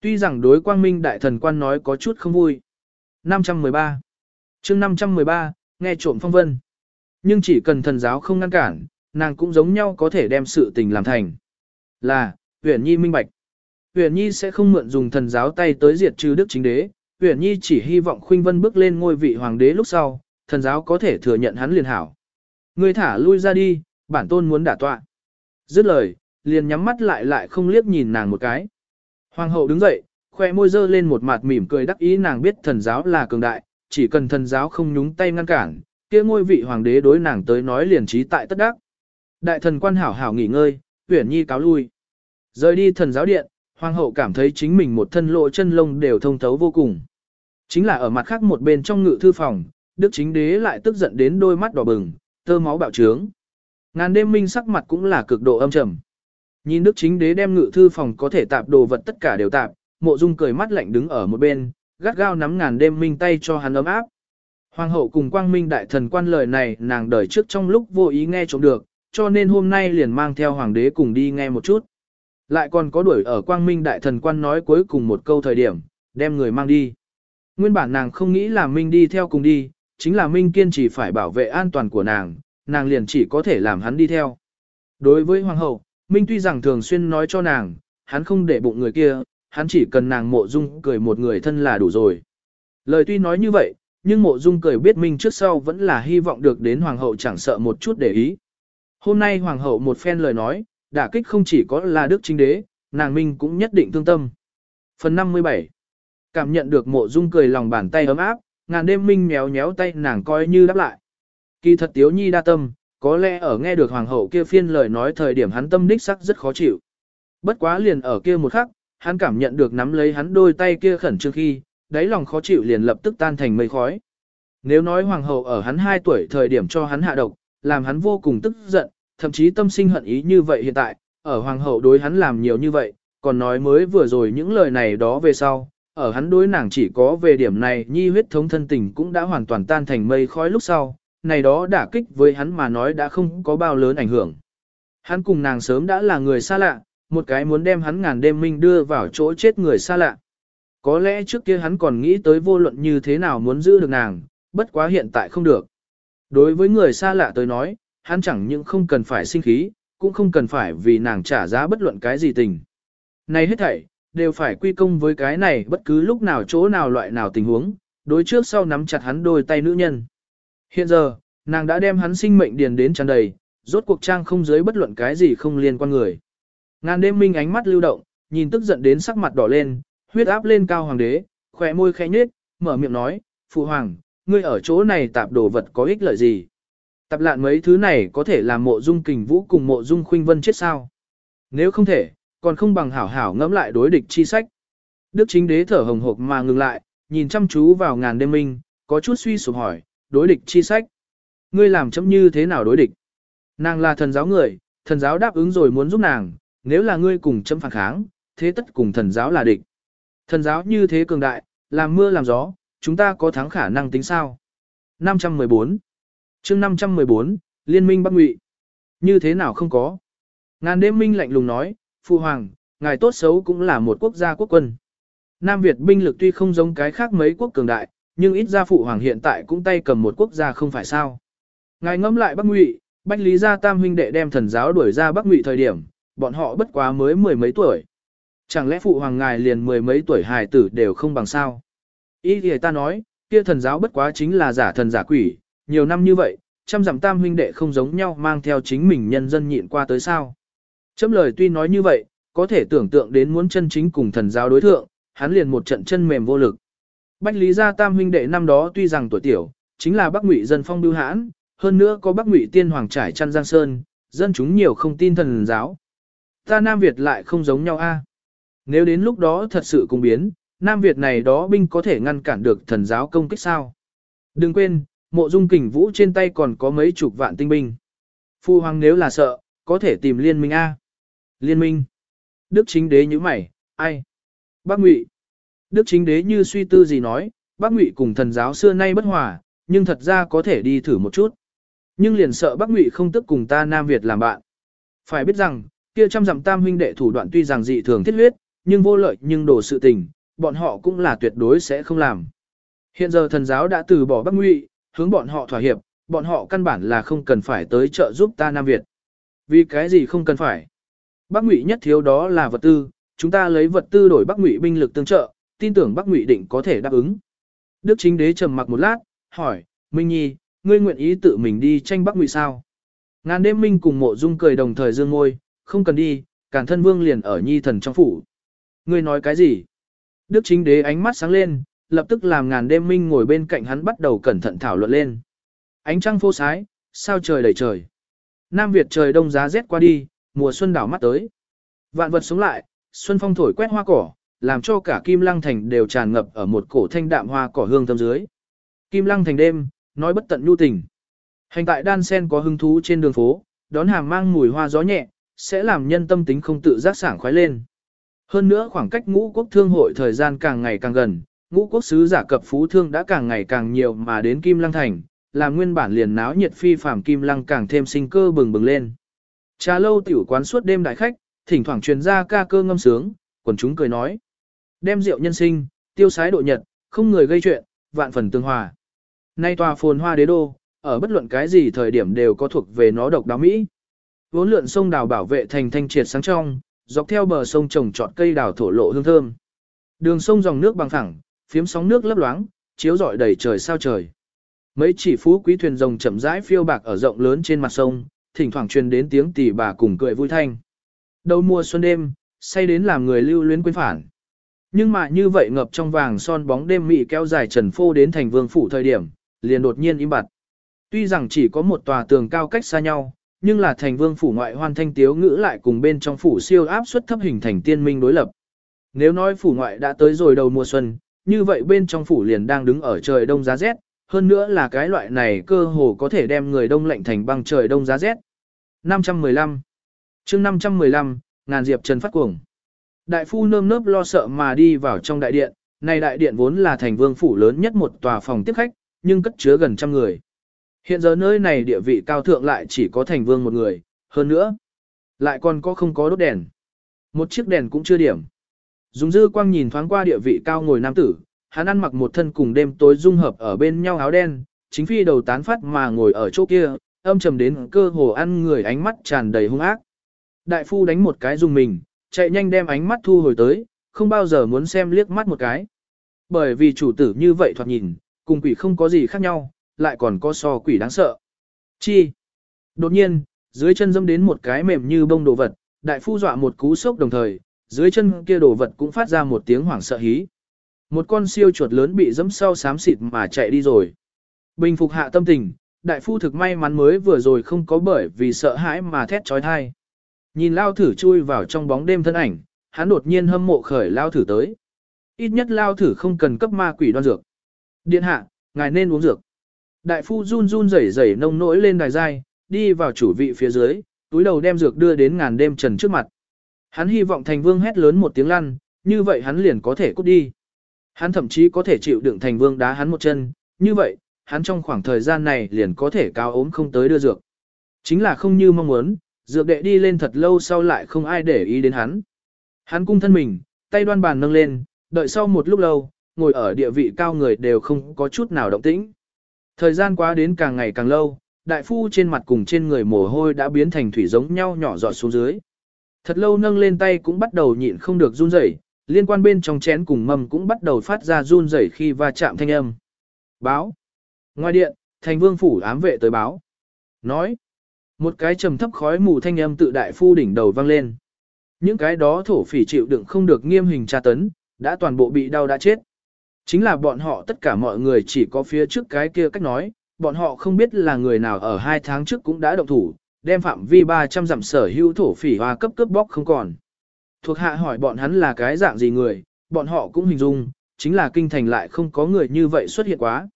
Tuy rằng đối quang minh đại thần quan nói có chút không vui. 513 chương 513, nghe trộm phong vân. Nhưng chỉ cần thần giáo không ngăn cản, nàng cũng giống nhau có thể đem sự tình làm thành. Là, huyền nhi minh bạch. Huyền nhi sẽ không mượn dùng thần giáo tay tới diệt trừ đức chính đế. Uyển nhi chỉ hy vọng khuynh vân bước lên ngôi vị hoàng đế lúc sau, thần giáo có thể thừa nhận hắn liền hảo. Ngươi thả lui ra đi, bản tôn muốn đả tọa. Dứt lời, liền nhắm mắt lại lại không liếc nhìn nàng một cái. Hoàng hậu đứng dậy, khoe môi dơ lên một mặt mỉm cười đắc ý nàng biết thần giáo là cường đại, chỉ cần thần giáo không nhúng tay ngăn cản, kia ngôi vị hoàng đế đối nàng tới nói liền trí tại tất đắc. Đại thần quan hảo hảo nghỉ ngơi, Uyển nhi cáo lui. Rời đi thần giáo điện, hoàng hậu cảm thấy chính mình một thân lộ chân lông đều thông thấu vô cùng. Chính là ở mặt khác một bên trong ngự thư phòng, đức chính đế lại tức giận đến đôi mắt đỏ bừng, tơ máu bạo trướng. Ngàn đêm minh sắc mặt cũng là cực độ âm trầm. Nhìn đức chính đế đem ngự thư phòng có thể tạp đồ vật tất cả đều tạp, mộ dung cười mắt lạnh đứng ở một bên, gắt gao nắm ngàn đêm minh tay cho hắn ấm áp. Hoàng hậu cùng quang minh đại thần quan lời này nàng đời trước trong lúc vô ý nghe trộm được, cho nên hôm nay liền mang theo hoàng đế cùng đi nghe một chút. Lại còn có đuổi ở quang minh đại thần quan nói cuối cùng một câu thời điểm, đem người mang đi. Nguyên bản nàng không nghĩ là Minh đi theo cùng đi, chính là Minh kiên trì phải bảo vệ an toàn của nàng, nàng liền chỉ có thể làm hắn đi theo. Đối với hoàng hậu, Minh tuy rằng thường xuyên nói cho nàng, hắn không để bụng người kia, hắn chỉ cần nàng mộ dung cười một người thân là đủ rồi. Lời tuy nói như vậy, nhưng mộ dung cười biết Minh trước sau vẫn là hy vọng được đến hoàng hậu chẳng sợ một chút để ý. Hôm nay hoàng hậu một phen lời nói, đả kích không chỉ có là đức chính đế, nàng Minh cũng nhất định thương tâm. Phần 57 Cảm nhận được mộ dung cười lòng bàn tay ấm áp, ngàn đêm Minh méo méo tay nàng coi như đáp lại. Kỳ thật tiếu nhi đa tâm, có lẽ ở nghe được hoàng hậu kia phiên lời nói thời điểm hắn tâm đích sắc rất khó chịu. Bất quá liền ở kia một khắc, hắn cảm nhận được nắm lấy hắn đôi tay kia khẩn trương khi, đáy lòng khó chịu liền lập tức tan thành mây khói. Nếu nói hoàng hậu ở hắn 2 tuổi thời điểm cho hắn hạ độc, làm hắn vô cùng tức giận, thậm chí tâm sinh hận ý như vậy hiện tại, ở hoàng hậu đối hắn làm nhiều như vậy, còn nói mới vừa rồi những lời này đó về sau, ở hắn đối nàng chỉ có về điểm này nhi huyết thống thân tình cũng đã hoàn toàn tan thành mây khói lúc sau, này đó đả kích với hắn mà nói đã không có bao lớn ảnh hưởng. Hắn cùng nàng sớm đã là người xa lạ, một cái muốn đem hắn ngàn đêm minh đưa vào chỗ chết người xa lạ. Có lẽ trước kia hắn còn nghĩ tới vô luận như thế nào muốn giữ được nàng, bất quá hiện tại không được. Đối với người xa lạ tới nói, hắn chẳng những không cần phải sinh khí, cũng không cần phải vì nàng trả giá bất luận cái gì tình. Này hết thảy, đều phải quy công với cái này bất cứ lúc nào chỗ nào loại nào tình huống, đối trước sau nắm chặt hắn đôi tay nữ nhân. Hiện giờ, nàng đã đem hắn sinh mệnh điền đến tràn đầy, rốt cuộc trang không giới bất luận cái gì không liên quan người. Ngàn đêm minh ánh mắt lưu động, nhìn tức giận đến sắc mặt đỏ lên, huyết áp lên cao hoàng đế, khỏe môi khẽ nhếch, mở miệng nói, phụ hoàng, ngươi ở chỗ này tạp đồ vật có ích lợi gì? Tạp lạn mấy thứ này có thể làm mộ dung kình vũ cùng mộ dung khuynh vân chết sao? Nếu không thể, còn không bằng hảo hảo ngẫm lại đối địch chi sách. Đức chính đế thở hồng hộc mà ngừng lại, nhìn chăm chú vào ngàn đêm minh, có chút suy sụp hỏi, đối địch chi sách. Ngươi làm chấm như thế nào đối địch? Nàng là thần giáo người, thần giáo đáp ứng rồi muốn giúp nàng, nếu là ngươi cùng chấm phản kháng, thế tất cùng thần giáo là địch. Thần giáo như thế cường đại, làm mưa làm gió, chúng ta có thắng khả năng tính sao? 514 chương 514, Liên minh Bắc Ngụy. Như thế nào không có? Ngàn đêm minh lạnh lùng nói, Phu Hoàng, ngài tốt xấu cũng là một quốc gia quốc quân. Nam Việt binh lực tuy không giống cái khác mấy quốc cường đại, nhưng ít ra Phụ Hoàng hiện tại cũng tay cầm một quốc gia không phải sao. Ngài ngẫm lại Bắc Ngụy, Bách Lý Gia Tam huynh đệ đem thần giáo đuổi ra Bắc Ngụy thời điểm, bọn họ bất quá mới mười mấy tuổi. Chẳng lẽ Phụ Hoàng ngài liền mười mấy tuổi hài tử đều không bằng sao? Ý thì ta nói, kia thần giáo bất quá chính là giả thần giả quỷ, nhiều năm như vậy, trăm dặm tam huynh đệ không giống nhau mang theo chính mình nhân dân nhịn qua tới sao. Chấm lời tuy nói như vậy, có thể tưởng tượng đến muốn chân chính cùng thần giáo đối thượng, hắn liền một trận chân mềm vô lực. Bách Lý gia tam huynh đệ năm đó tuy rằng tuổi tiểu, chính là Bắc Ngụy dân phong bưu hãn, hơn nữa có Bắc Ngụy tiên hoàng trải chăn giang sơn, dân chúng nhiều không tin thần giáo. Ta Nam Việt lại không giống nhau a. Nếu đến lúc đó thật sự cùng biến, Nam Việt này đó binh có thể ngăn cản được thần giáo công kích sao? Đừng quên, mộ dung kình vũ trên tay còn có mấy chục vạn tinh binh. Phu hoàng nếu là sợ, có thể tìm liên minh A. Liên minh. Đức chính đế như mày, Ai? Bác Ngụy. Đức chính đế như suy tư gì nói, bác Ngụy cùng thần giáo xưa nay bất hòa, nhưng thật ra có thể đi thử một chút. Nhưng liền sợ bác Ngụy không tức cùng ta Nam Việt làm bạn. Phải biết rằng, kia trăm dặm tam huynh đệ thủ đoạn tuy rằng dị thường thiết huyết, nhưng vô lợi nhưng đổ sự tình, bọn họ cũng là tuyệt đối sẽ không làm. Hiện giờ thần giáo đã từ bỏ Bắc Ngụy, hướng bọn họ thỏa hiệp, bọn họ căn bản là không cần phải tới trợ giúp ta Nam Việt. Vì cái gì không cần phải? Bắc Ngụy nhất thiếu đó là vật tư, chúng ta lấy vật tư đổi Bắc Ngụy binh lực tương trợ, tin tưởng Bắc Ngụy định có thể đáp ứng. Đức Chính Đế trầm mặc một lát, hỏi, Minh Nhi, ngươi nguyện ý tự mình đi tranh Bắc Ngụy sao? Ngàn đêm Minh cùng mộ dung cười đồng thời dương ngôi, không cần đi, cản thân vương liền ở Nhi thần trong phủ. Ngươi nói cái gì? Đức Chính Đế ánh mắt sáng lên, lập tức làm ngàn đêm Minh ngồi bên cạnh hắn bắt đầu cẩn thận thảo luận lên. Ánh trăng phô sái, sao trời đầy trời. Nam Việt trời đông giá rét qua đi, mùa xuân đảo mắt tới. Vạn vật sống lại, xuân phong thổi quét hoa cỏ, làm cho cả Kim Lăng Thành đều tràn ngập ở một cổ thanh đạm hoa cỏ hương thơm dưới. Kim Lăng Thành đêm, nói bất tận nhu tình. Hành tại đan sen có hứng thú trên đường phố, đón hàng mang mùi hoa gió nhẹ, sẽ làm nhân tâm tính không tự giác sảng khoái lên. Hơn nữa khoảng cách ngũ quốc thương hội thời gian càng ngày càng gần, ngũ quốc sứ giả cập phú thương đã càng ngày càng nhiều mà đến Kim Lăng Thành, làm nguyên bản liền náo nhiệt phi phàm Kim Lăng càng thêm sinh cơ bừng bừng lên. Trà lâu tiểu quán suốt đêm đại khách, thỉnh thoảng truyền ra ca cơ ngâm sướng, quần chúng cười nói. Đem rượu nhân sinh, tiêu sái độ nhật, không người gây chuyện, vạn phần tương hòa. Nay tòa phồn hoa đế đô, ở bất luận cái gì thời điểm đều có thuộc về nó độc đáo Mỹ. Vốn lượn sông đào bảo vệ thành thanh triệt sáng trong, dọc theo bờ sông trồng trọt cây đào thổ lộ hương thơm. Đường sông dòng nước bằng phẳng, phiếm sóng nước lấp loáng, chiếu rọi đầy trời sao trời. Mấy chỉ phú quý thuyền rồng chậm rãi phiêu bạc ở rộng lớn trên mặt sông, thỉnh thoảng truyền đến tiếng tỷ bà cùng cười vui thanh. Đầu mùa xuân đêm, say đến làm người lưu luyến quên phản. Nhưng mà như vậy ngập trong vàng son bóng đêm mị kéo dài trần phô đến thành vương phủ thời điểm, liền đột nhiên im bặt. Tuy rằng chỉ có một tòa tường cao cách xa nhau, nhưng là thành vương phủ ngoại hoan thanh tiếu ngữ lại cùng bên trong phủ siêu áp suất thấp hình thành tiên minh đối lập. Nếu nói phủ ngoại đã tới rồi đầu mùa xuân, như vậy bên trong phủ liền đang đứng ở trời đông giá rét, hơn nữa là cái loại này cơ hồ có thể đem người đông lạnh thành băng trời đông giá rét. 515 chương 515, ngàn diệp trần phát cuồng. Đại phu nơm nớp lo sợ mà đi vào trong đại điện, này đại điện vốn là thành vương phủ lớn nhất một tòa phòng tiếp khách, nhưng cất chứa gần trăm người. Hiện giờ nơi này địa vị cao thượng lại chỉ có thành vương một người, hơn nữa, lại còn có không có đốt đèn. Một chiếc đèn cũng chưa điểm. Dùng dư quang nhìn thoáng qua địa vị cao ngồi nam tử, hắn ăn mặc một thân cùng đêm tối dung hợp ở bên nhau áo đen, chính phi đầu tán phát mà ngồi ở chỗ kia, âm trầm đến cơ hồ ăn người ánh mắt tràn đầy hung ác. Đại phu đánh một cái dùng mình, chạy nhanh đem ánh mắt thu hồi tới, không bao giờ muốn xem liếc mắt một cái. Bởi vì chủ tử như vậy thoạt nhìn, cùng quỷ không có gì khác nhau, lại còn có so quỷ đáng sợ. Chi? Đột nhiên, dưới chân dâm đến một cái mềm như bông đồ vật, đại phu dọa một cú sốc đồng thời, dưới chân kia đồ vật cũng phát ra một tiếng hoảng sợ hí. Một con siêu chuột lớn bị dẫm sau xám xịt mà chạy đi rồi. Bình phục hạ tâm tình, đại phu thực may mắn mới vừa rồi không có bởi vì sợ hãi mà thét trói thai. Nhìn lao thử chui vào trong bóng đêm thân ảnh, hắn đột nhiên hâm mộ khởi lao thử tới. Ít nhất lao thử không cần cấp ma quỷ đoan dược. Điện hạ, ngài nên uống dược. Đại phu run run rẩy rẩy nông nỗi lên đài dai, đi vào chủ vị phía dưới, túi đầu đem dược đưa đến ngàn đêm trần trước mặt. Hắn hy vọng thành vương hét lớn một tiếng lăn, như vậy hắn liền có thể cút đi. Hắn thậm chí có thể chịu đựng thành vương đá hắn một chân, như vậy, hắn trong khoảng thời gian này liền có thể cao ốm không tới đưa dược. Chính là không như mong muốn, dược đệ đi lên thật lâu sau lại không ai để ý đến hắn. Hắn cung thân mình, tay đoan bàn nâng lên, đợi sau một lúc lâu, ngồi ở địa vị cao người đều không có chút nào động tĩnh. Thời gian quá đến càng ngày càng lâu, đại phu trên mặt cùng trên người mồ hôi đã biến thành thủy giống nhau nhỏ giọt xuống dưới. Thật lâu nâng lên tay cũng bắt đầu nhịn không được run rẩy, liên quan bên trong chén cùng mâm cũng bắt đầu phát ra run rẩy khi va chạm thanh âm. Báo. Ngoài điện, thành vương phủ ám vệ tới báo. Nói. Một cái trầm thấp khói mù thanh âm tự đại phu đỉnh đầu vang lên. Những cái đó thổ phỉ chịu đựng không được nghiêm hình tra tấn, đã toàn bộ bị đau đã chết. Chính là bọn họ tất cả mọi người chỉ có phía trước cái kia cách nói, bọn họ không biết là người nào ở hai tháng trước cũng đã động thủ, đem phạm vi 300 dặm sở hữu thổ phỉ hoa cấp cướp bóc không còn. Thuộc hạ hỏi bọn hắn là cái dạng gì người, bọn họ cũng hình dung, chính là kinh thành lại không có người như vậy xuất hiện quá.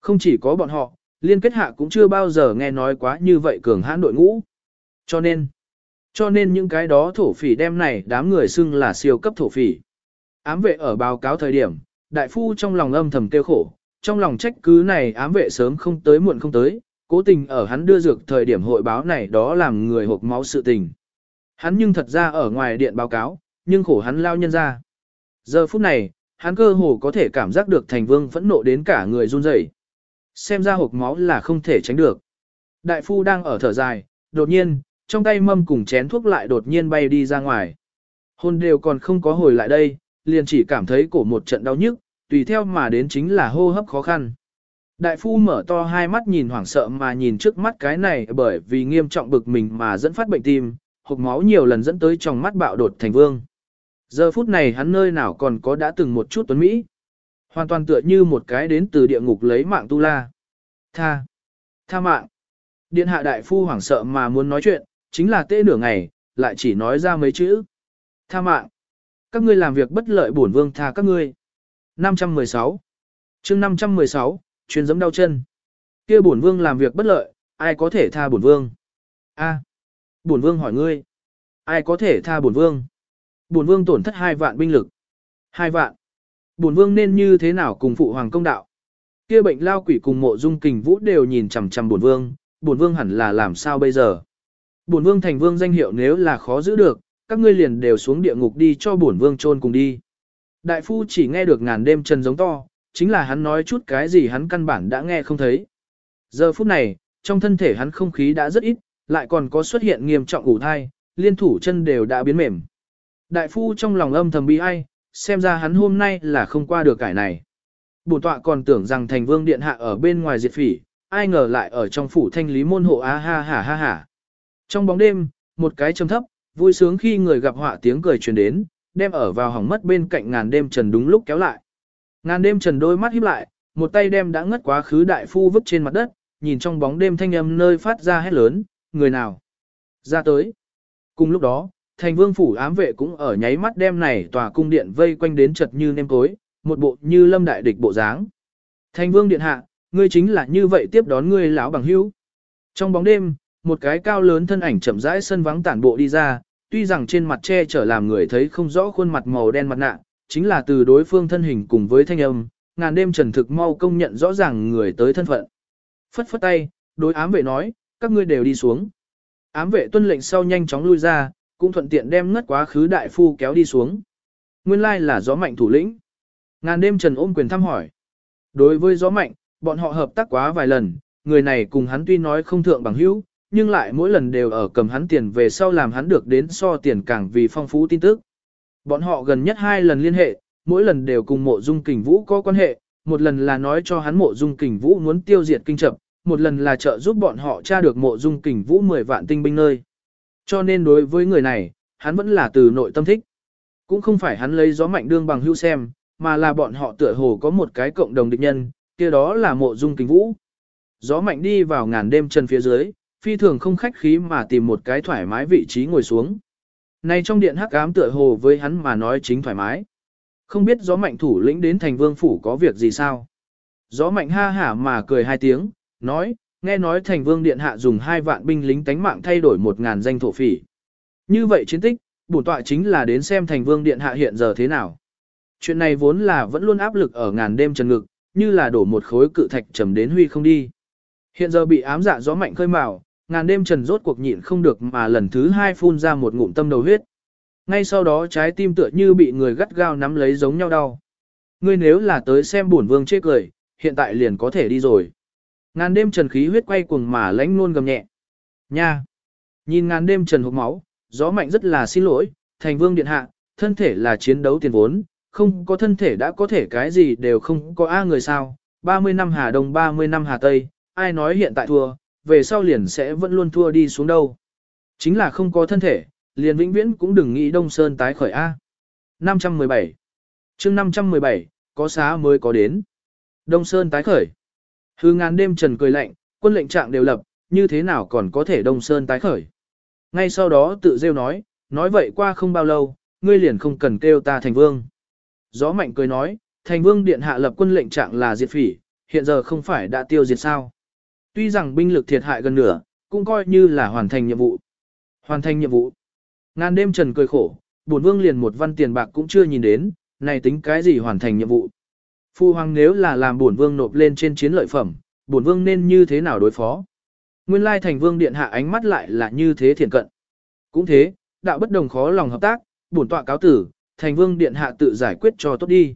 Không chỉ có bọn họ, liên kết hạ cũng chưa bao giờ nghe nói quá như vậy cường hãn đội ngũ. Cho nên, Cho nên những cái đó thổ phỉ đem này đám người xưng là siêu cấp thổ phỉ. Ám vệ ở báo cáo thời điểm, đại phu trong lòng âm thầm kêu khổ, trong lòng trách cứ này ám vệ sớm không tới muộn không tới, cố tình ở hắn đưa dược thời điểm hội báo này đó làm người hộp máu sự tình. Hắn nhưng thật ra ở ngoài điện báo cáo, nhưng khổ hắn lao nhân ra. Giờ phút này, hắn cơ hồ có thể cảm giác được thành vương phẫn nộ đến cả người run rẩy. Xem ra hộp máu là không thể tránh được. Đại phu đang ở thở dài, đột nhiên, trong tay mâm cùng chén thuốc lại đột nhiên bay đi ra ngoài. Hôn đều còn không có hồi lại đây, liền chỉ cảm thấy cổ một trận đau nhức, tùy theo mà đến chính là hô hấp khó khăn. Đại phu mở to hai mắt nhìn hoảng sợ mà nhìn trước mắt cái này bởi vì nghiêm trọng bực mình mà dẫn phát bệnh tim, hộp máu nhiều lần dẫn tới trong mắt bạo đột thành vương. Giờ phút này hắn nơi nào còn có đã từng một chút tuấn Mỹ. Hoàn toàn tựa như một cái đến từ địa ngục lấy mạng tu la. Tha. Tha mạng. Điện hạ đại phu hoảng sợ mà muốn nói chuyện, chính là tê nửa ngày, lại chỉ nói ra mấy chữ. Tha mạng. Các ngươi làm việc bất lợi bổn vương tha các ngươi. 516. chương 516, chuyên giấm đau chân. kia bổn vương làm việc bất lợi, ai có thể tha bổn vương? A. Bổn vương hỏi ngươi. Ai có thể tha bổn vương? Bổn vương tổn thất hai vạn binh lực. Hai vạn. Bổn vương nên như thế nào cùng phụ hoàng công đạo? Kia bệnh lao quỷ cùng mộ dung kình vũ đều nhìn chằm chằm bổn vương, bổn vương hẳn là làm sao bây giờ? Bổn vương thành vương danh hiệu nếu là khó giữ được, các ngươi liền đều xuống địa ngục đi cho bổn vương chôn cùng đi. Đại phu chỉ nghe được ngàn đêm chân giống to, chính là hắn nói chút cái gì hắn căn bản đã nghe không thấy. Giờ phút này, trong thân thể hắn không khí đã rất ít, lại còn có xuất hiện nghiêm trọng ủ thai, liên thủ chân đều đã biến mềm. Đại phu trong lòng âm thầm bi ai, xem ra hắn hôm nay là không qua được cải này. Bổn tọa còn tưởng rằng thành vương điện hạ ở bên ngoài diệt phỉ, ai ngờ lại ở trong phủ thanh lý môn hộ á ha ha ha ha. Trong bóng đêm, một cái trầm thấp, vui sướng khi người gặp họa tiếng cười truyền đến, đem ở vào hỏng mất bên cạnh ngàn đêm trần đúng lúc kéo lại. Ngàn đêm trần đôi mắt híp lại, một tay đem đã ngất quá khứ đại phu vứt trên mặt đất, nhìn trong bóng đêm thanh âm nơi phát ra hét lớn, người nào? Ra tới. Cùng lúc đó, thành vương phủ ám vệ cũng ở nháy mắt đem này tòa cung điện vây quanh đến chật như nêm tối, một bộ như lâm đại địch bộ dáng. Thành vương điện hạ, ngươi chính là như vậy tiếp đón ngươi lão bằng hữu. Trong bóng đêm, một cái cao lớn thân ảnh chậm rãi sân vắng tản bộ đi ra, tuy rằng trên mặt che trở làm người thấy không rõ khuôn mặt màu đen mặt nạ, chính là từ đối phương thân hình cùng với thanh âm, ngàn đêm trần thực mau công nhận rõ ràng người tới thân phận. Phất phất tay, đối ám vệ nói, các ngươi đều đi xuống. Ám vệ tuân lệnh sau nhanh chóng lui ra, cũng thuận tiện đem ngất quá khứ đại phu kéo đi xuống. Nguyên lai là gió mạnh thủ lĩnh. Ngàn đêm trần ôm quyền thăm hỏi. Đối với gió mạnh, bọn họ hợp tác quá vài lần, người này cùng hắn tuy nói không thượng bằng hữu, nhưng lại mỗi lần đều ở cầm hắn tiền về sau làm hắn được đến so tiền càng vì phong phú tin tức. Bọn họ gần nhất hai lần liên hệ, mỗi lần đều cùng mộ dung kình vũ có quan hệ, một lần là nói cho hắn mộ dung kình vũ muốn tiêu diệt kinh chập, một lần là trợ giúp bọn họ tra được mộ dung kình vũ 10 vạn tinh binh nơi. Cho nên đối với người này, hắn vẫn là từ nội tâm thích. Cũng không phải hắn lấy gió mạnh đương bằng hưu xem, mà là bọn họ tựa hồ có một cái cộng đồng địch nhân, kia đó là mộ dung kình vũ. Gió mạnh đi vào ngàn đêm chân phía dưới, phi thường không khách khí mà tìm một cái thoải mái vị trí ngồi xuống. Này trong điện hắc ám tựa hồ với hắn mà nói chính thoải mái. Không biết gió mạnh thủ lĩnh đến thành vương phủ có việc gì sao? Gió mạnh ha hả mà cười hai tiếng, nói, nghe nói thành vương điện hạ dùng hai vạn binh lính tánh mạng thay đổi một ngàn danh thổ phỉ. Như vậy chiến tích, bổn tọa chính là đến xem thành vương điện hạ hiện giờ thế nào. Chuyện này vốn là vẫn luôn áp lực ở ngàn đêm trần ngực, như là đổ một khối cự thạch trầm đến huy không đi. Hiện giờ bị ám dạ gió mạnh khơi mào, ngàn đêm trần rốt cuộc nhịn không được mà lần thứ hai phun ra một ngụm tâm đầu huyết. Ngay sau đó trái tim tựa như bị người gắt gao nắm lấy giống nhau đau. Ngươi nếu là tới xem bổn vương chê cười, hiện tại liền có thể đi rồi. Ngàn đêm trần khí huyết quay cuồng mà lãnh luôn gầm nhẹ. Nha! Nhìn ngàn đêm trần hộp máu, gió mạnh rất là xin lỗi, thành vương điện hạ, thân thể là chiến đấu tiền vốn, không có thân thể đã có thể cái gì đều không có a người sao, 30 năm Hà Đông 30 năm Hà Tây, ai nói hiện tại thua, về sau liền sẽ vẫn luôn thua đi xuống đâu. Chính là không có thân thể, liền vĩnh viễn cũng đừng nghĩ Đông Sơn tái khởi A. 517 chương 517, có xá mới có đến. Đông Sơn tái khởi. Hư ngàn đêm trần cười lạnh, quân lệnh trạng đều lập, như thế nào còn có thể Đông Sơn tái khởi. Ngay sau đó tự rêu nói, nói vậy qua không bao lâu, ngươi liền không cần kêu ta thành vương. Gió mạnh cười nói, thành vương điện hạ lập quân lệnh trạng là diệt phỉ, hiện giờ không phải đã tiêu diệt sao. Tuy rằng binh lực thiệt hại gần nửa, cũng coi như là hoàn thành nhiệm vụ. Hoàn thành nhiệm vụ. Ngàn đêm trần cười khổ, bổn vương liền một văn tiền bạc cũng chưa nhìn đến, này tính cái gì hoàn thành nhiệm vụ. Phu hoàng nếu là làm bổn vương nộp lên trên chiến lợi phẩm, bổn vương nên như thế nào đối phó. Nguyên lai thành vương điện hạ ánh mắt lại là như thế thiền cận. Cũng thế, đạo bất đồng khó lòng hợp tác, bổn tọa cáo tử, thành vương điện hạ tự giải quyết cho tốt đi.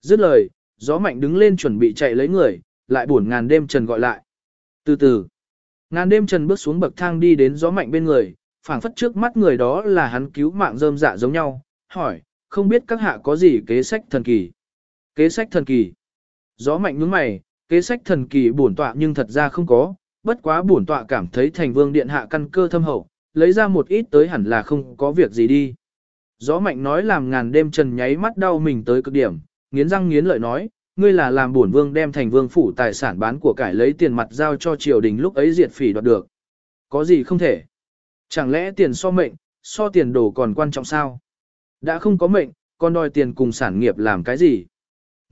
Dứt lời, gió mạnh đứng lên chuẩn bị chạy lấy người, lại buồn ngàn đêm trần gọi lại. Từ từ, ngàn đêm trần bước xuống bậc thang đi đến gió mạnh bên người, phảng phất trước mắt người đó là hắn cứu mạng rơm dạ giống nhau, hỏi, không biết các hạ có gì kế sách thần kỳ. Kế sách thần kỳ. Gió mạnh nhướng mày, kế sách thần kỳ bổn tọa nhưng thật ra không có, bất quá bổn tọa cảm thấy thành vương điện hạ căn cơ thâm hậu, lấy ra một ít tới hẳn là không có việc gì đi. Gió mạnh nói làm ngàn đêm trần nháy mắt đau mình tới cực điểm, nghiến răng nghiến lợi nói, ngươi là làm bổn vương đem thành vương phủ tài sản bán của cải lấy tiền mặt giao cho triều đình lúc ấy diệt phỉ đoạt được. Có gì không thể? Chẳng lẽ tiền so mệnh, so tiền đồ còn quan trọng sao? Đã không có mệnh, còn đòi tiền cùng sản nghiệp làm cái gì?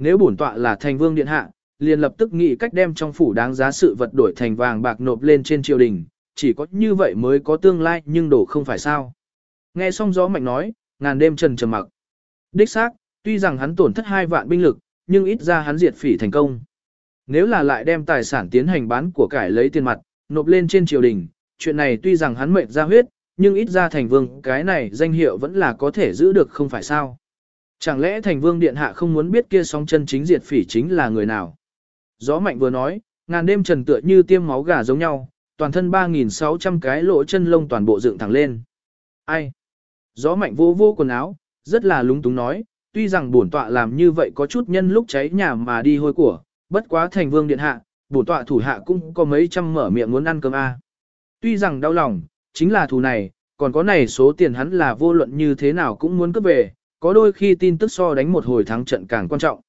Nếu bổn tọa là thành vương điện hạ, liền lập tức nghĩ cách đem trong phủ đáng giá sự vật đổi thành vàng bạc nộp lên trên triều đình, chỉ có như vậy mới có tương lai nhưng đổ không phải sao. Nghe xong gió mạnh nói, ngàn đêm trần trầm mặc. Đích xác, tuy rằng hắn tổn thất hai vạn binh lực, nhưng ít ra hắn diệt phỉ thành công. Nếu là lại đem tài sản tiến hành bán của cải lấy tiền mặt, nộp lên trên triều đình, chuyện này tuy rằng hắn mệt ra huyết, nhưng ít ra thành vương cái này danh hiệu vẫn là có thể giữ được không phải sao. Chẳng lẽ thành vương điện hạ không muốn biết kia song chân chính diệt phỉ chính là người nào? Gió mạnh vừa nói, ngàn đêm trần tựa như tiêm máu gà giống nhau, toàn thân 3.600 cái lỗ chân lông toàn bộ dựng thẳng lên. Ai? Gió mạnh vô vô quần áo, rất là lúng túng nói, tuy rằng bổn tọa làm như vậy có chút nhân lúc cháy nhà mà đi hôi của, bất quá thành vương điện hạ, bổn tọa thủ hạ cũng có mấy trăm mở miệng muốn ăn cơm a. Tuy rằng đau lòng, chính là thù này, còn có này số tiền hắn là vô luận như thế nào cũng muốn cướp về, có đôi khi tin tức so đánh một hồi thắng trận càng quan trọng.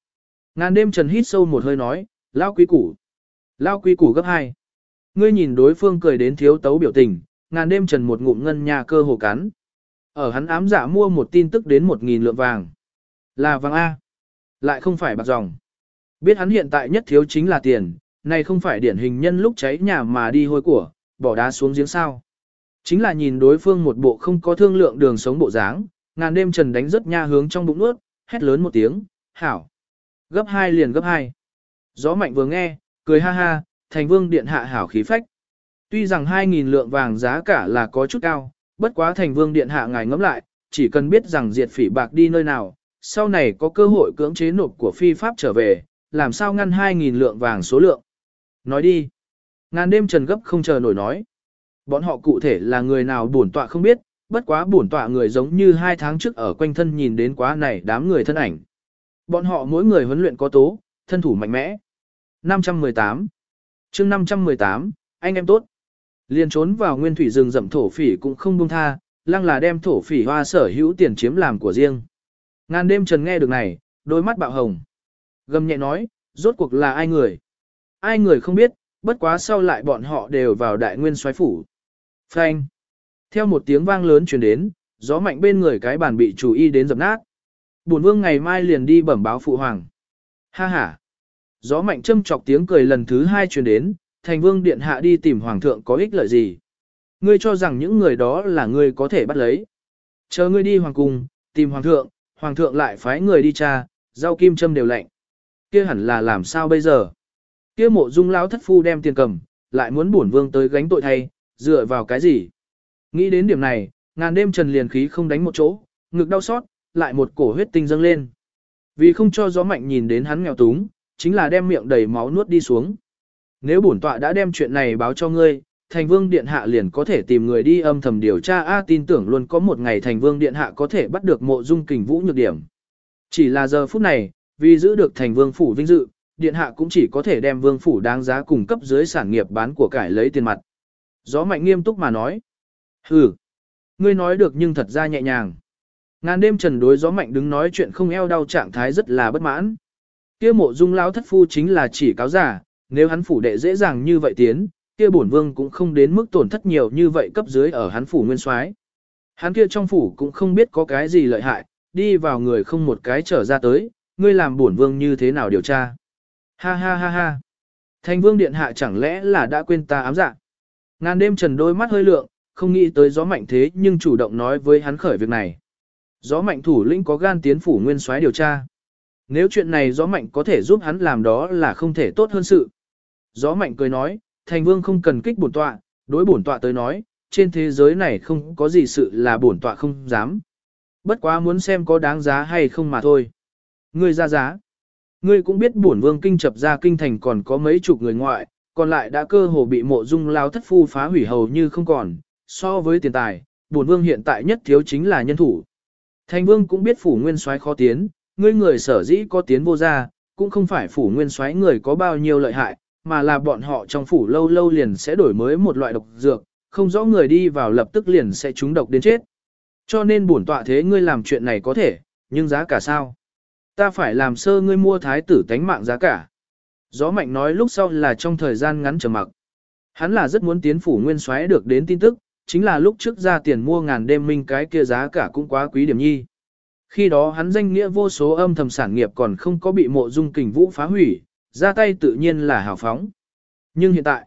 Ngàn đêm trần hít sâu một hơi nói, lao quý củ. Lao quý củ gấp hai. Ngươi nhìn đối phương cười đến thiếu tấu biểu tình, ngàn đêm trần một ngụm ngân nhà cơ hồ cắn. Ở hắn ám giả mua một tin tức đến một nghìn lượng vàng. Là vàng A. Lại không phải bạc dòng. Biết hắn hiện tại nhất thiếu chính là tiền, này không phải điển hình nhân lúc cháy nhà mà đi hôi của, bỏ đá xuống giếng sao. Chính là nhìn đối phương một bộ không có thương lượng đường sống bộ dáng, ngàn đêm trần đánh rất nha hướng trong bụng nuốt, hét lớn một tiếng, hảo. Gấp hai liền gấp hai. Gió mạnh vừa nghe, cười ha ha, thành vương điện hạ hảo khí phách. Tuy rằng 2.000 lượng vàng giá cả là có chút cao, bất quá thành vương điện hạ ngài ngẫm lại, chỉ cần biết rằng diệt phỉ bạc đi nơi nào, sau này có cơ hội cưỡng chế nộp của phi pháp trở về, làm sao ngăn 2.000 lượng vàng số lượng. Nói đi. Ngàn đêm trần gấp không chờ nổi nói. Bọn họ cụ thể là người nào bổn tọa không biết, bất quá bổn tọa người giống như hai tháng trước ở quanh thân nhìn đến quá này đám người thân ảnh. Bọn họ mỗi người huấn luyện có tố, thân thủ mạnh mẽ. 518 chương 518, anh em tốt. Liên trốn vào nguyên thủy rừng rậm thổ phỉ cũng không buông tha, lăng là đem thổ phỉ hoa sở hữu tiền chiếm làm của riêng. Ngàn đêm trần nghe được này, đôi mắt bạo hồng. Gầm nhẹ nói, rốt cuộc là ai người? Ai người không biết, bất quá sau lại bọn họ đều vào đại nguyên xoáy phủ. Phanh. Theo một tiếng vang lớn truyền đến, gió mạnh bên người cái bàn bị chủ y đến dập nát. Bổn vương ngày mai liền đi bẩm báo phụ hoàng. Ha ha. Gió mạnh châm chọc tiếng cười lần thứ hai truyền đến, thành vương điện hạ đi tìm hoàng thượng có ích lợi gì. Ngươi cho rằng những người đó là ngươi có thể bắt lấy. Chờ ngươi đi hoàng cung, tìm hoàng thượng, hoàng thượng lại phái người đi tra, rau kim châm đều lạnh. Kia hẳn là làm sao bây giờ? Kia mộ dung lão thất phu đem tiền cầm, lại muốn bổn vương tới gánh tội thay, dựa vào cái gì? Nghĩ đến điểm này, ngàn đêm trần liền khí không đánh một chỗ, ngực đau xót, lại một cổ huyết tinh dâng lên. Vì không cho gió mạnh nhìn đến hắn nghèo túng, chính là đem miệng đầy máu nuốt đi xuống. Nếu bổn tọa đã đem chuyện này báo cho ngươi, thành vương điện hạ liền có thể tìm người đi âm thầm điều tra a tin tưởng luôn có một ngày thành vương điện hạ có thể bắt được mộ dung kình vũ nhược điểm. Chỉ là giờ phút này, vì giữ được thành vương phủ vinh dự, điện hạ cũng chỉ có thể đem vương phủ đáng giá cung cấp dưới sản nghiệp bán của cải lấy tiền mặt. Gió mạnh nghiêm túc mà nói. Hừ, ngươi nói được nhưng thật ra nhẹ nhàng. Ngàn đêm trần đối gió mạnh đứng nói chuyện không eo đau trạng thái rất là bất mãn. Kia mộ dung lão thất phu chính là chỉ cáo giả, nếu hắn phủ đệ dễ dàng như vậy tiến, kia bổn vương cũng không đến mức tổn thất nhiều như vậy cấp dưới ở hắn phủ nguyên soái. Hắn kia trong phủ cũng không biết có cái gì lợi hại, đi vào người không một cái trở ra tới, ngươi làm bổn vương như thế nào điều tra. Ha ha ha ha. Thành vương điện hạ chẳng lẽ là đã quên ta ám dạ. Ngàn đêm trần đôi mắt hơi lượng, không nghĩ tới gió mạnh thế nhưng chủ động nói với hắn khởi việc này. Gió mạnh thủ lĩnh có gan tiến phủ nguyên soái điều tra. Nếu chuyện này gió mạnh có thể giúp hắn làm đó là không thể tốt hơn sự. Gió mạnh cười nói, thành vương không cần kích bổn tọa, đối bổn tọa tới nói, trên thế giới này không có gì sự là bổn tọa không dám. Bất quá muốn xem có đáng giá hay không mà thôi. Ngươi ra giá. Ngươi cũng biết bổn vương kinh chập ra kinh thành còn có mấy chục người ngoại, còn lại đã cơ hồ bị mộ dung lao thất phu phá hủy hầu như không còn. So với tiền tài, bổn vương hiện tại nhất thiếu chính là nhân thủ. Thành vương cũng biết phủ nguyên soái khó tiến, ngươi người sở dĩ có tiến vô ra, cũng không phải phủ nguyên soái người có bao nhiêu lợi hại, mà là bọn họ trong phủ lâu lâu liền sẽ đổi mới một loại độc dược, không rõ người đi vào lập tức liền sẽ trúng độc đến chết. Cho nên bổn tọa thế ngươi làm chuyện này có thể, nhưng giá cả sao? Ta phải làm sơ ngươi mua thái tử tánh mạng giá cả. Gió mạnh nói lúc sau là trong thời gian ngắn chờ mặc. Hắn là rất muốn tiến phủ nguyên soái được đến tin tức, chính là lúc trước ra tiền mua ngàn đêm minh cái kia giá cả cũng quá quý điểm nhi. Khi đó hắn danh nghĩa vô số âm thầm sản nghiệp còn không có bị mộ dung kình vũ phá hủy, ra tay tự nhiên là hào phóng. Nhưng hiện tại,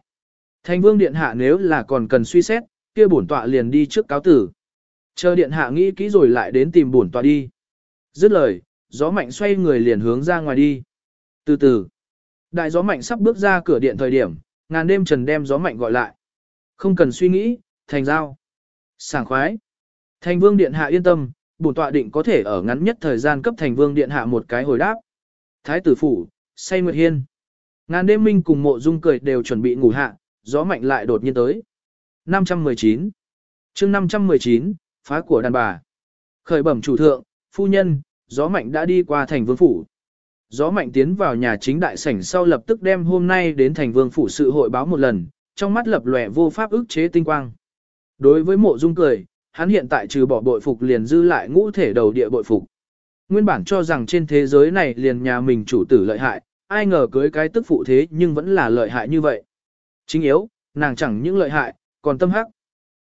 thành vương điện hạ nếu là còn cần suy xét, kia bổn tọa liền đi trước cáo tử. Chờ điện hạ nghĩ kỹ rồi lại đến tìm bổn tọa đi. Dứt lời, gió mạnh xoay người liền hướng ra ngoài đi. Từ từ, đại gió mạnh sắp bước ra cửa điện thời điểm, ngàn đêm trần đem gió mạnh gọi lại. Không cần suy nghĩ, thành giao. Sảng khoái. Thành vương điện hạ yên tâm, bổn tọa định có thể ở ngắn nhất thời gian cấp thành vương điện hạ một cái hồi đáp. Thái tử phủ, say nguyệt hiên. Ngàn đêm minh cùng mộ dung cười đều chuẩn bị ngủ hạ, gió mạnh lại đột nhiên tới. 519 chương 519, phá của đàn bà. Khởi bẩm chủ thượng, phu nhân, gió mạnh đã đi qua thành vương phủ. Gió mạnh tiến vào nhà chính đại sảnh sau lập tức đem hôm nay đến thành vương phủ sự hội báo một lần, trong mắt lập lòe vô pháp ức chế tinh quang. Đối với mộ dung cười, hắn hiện tại trừ bỏ bội phục liền dư lại ngũ thể đầu địa bội phục. Nguyên bản cho rằng trên thế giới này liền nhà mình chủ tử lợi hại, ai ngờ cưới cái tức phụ thế nhưng vẫn là lợi hại như vậy. Chính yếu, nàng chẳng những lợi hại, còn tâm hắc.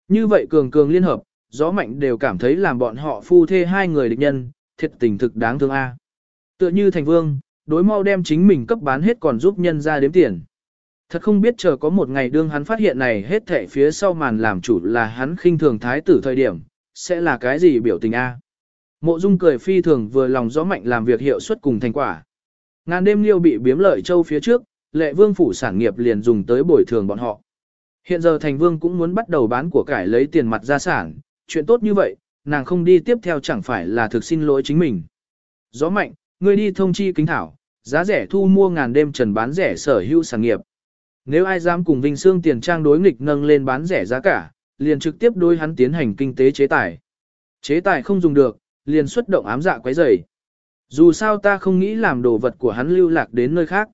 Như vậy cường cường liên hợp, gió mạnh đều cảm thấy làm bọn họ phu thê hai người địch nhân, thiệt tình thực đáng thương a. Tựa như thành vương, đối mau đem chính mình cấp bán hết còn giúp nhân ra đếm tiền. Thật không biết chờ có một ngày đương hắn phát hiện này hết thảy phía sau màn làm chủ là hắn khinh thường thái tử thời điểm, sẽ là cái gì biểu tình a? Mộ Dung cười phi thường vừa lòng rõ mạnh làm việc hiệu suất cùng thành quả. Ngàn đêm liêu bị biếm lợi châu phía trước, lệ vương phủ sản nghiệp liền dùng tới bồi thường bọn họ. Hiện giờ thành vương cũng muốn bắt đầu bán của cải lấy tiền mặt gia sản, chuyện tốt như vậy, nàng không đi tiếp theo chẳng phải là thực xin lỗi chính mình. Gió mạnh, ngươi đi thông chi kính thảo, giá rẻ thu mua ngàn đêm trần bán rẻ sở hữu sản nghiệp. Nếu ai dám cùng Vinh Sương tiền trang đối nghịch nâng lên bán rẻ giá cả, liền trực tiếp đối hắn tiến hành kinh tế chế tài. Chế tài không dùng được, liền xuất động ám dạ quấy rầy. Dù sao ta không nghĩ làm đồ vật của hắn lưu lạc đến nơi khác.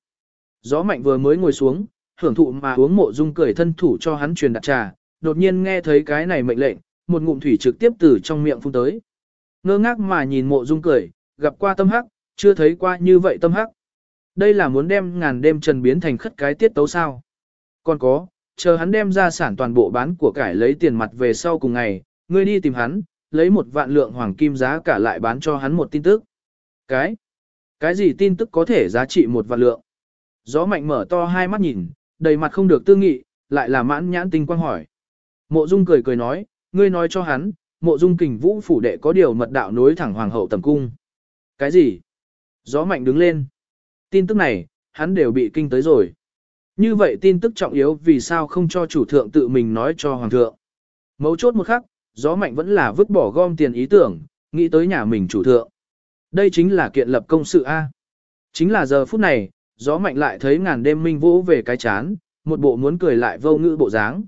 Gió mạnh vừa mới ngồi xuống, hưởng thụ mà uống mộ dung cười thân thủ cho hắn truyền đặt trà, đột nhiên nghe thấy cái này mệnh lệnh, một ngụm thủy trực tiếp từ trong miệng phun tới. Ngơ ngác mà nhìn mộ dung cười, gặp qua tâm hắc, chưa thấy qua như vậy tâm hắc. Đây là muốn đem ngàn đêm trần biến thành khất cái tiết tấu sao. Còn có, chờ hắn đem ra sản toàn bộ bán của cải lấy tiền mặt về sau cùng ngày, ngươi đi tìm hắn, lấy một vạn lượng hoàng kim giá cả lại bán cho hắn một tin tức. Cái? Cái gì tin tức có thể giá trị một vạn lượng? Gió mạnh mở to hai mắt nhìn, đầy mặt không được tư nghị, lại là mãn nhãn tinh quang hỏi. Mộ Dung cười cười nói, ngươi nói cho hắn, mộ Dung kình vũ phủ đệ có điều mật đạo nối thẳng hoàng hậu tầm cung. Cái gì? Gió mạnh đứng lên. Tin tức này, hắn đều bị kinh tới rồi. Như vậy tin tức trọng yếu vì sao không cho chủ thượng tự mình nói cho hoàng thượng. Mấu chốt một khắc, gió mạnh vẫn là vứt bỏ gom tiền ý tưởng, nghĩ tới nhà mình chủ thượng. Đây chính là kiện lập công sự A. Chính là giờ phút này, gió mạnh lại thấy ngàn đêm minh vũ về cái chán, một bộ muốn cười lại vô ngữ bộ dáng.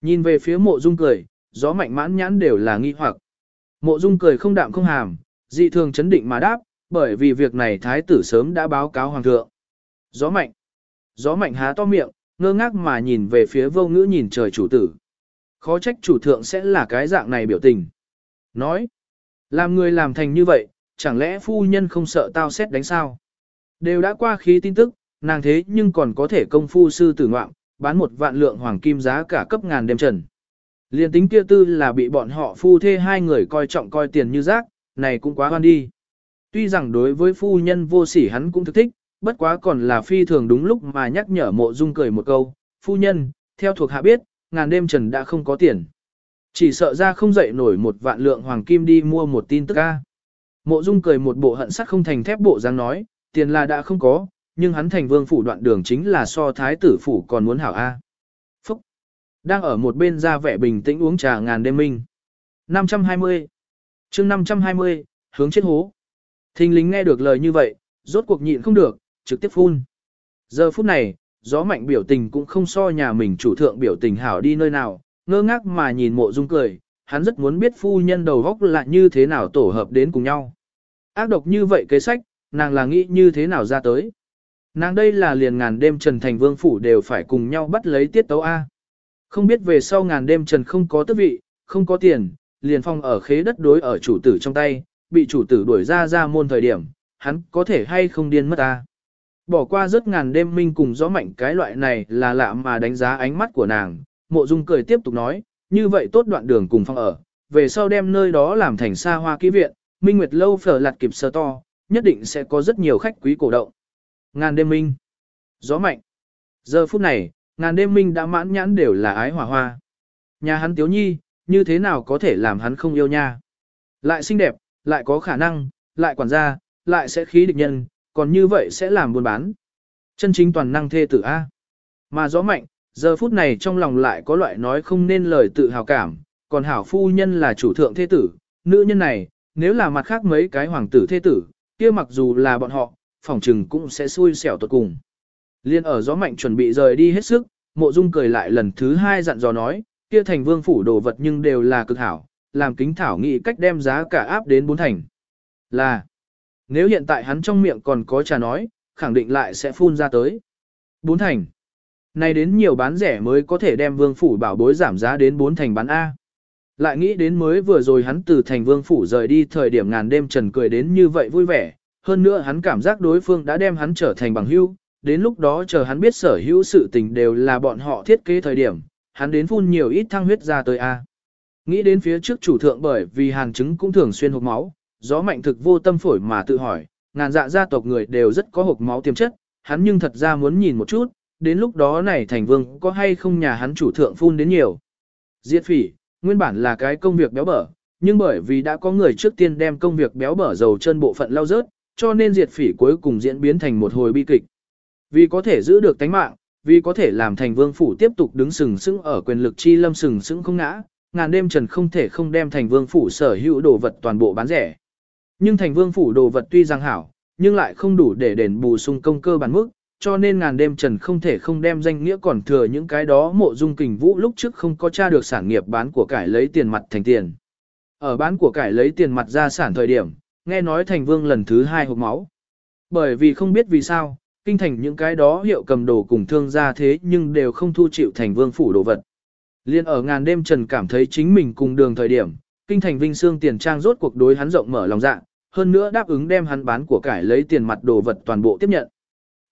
Nhìn về phía mộ dung cười, gió mạnh mãn nhãn đều là nghi hoặc. Mộ dung cười không đạm không hàm, dị thường chấn định mà đáp, bởi vì việc này thái tử sớm đã báo cáo hoàng thượng. Gió mạnh. Gió mạnh há to miệng, ngơ ngác mà nhìn về phía vô ngữ nhìn trời chủ tử. Khó trách chủ thượng sẽ là cái dạng này biểu tình. Nói. Làm người làm thành như vậy, chẳng lẽ phu nhân không sợ tao xét đánh sao? Đều đã qua khí tin tức, nàng thế nhưng còn có thể công phu sư tử ngoạm, bán một vạn lượng hoàng kim giá cả cấp ngàn đêm trần. Liên tính kia tư là bị bọn họ phu thê hai người coi trọng coi tiền như rác, này cũng quá hoan đi. Tuy rằng đối với phu nhân vô sỉ hắn cũng thực thích, bất quá còn là phi thường đúng lúc mà nhắc nhở mộ dung cười một câu, phu nhân, theo thuộc hạ biết, ngàn đêm trần đã không có tiền. Chỉ sợ ra không dậy nổi một vạn lượng hoàng kim đi mua một tin tức ca. Mộ Dung cười một bộ hận sắt không thành thép bộ dáng nói, tiền là đã không có, nhưng hắn thành vương phủ đoạn đường chính là so thái tử phủ còn muốn hảo A. Phúc! Đang ở một bên ra vẻ bình tĩnh uống trà ngàn đêm minh. 520 chương 520, hướng chết hố. Thinh lính nghe được lời như vậy, rốt cuộc nhịn không được, trực tiếp phun. Giờ phút này, gió mạnh biểu tình cũng không so nhà mình chủ thượng biểu tình hảo đi nơi nào, ngơ ngác mà nhìn mộ dung cười, hắn rất muốn biết phu nhân đầu góc là như thế nào tổ hợp đến cùng nhau. Ác độc như vậy kế sách, nàng là nghĩ như thế nào ra tới. Nàng đây là liền ngàn đêm Trần Thành Vương Phủ đều phải cùng nhau bắt lấy tiết tấu A. Không biết về sau ngàn đêm Trần không có tước vị, không có tiền, liền phong ở khế đất đối ở chủ tử trong tay, bị chủ tử đuổi ra ra môn thời điểm, hắn có thể hay không điên mất ta. Bỏ qua rất ngàn đêm minh cùng gió mạnh cái loại này là lạ mà đánh giá ánh mắt của nàng, mộ dung cười tiếp tục nói, như vậy tốt đoạn đường cùng phong ở, về sau đem nơi đó làm thành xa hoa ký viện, minh nguyệt lâu phở lặt kịp sơ to, nhất định sẽ có rất nhiều khách quý cổ động. Ngàn đêm minh, gió mạnh. Giờ phút này, ngàn đêm minh đã mãn nhãn đều là ái hỏa hoa. Nhà hắn tiếu nhi, như thế nào có thể làm hắn không yêu nha. Lại xinh đẹp, lại có khả năng, lại quản gia, lại sẽ khí địch nhân, còn như vậy sẽ làm buôn bán. Chân chính toàn năng thê tử A. Mà gió mạnh, giờ phút này trong lòng lại có loại nói không nên lời tự hào cảm, còn hảo phu nhân là chủ thượng thế tử, nữ nhân này, nếu là mặt khác mấy cái hoàng tử thế tử, kia mặc dù là bọn họ, phỏng trừng cũng sẽ xui xẻo tuột cùng. Liên ở gió mạnh chuẩn bị rời đi hết sức, mộ dung cười lại lần thứ hai dặn dò nói, kia thành vương phủ đồ vật nhưng đều là cực hảo, làm kính thảo nghĩ cách đem giá cả áp đến bốn thành. Là, nếu hiện tại hắn trong miệng còn có trà nói, khẳng định lại sẽ phun ra tới. Bốn thành. Này đến nhiều bán rẻ mới có thể đem vương phủ bảo bối giảm giá đến bốn thành bán A. Lại nghĩ đến mới vừa rồi hắn từ thành vương phủ rời đi thời điểm ngàn đêm trần cười đến như vậy vui vẻ, hơn nữa hắn cảm giác đối phương đã đem hắn trở thành bằng hữu, đến lúc đó chờ hắn biết sở hữu sự tình đều là bọn họ thiết kế thời điểm, hắn đến phun nhiều ít thăng huyết ra tới A. Nghĩ đến phía trước chủ thượng bởi vì hàn chứng cũng thường xuyên hộp máu, gió mạnh thực vô tâm phổi mà tự hỏi, ngàn dạ gia tộc người đều rất có hộp máu tiềm chất, hắn nhưng thật ra muốn nhìn một chút, đến lúc đó này thành vương có hay không nhà hắn chủ thượng phun đến nhiều. Diệt phỉ, nguyên bản là cái công việc béo bở, nhưng bởi vì đã có người trước tiên đem công việc béo bở dầu chân bộ phận lao rớt, cho nên diệt phỉ cuối cùng diễn biến thành một hồi bi kịch. Vì có thể giữ được tánh mạng, vì có thể làm thành vương phủ tiếp tục đứng sừng sững ở quyền lực chi lâm sừng sững không ngã, ngàn đêm trần không thể không đem thành vương phủ sở hữu đồ vật toàn bộ bán rẻ. Nhưng thành vương phủ đồ vật tuy rằng hảo, nhưng lại không đủ để đền bù sung công cơ bản mức, cho nên ngàn đêm trần không thể không đem danh nghĩa còn thừa những cái đó mộ dung kình vũ lúc trước không có tra được sản nghiệp bán của cải lấy tiền mặt thành tiền. Ở bán của cải lấy tiền mặt ra sản thời điểm, nghe nói thành vương lần thứ hai hộp máu. Bởi vì không biết vì sao, kinh thành những cái đó hiệu cầm đồ cùng thương gia thế nhưng đều không thu chịu thành vương phủ đồ vật. Liên ở ngàn đêm trần cảm thấy chính mình cùng đường thời điểm, kinh thành vinh xương tiền trang rốt cuộc đối hắn rộng mở lòng dạ, hơn nữa đáp ứng đem hắn bán của cải lấy tiền mặt đồ vật toàn bộ tiếp nhận.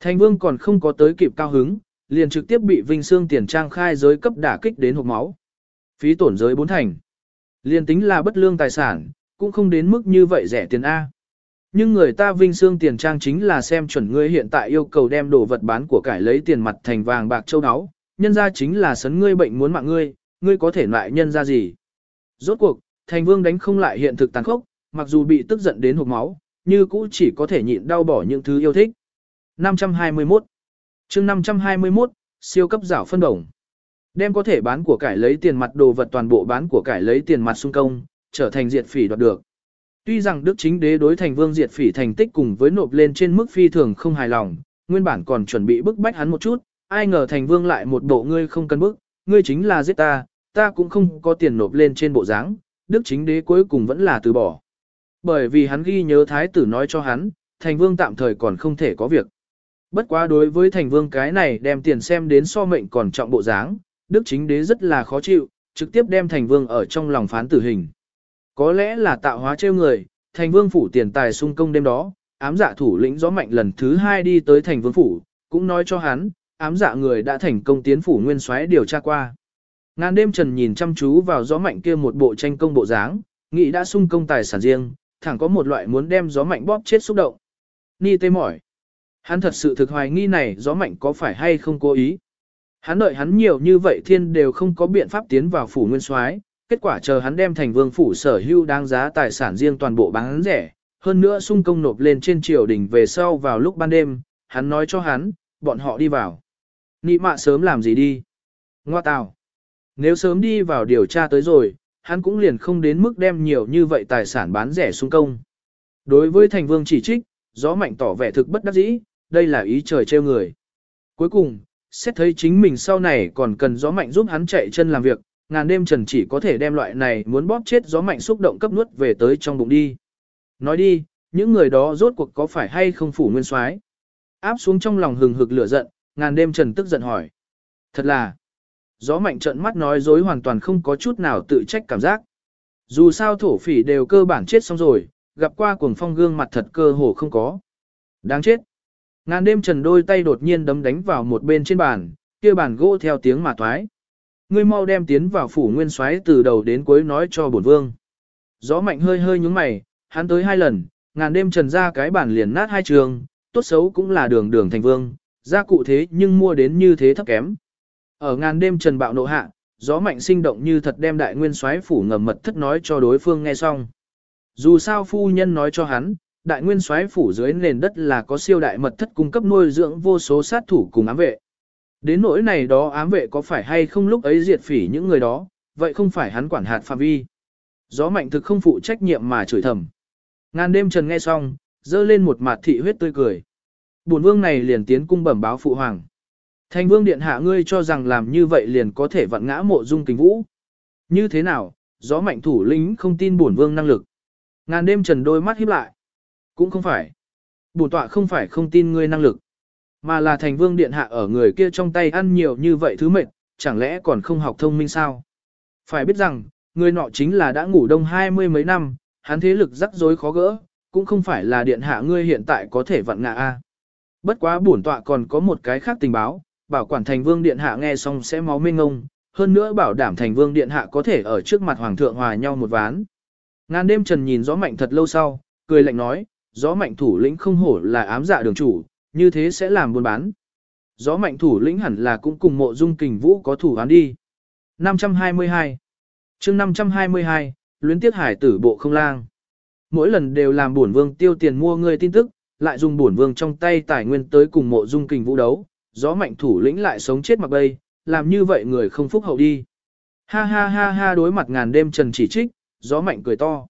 Thành vương còn không có tới kịp cao hứng, liền trực tiếp bị Vinh Sương tiền trang khai giới cấp đả kích đến hộp máu. Phí tổn giới bốn thành. Liền tính là bất lương tài sản, cũng không đến mức như vậy rẻ tiền A. Nhưng người ta Vinh Sương tiền trang chính là xem chuẩn ngươi hiện tại yêu cầu đem đồ vật bán của cải lấy tiền mặt thành vàng bạc châu áo, nhân ra chính là sấn ngươi bệnh muốn mạng ngươi, ngươi có thể lại nhân ra gì. Rốt cuộc, thành vương đánh không lại hiện thực tàn khốc, mặc dù bị tức giận đến hộp máu, như cũ chỉ có thể nhịn đau bỏ những thứ yêu thích. 521 chương 521, siêu cấp rảo phân đồng. Đem có thể bán của cải lấy tiền mặt đồ vật toàn bộ bán của cải lấy tiền mặt xung công, trở thành diệt phỉ đoạt được. Tuy rằng Đức chính đế đối thành vương diệt phỉ thành tích cùng với nộp lên trên mức phi thường không hài lòng, nguyên bản còn chuẩn bị bức bách hắn một chút, ai ngờ thành vương lại một bộ ngươi không cần bức, ngươi chính là giết ta, ta cũng không có tiền nộp lên trên bộ dáng, Đức chính đế cuối cùng vẫn là từ bỏ. Bởi vì hắn ghi nhớ thái tử nói cho hắn, thành vương tạm thời còn không thể có việc. Bất quá đối với thành vương cái này đem tiền xem đến so mệnh còn trọng bộ dáng, đức chính đế rất là khó chịu, trực tiếp đem thành vương ở trong lòng phán tử hình. Có lẽ là tạo hóa trêu người, thành vương phủ tiền tài sung công đêm đó, ám dạ thủ lĩnh gió mạnh lần thứ hai đi tới thành vương phủ, cũng nói cho hắn, ám dạ người đã thành công tiến phủ nguyên soái điều tra qua. Ngàn đêm trần nhìn chăm chú vào gió mạnh kia một bộ tranh công bộ dáng, nghĩ đã sung công tài sản riêng, thẳng có một loại muốn đem gió mạnh bóp chết xúc động. Ni tê mỏi. Hắn thật sự thực hoài nghi này gió mạnh có phải hay không cố ý. Hắn đợi hắn nhiều như vậy thiên đều không có biện pháp tiến vào phủ nguyên soái, kết quả chờ hắn đem thành vương phủ sở hữu đáng giá tài sản riêng toàn bộ bán rẻ, hơn nữa sung công nộp lên trên triều đình về sau vào lúc ban đêm, hắn nói cho hắn, bọn họ đi vào. Nị mạ sớm làm gì đi? Ngoa tào. Nếu sớm đi vào điều tra tới rồi, hắn cũng liền không đến mức đem nhiều như vậy tài sản bán rẻ xung công. Đối với thành vương chỉ trích, gió mạnh tỏ vẻ thực bất đắc dĩ, đây là ý trời trêu người. Cuối cùng, xét thấy chính mình sau này còn cần gió mạnh giúp hắn chạy chân làm việc, ngàn đêm trần chỉ có thể đem loại này muốn bóp chết gió mạnh xúc động cấp nuốt về tới trong bụng đi. Nói đi, những người đó rốt cuộc có phải hay không phủ nguyên soái? Áp xuống trong lòng hừng hực lửa giận, ngàn đêm trần tức giận hỏi. Thật là, gió mạnh trợn mắt nói dối hoàn toàn không có chút nào tự trách cảm giác. Dù sao thổ phỉ đều cơ bản chết xong rồi, gặp qua cuồng phong gương mặt thật cơ hồ không có. Đáng chết. Ngàn đêm trần đôi tay đột nhiên đấm đánh vào một bên trên bàn, kia bàn gỗ theo tiếng mà thoái. Ngươi mau đem tiến vào phủ nguyên soái từ đầu đến cuối nói cho bổn vương. Gió mạnh hơi hơi nhúng mày, hắn tới hai lần, ngàn đêm trần ra cái bản liền nát hai trường, tốt xấu cũng là đường đường thành vương, ra cụ thế nhưng mua đến như thế thấp kém. Ở ngàn đêm trần bạo nộ hạ, gió mạnh sinh động như thật đem đại nguyên soái phủ ngầm mật thất nói cho đối phương nghe xong. Dù sao phu nhân nói cho hắn, đại nguyên soái phủ dưới nền đất là có siêu đại mật thất cung cấp nuôi dưỡng vô số sát thủ cùng ám vệ. Đến nỗi này đó ám vệ có phải hay không lúc ấy diệt phỉ những người đó, vậy không phải hắn quản hạt phạm vi. Gió mạnh thực không phụ trách nhiệm mà chửi thầm. Ngàn đêm trần nghe xong, dơ lên một mặt thị huyết tươi cười. Bổn vương này liền tiến cung bẩm báo phụ hoàng. Thành vương điện hạ ngươi cho rằng làm như vậy liền có thể vặn ngã mộ dung kình vũ. Như thế nào, gió mạnh thủ lĩnh không tin bổn vương năng lực. Ngàn đêm trần đôi mắt híp lại. Cũng không phải. Bổn tọa không phải không tin ngươi năng lực. Mà là thành vương điện hạ ở người kia trong tay ăn nhiều như vậy thứ mệt, chẳng lẽ còn không học thông minh sao? Phải biết rằng, người nọ chính là đã ngủ đông hai mươi mấy năm, hắn thế lực rắc rối khó gỡ, cũng không phải là điện hạ ngươi hiện tại có thể vặn ngã a. Bất quá bổn tọa còn có một cái khác tình báo, bảo quản thành vương điện hạ nghe xong sẽ máu mênh ngông, hơn nữa bảo đảm thành vương điện hạ có thể ở trước mặt hoàng thượng hòa nhau một ván. Ngàn đêm trần nhìn gió mạnh thật lâu sau, cười lạnh nói, gió mạnh thủ lĩnh không hổ là ám dạ đường chủ, như thế sẽ làm buôn bán. Gió mạnh thủ lĩnh hẳn là cũng cùng mộ dung kình vũ có thủ án đi. 522 chương 522, luyến tiết hải tử bộ không lang. Mỗi lần đều làm bổn vương tiêu tiền mua người tin tức, lại dùng bổn vương trong tay tài nguyên tới cùng mộ dung kình vũ đấu, gió mạnh thủ lĩnh lại sống chết mặc bay, làm như vậy người không phúc hậu đi. Ha ha ha ha đối mặt ngàn đêm trần chỉ trích, gió mạnh cười to.